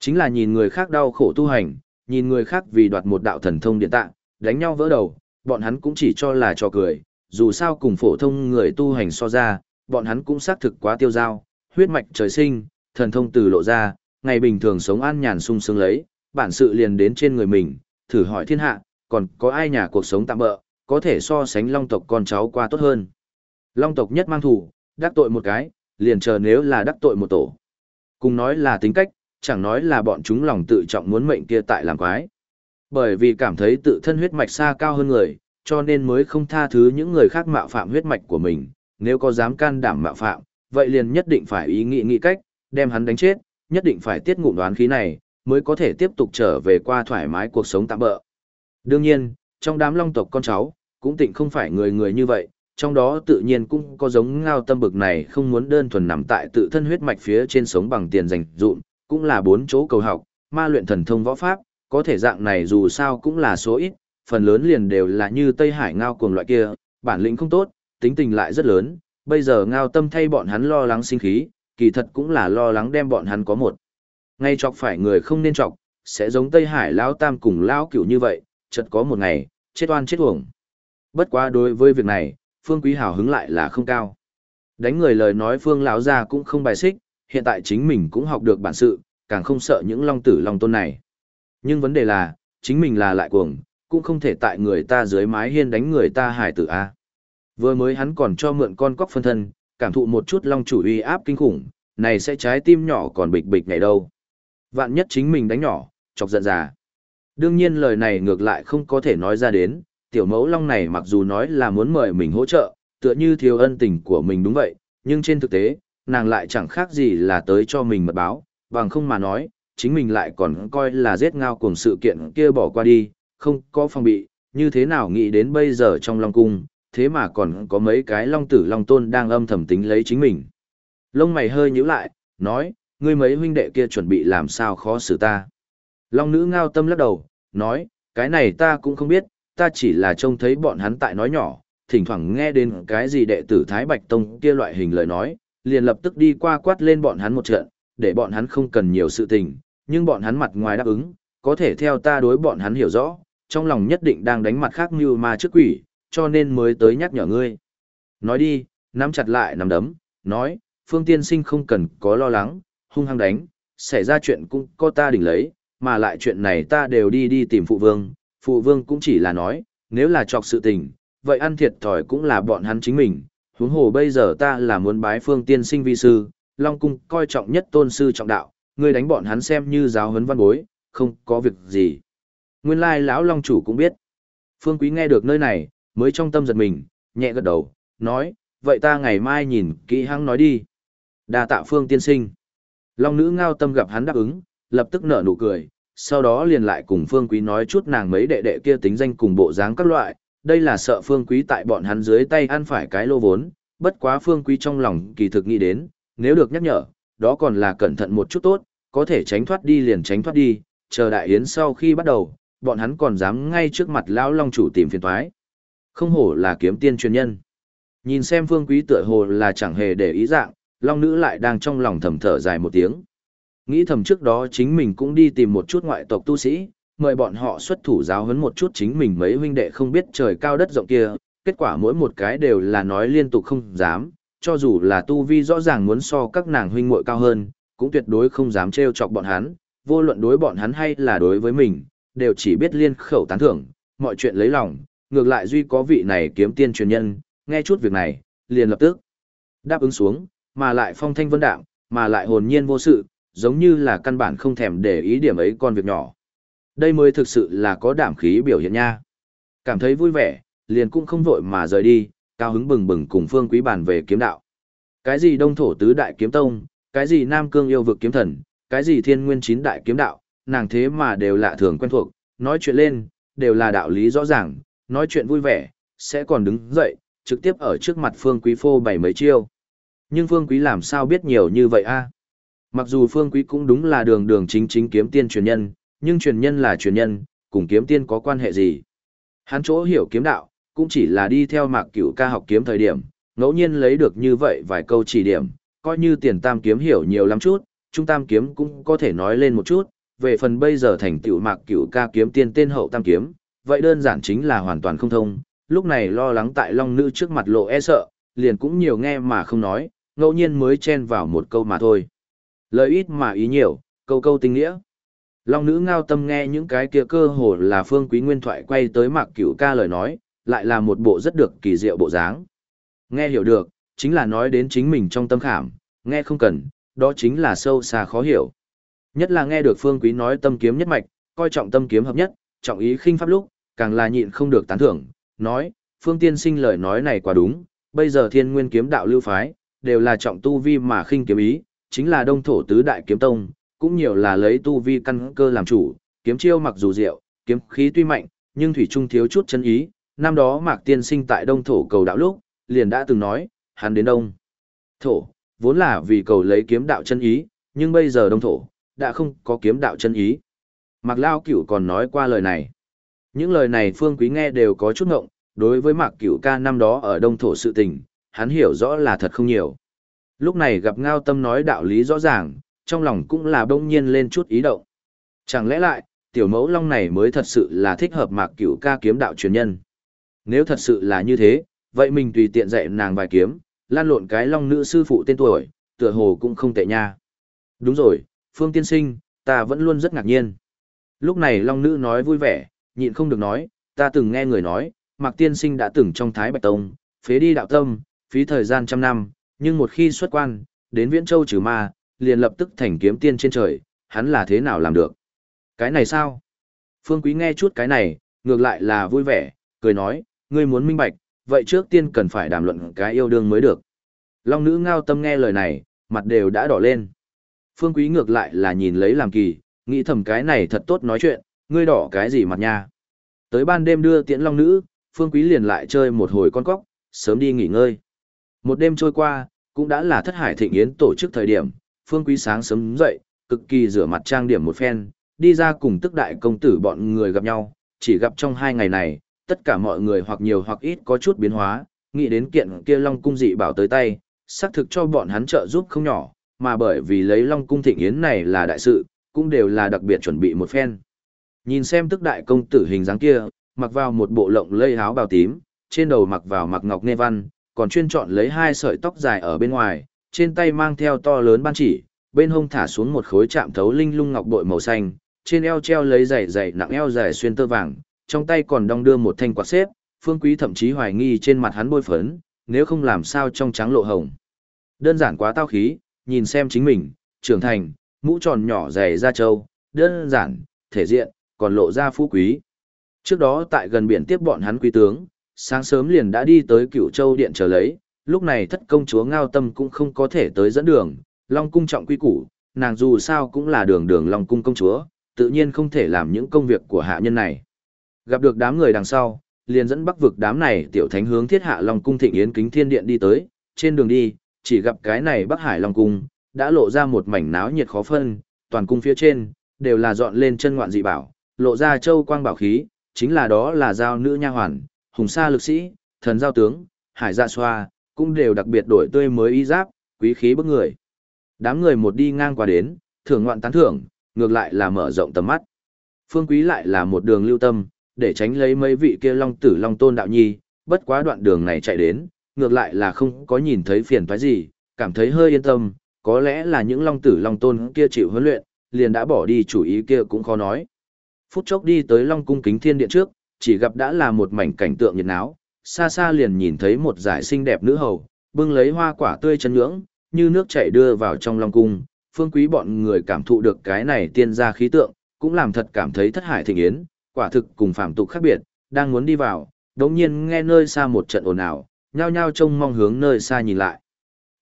Chính là nhìn người khác đau khổ tu hành, nhìn người khác vì đoạt một đạo thần thông điện tạng, đánh nhau vỡ đầu, bọn hắn cũng chỉ cho là trò cười, dù sao cùng phổ thông người tu hành so ra, bọn hắn cũng xác thực quá tiêu dao, huyết mạch trời sinh, thần thông từ lộ ra, ngày bình thường sống an nhàn sung sướng lấy, bản sự liền đến trên người mình, thử hỏi thiên hạ, còn có ai nhà cuộc sống tạm bỡ, có thể so sánh long tộc con cháu qua tốt hơn. Long tộc nhất mang thủ, đắc tội một cái, liền chờ nếu là đắc tội một tổ. Cùng nói là tính cách, chẳng nói là bọn chúng lòng tự trọng muốn mệnh kia tại làm quái. Bởi vì cảm thấy tự thân huyết mạch xa cao hơn người, cho nên mới không tha thứ những người khác mạo phạm huyết mạch của mình, nếu có dám can đảm mạo phạm, vậy liền nhất định phải ý nghĩ nghĩ cách, đem hắn đánh chết, nhất định phải tiết ngụm đoán khí này, mới có thể tiếp tục trở về qua thoải mái cuộc sống tạm bỡ. Đương nhiên, trong đám long tộc con cháu, cũng tịnh không phải người người như vậy, trong đó tự nhiên cũng có giống ngao tâm bực này không muốn đơn thuần nằm tại tự thân huyết mạch phía trên sống bằng tiền dành dụm, cũng là bốn chỗ cầu học, ma luyện thần thông võ pháp, có thể dạng này dù sao cũng là số ít, phần lớn liền đều là như Tây Hải ngao cuồng loại kia, bản lĩnh không tốt, tính tình lại rất lớn, bây giờ ngao tâm thay bọn hắn lo lắng sinh khí, kỳ thật cũng là lo lắng đem bọn hắn có một. Ngay chọc phải người không nên chọc, sẽ giống Tây Hải lão tam cùng lão cửu như vậy, chật có một ngày, chết oan chết uổng. Bất quá đối với việc này, Phương Quý hào hứng lại là không cao. Đánh người lời nói Phương lão ra cũng không bài xích, hiện tại chính mình cũng học được bản sự, càng không sợ những long tử long tôn này. Nhưng vấn đề là, chính mình là lại cuồng, cũng không thể tại người ta dưới mái hiên đánh người ta hải tử A. Vừa mới hắn còn cho mượn con cóc phân thân, cảm thụ một chút long chủ uy áp kinh khủng, này sẽ trái tim nhỏ còn bịch bịch ngày đâu. Vạn nhất chính mình đánh nhỏ, chọc giận già. Đương nhiên lời này ngược lại không có thể nói ra đến, tiểu mẫu long này mặc dù nói là muốn mời mình hỗ trợ, tựa như thiếu ân tình của mình đúng vậy, nhưng trên thực tế, nàng lại chẳng khác gì là tới cho mình mật báo, bằng không mà nói, chính mình lại còn coi là giết ngao cùng sự kiện kia bỏ qua đi, không có phòng bị, như thế nào nghĩ đến bây giờ trong Long Cung, thế mà còn có mấy cái Long Tử Long Tôn đang âm thầm tính lấy chính mình. Lông mày hơi nhíu lại, nói, ngươi mấy huynh đệ kia chuẩn bị làm sao khó xử ta. Long nữ ngao tâm lắc đầu, nói, cái này ta cũng không biết, ta chỉ là trông thấy bọn hắn tại nói nhỏ, thỉnh thoảng nghe đến cái gì đệ tử Thái Bạch Tông kia loại hình lời nói, liền lập tức đi qua quát lên bọn hắn một trận, để bọn hắn không cần nhiều sự tình, nhưng bọn hắn mặt ngoài đáp ứng, có thể theo ta đối bọn hắn hiểu rõ, trong lòng nhất định đang đánh mặt khác như ma trước quỷ, cho nên mới tới nhắc nhở ngươi. Nói đi, nắm chặt lại nắm đấm, nói, phương tiên sinh không cần có lo lắng, hung hăng đánh, xảy ra chuyện cũng có ta đỉnh lấy, mà lại chuyện này ta đều đi đi tìm phụ vương, phụ vương cũng chỉ là nói, nếu là chọc sự tình, vậy ăn thiệt thòi cũng là bọn hắn chính mình, huống hồ bây giờ ta là muốn bái phương tiên sinh vi sư, Long Cung coi trọng nhất tôn sư trọng đạo, ngươi đánh bọn hắn xem như giáo huấn văn bối, không có việc gì. Nguyên lai lão Long chủ cũng biết. Phương Quý nghe được nơi này, mới trong tâm giật mình, nhẹ gật đầu, nói, vậy ta ngày mai nhìn kỹ hăng nói đi. đa tạ Phương tiên sinh. Long nữ ngao tâm gặp hắn đáp ứng, lập tức nở nụ cười, sau đó liền lại cùng Phương Quý nói chút nàng mấy đệ đệ kia tính danh cùng bộ dáng các loại, đây là sợ Phương Quý tại bọn hắn dưới tay ăn phải cái lô vốn, bất quá Phương Quý trong lòng kỳ thực nghĩ đến, nếu được nhắc nhở, đó còn là cẩn thận một chút tốt, có thể tránh thoát đi liền tránh thoát đi, chờ đại yến sau khi bắt đầu, bọn hắn còn dám ngay trước mặt lão long chủ tìm phiền toái. Không hổ là kiếm tiên truyền nhân. Nhìn xem Phương Quý tựa hồ là chẳng hề để ý dạng, long nữ lại đang trong lòng thầm thở dài một tiếng. Nghĩ thầm trước đó chính mình cũng đi tìm một chút ngoại tộc tu sĩ, mời bọn họ xuất thủ giáo huấn một chút chính mình mấy huynh đệ không biết trời cao đất rộng kia, kết quả mỗi một cái đều là nói liên tục không dám, cho dù là tu vi rõ ràng muốn so các nàng huynh muội cao hơn, cũng tuyệt đối không dám trêu chọc bọn hắn, vô luận đối bọn hắn hay là đối với mình, đều chỉ biết liên khẩu tán thưởng, mọi chuyện lấy lòng, ngược lại duy có vị này kiếm tiên truyền nhân, nghe chút việc này, liền lập tức đáp ứng xuống, mà lại phong thanh vân đạm, mà lại hồn nhiên vô sự, giống như là căn bản không thèm để ý điểm ấy con việc nhỏ. Đây mới thực sự là có đảm khí biểu hiện nha. Cảm thấy vui vẻ, liền cũng không vội mà rời đi, cao hứng bừng bừng cùng Phương Quý bàn về kiếm đạo. Cái gì Đông thổ tứ đại kiếm tông, cái gì Nam cương yêu vực kiếm thần, cái gì Thiên nguyên chín đại kiếm đạo, nàng thế mà đều lạ thường quen thuộc, nói chuyện lên, đều là đạo lý rõ ràng, nói chuyện vui vẻ, sẽ còn đứng dậy, trực tiếp ở trước mặt Phương Quý phô bày mấy chiêu. Nhưng Phương Quý làm sao biết nhiều như vậy a? Mặc dù Phương Quý cũng đúng là đường đường chính chính kiếm tiên truyền nhân, nhưng truyền nhân là truyền nhân, cùng kiếm tiên có quan hệ gì? Hắn chỗ hiểu kiếm đạo, cũng chỉ là đi theo mạc cửu ca học kiếm thời điểm, ngẫu nhiên lấy được như vậy vài câu chỉ điểm, coi như tiền tam kiếm hiểu nhiều lắm chút, trung tam kiếm cũng có thể nói lên một chút, về phần bây giờ thành tựu mạc cửu ca kiếm tiên tên hậu tam kiếm, vậy đơn giản chính là hoàn toàn không thông, lúc này lo lắng tại long nữ trước mặt lộ e sợ, liền cũng nhiều nghe mà không nói, ngẫu nhiên mới chen vào một câu mà thôi. Lời ít mà ý nhiều, câu câu tinh nghĩa. Long nữ ngao tâm nghe những cái kia cơ hồ là phương quý nguyên thoại quay tới mạc cửu ca lời nói, lại là một bộ rất được kỳ diệu bộ dáng. Nghe hiểu được, chính là nói đến chính mình trong tâm khảm, nghe không cần, đó chính là sâu xa khó hiểu. Nhất là nghe được phương quý nói tâm kiếm nhất mạch, coi trọng tâm kiếm hợp nhất, trọng ý khinh pháp lúc, càng là nhịn không được tán thưởng, nói, phương tiên sinh lời nói này quá đúng, bây giờ thiên nguyên kiếm đạo lưu phái, đều là trọng tu vi mà khinh kiếm ý, chính là đông thổ tứ đại kiếm tông, cũng nhiều là lấy tu vi căn cơ làm chủ, kiếm chiêu mặc dù diệu, kiếm khí tuy mạnh, nhưng thủy trung thiếu chút chân ý. Năm đó Mạc Tiên Sinh tại Đông thổ cầu đạo lúc, liền đã từng nói, hắn đến Đông thổ, vốn là vì cầu lấy kiếm đạo chân ý, nhưng bây giờ Đông thổ đã không có kiếm đạo chân ý. Mạc Lao Cửu còn nói qua lời này. Những lời này Phương Quý nghe đều có chút ngộng, đối với Mạc Cửu ca năm đó ở Đông thổ sự tình, hắn hiểu rõ là thật không nhiều. Lúc này gặp Ngao Tâm nói đạo lý rõ ràng, trong lòng cũng là bỗng nhiên lên chút ý động. Chẳng lẽ lại, tiểu mẫu long này mới thật sự là thích hợp mạc cửu ca kiếm đạo truyền nhân. Nếu thật sự là như thế, vậy mình tùy tiện dạy nàng vài kiếm, lan lộn cái long nữ sư phụ tên tuổi, tựa hồ cũng không tệ nha. Đúng rồi, Phương Tiên Sinh, ta vẫn luôn rất ngạc nhiên. Lúc này long nữ nói vui vẻ, nhịn không được nói, ta từng nghe người nói, Mạc Tiên Sinh đã từng trong Thái Bạch Tông, phế đi đạo tâm, phí thời gian trăm năm, nhưng một khi xuất quan, đến Viễn Châu trừ ma, liền lập tức thành kiếm tiên trên trời, hắn là thế nào làm được? Cái này sao? Phương Quý nghe chút cái này, ngược lại là vui vẻ, cười nói, ngươi muốn minh bạch, vậy trước tiên cần phải đàm luận cái yêu đương mới được. Long nữ ngao tâm nghe lời này, mặt đều đã đỏ lên. Phương Quý ngược lại là nhìn lấy làm kỳ, nghĩ thầm cái này thật tốt nói chuyện, ngươi đỏ cái gì mặt nha. Tới ban đêm đưa tiễn long nữ, Phương Quý liền lại chơi một hồi con cóc, sớm đi nghỉ ngơi. Một đêm trôi qua, cũng đã là thất hải thịnh yến tổ chức thời điểm, Phương Quý sáng sớm dậy, cực kỳ rửa mặt trang điểm một phen, đi ra cùng tức đại công tử bọn người gặp nhau, chỉ gặp trong hai ngày này, tất cả mọi người hoặc nhiều hoặc ít có chút biến hóa, nghĩ đến kiện kia Long cung dị bảo tới tay, xác thực cho bọn hắn trợ giúp không nhỏ, mà bởi vì lấy Long cung thịnh yến này là đại sự, cũng đều là đặc biệt chuẩn bị một phen. Nhìn xem tức đại công tử hình dáng kia, mặc vào một bộ lộng lây áo bào tím, trên đầu mặc vào mặc ngọc nê văn, còn chuyên chọn lấy hai sợi tóc dài ở bên ngoài, trên tay mang theo to lớn ban chỉ, bên hông thả xuống một khối chạm thấu linh lung ngọc bội màu xanh, trên eo treo lấy giày giày nặng eo dài xuyên tơ vàng, trong tay còn đong đưa một thanh quạt xếp, Phương Quý thậm chí hoài nghi trên mặt hắn bôi phấn, nếu không làm sao trong trắng lộ hồng. Đơn giản quá tao khí, nhìn xem chính mình, trưởng thành, mũ tròn nhỏ dày da trâu, đơn giản, thể diện, còn lộ ra phú quý. Trước đó tại gần biển tiếp bọn hắn quý tướng, sáng sớm liền đã đi tới cựu châu điện chờ lấy, lúc này thất công chúa ngao tâm cũng không có thể tới dẫn đường, Long cung trọng quy củ, nàng dù sao cũng là đường đường Long cung công chúa, tự nhiên không thể làm những công việc của hạ nhân này. Gặp được đám người đằng sau, liền dẫn bắc vực đám này tiểu thánh hướng thiết hạ Long cung thịnh yến kính thiên điện đi tới, trên đường đi, chỉ gặp cái này Bắc Hải Long cung, đã lộ ra một mảnh náo nhiệt khó phân, toàn cung phía trên, đều là dọn lên chân ngoạn dị bảo, lộ ra châu quang bảo khí, chính là đó là giao nữ nha hoàn, hùng sa lực sĩ, thần giao tướng, hải dạ xoa, cũng đều đặc biệt đổi tươi mới y giáp, quý khí bức người. Đám người một đi ngang qua đến, thưởng ngoạn tán thưởng, ngược lại là mở rộng tầm mắt. Phương Quý lại là một đường lưu tâm, để tránh lấy mấy vị kia long tử long tôn đạo nhi, bất quá đoạn đường này chạy đến, ngược lại là không có nhìn thấy phiền toái gì, cảm thấy hơi yên tâm, có lẽ là những long tử long tôn kia chịu huấn luyện, liền đã bỏ đi chủ ý kia cũng khó nói. Phút chốc đi tới long cung kính thiên điện trước, chỉ gặp đã là một mảnh cảnh tượng nhiệt náo, xa xa liền nhìn thấy một giải xinh đẹp nữ hầu, bưng lấy hoa quả tươi chân nhưỡng, như nước chảy đưa vào trong long cung, phương quý bọn người cảm thụ được cái này tiên gia khí tượng, cũng làm thật cảm thấy thất hải thịnh yến, quả thực cùng phạm tục khác biệt, đang muốn đi vào, đống nhiên nghe nơi xa một trận ồn ào, nhao nhao trông mong hướng nơi xa nhìn lại.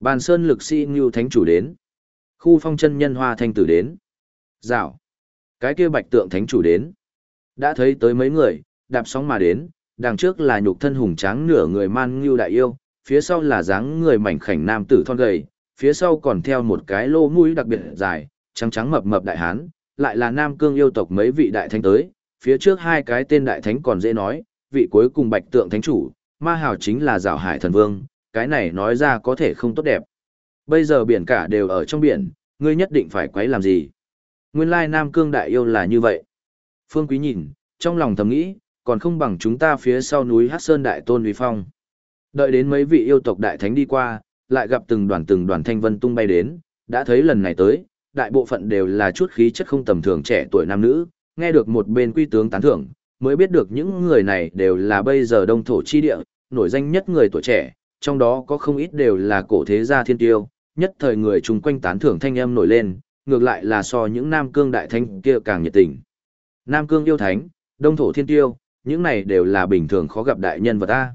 Bàn sơn lực sĩ Ngưu Thánh chủ đến. Khu phong chân nhân hoa thanh tử đến. Dạo. Cái kia bạch tượng thánh chủ đến. Đã thấy tới mấy người, đạp sóng mà đến, đằng trước là nhục thân hùng tráng nửa người man Ngưu đại yêu, phía sau là dáng người mảnh khảnh nam tử thon gầy, phía sau còn theo một cái lô mũi đặc biệt dài, trắng trắng mập mập đại hán, lại là nam cương yêu tộc mấy vị đại thánh tới, phía trước hai cái tên đại thánh còn dễ nói, vị cuối cùng bạch tượng thánh chủ, ma hào chính là rào hải thần vương, cái này nói ra có thể không tốt đẹp. Bây giờ biển cả đều ở trong biển, ngươi nhất định phải quấy làm gì. Nguyên lai nam cương đại yêu là như vậy. Phương Quý nhìn, trong lòng thầm nghĩ, còn không bằng chúng ta phía sau núi Hát Sơn Đại Tôn Uy Phong. Đợi đến mấy vị yêu tộc đại thánh đi qua, lại gặp từng đoàn từng đoàn thanh vân tung bay đến, đã thấy lần này tới, đại bộ phận đều là chút khí chất không tầm thường trẻ tuổi nam nữ, nghe được một bên quy tướng tán thưởng, mới biết được những người này đều là bây giờ đông thổ chi địa, nổi danh nhất người tuổi trẻ, trong đó có không ít đều là cổ thế gia thiên tiêu, nhất thời người chung quanh tán thưởng thanh âm nổi lên, ngược lại là so những Nam Cương đại thánh kia càng nhiệt tình. Nam Cương yêu thánh, đông thổ thiên tiêu, những này đều là bình thường khó gặp đại nhân vật ta.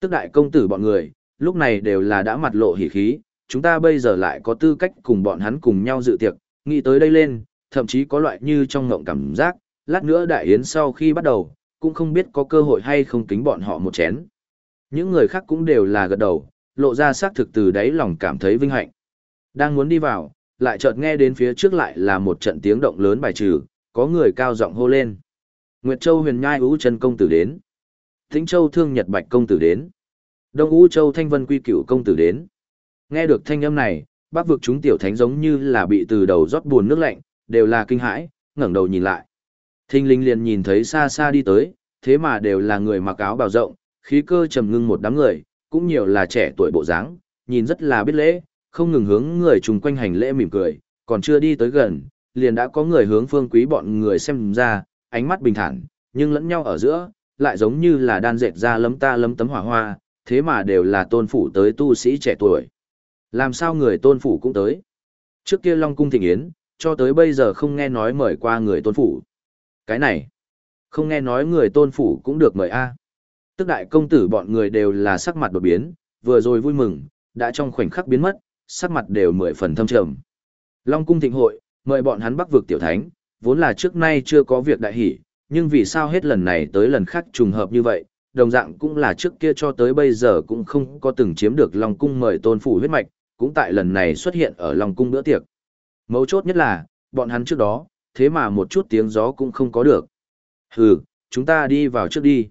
Tức đại công tử bọn người, lúc này đều là đã mặt lộ hỉ khí, chúng ta bây giờ lại có tư cách cùng bọn hắn cùng nhau dự tiệc, nghĩ tới đây lên, thậm chí có loại như trong ngộng cảm giác, lát nữa đại yến sau khi bắt đầu, cũng không biết có cơ hội hay không kính bọn họ một chén. Những người khác cũng đều là gật đầu, lộ ra xác thực từ đáy lòng cảm thấy vinh hạnh. Đang muốn đi vào, lại chợt nghe đến phía trước lại là một trận tiếng động lớn bài trừ, có người cao giọng hô lên. Nguyệt Châu huyền nhai ú chân công tử đến. Thính Châu thương Nhật Bạch công tử đến. Đông Ú Châu thanh vân quy cửu công tử đến. Nghe được thanh âm này, bác vực chúng tiểu thánh giống như là bị từ đầu rót buồn nước lạnh, đều là kinh hãi, ngẩng đầu nhìn lại. Thinh linh liền nhìn thấy xa xa đi tới, thế mà đều là người mặc áo bào rộng, khí cơ trầm ngưng một đám người, cũng nhiều là trẻ tuổi bộ dáng, nhìn rất là biết lễ, không ngừng hướng người chung quanh hành lễ mỉm cười, còn chưa đi tới gần, liền đã có người hướng phương quý bọn người xem ra, ánh mắt bình thản, nhưng lẫn nhau ở giữa, lại giống như là đan dệt ra lấm ta lấm tấm hỏa hoa, thế mà đều là tôn phủ tới tu sĩ trẻ tuổi. Làm sao người tôn phủ cũng tới? Trước kia Long Cung Thịnh Yến, cho tới bây giờ không nghe nói mời qua người tôn phủ. Cái này, không nghe nói người tôn phủ cũng được mời a. Tức đại công tử bọn người đều là sắc mặt đột biến, vừa rồi vui mừng, đã trong khoảnh khắc biến mất, sắc mặt đều mười phần thâm trầm. Long cung thịnh hội, mời bọn hắn bắc vực tiểu thánh, vốn là trước nay chưa có việc đại hỷ, nhưng vì sao hết lần này tới lần khác trùng hợp như vậy, đồng dạng cũng là trước kia cho tới bây giờ cũng không có từng chiếm được Long cung mời tôn phủ huyết mạch, cũng tại lần này xuất hiện ở Long cung bữa tiệc. Mấu chốt nhất là, bọn hắn trước đó, thế mà một chút tiếng gió cũng không có được. Hừ, chúng ta đi vào trước đi.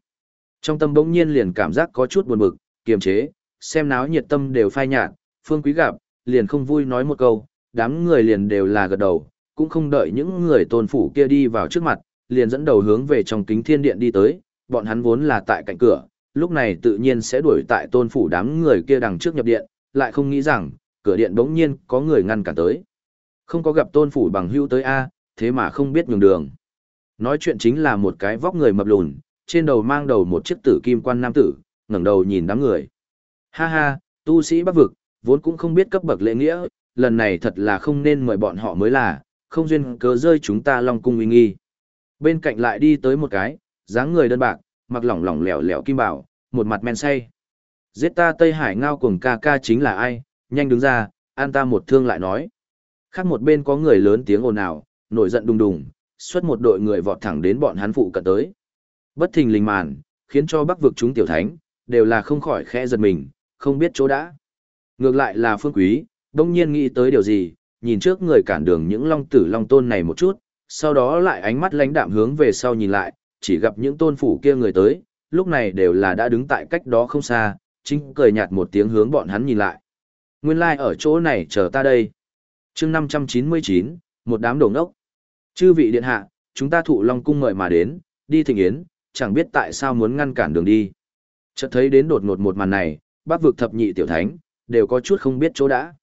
Trong tâm bỗng nhiên liền cảm giác có chút buồn bực, kiềm chế, xem náo nhiệt tâm đều phai nhạt, phương quý gặp, liền không vui nói một câu, đám người liền đều là gật đầu, cũng không đợi những người tôn phủ kia đi vào trước mặt, liền dẫn đầu hướng về trong kính thiên điện đi tới, bọn hắn vốn là tại cạnh cửa, lúc này tự nhiên sẽ đuổi tại tôn phủ đám người kia đằng trước nhập điện, lại không nghĩ rằng, cửa điện bỗng nhiên có người ngăn cản tới. Không có gặp tôn phủ bằng hữu tới A, thế mà không biết nhường đường. Nói chuyện chính là một cái vóc người mập lùn, trên đầu mang đầu một chiếc tử kim quan nam tử, ngẩng đầu nhìn đám người. Ha ha, tu sĩ bắc vực, vốn cũng không biết cấp bậc lễ nghĩa, lần này thật là không nên mời bọn họ mới là, không duyên cớ rơi chúng ta long cung uy nghi. Bên cạnh lại đi tới một cái, dáng người đơn bạc, mặc lỏng lỏng lẻo lẻo kim bảo, một mặt men say. Giết ta Tây Hải ngao cuồng ca ca chính là ai, nhanh đứng ra, an ta một thương lại nói. Khác một bên có người lớn tiếng ồn ào, nổi giận đùng đùng, xuất một đội người vọt thẳng đến bọn hắn phụ cận tới. Bất thình lình màn, khiến cho bắc vực chúng tiểu thánh, đều là không khỏi khẽ giật mình, không biết chỗ đã. Ngược lại là phương quý, đông nhiên nghĩ tới điều gì, nhìn trước người cản đường những long tử long tôn này một chút, sau đó lại ánh mắt lãnh đạm hướng về sau nhìn lại, chỉ gặp những tôn phủ kia người tới, lúc này đều là đã đứng tại cách đó không xa, chính cười nhạt một tiếng hướng bọn hắn nhìn lại. Nguyên lai like ở chỗ này chờ ta đây. chương 599, một đám đồ ốc. Chư vị điện hạ, chúng ta thụ long cung mời mà đến, đi thịnh yến, chẳng biết tại sao muốn ngăn cản đường đi. Chợt thấy đến đột ngột một màn này, bác vực thập nhị tiểu thánh, đều có chút không biết chỗ đã.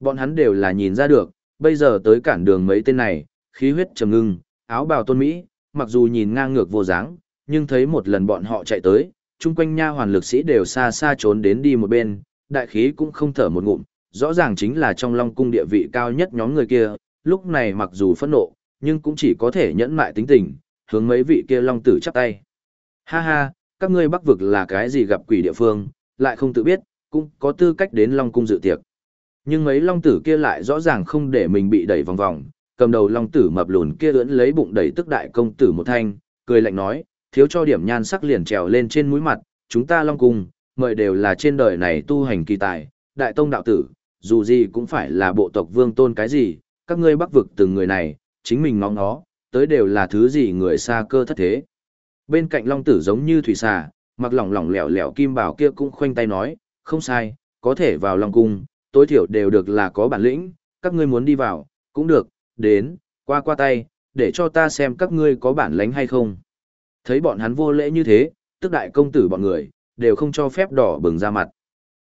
Bọn hắn đều là nhìn ra được, bây giờ tới cản đường mấy tên này, khí huyết trầm ngưng, áo bào tôn Mỹ, mặc dù nhìn ngang ngược vô dáng, nhưng thấy một lần bọn họ chạy tới, chung quanh nha hoàn lực sĩ đều xa xa trốn đến đi một bên, đại khí cũng không thở một ngụm, rõ ràng chính là trong long cung địa vị cao nhất nhóm người kia, lúc này mặc dù phẫn nộ, nhưng cũng chỉ có thể nhẫn mại tính tình, hướng mấy vị kia long tử chắp tay. Ha ha, các ngươi bắc vực là cái gì gặp quỷ địa phương, lại không tự biết, cũng có tư cách đến Long Cung dự tiệc. Nhưng mấy Long Tử kia lại rõ ràng không để mình bị đẩy vòng vòng, cầm đầu Long Tử mập lùn kia ưỡn lấy bụng đẩy tức đại công tử một thanh, cười lạnh nói, thiếu cho điểm nhan sắc liền trèo lên trên mũi mặt, chúng ta Long Cung, mời đều là trên đời này tu hành kỳ tài, đại tông đạo tử, dù gì cũng phải là bộ tộc vương tôn cái gì, các ngươi bắc vực từng người này, chính mình ngóng nó, tới đều là thứ gì người xa cơ thất thế. Bên cạnh long tử giống như thủy xà, mặc lỏng lỏng lẻo lẻo kim bảo kia cũng khoanh tay nói, không sai, có thể vào long cung, tối thiểu đều được là có bản lĩnh, các ngươi muốn đi vào, cũng được, đến, qua qua tay, để cho ta xem các ngươi có bản lĩnh hay không. Thấy bọn hắn vô lễ như thế, tức đại công tử bọn người, đều không cho phép đỏ bừng ra mặt.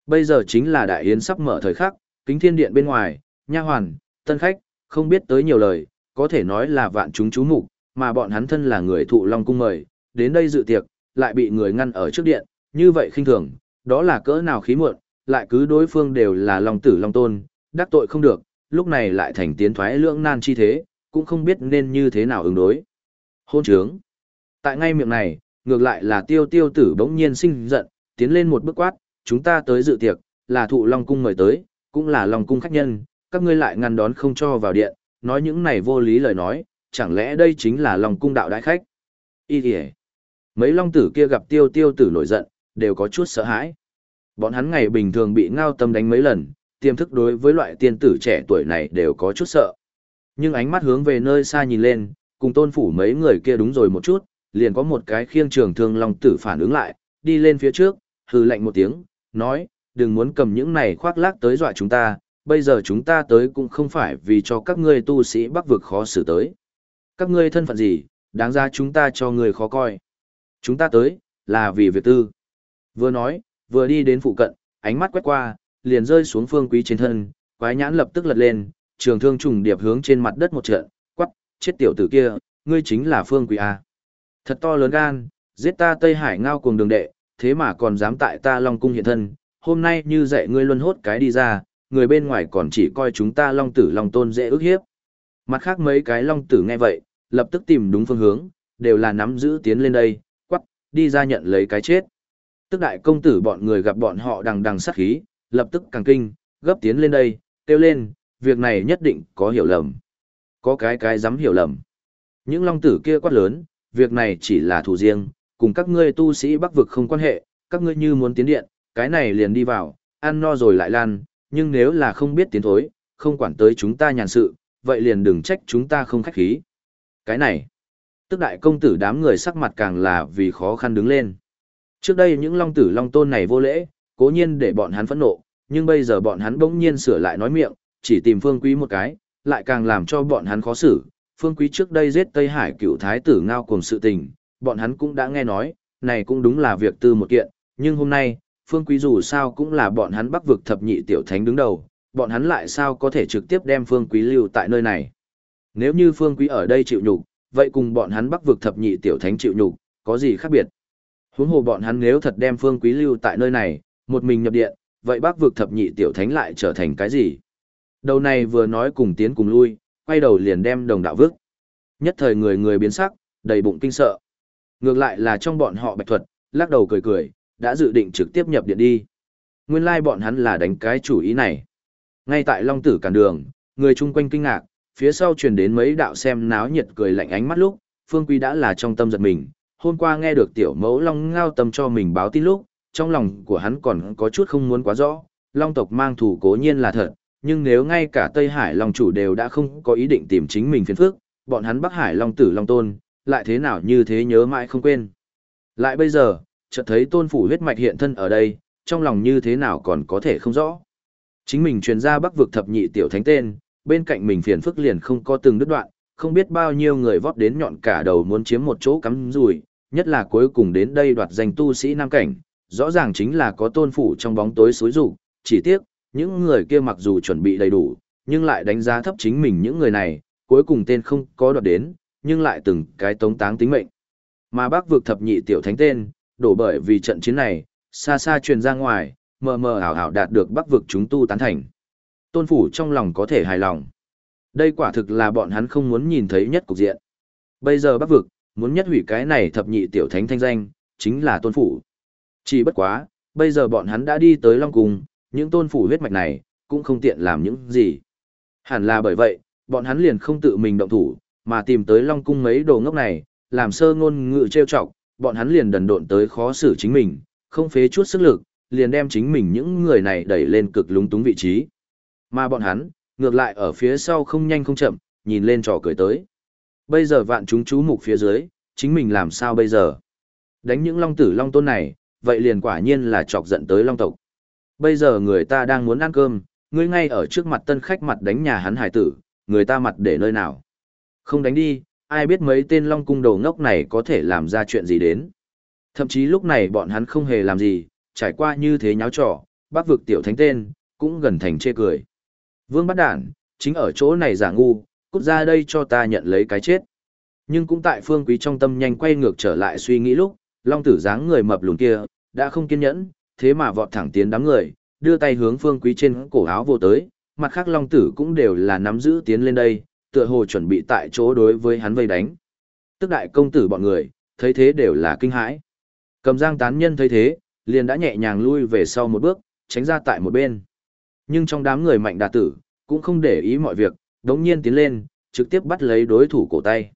Bây giờ chính là đại yến sắp mở thời khắc, kính thiên điện bên ngoài, nha hoàn, tân khách, không biết tới nhiều lời, có thể nói là vạn chúng chú mục, mà bọn hắn thân là người thụ long cung mời, đến đây dự tiệc, lại bị người ngăn ở trước điện, như vậy khinh thường, đó là cỡ nào khí muộn, lại cứ đối phương đều là long tử long tôn, đắc tội không được, lúc này lại thành tiến thoái lưỡng nan chi thế, cũng không biết nên như thế nào ứng đối. Hôn trướng. Tại ngay miệng này, ngược lại là tiêu tiêu tử bỗng nhiên sinh giận, tiến lên một bước quát, chúng ta tới dự tiệc, là thụ long cung mời tới, cũng là long cung khách nhân, các ngươi lại ngăn đón không cho vào điện, nói những này vô lý lời nói, chẳng lẽ đây chính là long cung đạo đại khách. Ý kìa. Mấy long tử kia gặp tiêu tiêu tử nổi giận, đều có chút sợ hãi. Bọn hắn ngày bình thường bị ngao tâm đánh mấy lần, tiềm thức đối với loại tiên tử trẻ tuổi này đều có chút sợ. Nhưng ánh mắt hướng về nơi xa nhìn lên, cùng tôn phủ mấy người kia đúng rồi một chút, liền có một cái khiêng trường thương long tử phản ứng lại, đi lên phía trước, hừ lạnh một tiếng, nói, đừng muốn cầm những này khoác lác tới dọa chúng ta, bây giờ chúng ta tới cũng không phải vì cho các ngươi tu sĩ bắc vực khó xử tới. Các ngươi thân phận gì, đáng ra chúng ta cho người khó coi. Chúng ta tới, là vì việc tư. Vừa nói, vừa đi đến phụ cận, ánh mắt quét qua, liền rơi xuống phương quý trên thân, quái nhãn lập tức lật lên, trường thương trùng điệp hướng trên mặt đất một trận, quắc, chết tiểu tử kia, ngươi chính là phương quý A. Thật to lớn gan, giết ta Tây Hải ngao cùng đường đệ, thế mà còn dám tại ta Long Cung hiện thân, hôm nay như dạy ngươi luân hốt cái đi ra, người bên ngoài còn chỉ coi chúng ta Long Tử Long Tôn dễ ức hiếp. Mặt khác mấy cái Long Tử nghe vậy, lập tức tìm đúng phương hướng, đều là nắm giữ tiến lên đây, quắc, đi ra nhận lấy cái chết. Tức đại công tử bọn người gặp bọn họ đằng đằng sát khí, lập tức càng kinh, gấp tiến lên đây, kêu lên, việc này nhất định có hiểu lầm. Có cái cái dám hiểu lầm. Những long tử kia quát lớn, việc này chỉ là thủ riêng, cùng các ngươi tu sĩ bắc vực không quan hệ, các ngươi như muốn tiến điện, cái này liền đi vào, ăn no rồi lại lan, nhưng nếu là không biết tiến thối, không quản tới chúng ta nhàn sự, vậy liền đừng trách chúng ta không khách khí. Cái này, tức đại công tử đám người sắc mặt càng là vì khó khăn đứng lên. Trước đây những long tử long tôn này vô lễ, cố nhiên để bọn hắn phẫn nộ, nhưng bây giờ bọn hắn bỗng nhiên sửa lại nói miệng, chỉ tìm phương quý một cái, lại càng làm cho bọn hắn khó xử. Phương quý trước đây giết Tây Hải cựu thái tử ngao cùng sự tình, bọn hắn cũng đã nghe nói, này cũng đúng là việc tư một kiện, nhưng hôm nay, phương quý dù sao cũng là bọn hắn bắc vực thập nhị tiểu thánh đứng đầu, bọn hắn lại sao có thể trực tiếp đem phương quý lưu tại nơi này. Nếu như phương quý ở đây chịu nhục, vậy cùng bọn hắn bắc vực thập nhị tiểu thánh chịu nhục, có gì khác biệt? Huống hồ bọn hắn nếu thật đem phương quý lưu tại nơi này, một mình nhập điện, vậy bắc vực thập nhị tiểu thánh lại trở thành cái gì? Đầu này vừa nói cùng tiến cùng lui, quay đầu liền đem đồng đạo vức. Nhất thời người người biến sắc, đầy bụng kinh sợ. Ngược lại là trong bọn họ bạch thuật, lắc đầu cười cười, đã dự định trực tiếp nhập điện đi. Nguyên lai like bọn hắn là đánh cái chủ ý này. Ngay tại Long Tử cản đường, người chung quanh kinh ngạc, phía sau truyền đến mấy đạo xem náo nhiệt cười lạnh ánh mắt lúc, Phương Quý đã là trong tâm giật mình. Hôm qua nghe được tiểu mẫu Long Ngao tâm cho mình báo tin lúc, trong lòng của hắn còn có chút không muốn quá rõ, Long tộc mang thủ cố nhiên là thật, nhưng nếu ngay cả Tây Hải Long chủ đều đã không có ý định tìm chính mình phiền phức, bọn hắn Bắc Hải Long tử Long tôn, lại thế nào như thế nhớ mãi không quên. Lại bây giờ, chợt thấy tôn phủ huyết mạch hiện thân ở đây, trong lòng như thế nào còn có thể không rõ. Chính mình truyền ra bắc vực thập nhị tiểu thánh tên, bên cạnh mình phiền phức liền không có từng đứt đoạn, không biết bao nhiêu người vót đến nhọn cả đầu muốn chiếm một chỗ cắm rủi, nhất là cuối cùng đến đây đoạt danh tu sĩ nam cảnh, rõ ràng chính là có tôn phủ trong bóng tối xối rủ, chỉ tiếc, những người kia mặc dù chuẩn bị đầy đủ, nhưng lại đánh giá thấp chính mình những người này, cuối cùng tên không có đoạt đến, nhưng lại từng cái tống táng tính mệnh. Mà bác vực thập nhị tiểu thánh tên, đổ bởi vì trận chiến này, xa xa truyền ra ngoài, mờ mờ ảo ảo đạt được bắc vực chúng tu tán thành. Tôn phủ trong lòng có thể hài lòng. Đây quả thực là bọn hắn không muốn nhìn thấy nhất cục diện. Bây giờ bắc vực, muốn nhất hủy cái này thập nhị tiểu thánh thanh danh, chính là tôn phủ. Chỉ bất quá, bây giờ bọn hắn đã đi tới Long Cung, những tôn phủ huyết mạch này, cũng không tiện làm những gì. Hẳn là bởi vậy, bọn hắn liền không tự mình động thủ, mà tìm tới Long Cung mấy đồ ngốc này, làm sơ ngôn ngự trêu chọc, bọn hắn liền đần độn tới khó xử chính mình, không phế chút sức lực, liền đem chính mình những người này đẩy lên cực lúng túng vị trí. Mà bọn hắn, ngược lại ở phía sau không nhanh không chậm, nhìn lên trò cười tới. Bây giờ vạn chúng chú mục phía dưới, chính mình làm sao bây giờ? Đánh những long tử long tôn này, vậy liền quả nhiên là chọc giận tới long tộc. Bây giờ người ta đang muốn ăn cơm, ngươi ngay ở trước mặt tân khách mặt đánh nhà hắn hải tử, người ta mặt để nơi nào? Không đánh đi, ai biết mấy tên long cung đầu ngốc này có thể làm ra chuyện gì đến. Thậm chí lúc này bọn hắn không hề làm gì, trải qua như thế nháo trò, bác vực tiểu thánh tên, cũng gần thành chê cười. Vương bắt đản, chính ở chỗ này giả ngu, cút ra đây cho ta nhận lấy cái chết. Nhưng cũng tại phương quý trong tâm nhanh quay ngược trở lại suy nghĩ lúc, long tử dáng người mập lùn kia, đã không kiên nhẫn, thế mà vọt thẳng tiến đám người, đưa tay hướng phương quý trên cổ áo vô tới, mặt khác long tử cũng đều là nắm giữ tiến lên đây, tựa hồ chuẩn bị tại chỗ đối với hắn vây đánh. Tức đại công tử bọn người, thấy thế đều là kinh hãi. Cầm giang tán nhân thấy thế, liền đã nhẹ nhàng lui về sau một bước, tránh ra tại một bên. Nhưng trong đám người mạnh đà tử, cũng không để ý mọi việc, đống nhiên tiến lên, trực tiếp bắt lấy đối thủ cổ tay.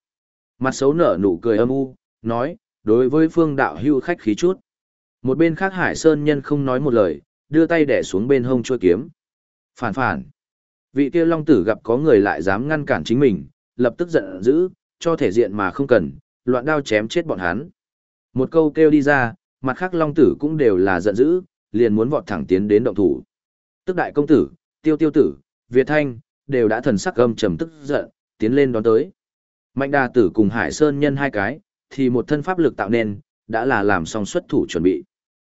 Mặt xấu nở nụ cười âm u, nói, đối với phương đạo hưu khách khí chút. Một bên khác Hải Sơn nhân không nói một lời, đưa tay đẻ xuống bên hông chua kiếm. Phản phản. Vị kia long tử gặp có người lại dám ngăn cản chính mình, lập tức giận dữ, cho thể diện mà không cần, loạn đao chém chết bọn hắn. Một câu kêu đi ra, mặt khác long tử cũng đều là giận dữ, liền muốn vọt thẳng tiến đến động thủ. Tức đại công tử, tiêu tiêu tử, Việt Thanh, đều đã thần sắc gâm trầm tức giận, tiến lên đón tới. Mạnh đà tử cùng Hải Sơn nhân hai cái, thì một thân pháp lực tạo nên, đã là làm xong xuất thủ chuẩn bị.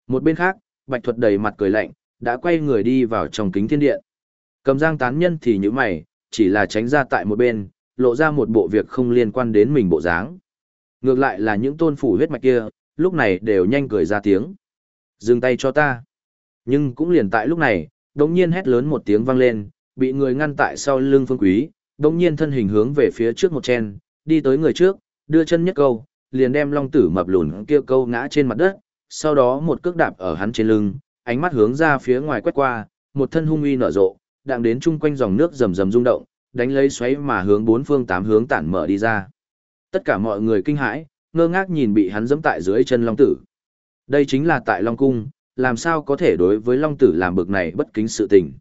Một bên khác, Bạch Thuật đầy mặt cười lạnh, đã quay người đi vào trong kính thiên điện. Cầm giang tán nhân thì như mày, chỉ là tránh ra tại một bên, lộ ra một bộ việc không liên quan đến mình bộ dáng. Ngược lại là những tôn phủ huyết mạch kia, lúc này đều nhanh cười ra tiếng. Dừng tay cho ta. Nhưng cũng liền tại lúc này, đống nhiên hét lớn một tiếng vang lên, bị người ngăn tại sau lưng phương quý, đồng nhiên thân hình hướng về phía trước một chen, đi tới người trước, đưa chân nhất câu, liền đem long tử mập lùn kia câu ngã trên mặt đất, sau đó một cước đạp ở hắn trên lưng, ánh mắt hướng ra phía ngoài quét qua, một thân hung uy nở rộ, đang đến chung quanh dòng nước rầm rầm rung động, đánh lấy xoáy mà hướng bốn phương tám hướng tản mở đi ra. Tất cả mọi người kinh hãi, ngơ ngác nhìn bị hắn dẫm tại dưới chân long tử. Đây chính là tại Long Cung, làm sao có thể đối với Long Tử làm bực này bất kính sự tình.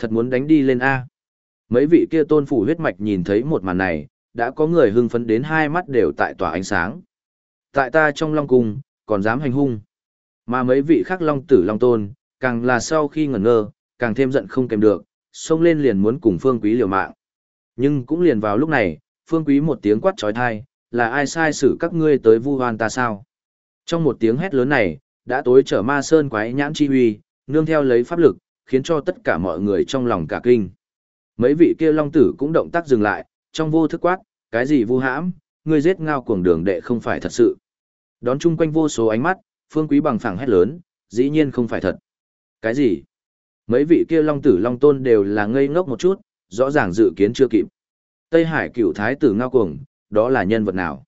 Thật muốn đánh đi lên A. Mấy vị kia tôn phủ huyết mạch nhìn thấy một màn này, đã có người hưng phấn đến hai mắt đều tại tỏa ánh sáng. Tại ta trong Long Cung, còn dám hành hung. Mà mấy vị khác Long Tử Long Tôn, càng là sau khi ngẩn ngơ, càng thêm giận không kèm được, xông lên liền muốn cùng Phương Quý liều mạng. Nhưng cũng liền vào lúc này, Phương Quý một tiếng quát trói thai, là ai sai xử các ngươi tới vu hoan ta sao? Trong một tiếng hét lớn này, đã tối trở ma sơn quái nhãn chi huy, nương theo lấy pháp lực, khiến cho tất cả mọi người trong lòng cả kinh. Mấy vị kia long tử cũng động tác dừng lại, trong vô thức quát, cái gì vu hãm, ngươi giết ngao cuồng đường đệ không phải thật sự. Đón chung quanh vô số ánh mắt, phương quý bằng phẳng hét lớn, dĩ nhiên không phải thật. Cái gì? Mấy vị kia long tử long tôn đều là ngây ngốc một chút, rõ ràng dự kiến chưa kịp. Tây Hải cửu thái tử ngao cuồng, đó là nhân vật nào?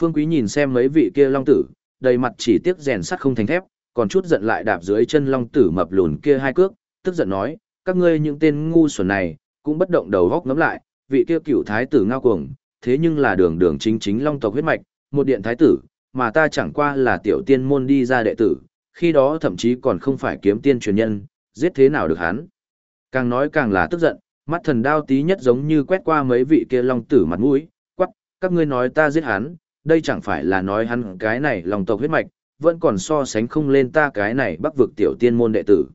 Phương quý nhìn xem mấy vị kia long tử, đầy mặt chỉ tiếc rèn sắt không thành thép, còn chút giận lại đạp dưới chân long tử mập lùn kia hai cước, tức giận nói, các ngươi những tên ngu xuẩn này, cũng bất động đầu góc ngắm lại, vị kia cửu thái tử ngao cuồng, thế nhưng là đường đường chính chính long tộc huyết mạch, một điện thái tử, mà ta chẳng qua là tiểu tiên môn đi ra đệ tử, khi đó thậm chí còn không phải kiếm tiên truyền nhân, giết thế nào được hắn. Càng nói càng là tức giận, mắt thần đao tí nhất giống như quét qua mấy vị kia long tử mặt mũi, quắc, các ngươi nói ta giết hắn, đây chẳng phải là nói hắn cái này lòng tộc huyết mạch, vẫn còn so sánh không lên ta cái này bắc vực tiểu tiên môn đệ tử.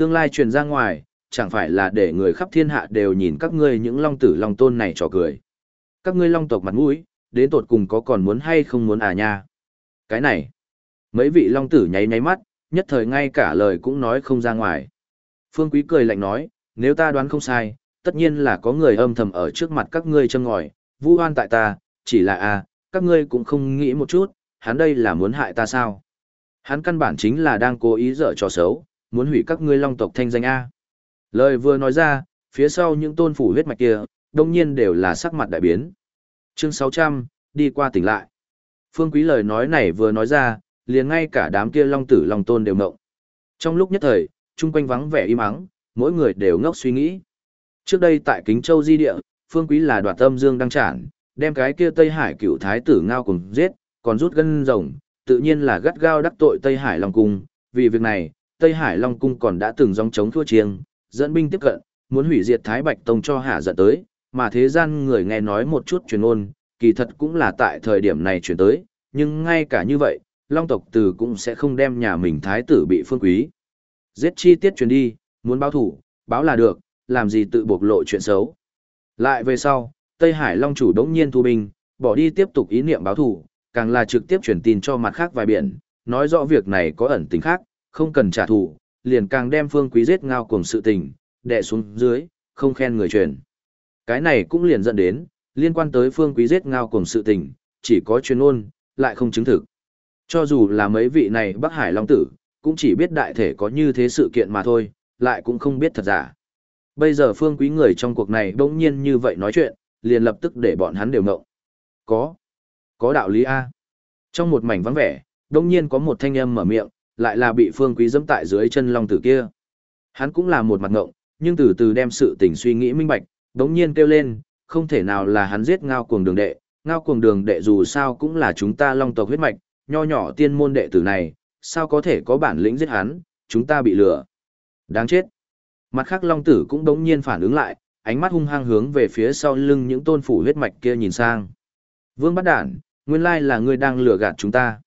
Tương lai truyền ra ngoài, chẳng phải là để người khắp thiên hạ đều nhìn các ngươi những long tử long tôn này trò cười. Các ngươi long tộc mặt mũi, đến tột cùng có còn muốn hay không muốn à nha. Cái này, mấy vị long tử nháy nháy mắt, nhất thời ngay cả lời cũng nói không ra ngoài. Phương Quý cười lạnh nói, nếu ta đoán không sai, tất nhiên là có người âm thầm ở trước mặt các ngươi châm ngòi, vu oan tại ta, chỉ là a, à, các ngươi cũng không nghĩ một chút, hắn đây là muốn hại ta sao? Hắn căn bản chính là đang cố ý dở trò xấu, muốn hủy các ngươi long tộc thanh danh A. Lời vừa nói ra, phía sau những tôn phủ huyết mạch kia, đông nhiên đều là sắc mặt đại biến. Chương 600, đi qua tỉnh lại. Phương Quý lời nói này vừa nói ra, liền ngay cả đám kia long tử long tôn đều ngộng. Trong lúc nhất thời, chung quanh vắng vẻ im ắng, mỗi người đều ngốc suy nghĩ. Trước đây tại Kính Châu Di Địa, Phương Quý là đoạt tâm dương đăng trản, đem cái kia Tây Hải cựu thái tử ngao cùng giết, còn rút gân rồng, tự nhiên là gắt gao đắc tội Tây Hải Long Cung. Vì việc này, Tây Hải Long Cung còn đã từng dòng chống thua chiêng, dẫn binh tiếp cận, muốn hủy diệt Thái Bạch Tông cho hạ giận tới, mà thế gian người nghe nói một chút truyền ôn, kỳ thật cũng là tại thời điểm này chuyển tới, nhưng ngay cả như vậy, Long tộc từ cũng sẽ không đem nhà mình thái tử bị phương quý. Giết chi tiết truyền đi, muốn báo thủ, báo là được, làm gì tự bộc lộ chuyện xấu. Lại về sau, Tây Hải Long chủ đống nhiên thu binh, bỏ đi tiếp tục ý niệm báo thủ, càng là trực tiếp truyền tin cho mặt khác vài biển, nói rõ việc này có ẩn tình khác, không cần trả thù, liền càng đem phương quý giết ngao cùng sự tình, đè xuống dưới, không khen người truyền. Cái này cũng liền dẫn đến, liên quan tới phương quý giết ngao cùng sự tình, chỉ có chuyên ôn, lại không chứng thực. Cho dù là mấy vị này Bắc Hải Long Tử, cũng chỉ biết đại thể có như thế sự kiện mà thôi, lại cũng không biết thật giả. Bây giờ phương quý người trong cuộc này bỗng nhiên như vậy nói chuyện, liền lập tức để bọn hắn đều ngộng. Có. Có đạo lý A. Trong một mảnh vắng vẻ, đông nhiên có một thanh âm mở miệng, lại là bị phương quý dẫm tại dưới chân Long Tử kia. Hắn cũng là một mặt ngộng, nhưng từ từ đem sự tình suy nghĩ minh bạch, đống nhiên kêu lên, không thể nào là hắn giết ngao cuồng đường đệ, ngao cuồng đường đệ dù sao cũng là chúng ta long tộc huyết mạch, nho nhỏ tiên môn đệ tử này, sao có thể có bản lĩnh giết hắn, chúng ta bị lừa. Đáng chết. Mặt khác long tử cũng đống nhiên phản ứng lại, ánh mắt hung hăng hướng về phía sau lưng những tôn phủ huyết mạch kia nhìn sang. Vương bắt đản, nguyên lai là ngươi đang lừa gạt chúng ta.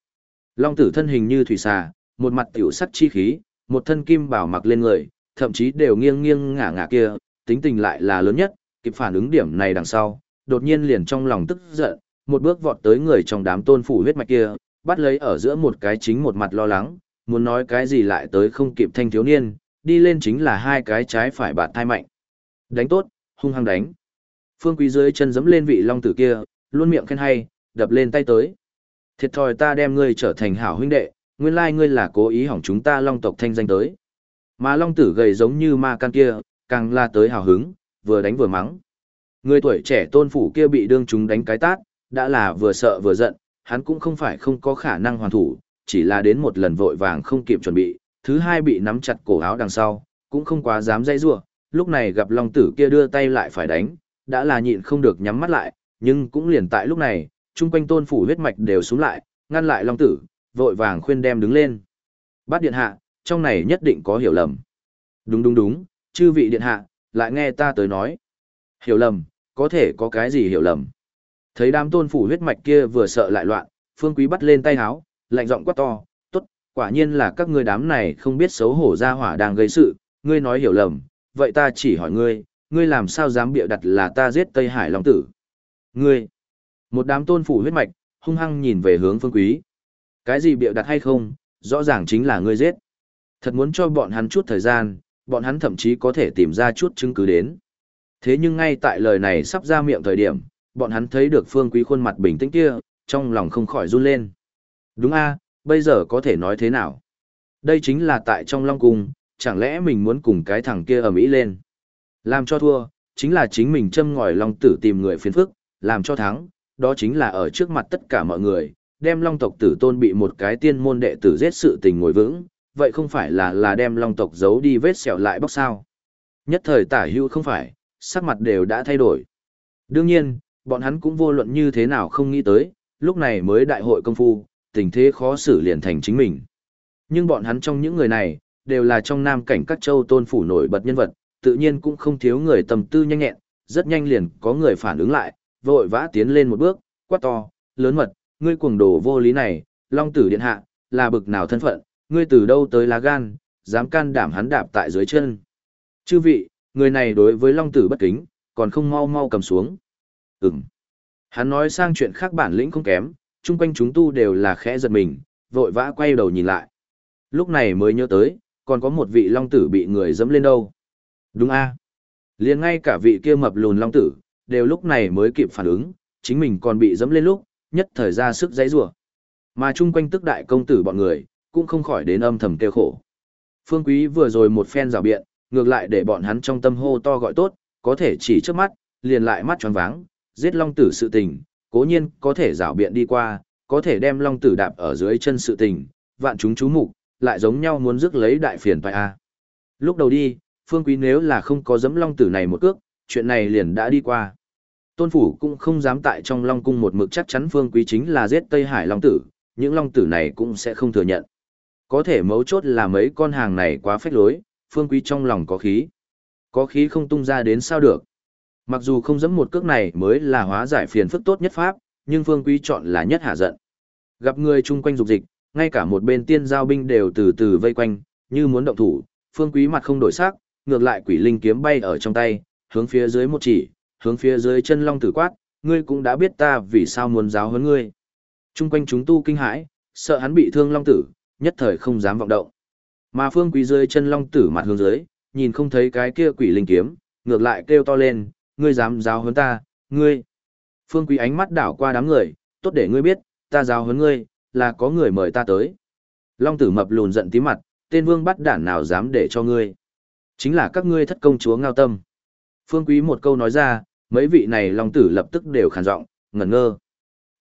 Long tử thân hình như thủy xà, một mặt tiểu sắt chi khí, một thân kim bảo mặc lên người, thậm chí đều nghiêng nghiêng ngả ngả kia, tính tình lại là lớn nhất, kịp phản ứng điểm này đằng sau, đột nhiên liền trong lòng tức giận, một bước vọt tới người trong đám tôn phủ huyết mạch kia, bắt lấy ở giữa một cái chính một mặt lo lắng, muốn nói cái gì lại tới không kịp thanh thiếu niên, đi lên chính là hai cái trái phải bạt thai mạnh. Đánh tốt, hung hăng đánh. Phương Quý dưới chân giẫm lên vị long tử kia, luôn miệng khen hay, đập lên tay tới. Thiệt thòi ta đem ngươi trở thành hảo huynh đệ, nguyên lai ngươi là cố ý hỏng chúng ta long tộc thanh danh tới. Mà long tử gầy giống như ma can kia, càng là tới hào hứng, vừa đánh vừa mắng. Người tuổi trẻ tôn phủ kia bị đương chúng đánh cái tát, đã là vừa sợ vừa giận, hắn cũng không phải không có khả năng hoàn thủ, chỉ là đến một lần vội vàng không kịp chuẩn bị, thứ hai bị nắm chặt cổ áo đằng sau, cũng không quá dám dây rua, lúc này gặp long tử kia đưa tay lại phải đánh, đã là nhịn không được nhắm mắt lại, nhưng cũng liền tại lúc này, chung quanh tôn phủ huyết mạch đều xuống lại, ngăn lại long tử, vội vàng khuyên đem đứng lên. Bát điện hạ, trong này nhất định có hiểu lầm. Đúng đúng đúng, chư vị điện hạ, lại nghe ta tới nói. Hiểu lầm, có thể có cái gì hiểu lầm. Thấy đám tôn phủ huyết mạch kia vừa sợ lại loạn, phương quý bắt lên tay háo, lạnh giọng quát to, tốt, quả nhiên là các ngươi đám này không biết xấu hổ ra hỏa đang gây sự, ngươi nói hiểu lầm, vậy ta chỉ hỏi ngươi, ngươi làm sao dám bịa đặt là ta giết Tây Hải Long Tử? Ngươi, một đám tôn phủ huyết mạch, hung hăng nhìn về hướng phương quý. Cái gì bịa đặt hay không, rõ ràng chính là ngươi giết. Thật muốn cho bọn hắn chút thời gian, bọn hắn thậm chí có thể tìm ra chút chứng cứ đến. Thế nhưng ngay tại lời này sắp ra miệng thời điểm, bọn hắn thấy được phương quý khuôn mặt bình tĩnh kia, trong lòng không khỏi run lên. Đúng a, bây giờ có thể nói thế nào? Đây chính là tại trong Long Cung, chẳng lẽ mình muốn cùng cái thằng kia ở Mỹ lên? Làm cho thua, chính là chính mình châm ngòi Long tử tìm người phiền phức, làm cho thắng, đó chính là ở trước mặt tất cả mọi người, đem Long tộc tử tôn bị một cái tiên môn đệ tử giết sự tình ngồi vững, vậy không phải là là đem Long tộc giấu đi vết sẹo lại bóc sao? Nhất thời tả hưu không phải, sắc mặt đều đã thay đổi. Đương nhiên, bọn hắn cũng vô luận như thế nào không nghĩ tới, lúc này mới đại hội công phu, tình thế khó xử liền thành chính mình. Nhưng bọn hắn trong những người này, đều là trong nam cảnh các châu tôn phủ nổi bật nhân vật, tự nhiên cũng không thiếu người tầm tư nhanh nhẹn, rất nhanh liền có người phản ứng lại, vội vã tiến lên một bước, quát to, lớn mật, ngươi cuồng đồ vô lý này, long tử điện hạ, là bực nào thân phận, ngươi từ đâu tới lá gan, dám can đảm hắn đạp tại dưới chân. Chư vị, người này đối với long tử bất kính, còn không mau mau cầm xuống. Ừm. Hắn nói sang chuyện khác bản lĩnh không kém, chung quanh chúng tu đều là khẽ giật mình, vội vã quay đầu nhìn lại. Lúc này mới nhớ tới, còn có một vị long tử bị người dẫm lên đâu. Đúng a à? liền ngay cả vị kia mập lùn long tử, đều lúc này mới kịp phản ứng, chính mình còn bị dẫm lên lúc, nhất thời ra sức dãy rủa. Mà chung quanh tức đại công tử bọn người, cũng không khỏi đến âm thầm kêu khổ. Phương Quý vừa rồi một phen rào biện, ngược lại để bọn hắn trong tâm hô to gọi tốt, có thể chỉ trước mắt, liền lại mắt tròn váng, giết long tử sự tình, cố nhiên có thể rào biện đi qua, có thể đem long tử đạp ở dưới chân sự tình, vạn chúng chú mục, lại giống nhau muốn rước lấy đại phiền phải a. Lúc đầu đi, Phương Quý nếu là không có dẫm long tử này một cước, chuyện này liền đã đi qua. Tôn phủ cũng không dám tại trong long cung một mực chắc chắn Phương Quý chính là giết Tây Hải long tử, những long tử này cũng sẽ không thừa nhận. Có thể mấu chốt là mấy con hàng này quá phách lối, Phương Quý trong lòng có khí. Có khí không tung ra đến sao được. Mặc dù không dẫm một cước này mới là hóa giải phiền phức tốt nhất pháp, nhưng Phương Quý chọn là nhất hạ giận. Gặp người chung quanh dục dịch, ngay cả một bên tiên giao binh đều từ từ vây quanh, như muốn động thủ, Phương Quý mặt không đổi sắc, ngược lại quỷ linh kiếm bay ở trong tay, hướng phía dưới một chỉ, hướng phía dưới chân long tử quát, ngươi cũng đã biết ta vì sao muốn giáo huấn ngươi. Trung quanh chúng tu kinh hãi, sợ hắn bị thương long tử, nhất thời không dám vọng động. Mà Phương Quý dưới chân long tử mặt hướng dưới, nhìn không thấy cái kia quỷ linh kiếm, ngược lại kêu to lên, ngươi dám giáo huấn ta, ngươi. Phương Quý ánh mắt đảo qua đám người, tốt để ngươi biết, ta giáo huấn ngươi, là có người mời ta tới. Long tử mập lùn giận tí mặt, tên vương bắt đản nào dám để cho ngươi. Chính là các ngươi thất công chúa ngao tâm. Phương Quý một câu nói ra, mấy vị này long tử lập tức đều khàn giọng, ngẩn ngơ.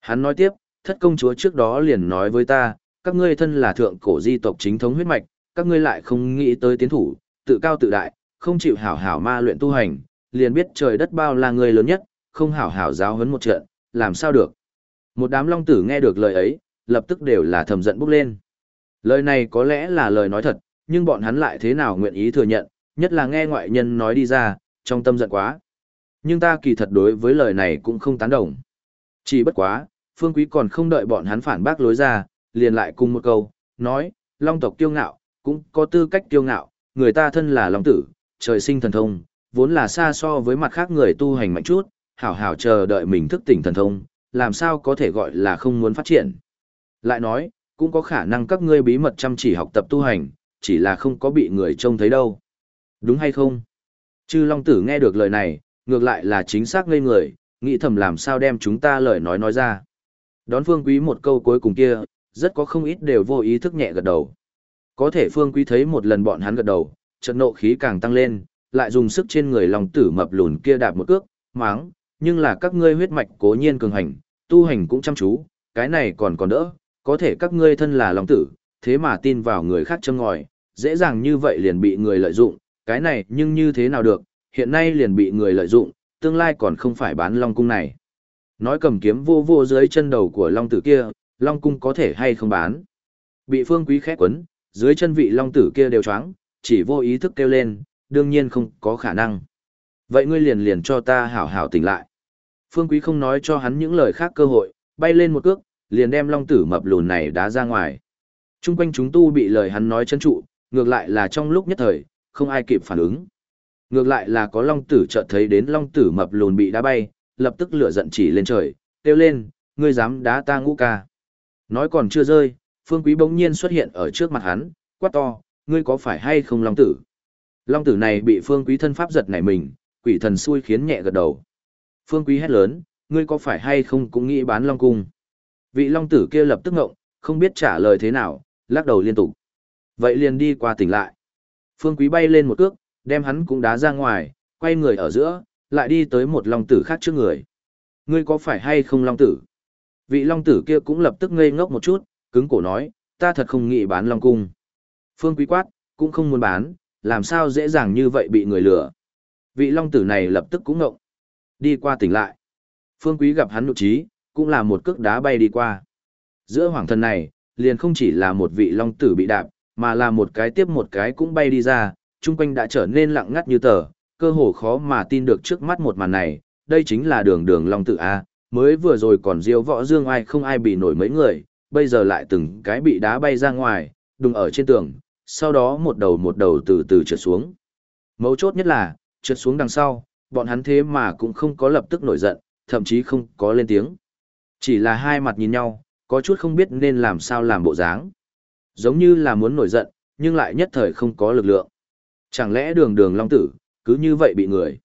Hắn nói tiếp, thất công chúa trước đó liền nói với ta, các ngươi thân là thượng cổ di tộc chính thống huyết mạch, các ngươi lại không nghĩ tới tiến thủ, tự cao tự đại, không chịu hảo hảo ma luyện tu hành, liền biết trời đất bao là người lớn nhất, không hảo hảo giáo huấn một trận, làm sao được. Một đám long tử nghe được lời ấy, lập tức đều là thầm giận bốc lên. Lời này có lẽ là lời nói thật, nhưng bọn hắn lại thế nào nguyện ý thừa nhận, nhất là nghe ngoại nhân nói đi ra, trong tâm giận quá. Nhưng ta kỳ thật đối với lời này cũng không tán đồng. Chỉ bất quá, phương quý còn không đợi bọn hắn phản bác lối ra, liền lại cùng một câu, nói, long tộc kiêu ngạo, cũng có tư cách kiêu ngạo, người ta thân là long tử, trời sinh thần thông, vốn là xa so với mặt khác người tu hành mạnh chút, hảo hảo chờ đợi mình thức tỉnh thần thông, làm sao có thể gọi là không muốn phát triển. Lại nói, cũng có khả năng các ngươi bí mật chăm chỉ học tập tu hành, chỉ là không có bị người trông thấy đâu. Đúng hay không? Chư Long Tử nghe được lời này, ngược lại là chính xác ngây người, nghĩ thầm làm sao đem chúng ta lời nói nói ra. Đón Phương Quý một câu cuối cùng kia, rất có không ít đều vô ý thức nhẹ gật đầu. Có thể Phương Quý thấy một lần bọn hắn gật đầu, trận nộ khí càng tăng lên, lại dùng sức trên người Long Tử mập lùn kia đạp một cước, máng, nhưng là các ngươi huyết mạch cố nhiên cường hành, tu hành cũng chăm chú, cái này còn còn đỡ, có thể các ngươi thân là Long Tử, thế mà tin vào người khác châm ngòi, dễ dàng như vậy liền bị người lợi dụng, cái này nhưng như thế nào được, hiện nay liền bị người lợi dụng, tương lai còn không phải bán Long Cung này. Nói cầm kiếm vô vô dưới chân đầu của Long Tử kia, Long Cung có thể hay không bán. Bị phương quý khét quấn, dưới chân vị Long Tử kia đều choáng, chỉ vô ý thức kêu lên, đương nhiên không có khả năng. Vậy ngươi liền liền cho ta hảo hảo tỉnh lại. Phương Quý không nói cho hắn những lời khác cơ hội, bay lên một cước, liền đem long tử mập lùn này đá ra ngoài. Trung quanh chúng tu bị lời hắn nói chân trụ, ngược lại là trong lúc nhất thời, không ai kịp phản ứng. Ngược lại là có long tử chợt thấy đến long tử mập lùn bị đá bay, lập tức lửa giận chỉ lên trời, kêu lên, ngươi dám đá ta ngũ ca. Nói còn chưa rơi, phương quý bỗng nhiên xuất hiện ở trước mặt hắn, quát to, ngươi có phải hay không long tử? Long tử này bị phương quý thân pháp giật nảy mình, quỷ thần xui khiến nhẹ gật đầu. Phương quý hét lớn, ngươi có phải hay không cũng nghĩ bán long cung? Vị long tử kia lập tức ngộng, không biết trả lời thế nào, lắc đầu liên tục. Vậy liền đi qua tỉnh lại. Phương quý bay lên một cước, đem hắn cũng đá ra ngoài, quay người ở giữa, lại đi tới một long tử khác trước người. Ngươi có phải hay không long tử? Vị long tử kia cũng lập tức ngây ngốc một chút, cứng cổ nói, ta thật không nghĩ bán long cung. Phương quý quát, cũng không muốn bán, làm sao dễ dàng như vậy bị người lừa. Vị long tử này lập tức cũng ngộng. Đi qua tỉnh lại. Phương quý gặp hắn nụ trí, cũng là một cước đá bay đi qua. Giữa hoàng thần này, liền không chỉ là một vị long tử bị đạp, mà là một cái tiếp một cái cũng bay đi ra, chung quanh đã trở nên lặng ngắt như tờ, cơ hồ khó mà tin được trước mắt một màn này, đây chính là đường đường long tử A, mới vừa rồi còn diêu võ dương ai không ai bị nổi mấy người, bây giờ lại từng cái bị đá bay ra ngoài, đùng ở trên tường, sau đó một đầu một đầu từ từ trượt xuống. Mấu chốt nhất là, trượt xuống đằng sau, bọn hắn thế mà cũng không có lập tức nổi giận, thậm chí không có lên tiếng. Chỉ là hai mặt nhìn nhau, có chút không biết nên làm sao làm bộ dáng. Giống như là muốn nổi giận, nhưng lại nhất thời không có lực lượng. Chẳng lẽ đường đường long tử, cứ như vậy bị người.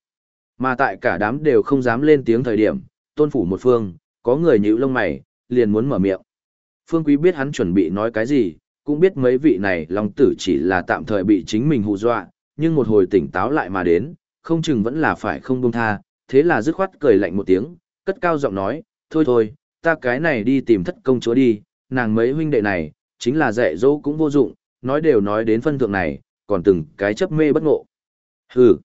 Mà tại cả đám đều không dám lên tiếng thời điểm, tôn phủ một phương, có người nhíu lông mày, liền muốn mở miệng. Phương Quý biết hắn chuẩn bị nói cái gì, cũng biết mấy vị này long tử chỉ là tạm thời bị chính mình hù dọa, nhưng một hồi tỉnh táo lại mà đến, không chừng vẫn là phải không buông tha, thế là dứt khoát cười lạnh một tiếng, cất cao giọng nói, thôi thôi, ta cái này đi tìm thất công chúa đi, nàng mấy huynh đệ này, chính là dạy dỗ cũng vô dụng, nói đều nói đến phân thượng này, còn từng cái chấp mê bất ngộ. Hừ.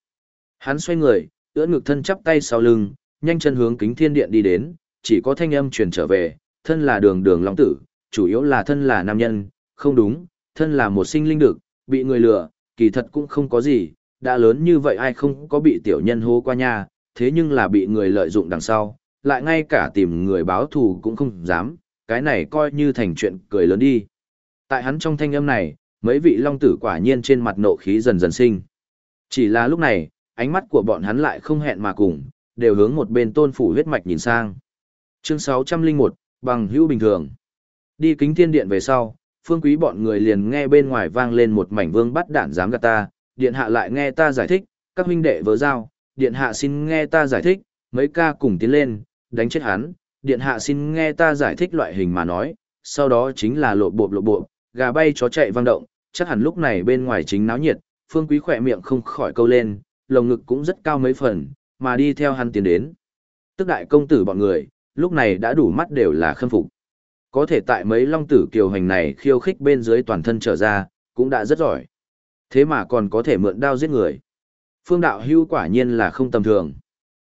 Hắn xoay người, ưỡn ngực thân chắp tay sau lưng, nhanh chân hướng kính thiên điện đi đến, chỉ có thanh âm truyền trở về, thân là đường đường long tử, chủ yếu là thân là nam nhân, không đúng, thân là một sinh linh được, bị người lừa, kỳ thật cũng không có gì, đã lớn như vậy ai không có bị tiểu nhân hô qua nha, thế nhưng là bị người lợi dụng đằng sau, lại ngay cả tìm người báo thù cũng không dám, cái này coi như thành chuyện cười lớn đi. Tại hắn trong thanh âm này, mấy vị long tử quả nhiên trên mặt nộ khí dần dần sinh. Chỉ là lúc này, ánh mắt của bọn hắn lại không hẹn mà cùng, đều hướng một bên tôn phủ huyết mạch nhìn sang. Chương 601, bằng hữu bình thường. Đi kính thiên điện về sau, phương quý bọn người liền nghe bên ngoài vang lên một mảnh vương bắt đạn dám gạt ta, điện hạ lại nghe ta giải thích, các huynh đệ vớ giao, điện hạ xin nghe ta giải thích, mấy ca cùng tiến lên, đánh chết hắn, điện hạ xin nghe ta giải thích loại hình mà nói, sau đó chính là lộ bộ lộ bộ, gà bay chó chạy vang động, chắc hẳn lúc này bên ngoài chính náo nhiệt, phương quý khỏe miệng không khỏi câu lên, lồng ngực cũng rất cao mấy phần, mà đi theo hắn tiến đến. Tức đại công tử bọn người, lúc này đã đủ mắt đều là khâm phục. Có thể tại mấy long tử kiều hành này khiêu khích bên dưới toàn thân trở ra, cũng đã rất giỏi. Thế mà còn có thể mượn đao giết người. Phương đạo hưu quả nhiên là không tầm thường.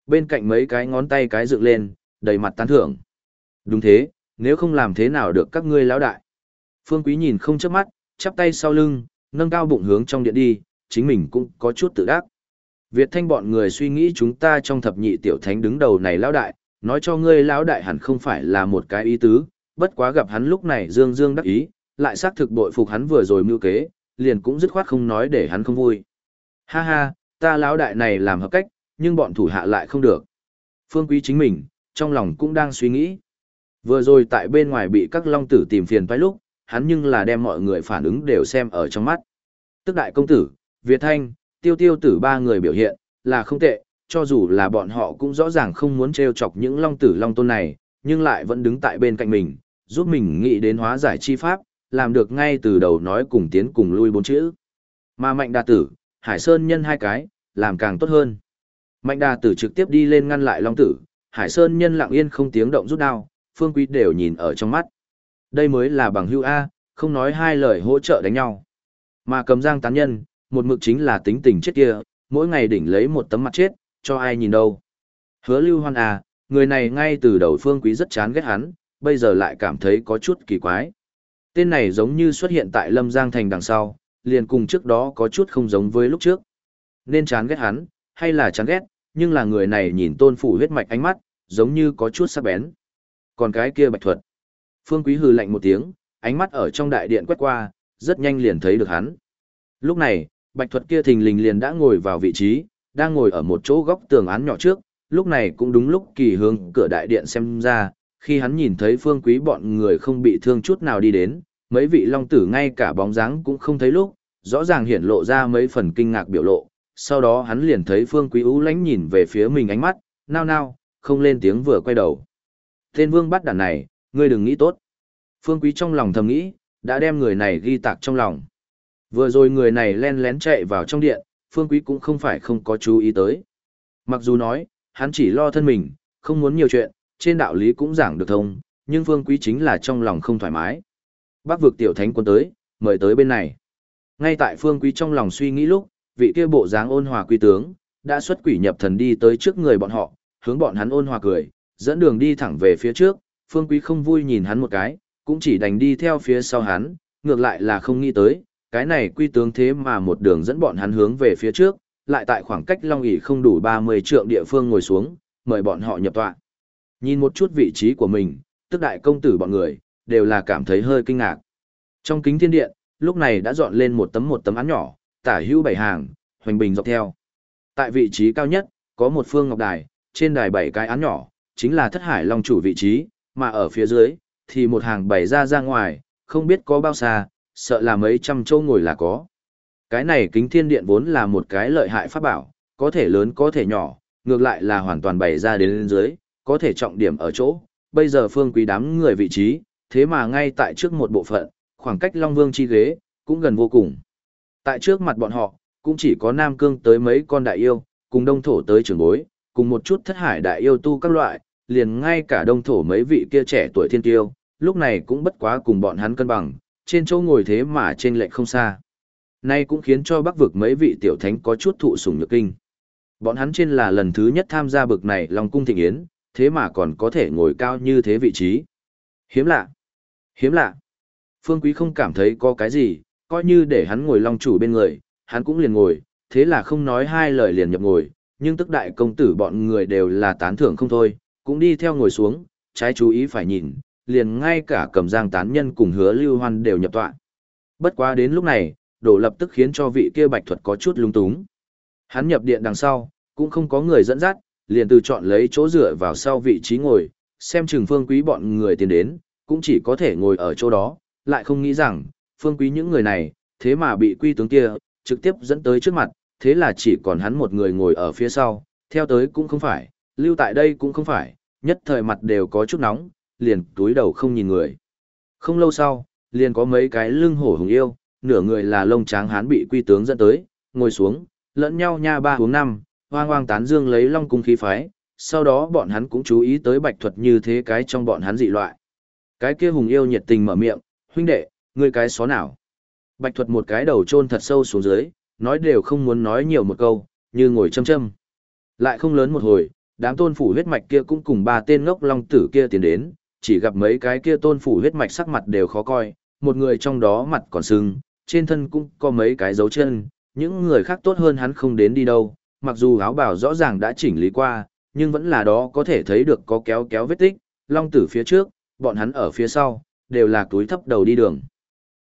Bên cạnh mấy cái ngón tay cái dựng lên, đầy mặt tán thưởng. Đúng thế, nếu không làm thế nào được các ngươi lão đại. Phương quý nhìn không chớp mắt, chắp tay sau lưng, nâng cao bụng hướng trong điện đi, chính mình cũng có chút tự đắc. Việt thanh bọn người suy nghĩ chúng ta trong thập nhị tiểu thánh đứng đầu này lão đại, nói cho ngươi lão đại hẳn không phải là một cái ý tứ, bất quá gặp hắn lúc này dương dương đắc ý, lại xác thực bội phục hắn vừa rồi mưu kế, liền cũng dứt khoát không nói để hắn không vui. Ha ha, ta lão đại này làm hợp cách, nhưng bọn thủ hạ lại không được. Phương Quý chính mình, trong lòng cũng đang suy nghĩ. Vừa rồi tại bên ngoài bị các long tử tìm phiền phải lúc, hắn nhưng là đem mọi người phản ứng đều xem ở trong mắt. Tức đại công tử, Việt Thanh, tiêu tiêu tử ba người biểu hiện, là không tệ, cho dù là bọn họ cũng rõ ràng không muốn trêu chọc những long tử long tôn này, nhưng lại vẫn đứng tại bên cạnh mình, giúp mình nghĩ đến hóa giải chi pháp, làm được ngay từ đầu nói cùng tiến cùng lui bốn chữ. Mà mạnh đà tử, Hải Sơn nhân hai cái, làm càng tốt hơn. Mạnh đà tử trực tiếp đi lên ngăn lại long tử, Hải Sơn nhân lặng yên không tiếng động rút đao, phương quý đều nhìn ở trong mắt. Đây mới là bằng hữu A, không nói hai lời hỗ trợ đánh nhau. Mà cầm giang tán nhân, một mực chính là tính tình chết kia, mỗi ngày đỉnh lấy một tấm mặt chết, cho ai nhìn đâu. Hứa lưu hoan à, người này ngay từ đầu phương quý rất chán ghét hắn, bây giờ lại cảm thấy có chút kỳ quái. Tên này giống như xuất hiện tại Lâm Giang Thành đằng sau, liền cùng trước đó có chút không giống với lúc trước. Nên chán ghét hắn, hay là chán ghét, nhưng là người này nhìn tôn phủ huyết mạch ánh mắt, giống như có chút sắc bén. Còn cái kia bạch thuật. Phương Quý hừ lạnh một tiếng, ánh mắt ở trong đại điện quét qua, rất nhanh liền thấy được hắn. Lúc này, bạch thuật kia thình lình liền đã ngồi vào vị trí, đang ngồi ở một chỗ góc tường án nhỏ trước, lúc này cũng đúng lúc kỳ hướng cửa đại điện xem ra, khi hắn nhìn thấy phương quý bọn người không bị thương chút nào đi đến, mấy vị long tử ngay cả bóng dáng cũng không thấy lúc, rõ ràng hiển lộ ra mấy phần kinh ngạc biểu lộ, sau đó hắn liền thấy phương quý ú lánh nhìn về phía mình ánh mắt, nao nao, không lên tiếng vừa quay đầu. Tên vương bắt đàn này, ngươi đừng nghĩ tốt. Phương quý trong lòng thầm nghĩ, đã đem người này ghi tạc trong lòng. Vừa rồi người này len lén chạy vào trong điện, phương quý cũng không phải không có chú ý tới. Mặc dù nói, hắn chỉ lo thân mình, không muốn nhiều chuyện, trên đạo lý cũng giảng được thông, nhưng phương quý chính là trong lòng không thoải mái. Bác vực tiểu thánh quân tới, mời tới bên này. Ngay tại phương quý trong lòng suy nghĩ lúc, vị kia bộ dáng ôn hòa quý tướng, đã xuất quỷ nhập thần đi tới trước người bọn họ, hướng bọn hắn ôn hòa cười, dẫn đường đi thẳng về phía trước, phương quý không vui nhìn hắn một cái, cũng chỉ đành đi theo phía sau hắn, ngược lại là không nghĩ tới, cái này quy tướng thế mà một đường dẫn bọn hắn hướng về phía trước, lại tại khoảng cách long ỷ không đủ 30 trượng địa phương ngồi xuống, mời bọn họ nhập tọa. Nhìn một chút vị trí của mình, tức đại công tử bọn người, đều là cảm thấy hơi kinh ngạc. Trong kính thiên điện, lúc này đã dọn lên một tấm một tấm án nhỏ, tả hữu bảy hàng, hoành bình dọc theo. Tại vị trí cao nhất, có một phương ngọc đài, trên đài bảy cái án nhỏ, chính là thất hải long chủ vị trí, mà ở phía dưới, thì một hàng bày ra ra ngoài, không biết có bao xa, sợ là mấy trăm châu ngồi là có. Cái này kính thiên điện vốn là một cái lợi hại pháp bảo, có thể lớn có thể nhỏ, ngược lại là hoàn toàn bày ra đến dưới, có thể trọng điểm ở chỗ. Bây giờ phương quý đám người vị trí, thế mà ngay tại trước một bộ phận, khoảng cách Long Vương chi ghế, cũng gần vô cùng. Tại trước mặt bọn họ, cũng chỉ có Nam Cương tới mấy con đại yêu, cùng đông thổ tới Trường bối, cùng một chút thất hải đại yêu tu các loại, liền ngay cả đông thổ mấy vị kia trẻ tuổi thiên tiêu, lúc này cũng bất quá cùng bọn hắn cân bằng, trên chỗ ngồi thế mà trên lệch không xa. Nay cũng khiến cho bắc vực mấy vị tiểu thánh có chút thụ sủng nhược kinh. Bọn hắn trên là lần thứ nhất tham gia bực này Long cung thịnh yến, thế mà còn có thể ngồi cao như thế vị trí. Hiếm lạ. Hiếm lạ. Phương Quý không cảm thấy có cái gì, coi như để hắn ngồi long chủ bên người, hắn cũng liền ngồi, thế là không nói hai lời liền nhập ngồi, nhưng tức đại công tử bọn người đều là tán thưởng không thôi, cũng đi theo ngồi xuống, trái chú ý phải nhìn, liền ngay cả cầm giang tán nhân cùng hứa lưu hoan đều nhập tọa. Bất quá đến lúc này, đổ lập tức khiến cho vị kia bạch thuật có chút lung túng. Hắn nhập điện đằng sau, cũng không có người dẫn dắt, liền từ chọn lấy chỗ dựa vào sau vị trí ngồi, xem chừng phương quý bọn người tiến đến, cũng chỉ có thể ngồi ở chỗ đó, lại không nghĩ rằng, phương quý những người này, thế mà bị quy tướng kia, trực tiếp dẫn tới trước mặt, thế là chỉ còn hắn một người ngồi ở phía sau, theo tới cũng không phải, lưu tại đây cũng không phải, nhất thời mặt đều có chút nóng, liền túi đầu không nhìn người. Không lâu sau, liền có mấy cái lưng hổ hùng yêu, nửa người là lông tráng hán bị quy tướng dẫn tới, ngồi xuống, lẫn nhau nha ba hướng năm, hoang hoang tán dương lấy long cung khí phái, sau đó bọn hắn cũng chú ý tới bạch thuật như thế cái trong bọn hắn dị loại. Cái kia hùng yêu nhiệt tình mở miệng, huynh đệ, ngươi cái xó nào? Bạch thuật một cái đầu chôn thật sâu xuống dưới, nói đều không muốn nói nhiều một câu, như ngồi châm châm. Lại không lớn một hồi, đám tôn phủ huyết mạch kia cũng cùng ba tên ngốc long tử kia tiến đến, chỉ gặp mấy cái kia tôn phủ huyết mạch sắc mặt đều khó coi, một người trong đó mặt còn sưng, trên thân cũng có mấy cái dấu chân, những người khác tốt hơn hắn không đến đi đâu, mặc dù áo bào rõ ràng đã chỉnh lý qua, nhưng vẫn là đó có thể thấy được có kéo kéo vết tích, long tử phía trước, bọn hắn ở phía sau, đều là túi thấp đầu đi đường.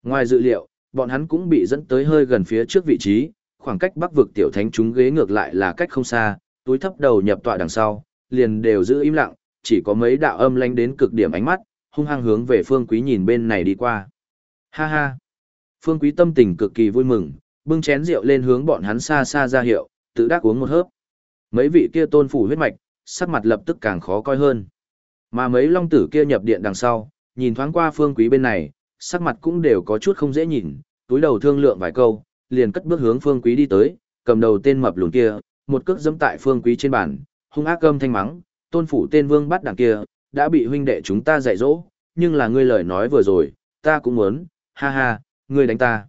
Ngoài dự liệu, bọn hắn cũng bị dẫn tới hơi gần phía trước vị trí, khoảng cách bắc vực tiểu thánh chúng ghế ngược lại là cách không xa, túi thấp đầu nhập tọa đằng sau, liền đều giữ im lặng, chỉ có mấy đạo âm lanh đến cực điểm ánh mắt, hung hăng hướng về phương quý nhìn bên này đi qua. Ha ha! Phương quý tâm tình cực kỳ vui mừng, bưng chén rượu lên hướng bọn hắn xa xa ra hiệu, tự đắc uống một hớp. Mấy vị kia tôn phủ huyết mạch, sắc mặt lập tức càng khó coi hơn. Mà mấy long tử kia nhập điện đằng sau, nhìn thoáng qua phương quý bên này, sắc mặt cũng đều có chút không dễ nhìn, túi đầu thương lượng vài câu, liền cất bước hướng phương quý đi tới, cầm đầu tên mập lùn kia, một cước dẫm tại phương quý trên bàn, hung ác âm thanh mắng, tôn phủ tên vương bắt đằng kia, đã bị huynh đệ chúng ta dạy dỗ, nhưng là ngươi lời nói vừa rồi, ta cũng muốn, ha ha, ngươi đánh ta.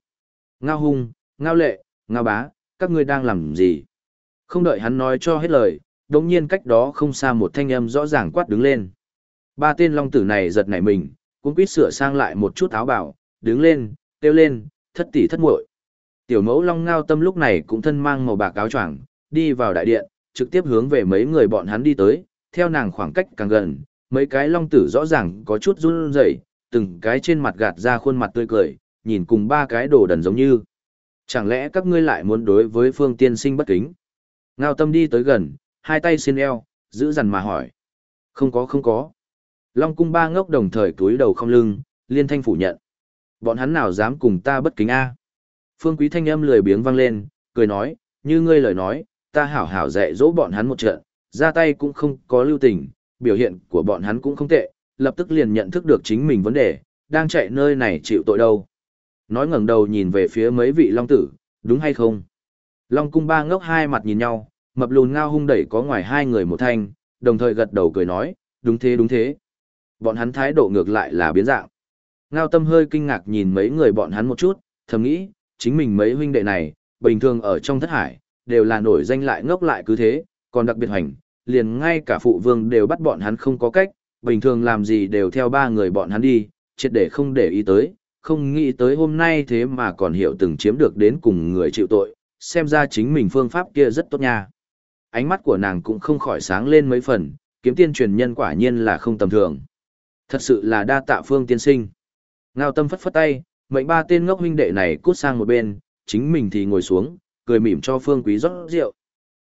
Ngao hung, ngao lệ, ngao bá, các ngươi đang làm gì? Không đợi hắn nói cho hết lời, đồng nhiên cách đó không xa một thanh âm rõ ràng quát đứng lên. Ba tên long tử này giật nảy mình, cũng quýt sửa sang lại một chút áo bảo, đứng lên, kêu lên, thất tỷ thất muội. Tiểu mẫu long ngao tâm lúc này cũng thân mang màu bạc áo choàng, đi vào đại điện, trực tiếp hướng về mấy người bọn hắn đi tới, theo nàng khoảng cách càng gần, mấy cái long tử rõ ràng có chút run rẩy, từng cái trên mặt gạt ra khuôn mặt tươi cười, nhìn cùng ba cái đồ đần giống như. Chẳng lẽ các ngươi lại muốn đối với phương tiên sinh bất kính? Ngao tâm đi tới gần, hai tay xin eo, giữ dằn mà hỏi. Không có không có. Long cung ba ngốc đồng thời túi đầu không lưng, liên thanh phủ nhận. Bọn hắn nào dám cùng ta bất kính a? Phương quý thanh âm lười biếng vang lên, cười nói, như ngươi lời nói, ta hảo hảo dạy dỗ bọn hắn một trận, ra tay cũng không có lưu tình, biểu hiện của bọn hắn cũng không tệ, lập tức liền nhận thức được chính mình vấn đề, đang chạy nơi này chịu tội đâu. Nói ngẩng đầu nhìn về phía mấy vị long tử, đúng hay không? Long cung ba ngốc hai mặt nhìn nhau, mập lùn ngao hung đẩy có ngoài hai người một thanh, đồng thời gật đầu cười nói, đúng thế đúng thế. Bọn hắn thái độ ngược lại là biến dạng. Ngao tâm hơi kinh ngạc nhìn mấy người bọn hắn một chút, thầm nghĩ, chính mình mấy huynh đệ này, bình thường ở trong thất hải, đều là nổi danh lại ngốc lại cứ thế, còn đặc biệt hành, liền ngay cả phụ vương đều bắt bọn hắn không có cách, bình thường làm gì đều theo ba người bọn hắn đi, triệt để không để ý tới, không nghĩ tới hôm nay thế mà còn hiểu từng chiếm được đến cùng người chịu tội, xem ra chính mình phương pháp kia rất tốt nha. Ánh mắt của nàng cũng không khỏi sáng lên mấy phần, kiếm tiên truyền nhân quả nhiên là không tầm thường. Thật sự là đa tạ phương tiên sinh. Ngao tâm phất phất tay, mệnh ba tên ngốc huynh đệ này cút sang một bên, chính mình thì ngồi xuống, cười mỉm cho phương quý rót rượu.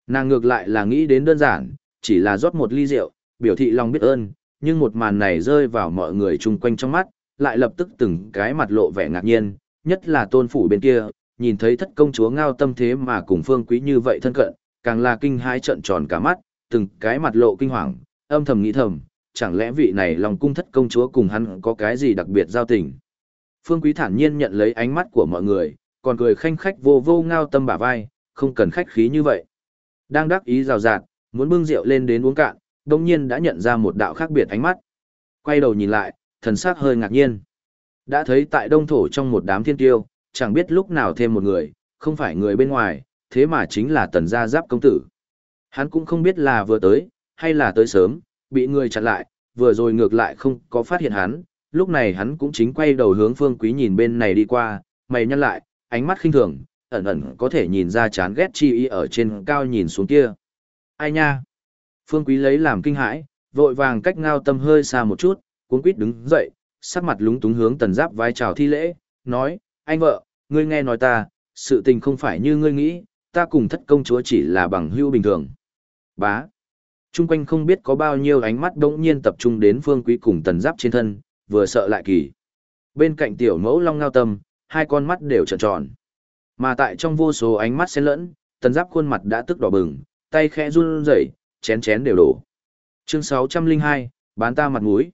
Nàng ngược lại là nghĩ đến đơn giản, chỉ là rót một ly rượu, biểu thị lòng biết ơn, nhưng một màn này rơi vào mọi người chung quanh trong mắt, lại lập tức từng cái mặt lộ vẻ ngạc nhiên, nhất là tôn phủ bên kia, nhìn thấy thất công chúa ngao tâm thế mà cùng phương quý như vậy thân cận, càng là kinh hãi trận tròn cả mắt, từng cái mặt lộ kinh hoàng, âm thầm nghĩ thầm, chẳng lẽ vị này lòng cung thất công chúa cùng hắn có cái gì đặc biệt giao tình. Phương quý thản nhiên nhận lấy ánh mắt của mọi người, còn cười khanh khách vô vô ngao tâm bả vai, không cần khách khí như vậy. Đang đắc ý rào rạt, muốn bưng rượu lên đến uống cạn, đồng nhiên đã nhận ra một đạo khác biệt ánh mắt. Quay đầu nhìn lại, thần sắc hơi ngạc nhiên. Đã thấy tại đông thổ trong một đám thiên tiêu, chẳng biết lúc nào thêm một người, không phải người bên ngoài, thế mà chính là tần gia giáp công tử. Hắn cũng không biết là vừa tới, hay là tới sớm, bị người chặn lại, vừa rồi ngược lại không có phát hiện hắn, lúc này hắn cũng chính quay đầu hướng phương quý nhìn bên này đi qua, mày nhăn lại, ánh mắt khinh thường, ẩn ẩn có thể nhìn ra chán ghét chi ý ở trên cao nhìn xuống kia. Ai nha? Phương quý lấy làm kinh hãi, vội vàng cách ngao tâm hơi xa một chút, cuốn quýt đứng dậy, sắc mặt lúng túng hướng tần giáp vai chào thi lễ, nói, anh vợ, ngươi nghe nói ta, sự tình không phải như ngươi nghĩ, ta cùng thất công chúa chỉ là bằng hữu bình thường. Bá. Trung quanh không biết có bao nhiêu ánh mắt đống nhiên tập trung đến phương quý cùng tần giáp trên thân, vừa sợ lại kỳ. Bên cạnh tiểu mẫu long ngao tâm, hai con mắt đều trợn tròn. Mà tại trong vô số ánh mắt xen lẫn, tần giáp khuôn mặt đã tức đỏ bừng, tay khẽ run rẩy, chén chén đều đổ. Chương 602, bán ta mặt mũi.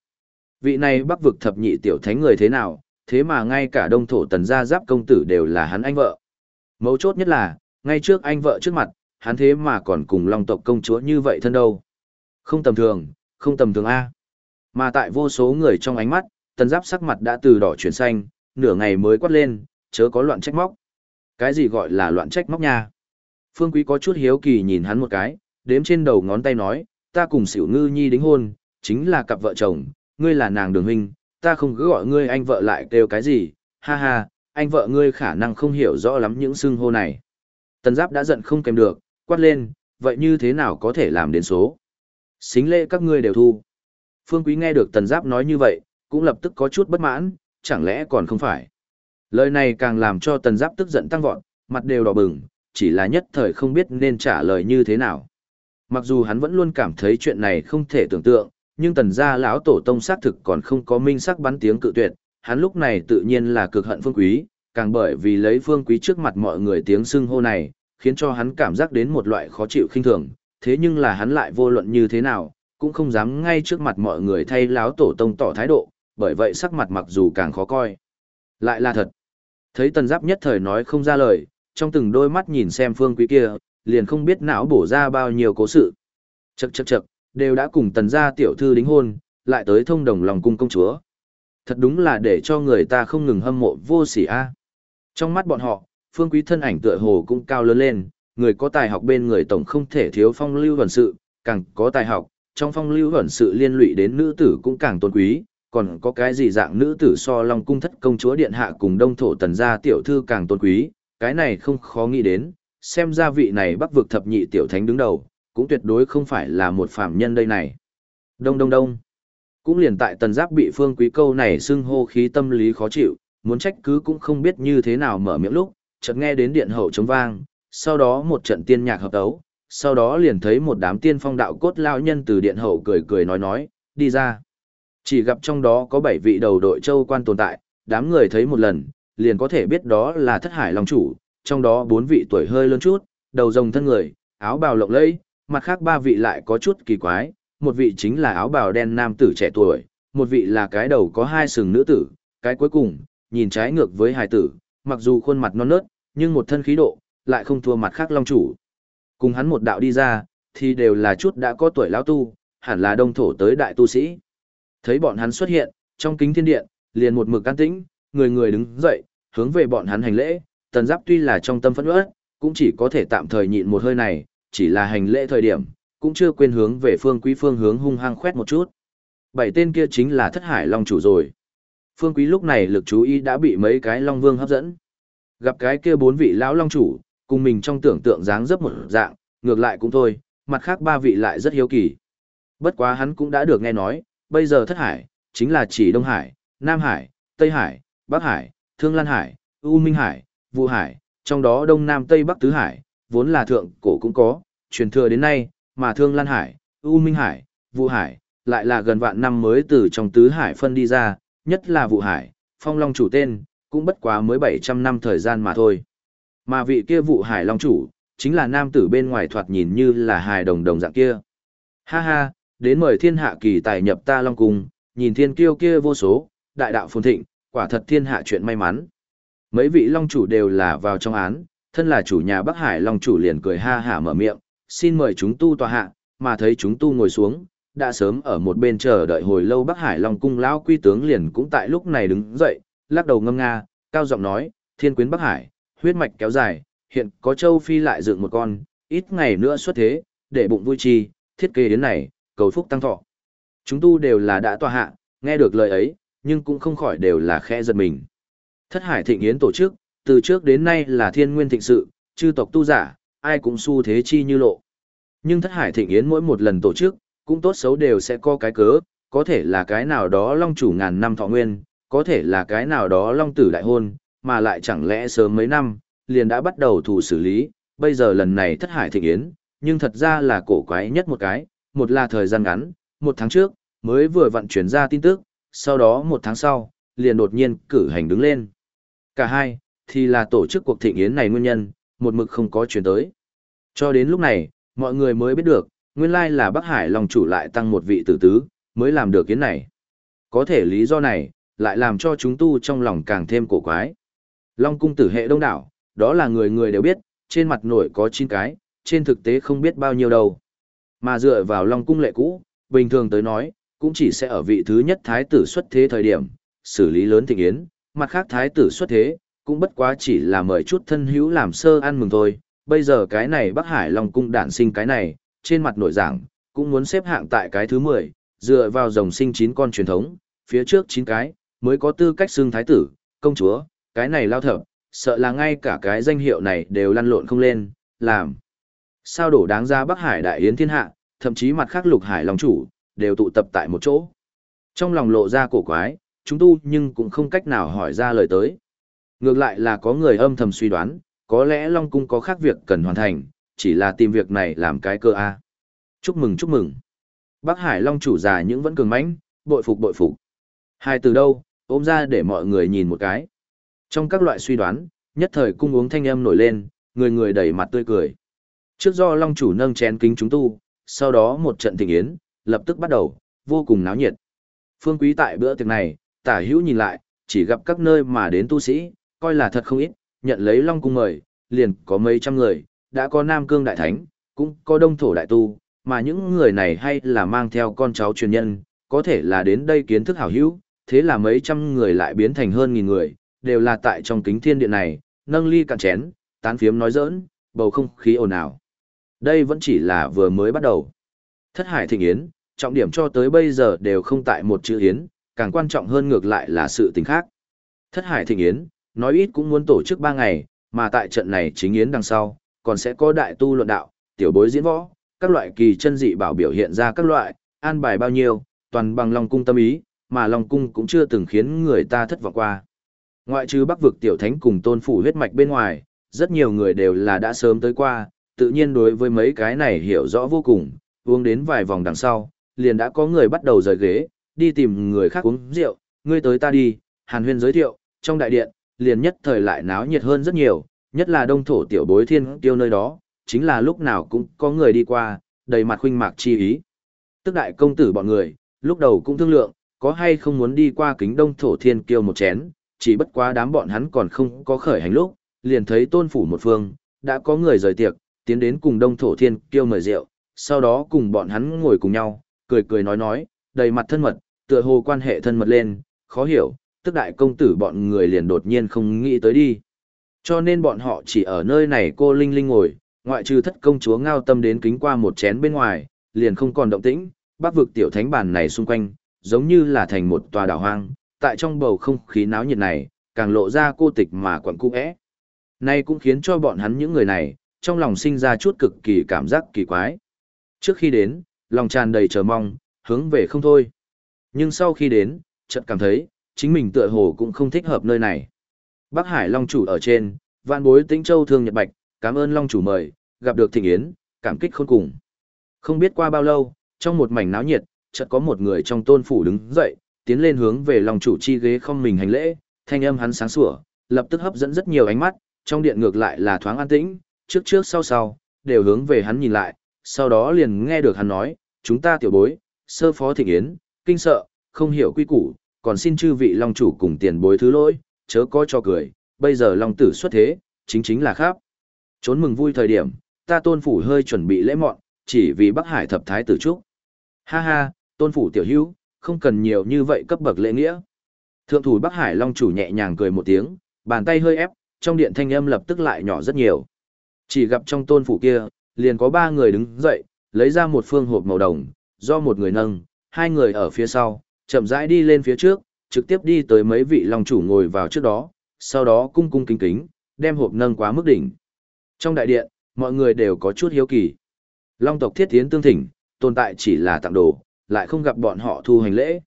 Vị này bắc vực thập nhị tiểu thánh người thế nào, thế mà ngay cả đông thổ tần gia giáp công tử đều là hắn anh vợ. Mấu chốt nhất là, ngay trước anh vợ trước mặt, hắn thế mà còn cùng long tộc công chúa như vậy thân đâu. Không tầm thường, không tầm thường A. Mà tại vô số người trong ánh mắt, tần giáp sắc mặt đã từ đỏ chuyển xanh, nửa ngày mới quát lên, chớ có loạn trách móc. Cái gì gọi là loạn trách móc nha? Phương Quý có chút hiếu kỳ nhìn hắn một cái, đếm trên đầu ngón tay nói, ta cùng xỉu ngư nhi đính hôn, chính là cặp vợ chồng, ngươi là nàng đường huynh, ta không cứ gọi ngươi anh vợ lại kêu cái gì, ha ha, anh vợ ngươi khả năng không hiểu rõ lắm những xưng hô này. Tần giáp đã giận không kèm được, quát lên, vậy như thế nào có thể làm đến số? Xính lễ các ngươi đều thu. Phương Quý nghe được tần giáp nói như vậy, cũng lập tức có chút bất mãn, chẳng lẽ còn không phải. Lời này càng làm cho tần giáp tức giận tăng vọt, mặt đều đỏ bừng, chỉ là nhất thời không biết nên trả lời như thế nào. Mặc dù hắn vẫn luôn cảm thấy chuyện này không thể tưởng tượng, nhưng tần gia lão tổ tông xác thực còn không có minh sắc bắn tiếng cự tuyệt, hắn lúc này tự nhiên là cực hận phương quý, càng bởi vì lấy phương quý trước mặt mọi người tiếng xưng hô này, khiến cho hắn cảm giác đến một loại khó chịu khinh thường, thế nhưng là hắn lại vô luận như thế nào, cũng không dám ngay trước mặt mọi người thay lão tổ tông tỏ thái độ, bởi vậy sắc mặt mặc dù càng khó coi. Lại là thật. Thấy tần giáp nhất thời nói không ra lời, trong từng đôi mắt nhìn xem phương quý kia, liền không biết não bổ ra bao nhiêu cố sự. Chậc chậc chậc, đều đã cùng tần gia tiểu thư đính hôn, lại tới thông đồng lòng cung công chúa. Thật đúng là để cho người ta không ngừng hâm mộ vô sỉ a. Trong mắt bọn họ, phương quý thân ảnh tựa hồ cũng cao lớn lên, người có tài học bên người tổng không thể thiếu phong lưu vẩn sự, càng có tài học, trong phong lưu vẩn sự liên lụy đến nữ tử cũng càng tôn quý, còn có cái gì dạng nữ tử so long cung thất công chúa điện hạ cùng đông thổ tần gia tiểu thư càng tôn quý, cái này không khó nghĩ đến, xem ra vị này bắc vực thập nhị tiểu thánh đứng đầu, cũng tuyệt đối không phải là một phạm nhân đây này. Đông đông đông. Cũng liền tại tần giáp bị phương quý câu này xưng hô khí tâm lý khó chịu, muốn trách cứ cũng không biết như thế nào mở miệng lúc, chợt nghe đến điện hậu chống vang, sau đó một trận tiên nhạc hợp tấu, sau đó liền thấy một đám tiên phong đạo cốt lao nhân từ điện hậu cười cười nói nói, đi ra. Chỉ gặp trong đó có bảy vị đầu đội châu quan tồn tại, đám người thấy một lần, liền có thể biết đó là thất hải long chủ, trong đó bốn vị tuổi hơi lớn chút, đầu rồng thân người, áo bào lộng lẫy, mặt khác ba vị lại có chút kỳ quái, một vị chính là áo bào đen nam tử trẻ tuổi, một vị là cái đầu có hai sừng nữ tử, cái cuối cùng, nhìn trái ngược với hài tử, mặc dù khuôn mặt non nớt, nhưng một thân khí độ, lại không thua mặt khác long chủ. Cùng hắn một đạo đi ra, thì đều là chút đã có tuổi lão tu, hẳn là đông thổ tới đại tu sĩ. Thấy bọn hắn xuất hiện, trong kính thiên điện, liền một mực can tĩnh, người người đứng dậy, hướng về bọn hắn hành lễ, tần giáp tuy là trong tâm phẫn uất, cũng chỉ có thể tạm thời nhịn một hơi này, chỉ là hành lễ thời điểm, cũng chưa quên hướng về phương quý phương hướng hung hăng khoét một chút. Bảy tên kia chính là thất hải long chủ rồi. Phương quý lúc này lực chú ý đã bị mấy cái long vương hấp dẫn. Gặp cái kia bốn vị lão long chủ, cùng mình trong tưởng tượng dáng dấp một dạng, ngược lại cũng thôi, mặt khác ba vị lại rất hiếu kỳ. Bất quá hắn cũng đã được nghe nói, bây giờ thất hải, chính là chỉ Đông Hải, Nam Hải, Tây Hải, Bắc Hải, Thương Lan Hải, U Minh Hải, Vũ Hải, trong đó Đông Nam Tây Bắc Tứ Hải, vốn là thượng cổ cũng có, truyền thừa đến nay, mà Thương Lan Hải, U Minh Hải, Vũ Hải, lại là gần vạn năm mới từ trong Tứ Hải phân đi ra, nhất là Vũ Hải, Phong Long chủ tên, cũng bất quá mới 700 năm thời gian mà thôi. Mà vị kia Vũ Hải Long chủ, chính là nam tử bên ngoài thoạt nhìn như là hài đồng đồng dạng kia. Ha ha, đến mời thiên hạ kỳ tài nhập ta Long Cung, nhìn thiên kiêu kia vô số, đại đạo phồn thịnh, quả thật thiên hạ chuyện may mắn. Mấy vị long chủ đều là vào trong án, thân là chủ nhà Bắc Hải long chủ liền cười ha hả mở miệng, xin mời chúng tu tòa hạ, mà thấy chúng tu ngồi xuống, đã sớm ở một bên chờ đợi hồi lâu Bắc Hải Long cung lão quy tướng liền cũng tại lúc này đứng dậy, lắc đầu ngâm nga, cao giọng nói, "Thiên quyến Bắc Hải, huyết mạch kéo dài, hiện có châu phi lại dựng một con, ít ngày nữa xuất thế, để bụng vui chi, thiết kế đến này, cầu phúc tăng thọ." Chúng tu đều là đã tòa hạ, nghe được lời ấy, nhưng cũng không khỏi đều là khẽ giật mình. Thất Hải Thịnh Yến tổ chức, từ trước đến nay là thiên nguyên thịnh sự, chư tộc tu giả, ai cũng xu thế chi như lộ. Nhưng Thất Hải Thịnh Yến mỗi một lần tổ chức, cũng tốt xấu đều sẽ có cái cớ, có thể là cái nào đó long chủ ngàn năm thọ nguyên, có thể là cái nào đó long tử đại hôn, mà lại chẳng lẽ sớm mấy năm, liền đã bắt đầu thủ xử lý, bây giờ lần này Thất Hải Thịnh Yến, nhưng thật ra là cổ quái nhất một cái, một là thời gian ngắn, một tháng trước, mới vừa vận chuyển ra tin tức, sau đó một tháng sau, liền đột nhiên cử hành đứng lên. Cả hai, thì là tổ chức cuộc thịnh yến này nguyên nhân, một mực không có chuyển tới. Cho đến lúc này, mọi người mới biết được, nguyên lai là Bắc Hải Long chủ lại tăng một vị tử tứ, mới làm được yến này. Có thể lý do này, lại làm cho chúng tu trong lòng càng thêm cổ quái. Long cung tử hệ đông đảo, đó là người người đều biết, trên mặt nổi có 9 cái, trên thực tế không biết bao nhiêu đâu. Mà dựa vào Long cung lệ cũ, bình thường tới nói, cũng chỉ sẽ ở vị thứ nhất thái tử xuất thế thời điểm, xử lý lớn thịnh yến, mặt khác thái tử xuất thế, cũng bất quá chỉ là mời chút thân hữu làm sơ ăn mừng thôi. Bây giờ cái này Bắc Hải Long cung đản sinh cái này, trên mặt nội giảng, cũng muốn xếp hạng tại cái thứ 10, dựa vào dòng sinh 9 con truyền thống, phía trước 9 cái, mới có tư cách xưng thái tử, công chúa, cái này lao thập, sợ là ngay cả cái danh hiệu này đều lăn lộn không lên, làm. Sao đổ đáng ra Bắc Hải đại yến thiên hạ, thậm chí mặt khác lục hải long chủ, đều tụ tập tại một chỗ. Trong lòng lộ ra cổ quái, chúng tu nhưng cũng không cách nào hỏi ra lời tới. Ngược lại là có người âm thầm suy đoán, có lẽ Long Cung có khác việc cần hoàn thành, chỉ là tìm việc này làm cái cơ a. Chúc mừng chúc mừng. Bắc Hải Long chủ già những vẫn cường mãnh, bội phục bội phục. Hai từ đâu, ôm ra để mọi người nhìn một cái. Trong các loại suy đoán, nhất thời cung uống thanh âm nổi lên, người người đầy mặt tươi cười. Trước do Long chủ nâng chén kính chúng tu, sau đó một trận thịnh yến, lập tức bắt đầu, vô cùng náo nhiệt. Phương Quý tại bữa tiệc này, tả hữu nhìn lại, chỉ gặp các nơi mà đến tu sĩ, coi là thật không ít, nhận lấy Long Cung mời, liền có mấy trăm người, đã có Nam Cương Đại Thánh, cũng có Đông Thổ Đại Tu, mà những người này hay là mang theo con cháu truyền nhân, có thể là đến đây kiến thức hảo hữu, thế là mấy trăm người lại biến thành hơn nghìn người, đều là tại trong kính thiên điện này, nâng ly cạn chén, tán phiếm nói giỡn, bầu không khí ồn ào. Đây vẫn chỉ là vừa mới bắt đầu. Thất Hải Thịnh Yến, trọng điểm cho tới bây giờ đều không tại một chữ Yến, càng quan trọng hơn ngược lại là sự tình khác. Thất Hải Thịnh Yến, nói ít cũng muốn tổ chức 3 ngày, mà tại trận này chính Yến đằng sau, còn sẽ có đại tu luận đạo, tiểu bối diễn võ, các loại kỳ chân dị bảo biểu hiện ra các loại, an bài bao nhiêu, toàn bằng Long Cung tâm ý, mà Long Cung cũng chưa từng khiến người ta thất vọng qua. Ngoại trừ bắc vực tiểu thánh cùng tôn phủ huyết mạch bên ngoài, rất nhiều người đều là đã sớm tới qua, tự nhiên đối với mấy cái này hiểu rõ vô cùng, uống đến vài vòng đằng sau, liền đã có người bắt đầu rời ghế, đi tìm người khác uống rượu, ngươi tới ta đi, hàn huyên giới thiệu, trong đại điện, liền nhất thời lại náo nhiệt hơn rất nhiều, nhất là đông thổ tiểu bối thiên tiêu nơi đó, chính là lúc nào cũng có người đi qua, đầy mặt khuynh mạc chi ý. Tức đại công tử bọn người, lúc đầu cũng thương lượng, có hay không muốn đi qua kính đông thổ thiên kiêu một chén, chỉ bất quá đám bọn hắn còn không có khởi hành lúc, liền thấy tôn phủ một phương, đã có người rời tiệc, tiến đến cùng đông thổ thiên kiêu mời rượu, sau đó cùng bọn hắn ngồi cùng nhau, cười cười nói nói, đầy mặt thân mật, tựa hồ quan hệ thân mật lên, khó hiểu, tức đại công tử bọn người liền đột nhiên không nghĩ tới đi. Cho nên bọn họ chỉ ở nơi này cô Linh Linh ngồi, ngoại trừ thất công chúa ngao tâm đến kính qua một chén bên ngoài, liền không còn động tĩnh, bác vực tiểu thánh bản này xung quanh, giống như là thành một tòa đảo hoang, tại trong bầu không khí náo nhiệt này, càng lộ ra cô tịch mà quặn cung ẽ. Nay cũng khiến cho bọn hắn những người này, trong lòng sinh ra chút cực kỳ cảm giác kỳ quái. Trước khi đến, lòng tràn đầy chờ mong, hướng về không thôi. Nhưng sau khi đến, chợt cảm thấy, chính mình tựa hồ cũng không thích hợp nơi này. Bắc Hải Long chủ ở trên, vạn bối tĩnh châu thương Nhật Bạch, cảm ơn Long chủ mời, gặp được thịnh yến, cảm kích khôn cùng. Không biết qua bao lâu, trong một mảnh náo nhiệt, chợt có một người trong tôn phủ đứng dậy, tiến lên hướng về Long chủ chi ghế không mình hành lễ, thanh âm hắn sáng sủa, lập tức hấp dẫn rất nhiều ánh mắt, trong điện ngược lại là thoáng an tĩnh, trước trước sau sau, đều hướng về hắn nhìn lại, sau đó liền nghe được hắn nói, chúng ta tiểu bối, sơ phó thịnh yến, kinh sợ, không hiểu quy củ, còn xin chư vị long chủ cùng tiền bối thứ lỗi, chớ coi cho cười, bây giờ long tử xuất thế, chính chính là khác. Trốn mừng vui thời điểm, ta tôn phủ hơi chuẩn bị lễ mọn, chỉ vì Bắc Hải thập thái tử trúc. Ha ha, tôn phủ tiểu hữu, không cần nhiều như vậy cấp bậc lễ nghĩa. Thượng thủ Bắc Hải Long chủ nhẹ nhàng cười một tiếng, bàn tay hơi ép, trong điện thanh âm lập tức lại nhỏ rất nhiều. Chỉ gặp trong tôn phủ kia, liền có ba người đứng dậy, lấy ra một phương hộp màu đồng, do một người nâng, hai người ở phía sau, chậm rãi đi lên phía trước, trực tiếp đi tới mấy vị long chủ ngồi vào trước đó, sau đó cung cung kính kính, đem hộp nâng quá mức đỉnh. Trong đại điện, mọi người đều có chút hiếu kỳ. Long tộc thiết tiến tương thỉnh, tồn tại chỉ là tặng đồ, lại không gặp bọn họ thu hành lễ.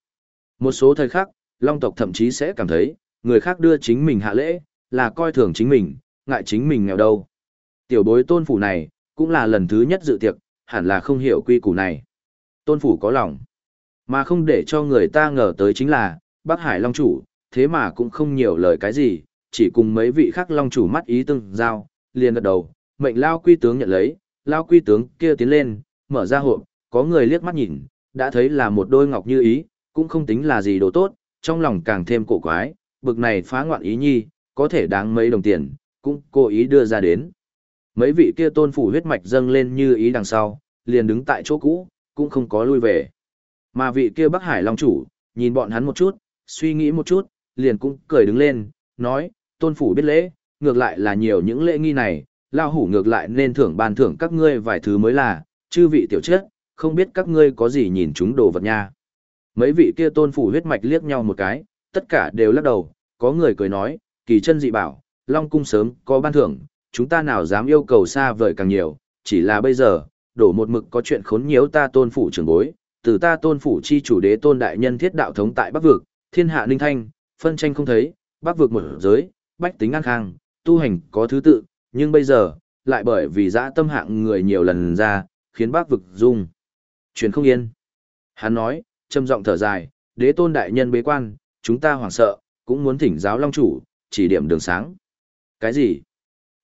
Một số thời khắc, Long tộc thậm chí sẽ cảm thấy, người khác đưa chính mình hạ lễ, là coi thường chính mình, ngại chính mình nghèo đâu. Tiểu bối tôn phủ này, cũng là lần thứ nhất dự tiệc, hẳn là không hiểu quy củ này. Tôn phủ có lòng, mà không để cho người ta ngờ tới chính là, Bắc Hải Long chủ, thế mà cũng không nhiều lời cái gì, chỉ cùng mấy vị khác Long chủ mắt ý tương giao, liền gật đầu, mệnh Lao Quy tướng nhận lấy, Lao Quy tướng kia tiến lên, mở ra hộp, có người liếc mắt nhìn, đã thấy là một đôi ngọc như ý, cũng không tính là gì đồ tốt, trong lòng càng thêm cổ quái, bực này phá ngoạn ý nhi, có thể đáng mấy đồng tiền, cũng cố ý đưa ra đến. Mấy vị kia tôn phủ huyết mạch dâng lên như ý đằng sau, liền đứng tại chỗ cũ, cũng không có lui về. Mà vị kia Bắc Hải Long chủ, nhìn bọn hắn một chút, suy nghĩ một chút, liền cũng cười đứng lên, nói, tôn phủ biết lễ, ngược lại là nhiều những lễ nghi này, lao hủ ngược lại nên thưởng ban thưởng các ngươi vài thứ mới là, chư vị tiểu chết, không biết các ngươi có gì nhìn chúng đồ vật nha. Mấy vị kia tôn phủ huyết mạch liếc nhau một cái, tất cả đều lắc đầu, có người cười nói, kỳ chân dị bảo, Long cung sớm có ban thưởng, chúng ta nào dám yêu cầu xa vời càng nhiều, chỉ là bây giờ, đổ một mực có chuyện khốn nhiễu ta tôn phủ trưởng bối, từ ta tôn phủ chi chủ đế tôn đại nhân thiết đạo thống tại Bắc vực, thiên hạ ninh thanh, phân tranh không thấy, Bắc vực một giới, bách tính an khang, tu hành có thứ tự, nhưng bây giờ, lại bởi vì dã tâm hạng người nhiều lần ra, khiến Bắc vực rung. Chuyển không yên. Hắn nói, trầm giọng thở dài, đế tôn đại nhân bế quan, chúng ta hoảng sợ, cũng muốn thỉnh giáo long chủ, chỉ điểm đường sáng. Cái gì?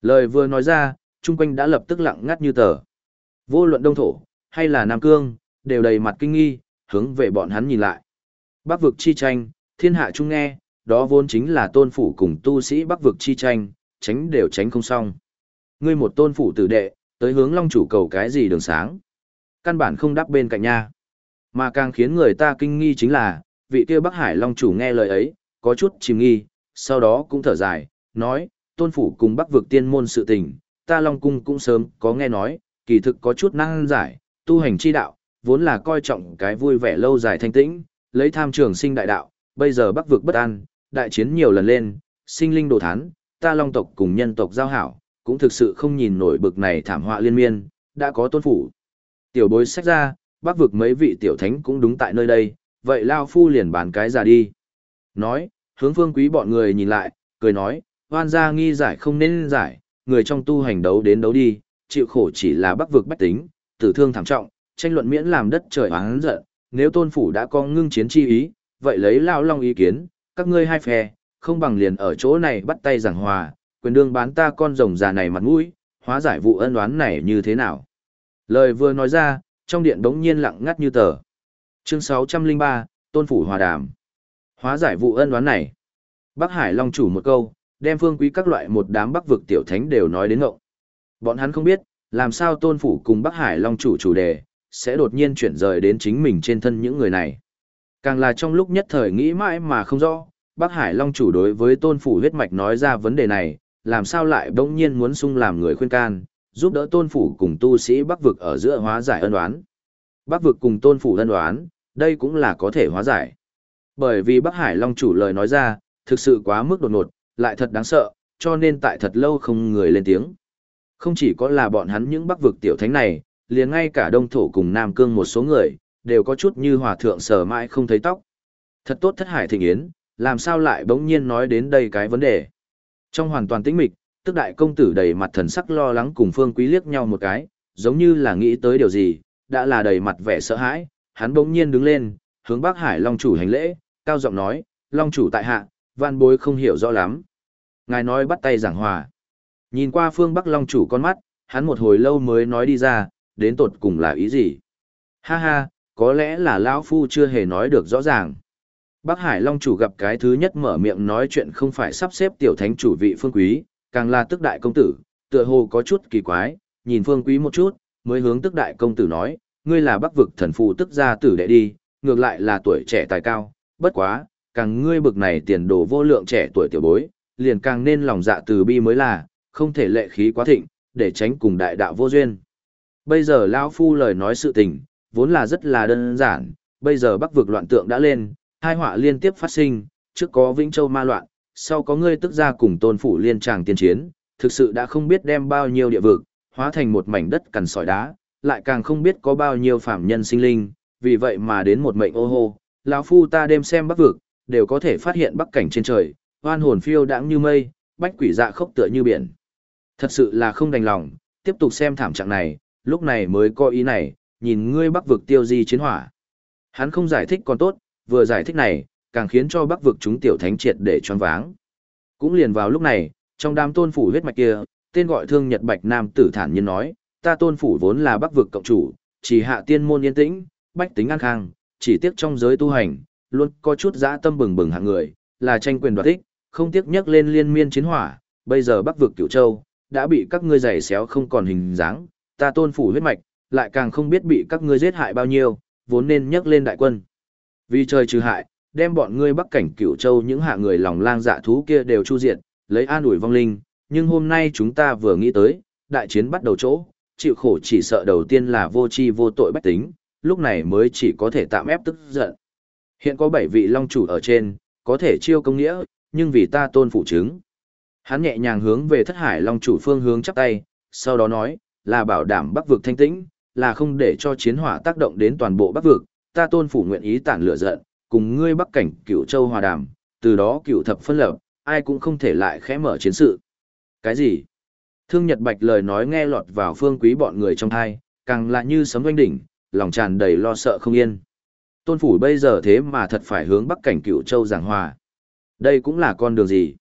Lời vừa nói ra, chung quanh đã lập tức lặng ngắt như tờ. Vô luận đông thổ, hay là Nam Cương, đều đầy mặt kinh nghi, hướng về bọn hắn nhìn lại. Bắc vực chi tranh, thiên hạ chung nghe, đó vốn chính là tôn phủ cùng tu sĩ bắc vực chi tranh, tránh đều tránh không xong. Ngươi một tôn phủ tử đệ, tới hướng long chủ cầu cái gì đường sáng. Căn bản không đáp bên cạnh nha. Mà càng khiến người ta kinh nghi chính là, vị kia Bắc Hải Long chủ nghe lời ấy, có chút chìm nghi, sau đó cũng thở dài, nói, tôn phủ cùng Bắc vực tiên môn sự tình, ta Long cung cũng sớm có nghe nói, kỳ thực có chút năng giải, tu hành chi đạo, vốn là coi trọng cái vui vẻ lâu dài thanh tĩnh, lấy tham trường sinh đại đạo, bây giờ Bắc vực bất an, đại chiến nhiều lần lên, sinh linh đồ thán, ta Long tộc cùng nhân tộc giao hảo, cũng thực sự không nhìn nổi bực này thảm họa liên miên, đã có tôn phủ. Tiểu bối sách ra, Bắc vực mấy vị tiểu thánh cũng đúng tại nơi đây, vậy Lao Phu liền bán cái ra đi. Nói, hướng phương quý bọn người nhìn lại, cười nói, hoan gia nghi giải không nên giải, người trong tu hành đấu đến đấu đi, chịu khổ chỉ là bắc vực bách tính, tử thương thảm trọng, tranh luận miễn làm đất trời oán giận, nếu tôn phủ đã có ngưng chiến chi ý, vậy lấy Lao Long ý kiến, các ngươi hai phe, không bằng liền ở chỗ này bắt tay giảng hòa, quyền đương bán ta con rồng già này mặt mũi, hóa giải vụ ân oán này như thế nào. Lời vừa nói ra, trong điện đống nhiên lặng ngắt như tờ. Chương 603, Tôn Phủ Hòa Đàm. Hóa giải vụ ân oán này. Bắc Hải Long chủ một câu, đem phương quý các loại một đám bắc vực tiểu thánh đều nói đến ngộng. Bọn hắn không biết, làm sao Tôn Phủ cùng Bắc Hải Long chủ chủ đề, sẽ đột nhiên chuyển rời đến chính mình trên thân những người này. Càng là trong lúc nhất thời nghĩ mãi mà không rõ, Bắc Hải Long chủ đối với Tôn Phủ huyết mạch nói ra vấn đề này, làm sao lại bỗng nhiên muốn sung làm người khuyên can, giúp đỡ tôn phủ cùng tu sĩ bắc vực ở giữa hóa giải ân oán. Bắc vực cùng tôn phủ ân oán, đây cũng là có thể hóa giải. Bởi vì Bắc Hải Long chủ lời nói ra, thực sự quá mức đột ngột, lại thật đáng sợ, cho nên tại thật lâu không người lên tiếng. Không chỉ có là bọn hắn những bắc vực tiểu thánh này, liền ngay cả đông thổ cùng nam cương một số người, đều có chút như hòa thượng sở mãi không thấy tóc. Thật tốt thất hải thịnh yến, làm sao lại bỗng nhiên nói đến đây cái vấn đề. Trong hoàn toàn tĩnh mịch, tức đại công tử đầy mặt thần sắc lo lắng cùng phương quý liếc nhau một cái, giống như là nghĩ tới điều gì, đã là đầy mặt vẻ sợ hãi, hắn bỗng nhiên đứng lên, hướng bác hải long chủ hành lễ, cao giọng nói, long chủ tại hạ, văn bối không hiểu rõ lắm. Ngài nói bắt tay giảng hòa. Nhìn qua phương bắc long chủ con mắt, hắn một hồi lâu mới nói đi ra, đến tột cùng là ý gì. Ha ha, có lẽ là lão phu chưa hề nói được rõ ràng. Bắc Hải Long chủ gặp cái thứ nhất mở miệng nói chuyện không phải sắp xếp tiểu thánh chủ vị phương quý, càng là tức đại công tử, tựa hồ có chút kỳ quái, nhìn phương quý một chút, mới hướng tức đại công tử nói, ngươi là bắc vực thần phụ tức gia tử đệ đi, ngược lại là tuổi trẻ tài cao, bất quá, càng ngươi bực này tiền đồ vô lượng trẻ tuổi tiểu bối, liền càng nên lòng dạ từ bi mới là, không thể lệ khí quá thịnh, để tránh cùng đại đạo vô duyên. Bây giờ lão phu lời nói sự tình, vốn là rất là đơn giản, bây giờ bắc vực loạn tượng đã lên, hai họa liên tiếp phát sinh, trước có Vĩnh Châu ma loạn, sau có ngươi tức ra cùng tôn phủ liên tràng tiên chiến, thực sự đã không biết đem bao nhiêu địa vực, hóa thành một mảnh đất cằn sỏi đá, lại càng không biết có bao nhiêu phạm nhân sinh linh, vì vậy mà đến một mệnh ô hô, lão phu ta đêm xem bắc vực, đều có thể phát hiện bắc cảnh trên trời, hoan hồn phiêu đãng như mây, bách quỷ dạ khốc tựa như biển. Thật sự là không đành lòng, tiếp tục xem thảm trạng này, lúc này mới có ý này, nhìn ngươi bắc vực tiêu di chiến hỏa. Hắn không giải thích còn tốt, vừa giải thích này, càng khiến cho bắc vực chúng tiểu thánh triệt để choáng váng. Cũng liền vào lúc này, trong đám tôn phủ huyết mạch kia, tên gọi thương Nhật Bạch Nam tử thản nhiên nói, ta tôn phủ vốn là bắc vực cộng chủ, chỉ hạ tiên môn yên tĩnh, bách tính an khang, chỉ tiếc trong giới tu hành, luôn có chút dã tâm bừng bừng hạng người, là tranh quyền đoạt ích, không tiếc nhắc lên liên miên chiến hỏa, bây giờ bắc vực cửu châu, đã bị các ngươi giày xéo không còn hình dáng, ta tôn phủ huyết mạch, lại càng không biết bị các ngươi giết hại bao nhiêu, vốn nên nhắc lên đại quân. Vì trời trừ hại, đem bọn ngươi bắc cảnh cửu châu những hạ người lòng lang dạ thú kia đều chu diệt, lấy an ủi vong linh, nhưng hôm nay chúng ta vừa nghĩ tới, đại chiến bắt đầu chỗ, chịu khổ chỉ sợ đầu tiên là vô tri vô tội bách tính, lúc này mới chỉ có thể tạm ép tức giận. Hiện có bảy vị long chủ ở trên, có thể chiêu công nghĩa, nhưng vì ta tôn phụ chứng. Hắn nhẹ nhàng hướng về thất hải long chủ phương hướng chắp tay, sau đó nói, là bảo đảm bắc vực thanh tĩnh, là không để cho chiến hỏa tác động đến toàn bộ bắc vực, ta tôn phủ nguyện ý tản lửa giận, cùng ngươi bắc cảnh cửu châu hòa đàm, từ đó cửu thập phân lập, ai cũng không thể lại khẽ mở chiến sự. Cái gì? Thương Nhật Bạch lời nói nghe lọt vào phương quý bọn người trong thai, càng là như sấm doanh đỉnh, lòng tràn đầy lo sợ không yên. Tôn phủ bây giờ thế mà thật phải hướng bắc cảnh cửu châu giảng hòa. Đây cũng là con đường gì?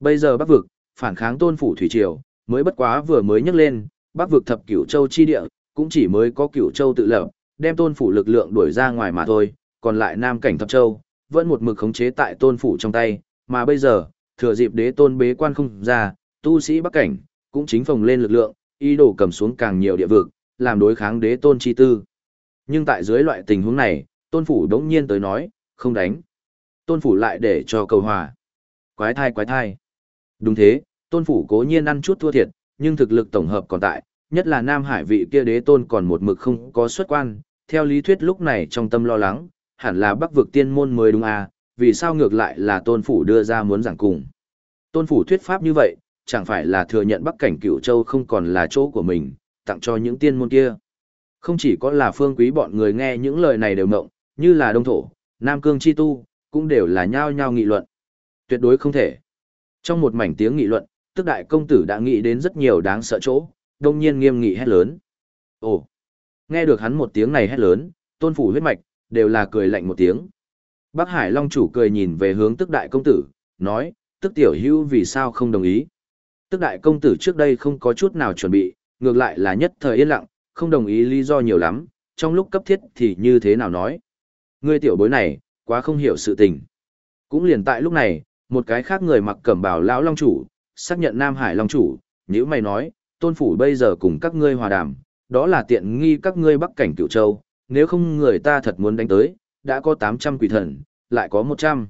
Bây giờ bắc vực, phản kháng tôn phủ thủy triều, mới bất quá vừa mới nhấc lên, bắc vực thập cửu châu chi địa, cũng chỉ mới có cửu châu tự lập, đem tôn phủ lực lượng đuổi ra ngoài mà thôi, còn lại nam cảnh thập châu, vẫn một mực khống chế tại tôn phủ trong tay, mà bây giờ, thừa dịp đế tôn bế quan không ra, tu sĩ bắc cảnh, cũng chính phồng lên lực lượng, ý đồ cầm xuống càng nhiều địa vực, làm đối kháng đế tôn chi tư. Nhưng tại dưới loại tình huống này, tôn phủ đống nhiên tới nói, không đánh. Tôn phủ lại để cho cầu hòa. Quái thai quái thai. Đúng thế, tôn phủ cố nhiên ăn chút thua thiệt, nhưng thực lực tổng hợp còn tại, nhất là Nam Hải vị kia đế tôn còn một mực không có xuất quan, theo lý thuyết lúc này trong tâm lo lắng, hẳn là bắc vực tiên môn mới đúng à, vì sao ngược lại là tôn phủ đưa ra muốn giảng cùng. Tôn phủ thuyết pháp như vậy, chẳng phải là thừa nhận bắc cảnh cửu châu không còn là chỗ của mình, tặng cho những tiên môn kia. Không chỉ có là phương quý bọn người nghe những lời này đều mộng, như là đông thổ, nam cương chi tu, cũng đều là nhao nhao nghị luận. Tuyệt đối không thể. Trong một mảnh tiếng nghị luận, tức đại công tử đã nghĩ đến rất nhiều đáng sợ chỗ, đông nhiên nghiêm nghị hét lớn. Ồ! Nghe được hắn một tiếng này hét lớn, tôn phủ huyết mạch, đều là cười lạnh một tiếng. Bác Hải Long chủ cười nhìn về hướng tức đại công tử, nói, tức tiểu hưu vì sao không đồng ý. Tức đại công tử trước đây không có chút nào chuẩn bị, ngược lại là nhất thời yên lặng, không đồng ý lý do nhiều lắm, trong lúc cấp thiết thì như thế nào nói. Ngươi tiểu bối này, quá không hiểu sự tình. Cũng liền tại lúc này, một cái khác người mặc cẩm bào lão long chủ, xác nhận Nam Hải long chủ, nếu mày nói, tôn phủ bây giờ cùng các ngươi hòa đàm, đó là tiện nghi các ngươi bắc cảnh cửu châu, nếu không người ta thật muốn đánh tới, đã có 800 quỷ thần, lại có 100.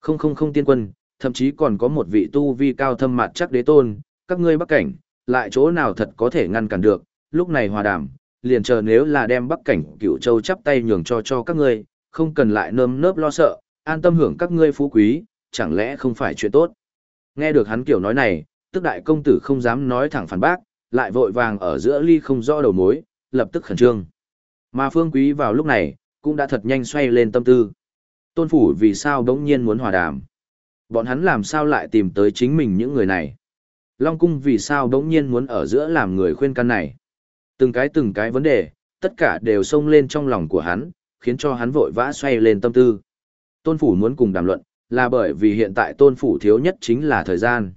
Không không không tiên quân, thậm chí còn có một vị tu vi cao thâm mặt chắc đế tôn, các ngươi bắc cảnh, lại chỗ nào thật có thể ngăn cản được, lúc này hòa đàm, liền chờ nếu là đem bắc cảnh cửu châu chắp tay nhường cho cho các ngươi, không cần lại nơm nớp lo sợ, an tâm hưởng các ngươi phú quý, chẳng lẽ không phải chuyện tốt. Nghe được hắn kiểu nói này, tức đại công tử không dám nói thẳng phản bác, lại vội vàng ở giữa ly không rõ đầu mối, lập tức khẩn trương. Mà phương quý vào lúc này, cũng đã thật nhanh xoay lên tâm tư. Tôn phủ vì sao đống nhiên muốn hòa đàm? Bọn hắn làm sao lại tìm tới chính mình những người này? Long cung vì sao đống nhiên muốn ở giữa làm người khuyên can này? Từng cái từng cái vấn đề, tất cả đều xông lên trong lòng của hắn, khiến cho hắn vội vã xoay lên tâm tư. Tôn phủ muốn cùng đàm luận, là bởi vì hiện tại tôn phủ thiếu nhất chính là thời gian.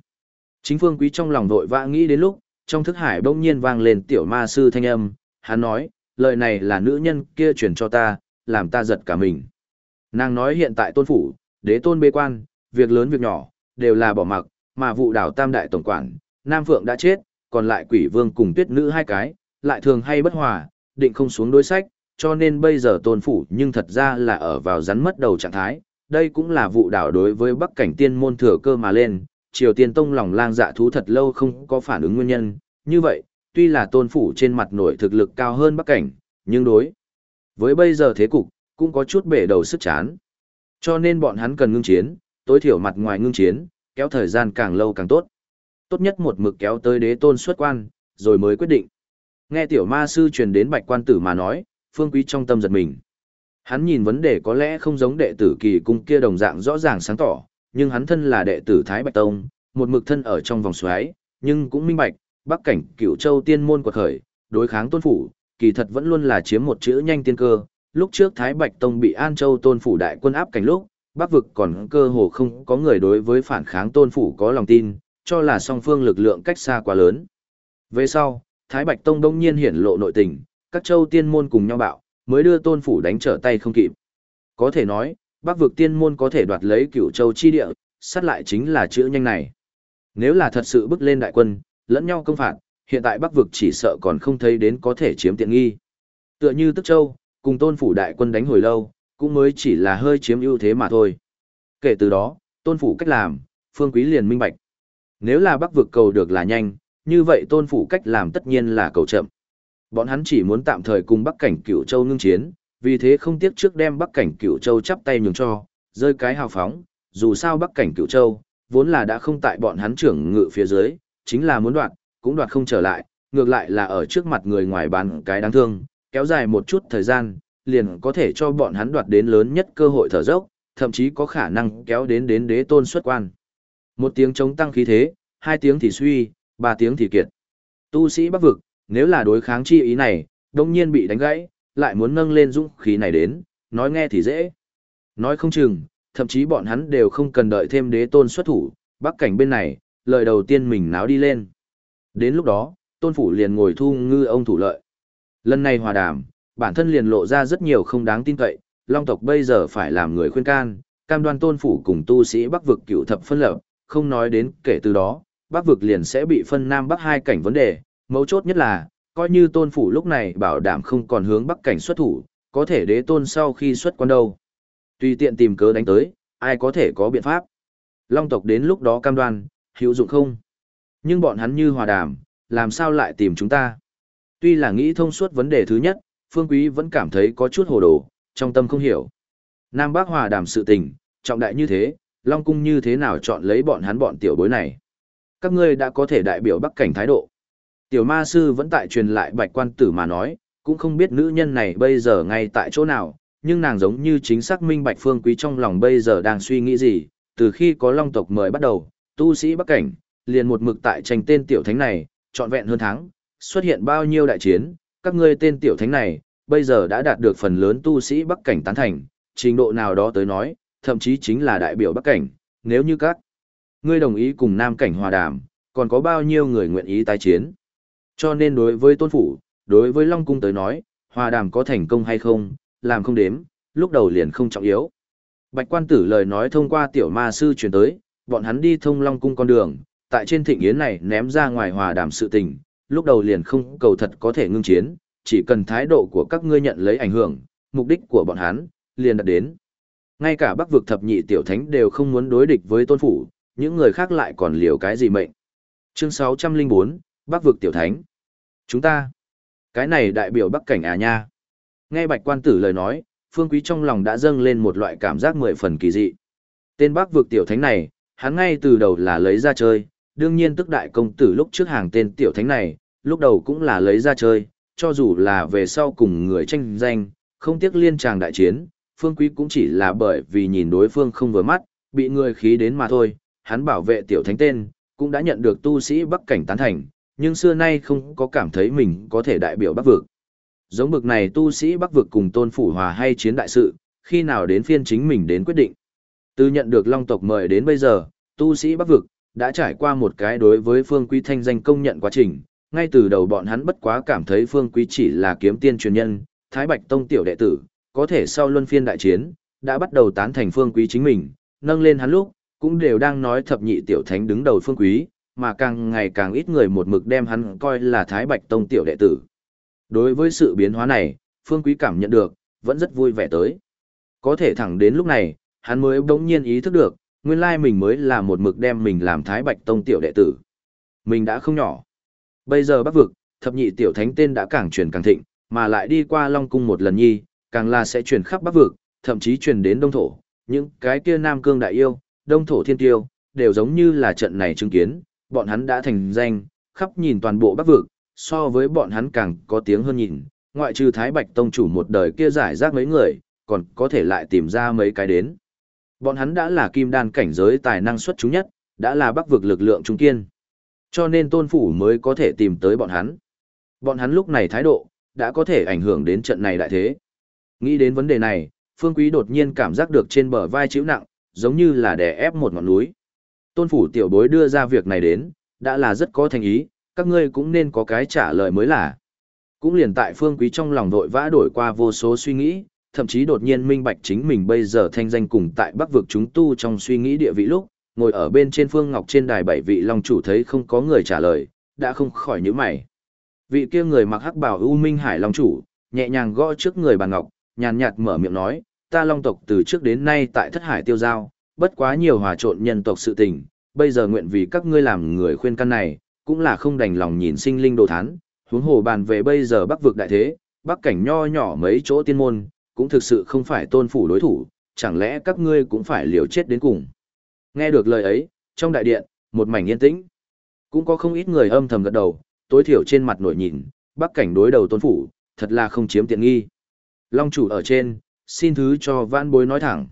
Chính phương quý trong lòng vội vã nghĩ đến lúc, trong thức hải bỗng nhiên vang lên tiểu ma sư thanh âm, hắn nói, lời này là nữ nhân kia truyền cho ta, làm ta giật cả mình. Nàng nói hiện tại tôn phủ, đế tôn bê quan, việc lớn việc nhỏ, đều là bỏ mặc, mà vụ đảo tam đại tổng quản, Nam Phượng đã chết, còn lại quỷ vương cùng tuyết nữ hai cái, lại thường hay bất hòa, định không xuống đối sách, cho nên bây giờ tôn phủ nhưng thật ra là ở vào rắn mất đầu trạng thái. Đây cũng là vụ đảo đối với bắc cảnh tiên môn thừa cơ mà lên, triều tiên tông lòng lang dạ thú thật lâu không có phản ứng nguyên nhân. Như vậy, tuy là tôn phủ trên mặt nổi thực lực cao hơn bắc cảnh, nhưng đối với bây giờ thế cục, cũng có chút bể đầu sức chán. Cho nên bọn hắn cần ngưng chiến, tối thiểu mặt ngoài ngưng chiến, kéo thời gian càng lâu càng tốt. Tốt nhất một mực kéo tới đế tôn xuất quan, rồi mới quyết định. Nghe tiểu ma sư truyền đến bạch quan tử mà nói, phương quý trong tâm giật mình. Hắn nhìn vấn đề có lẽ không giống đệ tử kỳ cung kia đồng dạng rõ ràng sáng tỏ, nhưng hắn thân là đệ tử Thái Bạch Tông, một mực thân ở trong vòng xoáy, nhưng cũng minh bạch, bắc cảnh cửu châu tiên môn quật khởi, đối kháng tôn phủ, kỳ thật vẫn luôn là chiếm một chữ nhanh tiên cơ. Lúc trước Thái Bạch Tông bị An Châu tôn phủ đại quân áp cảnh lúc, bắc vực còn cơ hồ không có người đối với phản kháng tôn phủ có lòng tin, cho là song phương lực lượng cách xa quá lớn. Về sau, Thái Bạch Tông đông nhiên hiển lộ nội tình, các châu tiên môn cùng nhau bạo, mới đưa tôn phủ đánh trở tay không kịp. Có thể nói, bắc vực tiên môn có thể đoạt lấy cửu châu chi địa, sát lại chính là chữ nhanh này. Nếu là thật sự bước lên đại quân, lẫn nhau công phạt, hiện tại bắc vực chỉ sợ còn không thấy đến có thể chiếm tiện nghi. Tựa như Tức Châu, cùng tôn phủ đại quân đánh hồi lâu, cũng mới chỉ là hơi chiếm ưu thế mà thôi. Kể từ đó, tôn phủ cách làm, phương quý liền minh bạch. Nếu là bắc vực cầu được là nhanh, như vậy tôn phủ cách làm tất nhiên là cầu chậm. Bọn hắn chỉ muốn tạm thời cùng bắc cảnh cửu châu ngưng chiến, vì thế không tiếc trước đem bắc cảnh cửu châu chắp tay nhường cho, rơi cái hào phóng, dù sao bắc cảnh cửu châu, vốn là đã không tại bọn hắn trưởng ngự phía dưới, chính là muốn đoạt, cũng đoạt không trở lại, ngược lại là ở trước mặt người ngoài bán cái đáng thương, kéo dài một chút thời gian, liền có thể cho bọn hắn đoạt đến lớn nhất cơ hội thở dốc, thậm chí có khả năng kéo đến đến đế tôn xuất quan. Một tiếng chống tăng khí thế, hai tiếng thì suy, ba tiếng thì kiệt. Tu sĩ bắc vực, nếu là đối kháng chi ý này, đông nhiên bị đánh gãy, lại muốn nâng lên dũng khí này đến, nói nghe thì dễ. Nói không chừng, thậm chí bọn hắn đều không cần đợi thêm đế tôn xuất thủ, bắc cảnh bên này, lời đầu tiên mình náo đi lên. Đến lúc đó, tôn phủ liền ngồi thu ngư ông thủ lợi. Lần này hòa đàm, bản thân liền lộ ra rất nhiều không đáng tin cậy, long tộc bây giờ phải làm người khuyên can, cam đoan tôn phủ cùng tu sĩ bắc vực cựu thập phân lập, không nói đến kể từ đó, bắc vực liền sẽ bị phân nam bắc hai cảnh vấn đề, mấu chốt nhất là, coi như tôn phủ lúc này bảo đảm không còn hướng bắc cảnh xuất thủ, có thể đế tôn sau khi xuất quan đâu. Tùy tiện tìm cớ đánh tới, ai có thể có biện pháp. Long tộc đến lúc đó cam đoan, hữu dụng không? Nhưng bọn hắn như hòa đàm, làm sao lại tìm chúng ta? Tuy là nghĩ thông suốt vấn đề thứ nhất, Phương Quý vẫn cảm thấy có chút hồ đồ, trong tâm không hiểu. Nam Bắc hòa đàm sự tình, trọng đại như thế, Long Cung như thế nào chọn lấy bọn hắn bọn tiểu bối này? Các ngươi đã có thể đại biểu Bắc cảnh thái độ. Tiểu ma sư vẫn tại truyền lại bạch quan tử mà nói, cũng không biết nữ nhân này bây giờ ngay tại chỗ nào, nhưng nàng giống như chính xác minh bạch phương quý trong lòng bây giờ đang suy nghĩ gì, từ khi có long tộc mời bắt đầu, tu sĩ Bắc cảnh, liền một mực tại tranh tên tiểu thánh này, trọn vẹn hơn tháng, xuất hiện bao nhiêu đại chiến, các ngươi tên tiểu thánh này, bây giờ đã đạt được phần lớn tu sĩ Bắc cảnh tán thành, trình độ nào đó tới nói, thậm chí chính là đại biểu Bắc cảnh, nếu như các ngươi đồng ý cùng Nam cảnh hòa đàm, còn có bao nhiêu người nguyện ý tái chiến. Cho nên đối với tôn phủ, đối với Long Cung tới nói, hòa đàm có thành công hay không, làm không đếm, lúc đầu liền không trọng yếu. Bạch quan tử lời nói thông qua tiểu ma sư truyền tới, bọn hắn đi thông Long Cung con đường, tại trên thịnh yến này ném ra ngoài hòa đàm sự tình, lúc đầu liền không cầu thật có thể ngưng chiến, chỉ cần thái độ của các ngươi nhận lấy ảnh hưởng, mục đích của bọn hắn, liền đạt đến. Ngay cả bắc vực thập nhị tiểu thánh đều không muốn đối địch với tôn phủ, những người khác lại còn liều cái gì mệnh. Chương 604, Bắc vực tiểu thánh. Chúng ta, cái này đại biểu Bắc cảnh à nha. Nghe bạch quan tử lời nói, phương quý trong lòng đã dâng lên một loại cảm giác mười phần kỳ dị. Tên Bắc vực tiểu thánh này, hắn ngay từ đầu là lấy ra chơi, đương nhiên tức đại công tử lúc trước hàng tên tiểu thánh này, lúc đầu cũng là lấy ra chơi, cho dù là về sau cùng người tranh danh, không tiếc liên tràng đại chiến, phương quý cũng chỉ là bởi vì nhìn đối phương không vừa mắt, bị người khí đến mà thôi, hắn bảo vệ tiểu thánh tên, cũng đã nhận được tu sĩ bắc cảnh tán thành, nhưng xưa nay không có cảm thấy mình có thể đại biểu bắc vực. Giống bực này tu sĩ bắc vực cùng tôn phủ hòa hay chiến đại sự, khi nào đến phiên chính mình đến quyết định. Từ nhận được long tộc mời đến bây giờ, tu sĩ bắc vực, đã trải qua một cái đối với phương quý thanh danh công nhận quá trình, ngay từ đầu bọn hắn bất quá cảm thấy phương quý chỉ là kiếm tiên truyền nhân, thái bạch tông tiểu đệ tử, có thể sau luân phiên đại chiến, đã bắt đầu tán thành phương quý chính mình, nâng lên hắn lúc, cũng đều đang nói thập nhị tiểu thánh đứng đầu phương quý, mà càng ngày càng ít người một mực đem hắn coi là Thái Bạch Tông tiểu đệ tử. Đối với sự biến hóa này, Phương Quý cảm nhận được, vẫn rất vui vẻ tới. Có thể thẳng đến lúc này, hắn mới bỗng nhiên ý thức được, nguyên lai mình mới là một mực đem mình làm Thái Bạch Tông tiểu đệ tử. Mình đã không nhỏ. Bây giờ bắc vực, thập nhị tiểu thánh tên đã càng truyền càng thịnh, mà lại đi qua Long Cung một lần nhi, càng là sẽ truyền khắp bắc vực, thậm chí truyền đến Đông Thổ. Những cái kia Nam Cương Đại Yêu, Đông Thổ Thiên Tiêu, đều giống như là trận này chứng kiến, bọn hắn đã thành danh, khắp nhìn toàn bộ bắc vực, so với bọn hắn càng có tiếng hơn nhìn, ngoại trừ Thái Bạch Tông chủ một đời kia giải rác mấy người, còn có thể lại tìm ra mấy cái đến. Bọn hắn đã là kim đan cảnh giới tài năng xuất chúng nhất, đã là bắc vực lực lượng trung kiên. Cho nên tôn phủ mới có thể tìm tới bọn hắn. Bọn hắn lúc này thái độ, đã có thể ảnh hưởng đến trận này đại thế. Nghĩ đến vấn đề này, Phương Quý đột nhiên cảm giác được trên bờ vai chịu nặng, giống như là đè ép một ngọn núi. Tôn phủ tiểu bối đưa ra việc này đến, đã là rất có thành ý, các ngươi cũng nên có cái trả lời mới là. Cũng liền tại Phương Quý trong lòng vội vã đổi qua vô số suy nghĩ, thậm chí đột nhiên minh bạch chính mình bây giờ thanh danh cùng tại Bắc vực chúng tu trong suy nghĩ địa vị lúc, ngồi ở bên trên phương ngọc trên đài bảy vị long chủ thấy không có người trả lời, đã không khỏi nhíu mày. Vị kia người mặc hắc bào U Minh Hải long chủ, nhẹ nhàng gõ trước người bàn ngọc, nhàn nhạt mở miệng nói, ta long tộc từ trước đến nay tại thất hải tiêu giao, bất quá nhiều hòa trộn nhân tộc sự tình, bây giờ nguyện vì các ngươi làm người khuyên căn này, cũng là không đành lòng nhìn sinh linh đồ thán, huống hồ bàn về bây giờ bắc vực đại thế, bắc cảnh nho nhỏ mấy chỗ tiên môn, cũng thực sự không phải tôn phủ đối thủ, chẳng lẽ các ngươi cũng phải liều chết đến cùng. Nghe được lời ấy, trong đại điện, một mảnh yên tĩnh. Cũng có không ít người âm thầm gật đầu, tối thiểu trên mặt nổi nhìn, bắc cảnh đối đầu tôn phủ, thật là không chiếm tiện nghi. Long chủ ở trên, xin thứ cho vãn bối nói thẳng.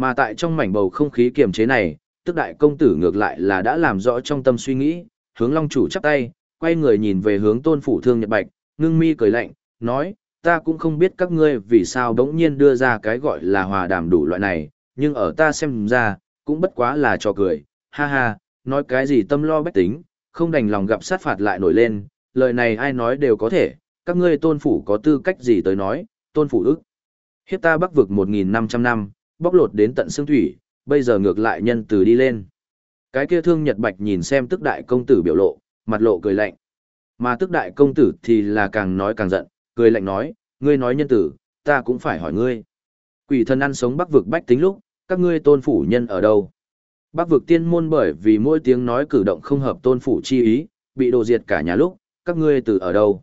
Mà tại trong mảnh bầu không khí kiềm chế này, tức đại công tử ngược lại là đã làm rõ trong tâm suy nghĩ, hướng long chủ chắp tay, quay người nhìn về hướng tôn phủ thương nhật bạch, ngưng mi cười lạnh, nói, ta cũng không biết các ngươi vì sao đống nhiên đưa ra cái gọi là hòa đàm đủ loại này, nhưng ở ta xem ra, cũng bất quá là trò cười, ha ha, nói cái gì tâm lo bách tính, không đành lòng gặp sát phạt lại nổi lên, lời này ai nói đều có thể, các ngươi tôn phủ có tư cách gì tới nói, tôn phủ ức. Hiếp ta bắc vực 1.500 năm, bóc lột đến tận xương thủy, bây giờ ngược lại nhân từ đi lên. Cái kia thương Nhật Bạch nhìn xem tức đại công tử biểu lộ, mặt lộ cười lạnh. Mà tức đại công tử thì là càng nói càng giận, cười lạnh nói, ngươi nói nhân tử, ta cũng phải hỏi ngươi. Quỷ thần ăn sống bắc vực bách tính lúc, các ngươi tôn phủ nhân ở đâu? Bắc vực tiên môn bởi vì mỗi tiếng nói cử động không hợp tôn phủ chi ý, bị đồ diệt cả nhà lúc, các ngươi từ ở đâu?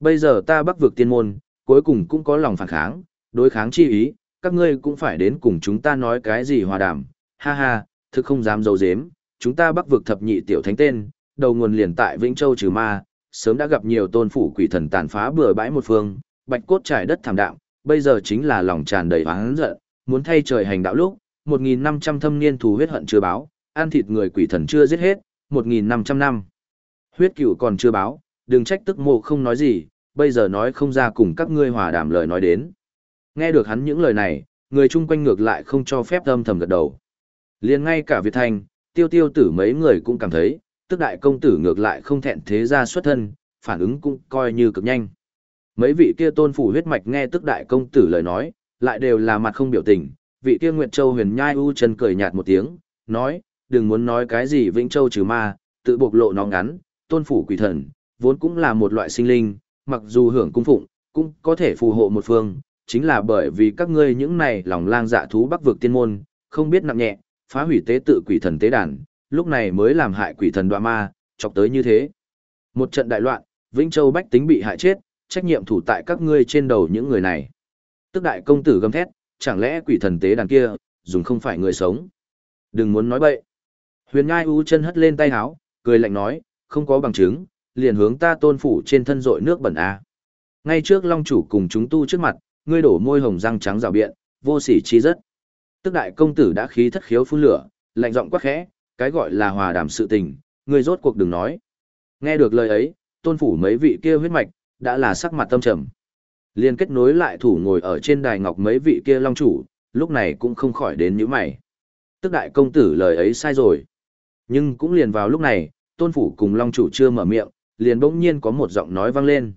Bây giờ ta bắc vực tiên môn, cuối cùng cũng có lòng phản kháng, đối kháng chi ý, các ngươi cũng phải đến cùng chúng ta nói cái gì hòa đàm, ha ha, thực không dám dấu dếm, chúng ta bắc vực thập nhị tiểu thánh tên, đầu nguồn liền tại Vĩnh Châu trừ ma, sớm đã gặp nhiều tôn phủ quỷ thần tàn phá bừa bãi một phương, bạch cốt trải đất thảm đạm, bây giờ chính là lòng tràn đầy oán giận, muốn thay trời hành đạo lúc, 1.500 thâm niên thù huyết hận chưa báo, ăn thịt người quỷ thần chưa giết hết, 1.500 năm. Huyết cửu còn chưa báo, đừng trách tức mộ không nói gì, bây giờ nói không ra cùng các ngươi hòa đàm lời nói đến. Nghe được hắn những lời này, người chung quanh ngược lại không cho phép âm thầm gật đầu. liền ngay cả Việt Thanh, tiêu tiêu tử mấy người cũng cảm thấy, tức đại công tử ngược lại không thẹn thế ra xuất thân, phản ứng cũng coi như cực nhanh. Mấy vị kia tôn phủ huyết mạch nghe tức đại công tử lời nói, lại đều là mặt không biểu tình, vị kia Nguyệt Châu huyền nhai u chân cười nhạt một tiếng, nói, đừng muốn nói cái gì Vĩnh Châu trừ ma, tự bộc lộ nó ngắn, tôn phủ quỷ thần, vốn cũng là một loại sinh linh, mặc dù hưởng cung phụng, cũng có thể phù hộ một phương, chính là bởi vì các ngươi những này lòng lang dạ thú bắc vực tiên môn, không biết nặng nhẹ, phá hủy tế tự quỷ thần tế đàn, lúc này mới làm hại quỷ thần đoạ ma, chọc tới như thế. Một trận đại loạn, Vĩnh Châu bách tính bị hại chết, trách nhiệm thủ tại các ngươi trên đầu những người này. Tức đại công tử gầm thét, chẳng lẽ quỷ thần tế đàn kia, dùng không phải người sống. Đừng muốn nói bậy. Huyền Ngai U chân hất lên tay háo, cười lạnh nói, không có bằng chứng, liền hướng ta tôn phủ trên thân rội nước bẩn a. Ngay trước Long chủ cùng chúng tu trước mặt, ngươi đổ môi hồng răng trắng rào biện, vô sỉ chi rất. Tức đại công tử đã khí thất khiếu phun lửa, lạnh giọng quát khẽ, cái gọi là hòa đàm sự tình, ngươi rốt cuộc đừng nói. Nghe được lời ấy, tôn phủ mấy vị kia huyết mạch, đã là sắc mặt tâm trầm. Liên kết nối lại thủ ngồi ở trên đài ngọc mấy vị kia long chủ, lúc này cũng không khỏi đến những mày. Tức đại công tử lời ấy sai rồi. Nhưng cũng liền vào lúc này, tôn phủ cùng long chủ chưa mở miệng, liền bỗng nhiên có một giọng nói vang lên.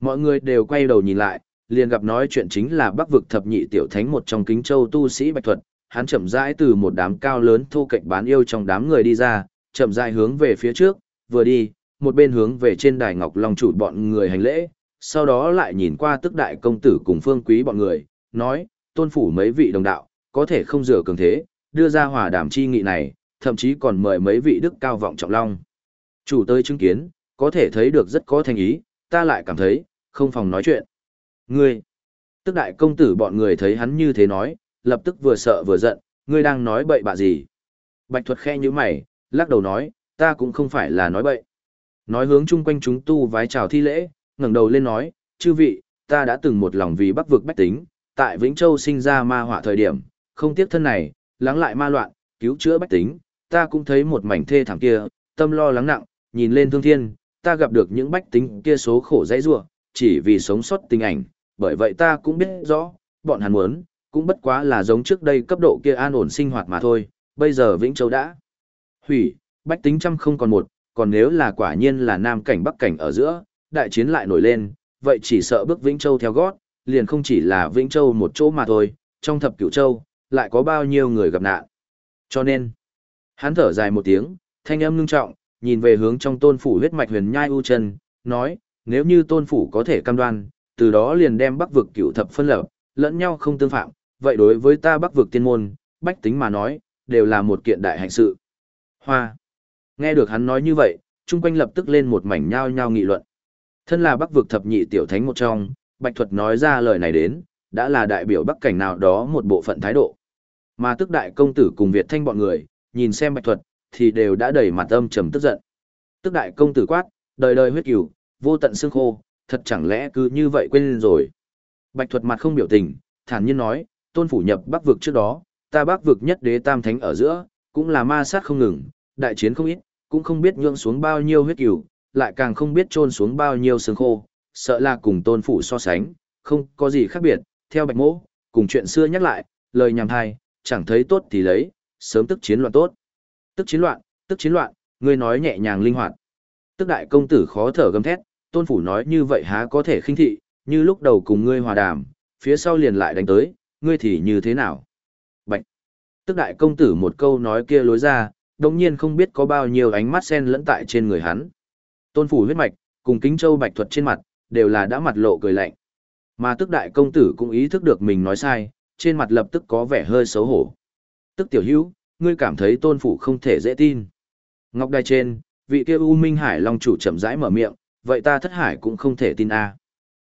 Mọi người đều quay đầu nhìn lại, liền gặp nói chuyện chính là bắc vực thập nhị tiểu thánh một trong kính châu tu sĩ bạch thuật, hắn chậm rãi từ một đám cao lớn thu cạnh bán yêu trong đám người đi ra, chậm rãi hướng về phía trước, vừa đi, một bên hướng về trên đài ngọc long chủ bọn người hành lễ, sau đó lại nhìn qua tức đại công tử cùng phương quý bọn người, nói, tôn phủ mấy vị đồng đạo, có thể không rửa cường thế, đưa ra hòa đàm chi nghị này, thậm chí còn mời mấy vị đức cao vọng trọng long. Chủ tới chứng kiến, có thể thấy được rất có thành ý, ta lại cảm thấy, không phòng nói chuyện. Ngươi, tức đại công tử bọn người thấy hắn như thế nói, lập tức vừa sợ vừa giận, ngươi đang nói bậy bạ gì. Bạch thuật khe như mày, lắc đầu nói, ta cũng không phải là nói bậy. Nói hướng chung quanh chúng tu vái chào thi lễ, ngẩng đầu lên nói, chư vị, ta đã từng một lòng vì bắc vực bách tính, tại Vĩnh Châu sinh ra ma họa thời điểm, không tiếc thân này, lắng lại ma loạn, cứu chữa bách tính, ta cũng thấy một mảnh thê thảm kia, tâm lo lắng nặng, nhìn lên thương thiên, ta gặp được những bách tính kia số khổ dãy rủa, chỉ vì sống sót tình ảnh, bởi vậy ta cũng biết rõ, bọn hắn muốn, cũng bất quá là giống trước đây cấp độ kia an ổn sinh hoạt mà thôi, bây giờ Vĩnh Châu đã hủy, bách tính trăm không còn một, còn nếu là quả nhiên là nam cảnh bắc cảnh ở giữa, đại chiến lại nổi lên, vậy chỉ sợ bước Vĩnh Châu theo gót, liền không chỉ là Vĩnh Châu một chỗ mà thôi, trong thập cửu châu, lại có bao nhiêu người gặp nạn. Cho nên, hắn thở dài một tiếng, thanh âm ngưng trọng, nhìn về hướng trong tôn phủ huyết mạch huyền nhai u chân, nói, nếu như tôn phủ có thể cam đoan, từ đó liền đem bắc vực Cựu thập phân lập, lẫn nhau không tương phạm, vậy đối với ta bắc vực tiên môn, bách tính mà nói, đều là một kiện đại hạnh sự. Hoa. Nghe được hắn nói như vậy, chung quanh lập tức lên một mảnh nhao nhao nghị luận. Thân là bắc vực thập nhị tiểu thánh một trong, Bạch Thuật nói ra lời này đến, đã là đại biểu bắc cảnh nào đó một bộ phận thái độ. Mà tức đại công tử cùng Việt thanh bọn người, nhìn xem Bạch Thuật, thì đều đã đầy mặt âm trầm tức giận. Tức đại công tử quát, đời đời huyết cửu, vô tận xương khô, thật chẳng lẽ cứ như vậy quên rồi. Bạch Thuật mặt không biểu tình, thản nhiên nói, tôn phủ nhập bắc vực trước đó, ta bắc vực nhất đế tam thánh ở giữa, cũng là ma sát không ngừng, đại chiến không ít, cũng không biết nhượng xuống bao nhiêu huyết cửu, lại càng không biết trôn xuống bao nhiêu xương khô, sợ là cùng tôn phủ so sánh, không có gì khác biệt, theo bạch mỗ, cùng chuyện xưa nhắc lại, lời nhằm thai, chẳng thấy tốt thì lấy, sớm tức chiến loạn tốt. Tức chiến loạn, tức chiến loạn, ngươi nói nhẹ nhàng linh hoạt. Tức đại công tử khó thở gầm thét, tôn phủ nói như vậy há có thể khinh thị, như lúc đầu cùng ngươi hòa đàm, phía sau liền lại đánh tới, ngươi thì như thế nào? Bạch. Tức đại công tử một câu nói kia lối ra, đồng nhiên không biết có bao nhiêu ánh mắt sen lẫn tại trên người hắn. Tôn phủ huyết mạch, cùng kính châu bạch thuật trên mặt, đều là đã mặt lộ cười lạnh. Mà tức đại công tử cũng ý thức được mình nói sai, trên mặt lập tức có vẻ hơi xấu hổ. Tức tiểu hữu, ngươi cảm thấy tôn phủ không thể dễ tin. Ngọc đài trên, vị kia U Minh Hải Long chủ chậm rãi mở miệng, vậy ta thất hải cũng không thể tin a.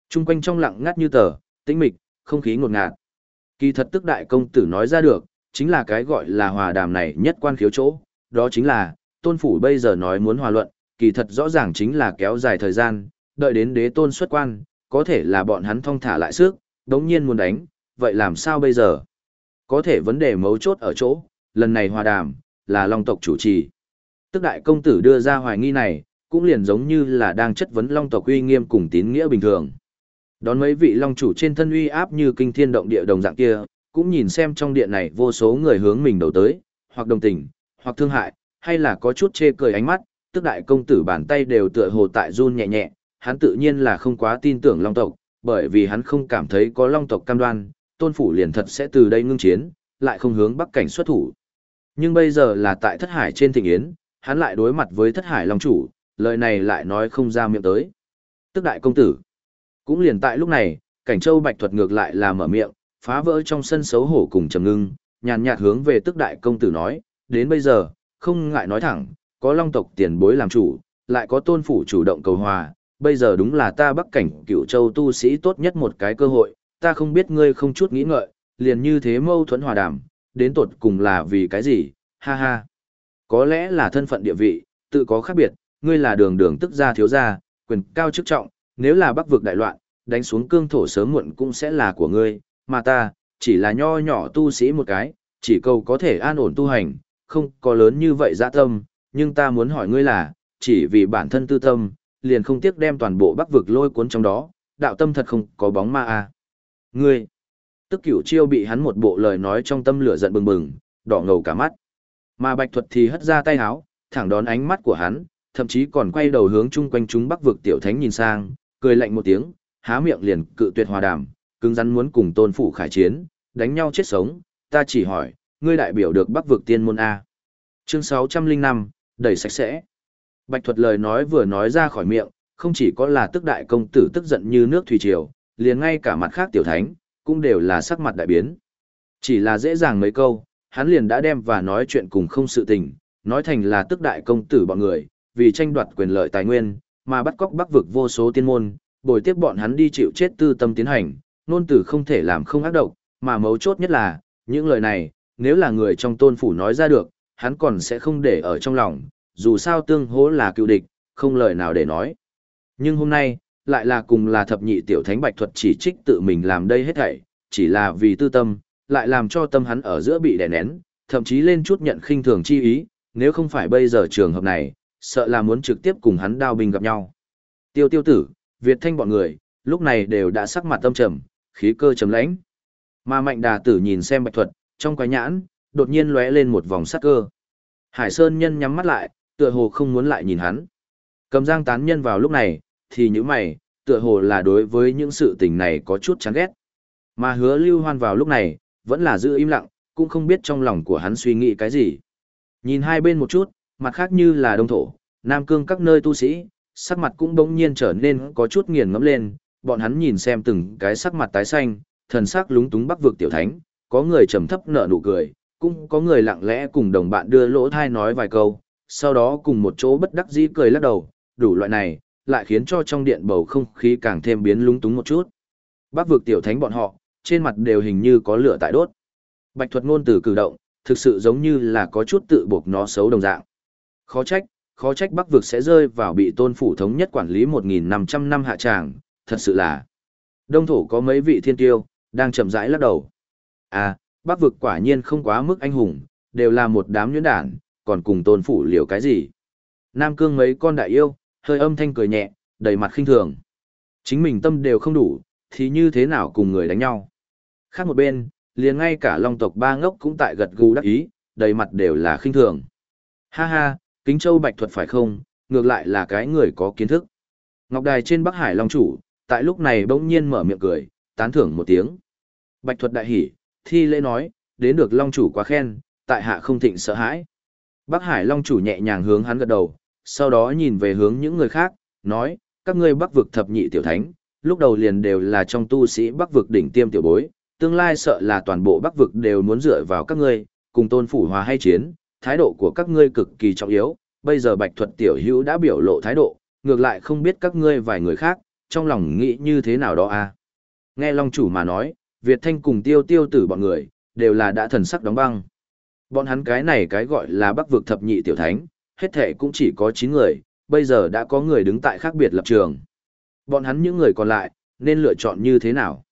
Trung quanh trong lặng ngắt như tờ, tĩnh mịch, không khí ngột ngạt. Kỳ thật tức đại công tử nói ra được, chính là cái gọi là hòa đàm này nhất quan khiếu chỗ, đó chính là, tôn phủ bây giờ nói muốn hòa luận, kỳ thật rõ ràng chính là kéo dài thời gian, đợi đến đế tôn xuất quan, có thể là bọn hắn thong thả lại sức, đống nhiên muốn đánh, vậy làm sao bây giờ? Có thể vấn đề mấu chốt ở chỗ, lần này hòa đàm, là long tộc chủ trì. Tức đại công tử đưa ra hoài nghi này, cũng liền giống như là đang chất vấn long tộc uy nghiêm cùng tín nghĩa bình thường. Đón mấy vị long chủ trên thân uy áp như kinh thiên động địa đồng dạng kia, cũng nhìn xem trong điện này vô số người hướng mình đầu tới, hoặc đồng tình, hoặc thương hại, hay là có chút chê cười ánh mắt, tức đại công tử bàn tay đều tựa hồ tại run nhẹ nhẹ, hắn tự nhiên là không quá tin tưởng long tộc, bởi vì hắn không cảm thấy có long tộc cam đoan, tôn phủ liền thật sẽ từ đây ngưng chiến, lại không hướng bắc cảnh xuất thủ. Nhưng bây giờ là tại thất hải trên thịnh yến, hắn lại đối mặt với thất hải long chủ, lời này lại nói không ra miệng tới. Tức đại công tử. Cũng liền tại lúc này, cảnh châu bạch thuật ngược lại là mở miệng, phá vỡ trong sân xấu hổ cùng trầm ngưng, nhàn nhạt hướng về tức đại công tử nói, đến bây giờ, không ngại nói thẳng, có long tộc tiền bối làm chủ, lại có tôn phủ chủ động cầu hòa, bây giờ đúng là ta bắc cảnh cựu châu tu sĩ tốt nhất một cái cơ hội, ta không biết ngươi không chút nghĩ ngợi, liền như thế mâu thuẫn hòa đàm, đến tột cùng là vì cái gì, ha ha. Có lẽ là thân phận địa vị, tự có khác biệt, ngươi là đường đường tức gia thiếu gia, quyền cao chức trọng, nếu là bắc vực đại loạn, đánh xuống cương thổ sớm muộn cũng sẽ là của ngươi, mà ta, chỉ là nho nhỏ tu sĩ một cái, chỉ cầu có thể an ổn tu hành, không có lớn như vậy dạ tâm, nhưng ta muốn hỏi ngươi là, chỉ vì bản thân tư tâm, liền không tiếc đem toàn bộ bắc vực lôi cuốn trong đó, đạo tâm thật không có bóng ma à. Ngươi, tức cửu chiêu bị hắn một bộ lời nói trong tâm lửa giận bừng bừng, đỏ ngầu cả mắt. Mà bạch thuật thì hất ra tay háo, thẳng đón ánh mắt của hắn, thậm chí còn quay đầu hướng chung quanh chúng bắc vực tiểu thánh nhìn sang, cười lạnh một tiếng, há miệng liền cự tuyệt hòa đàm, cứng rắn muốn cùng tôn phủ khải chiến, đánh nhau chết sống, ta chỉ hỏi, ngươi đại biểu được bắc vực tiên môn A. Chương 605, đẩy sạch sẽ. Bạch thuật lời nói vừa nói ra khỏi miệng, không chỉ có là tức đại công tử tức giận như nước thủy triều, liền ngay cả mặt khác tiểu thánh, cũng đều là sắc mặt đại biến. Chỉ là dễ dàng mấy câu, hắn liền đã đem và nói chuyện cùng không sự tình, nói thành là tức đại công tử bọn người, vì tranh đoạt quyền lợi tài nguyên, mà bắt cóc bắc vực vô số tiên môn, bồi tiếp bọn hắn đi chịu chết tư tâm tiến hành, nôn tử không thể làm không ác độc, mà mấu chốt nhất là, những lời này, nếu là người trong tôn phủ nói ra được, hắn còn sẽ không để ở trong lòng, dù sao tương hố là cựu địch, không lời nào để nói. Nhưng hôm nay, lại là cùng là thập nhị tiểu thánh bạch thuật chỉ trích tự mình làm đây hết thảy, chỉ là vì tư tâm, lại làm cho tâm hắn ở giữa bị đè nén, thậm chí lên chút nhận khinh thường chi ý, nếu không phải bây giờ trường hợp này, sợ là muốn trực tiếp cùng hắn đao binh gặp nhau. Tiêu tiêu tử, Việt thanh bọn người, lúc này đều đã sắc mặt tâm trầm, khí cơ trầm lãnh. Mà mạnh đà tử nhìn xem bạch thuật, trong quái nhãn, đột nhiên lóe lên một vòng sắc cơ. Hải Sơn nhân nhắm mắt lại, tựa hồ không muốn lại nhìn hắn. Cầm giang tán nhân vào lúc này, thì những mày, tựa hồ là đối với những sự tình này có chút chán ghét. Mà hứa lưu hoan vào lúc này, vẫn là giữ im lặng, cũng không biết trong lòng của hắn suy nghĩ cái gì. Nhìn hai bên một chút, mặt khác như là đông thổ, nam cương các nơi tu sĩ, sắc mặt cũng bỗng nhiên trở nên có chút nghiền ngẫm lên, bọn hắn nhìn xem từng cái sắc mặt tái xanh, thần sắc lúng túng bắc vực tiểu thánh, có người trầm thấp nở nụ cười, cũng có người lặng lẽ cùng đồng bạn đưa lỗ thai nói vài câu, sau đó cùng một chỗ bất đắc dĩ cười lắc đầu, đủ loại này, lại khiến cho trong điện bầu không khí càng thêm biến lúng túng một chút. Bắc vực tiểu thánh bọn họ, trên mặt đều hình như có lửa tại đốt. Bạch thuật ngôn từ cử động, thực sự giống như là có chút tự buộc nó xấu đồng dạng. Khó trách, khó trách Bắc vực sẽ rơi vào bị tôn phủ thống nhất quản lý 1.500 năm hạ tràng, thật sự là. Đông thổ có mấy vị thiên tiêu, đang chậm rãi lắc đầu. À, Bắc vực quả nhiên không quá mức anh hùng, đều là một đám nhuyễn đản, còn cùng tôn phủ liều cái gì. Nam cương mấy con đại yêu, hơi âm thanh cười nhẹ, đầy mặt khinh thường. Chính mình tâm đều không đủ, thì như thế nào cùng người đánh nhau. Khác một bên, liền ngay cả long tộc ba ngốc cũng tại gật gù đắc ý, đầy mặt đều là khinh thường. Ha ha, kính châu bạch thuật phải không, ngược lại là cái người có kiến thức. Ngọc đài trên Bắc Hải Long chủ, tại lúc này bỗng nhiên mở miệng cười, tán thưởng một tiếng. Bạch thuật đại hỉ, thi lễ nói, đến được Long chủ quá khen, tại hạ không thịnh sợ hãi. Bắc Hải Long chủ nhẹ nhàng hướng hắn gật đầu, sau đó nhìn về hướng những người khác, nói, các ngươi bắc vực thập nhị tiểu thánh, lúc đầu liền đều là trong tu sĩ bắc vực đỉnh tiêm tiểu bối, tương lai sợ là toàn bộ bắc vực đều muốn dựa vào các ngươi, cùng tôn phủ hòa hay chiến, thái độ của các ngươi cực kỳ trọng yếu, bây giờ bạch thuật tiểu hữu đã biểu lộ thái độ, ngược lại không biết các ngươi vài người khác, trong lòng nghĩ như thế nào đó à. Nghe Long chủ mà nói, Việt Thanh cùng tiêu tiêu tử bọn người, đều là đã thần sắc đóng băng. Bọn hắn cái này cái gọi là bắc vực thập nhị tiểu thánh, hết thể cũng chỉ có 9 người, bây giờ đã có người đứng tại khác biệt lập trường. Bọn hắn những người còn lại, nên lựa chọn như thế nào?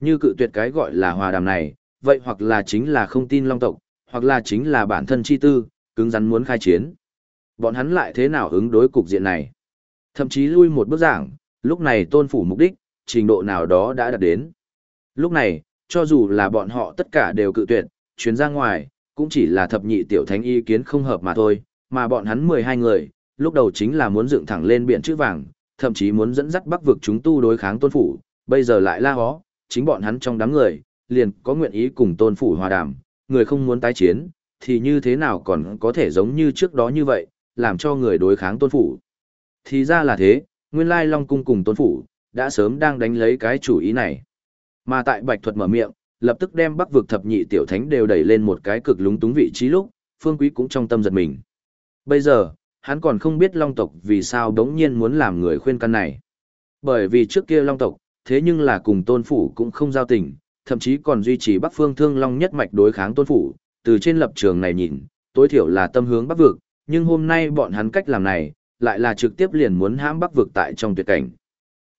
Như cự tuyệt cái gọi là hòa đàm này, vậy hoặc là chính là không tin long tộc, hoặc là chính là bản thân chi tư, cứng rắn muốn khai chiến. Bọn hắn lại thế nào ứng đối cục diện này? Thậm chí lui một bước giảng, lúc này tôn phủ mục đích, trình độ nào đó đã đạt đến. Lúc này, cho dù là bọn họ tất cả đều cự tuyệt, chuyến ra ngoài, cũng chỉ là thập nhị tiểu thánh ý kiến không hợp mà thôi, mà bọn hắn 12 người, lúc đầu chính là muốn dựng thẳng lên biển chữ vàng, thậm chí muốn dẫn dắt bắc vực chúng tu đối kháng tôn phủ, bây giờ lại la hó, chính bọn hắn trong đám người, liền có nguyện ý cùng tôn phủ hòa đàm, người không muốn tái chiến, thì như thế nào còn có thể giống như trước đó như vậy, làm cho người đối kháng tôn phủ. Thì ra là thế, nguyên lai Long Cung cùng tôn phủ, đã sớm đang đánh lấy cái chủ ý này. Mà tại Bạch Thuật mở miệng, lập tức đem bắc vực thập nhị tiểu thánh đều đẩy lên một cái cực lúng túng vị trí lúc, Phương Quý cũng trong tâm giật mình. Bây giờ, hắn còn không biết Long tộc vì sao đống nhiên muốn làm người khuyên căn này. Bởi vì trước kia Long tộc, thế nhưng là cùng tôn phủ cũng không giao tình, thậm chí còn duy trì Bắc Phương Thương Long nhất mạch đối kháng tôn phủ, từ trên lập trường này nhìn, tối thiểu là tâm hướng Bắc vực, nhưng hôm nay bọn hắn cách làm này, lại là trực tiếp liền muốn hãm Bắc vực tại trong tuyệt cảnh.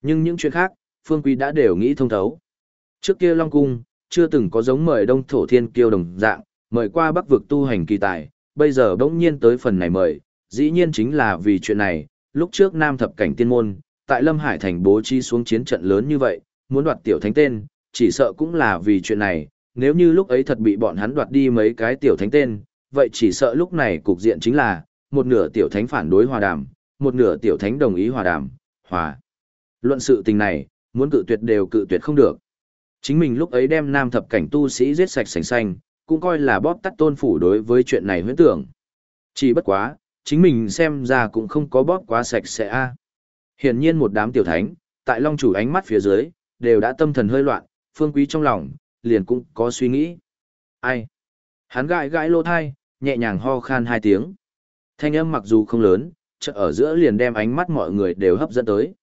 Nhưng những chuyện khác, Phương Quý đã đều nghĩ thông thấu. Trước kia Long Cung, chưa từng có giống mời Đông Thổ Thiên Kiêu đồng dạng, mời qua Bắc vực tu hành kỳ tài, bây giờ bỗng nhiên tới phần này mời, dĩ nhiên chính là vì chuyện này, lúc trước Nam thập cảnh tiên môn, tại Lâm Hải thành bố trí xuống chiến trận lớn như vậy, muốn đoạt tiểu thánh tên, chỉ sợ cũng là vì chuyện này, nếu như lúc ấy thật bị bọn hắn đoạt đi mấy cái tiểu thánh tên, vậy chỉ sợ lúc này cục diện chính là, một nửa tiểu thánh phản đối hòa đàm, một nửa tiểu thánh đồng ý hòa đàm, hòa. Luận sự tình này, muốn cự tuyệt đều cự tuyệt không được. Chính mình lúc ấy đem nam thập cảnh tu sĩ giết sạch sành xanh, cũng coi là bóp tắt tôn phủ đối với chuyện này huyễn tưởng. Chỉ bất quá, chính mình xem ra cũng không có bóp quá sạch sẽ a. Hiển nhiên một đám tiểu thánh, tại long chủ ánh mắt phía dưới, đều đã tâm thần hơi loạn, phương quý trong lòng, liền cũng có suy nghĩ. Ai? Hắn gãi gãi lô thai, nhẹ nhàng ho khan hai tiếng. Thanh âm mặc dù không lớn, chợ ở giữa liền đem ánh mắt mọi người đều hấp dẫn tới.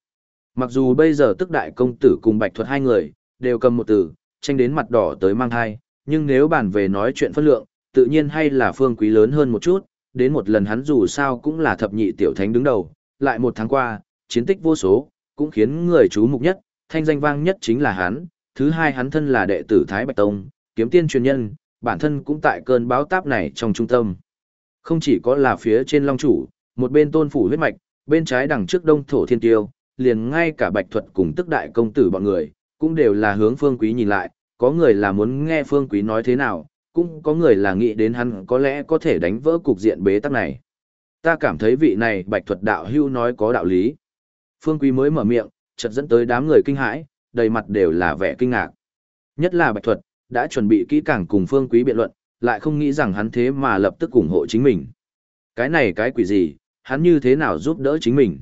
Mặc dù bây giờ tức đại công tử cùng bạch thuật hai người, đều cầm một từ, tranh đến mặt đỏ tới mang thai, nhưng nếu bàn về nói chuyện phân lượng, tự nhiên hay là phương quý lớn hơn một chút, đến một lần hắn dù sao cũng là thập nhị tiểu thánh đứng đầu, lại một tháng qua, chiến tích vô số, cũng khiến người chú mục nhất, thanh danh vang nhất chính là hắn, thứ hai hắn thân là đệ tử Thái Bạch Tông, kiếm tiên truyền nhân, bản thân cũng tại cơn báo táp này trong trung tâm. Không chỉ có là phía trên long chủ, một bên tôn phủ huyết mạch, bên trái đằng trước đông thổ thiên tiêu, liền ngay cả bạch thuật cùng tức đại công tử bọn người, cũng đều là hướng phương quý nhìn lại, có người là muốn nghe phương quý nói thế nào, cũng có người là nghĩ đến hắn có lẽ có thể đánh vỡ cục diện bế tắc này. Ta cảm thấy vị này bạch thuật đạo hưu nói có đạo lý. Phương quý mới mở miệng, chợt dẫn tới đám người kinh hãi, đầy mặt đều là vẻ kinh ngạc. Nhất là bạch thuật, đã chuẩn bị kỹ càng cùng phương quý biện luận, lại không nghĩ rằng hắn thế mà lập tức ủng hộ chính mình. Cái này cái quỷ gì, hắn như thế nào giúp đỡ chính mình.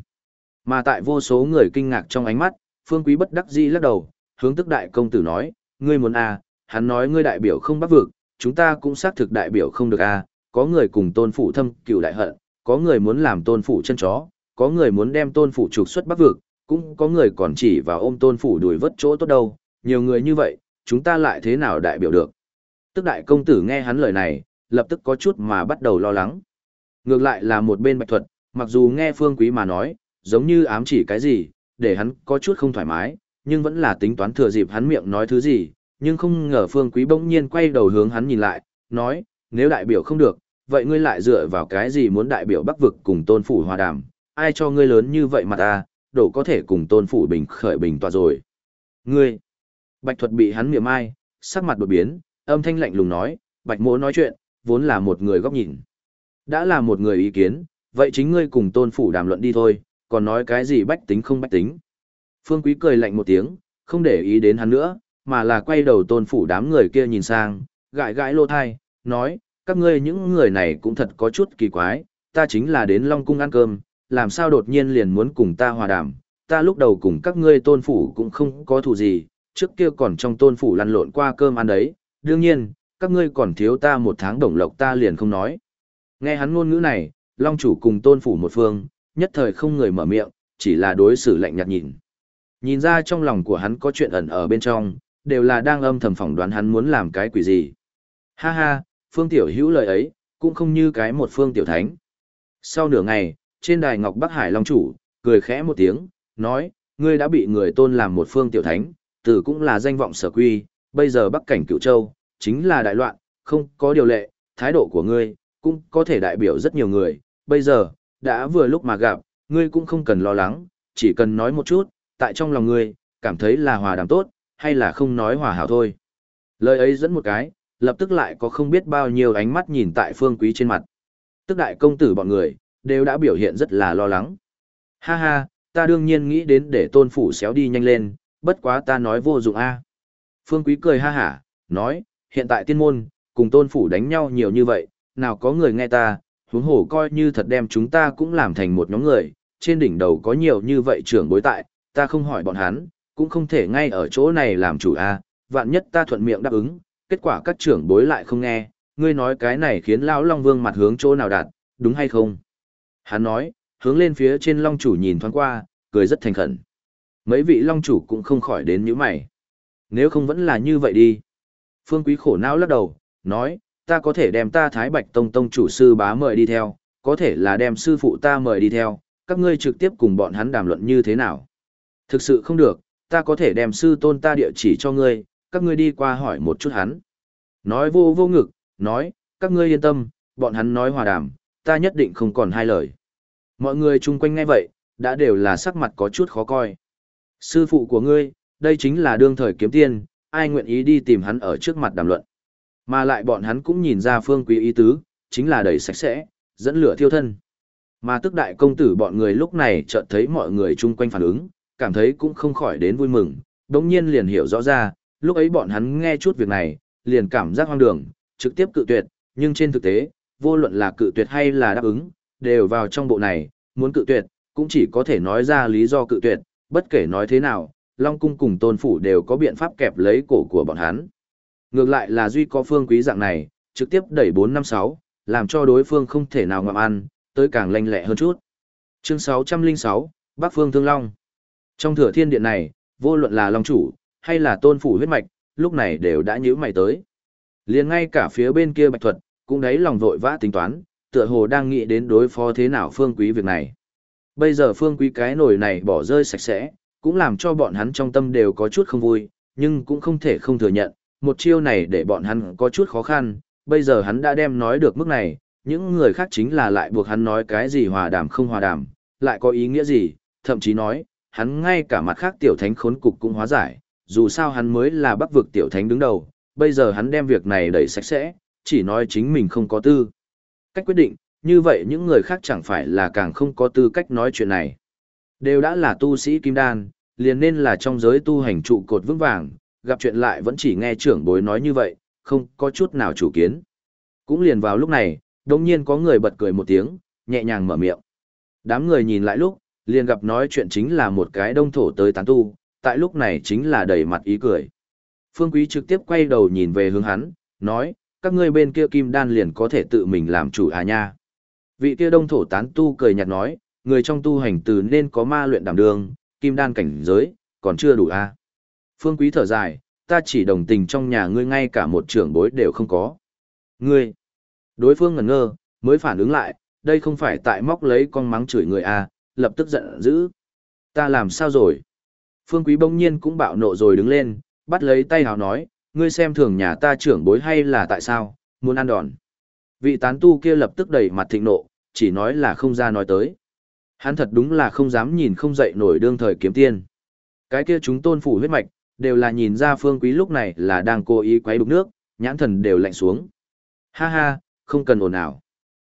Mà tại vô số người kinh ngạc trong ánh mắt, phương quý bất đắc dĩ lắc đầu, hướng tức đại công tử nói, ngươi muốn à, hắn nói ngươi đại biểu không bắt vực, chúng ta cũng xác thực đại biểu không được à, có người cùng tôn phủ thâm cựu đại hận, có người muốn làm tôn phủ chân chó, có người muốn đem tôn phủ trục xuất bắc vực, cũng có người còn chỉ vào ôm tôn phủ đuổi vất chỗ tốt đâu, nhiều người như vậy, chúng ta lại thế nào đại biểu được. Tức đại công tử nghe hắn lời này, lập tức có chút mà bắt đầu lo lắng. Ngược lại là một bên bạch thuật, mặc dù nghe phương quý mà nói, giống như ám chỉ cái gì, để hắn có chút không thoải mái, nhưng vẫn là tính toán thừa dịp hắn miệng nói thứ gì, nhưng không ngờ phương quý bỗng nhiên quay đầu hướng hắn nhìn lại, nói, nếu đại biểu không được, vậy ngươi lại dựa vào cái gì muốn đại biểu bắc vực cùng tôn phủ hòa đàm, ai cho ngươi lớn như vậy mà ta, đổ có thể cùng tôn phủ bình khởi bình tòa rồi. Ngươi, bạch thuật bị hắn miệng ai, sắc mặt đột biến, âm thanh lạnh lùng nói, bạch mỗ nói chuyện, vốn là một người góc nhìn. Đã là một người ý kiến, vậy chính ngươi cùng tôn phủ đàm luận đi thôi, còn nói cái gì bách tính không bách tính. Phương Quý cười lạnh một tiếng, không để ý đến hắn nữa, mà là quay đầu tôn phủ đám người kia nhìn sang, gãi gãi lô thai, nói, các ngươi những người này cũng thật có chút kỳ quái, ta chính là đến Long Cung ăn cơm, làm sao đột nhiên liền muốn cùng ta hòa đàm, ta lúc đầu cùng các ngươi tôn phủ cũng không có thù gì, trước kia còn trong tôn phủ lăn lộn qua cơm ăn đấy, đương nhiên, các ngươi còn thiếu ta một tháng đồng lộc ta liền không nói. Nghe hắn ngôn ngữ này, Long chủ cùng tôn phủ một phương, nhất thời không người mở miệng, chỉ là đối xử lạnh nhạt nhìn. Nhìn ra trong lòng của hắn có chuyện ẩn ở bên trong, đều là đang âm thầm phỏng đoán hắn muốn làm cái quỷ gì. Ha ha, phương tiểu hữu lời ấy, cũng không như cái một phương tiểu thánh. Sau nửa ngày, trên đài Ngọc Bắc Hải Long chủ, cười khẽ một tiếng, nói, ngươi đã bị người tôn làm một phương tiểu thánh, tử cũng là danh vọng sở quy, bây giờ Bắc cảnh cựu châu, chính là đại loạn, không có điều lệ, thái độ của ngươi, cũng có thể đại biểu rất nhiều người, bây giờ, đã vừa lúc mà gặp, ngươi cũng không cần lo lắng, chỉ cần nói một chút, tại trong lòng ngươi, cảm thấy là hòa đàm tốt, hay là không nói hòa hảo thôi. Lời ấy dẫn một cái, lập tức lại có không biết bao nhiêu ánh mắt nhìn tại phương quý trên mặt. Tức đại công tử bọn người, đều đã biểu hiện rất là lo lắng. Ha ha, ta đương nhiên nghĩ đến để tôn phủ xéo đi nhanh lên, bất quá ta nói vô dụng a. Phương quý cười ha hả, nói, hiện tại tiên môn, cùng tôn phủ đánh nhau nhiều như vậy, nào có người nghe ta, huống Hổ coi như thật đem chúng ta cũng làm thành một nhóm người, trên đỉnh đầu có nhiều như vậy trưởng bối tại, ta không hỏi bọn hắn, cũng không thể ngay ở chỗ này làm chủ a, vạn nhất ta thuận miệng đáp ứng, kết quả các trưởng bối lại không nghe, ngươi nói cái này khiến lão Long Vương mặt hướng chỗ nào đạt, đúng hay không? Hắn nói, hướng lên phía trên Long chủ nhìn thoáng qua, cười rất thành khẩn. Mấy vị Long chủ cũng không khỏi đến những mày. Nếu không vẫn là như vậy đi. Phương Quý khổ não lắc đầu, nói, ta có thể đem ta Thái Bạch Tông Tông chủ sư bá mời đi theo, có thể là đem sư phụ ta mời đi theo, các ngươi trực tiếp cùng bọn hắn đàm luận như thế nào. Thực sự không được, ta có thể đem sư tôn ta địa chỉ cho ngươi, các ngươi đi qua hỏi một chút hắn. Nói vô vô ngực, nói, các ngươi yên tâm, bọn hắn nói hòa đàm, ta nhất định không còn hai lời. Mọi người chung quanh ngay vậy, đã đều là sắc mặt có chút khó coi. Sư phụ của ngươi, đây chính là đương thời kiếm tiên, ai nguyện ý đi tìm hắn ở trước mặt đàm luận. Mà lại bọn hắn cũng nhìn ra phương quý ý tứ, chính là đầy sạch sẽ, dẫn lửa thiêu thân. Mà tức đại công tử bọn người lúc này chợt thấy mọi người chung quanh phản ứng, cảm thấy cũng không khỏi đến vui mừng, đống nhiên liền hiểu rõ ra, lúc ấy bọn hắn nghe chút việc này, liền cảm giác hoang đường, trực tiếp cự tuyệt, nhưng trên thực tế, vô luận là cự tuyệt hay là đáp ứng, đều vào trong bộ này, muốn cự tuyệt, cũng chỉ có thể nói ra lý do cự tuyệt, bất kể nói thế nào, Long Cung cùng Tôn Phủ đều có biện pháp kẹp lấy cổ của bọn hắn. Ngược lại là Duy có phương quý dạng này, trực tiếp đẩy 456, làm cho đối phương không thể nào ngậm ăn, tới càng lanh lẹ hơn chút. Chương 606, Bắc Phương Thương Long. Trong thừa thiên điện này, vô luận là Long Chủ, hay là Tôn Phủ huyết mạch, lúc này đều đã nhíu mày tới. liền ngay cả phía bên kia Bạch Thuật, cũng đấy lòng vội vã tính toán, tựa hồ đang nghĩ đến đối phó thế nào phương quý việc này. Bây giờ phương quý cái nồi này bỏ rơi sạch sẽ, cũng làm cho bọn hắn trong tâm đều có chút không vui, nhưng cũng không thể không thừa nhận, một chiêu này để bọn hắn có chút khó khăn, bây giờ hắn đã đem nói được mức này, những người khác chính là lại buộc hắn nói cái gì hòa đàm không hòa đàm, lại có ý nghĩa gì, thậm chí nói, hắn ngay cả mặt khác tiểu thánh khốn cục cũng hóa giải, dù sao hắn mới là bắc vực tiểu thánh đứng đầu, bây giờ hắn đem việc này đẩy sạch sẽ, chỉ nói chính mình không có tư. Cách quyết định, như vậy những người khác chẳng phải là càng không có tư cách nói chuyện này. Đều đã là tu sĩ kim đan, liền nên là trong giới tu hành trụ cột vững vàng, gặp chuyện lại vẫn chỉ nghe trưởng bối nói như vậy, không có chút nào chủ kiến. Cũng liền vào lúc này, đồng nhiên có người bật cười một tiếng, nhẹ nhàng mở miệng. Đám người nhìn lại lúc, liền gặp nói chuyện chính là một cái đông thổ tới tán tu, tại lúc này chính là đầy mặt ý cười. Phương Quý trực tiếp quay đầu nhìn về hướng hắn, nói, các ngươi bên kia kim đan liền có thể tự mình làm chủ à nha. Vị kia đông thổ tán tu cười nhạt nói, người trong tu hành từ nên có ma luyện đảm đường, kim đan cảnh giới, còn chưa đủ à. Phương Quý thở dài, ta chỉ đồng tình trong nhà ngươi ngay cả một trưởng bối đều không có. Ngươi, đối phương ngẩn ngơ, mới phản ứng lại, đây không phải tại móc lấy con mắng chửi người à, lập tức giận dữ. Ta làm sao rồi? Phương Quý bỗng nhiên cũng bạo nộ rồi đứng lên, bắt lấy tay hào nói, ngươi xem thường nhà ta trưởng bối hay là tại sao, muốn ăn đòn. Vị tán tu kia lập tức đẩy mặt thịnh nộ, chỉ nói là không ra nói tới. Hắn thật đúng là không dám nhìn không dậy nổi đương thời kiếm tiên. Cái kia chúng tôn phủ huyết mạch, đều là nhìn ra phương quý lúc này là đang cố ý quấy đục nước, nhãn thần đều lạnh xuống. Ha ha, không cần ồn ào.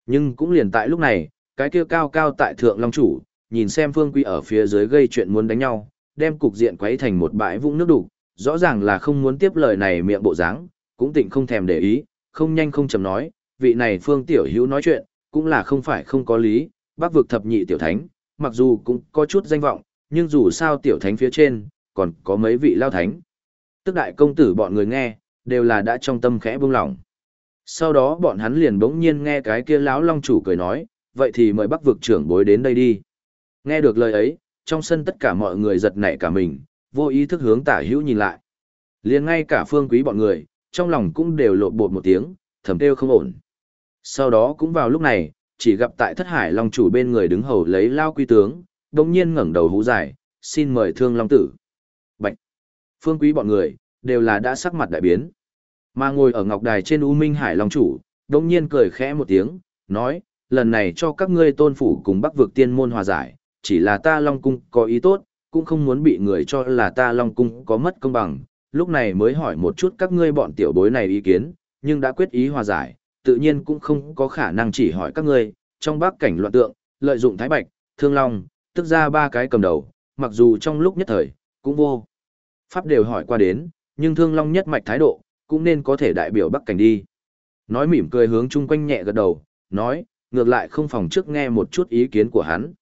Nhưng cũng liền tại lúc này, cái kia cao cao tại thượng long chủ, nhìn xem phương quý ở phía dưới gây chuyện muốn đánh nhau, đem cục diện quấy thành một bãi vũng nước đủ, rõ ràng là không muốn tiếp lời này miệng bộ dáng, cũng tịnh không thèm để ý, không nhanh không chậm nói, vị này phương tiểu hữu nói chuyện, cũng là không phải không có lý, bác vực thập nhị tiểu thánh, mặc dù cũng có chút danh vọng, nhưng dù sao tiểu thánh phía trên, còn có mấy vị lao thánh. Tức đại công tử bọn người nghe, đều là đã trong tâm khẽ buông lỏng. Sau đó bọn hắn liền bỗng nhiên nghe cái kia lão long chủ cười nói, vậy thì mời bắc vực trưởng bối đến đây đi. Nghe được lời ấy, trong sân tất cả mọi người giật nảy cả mình, vô ý thức hướng tả hữu nhìn lại. liền ngay cả phương quý bọn người, trong lòng cũng đều lộn bột một tiếng, thầm kêu không ổn. Sau đó cũng vào lúc này, chỉ gặp tại thất hải long chủ bên người đứng hầu lấy lao quy tướng, đồng nhiên ngẩng đầu hú dài, xin mời thương long tử. Bạch! Phương quý bọn người, đều là đã sắc mặt đại biến. Mà ngồi ở ngọc đài trên U Minh Hải Long Chủ, đồng nhiên cười khẽ một tiếng, nói, lần này cho các ngươi tôn phủ cùng bắc vực tiên môn hòa giải, chỉ là ta Long Cung có ý tốt, cũng không muốn bị người cho là ta Long Cung có mất công bằng, lúc này mới hỏi một chút các ngươi bọn tiểu bối này ý kiến, nhưng đã quyết ý hòa giải, tự nhiên cũng không có khả năng chỉ hỏi các ngươi, trong bắc cảnh loạn tượng, lợi dụng Thái Bạch, Thương Long, tức ra ba cái cầm đầu, mặc dù trong lúc nhất thời, cũng vô. Pháp đều hỏi qua đến, nhưng Thương Long nhất mạch thái độ, cũng nên có thể đại biểu bắc cảnh đi. Nói mỉm cười hướng chung quanh nhẹ gật đầu, nói, ngược lại không phòng trước nghe một chút ý kiến của hắn.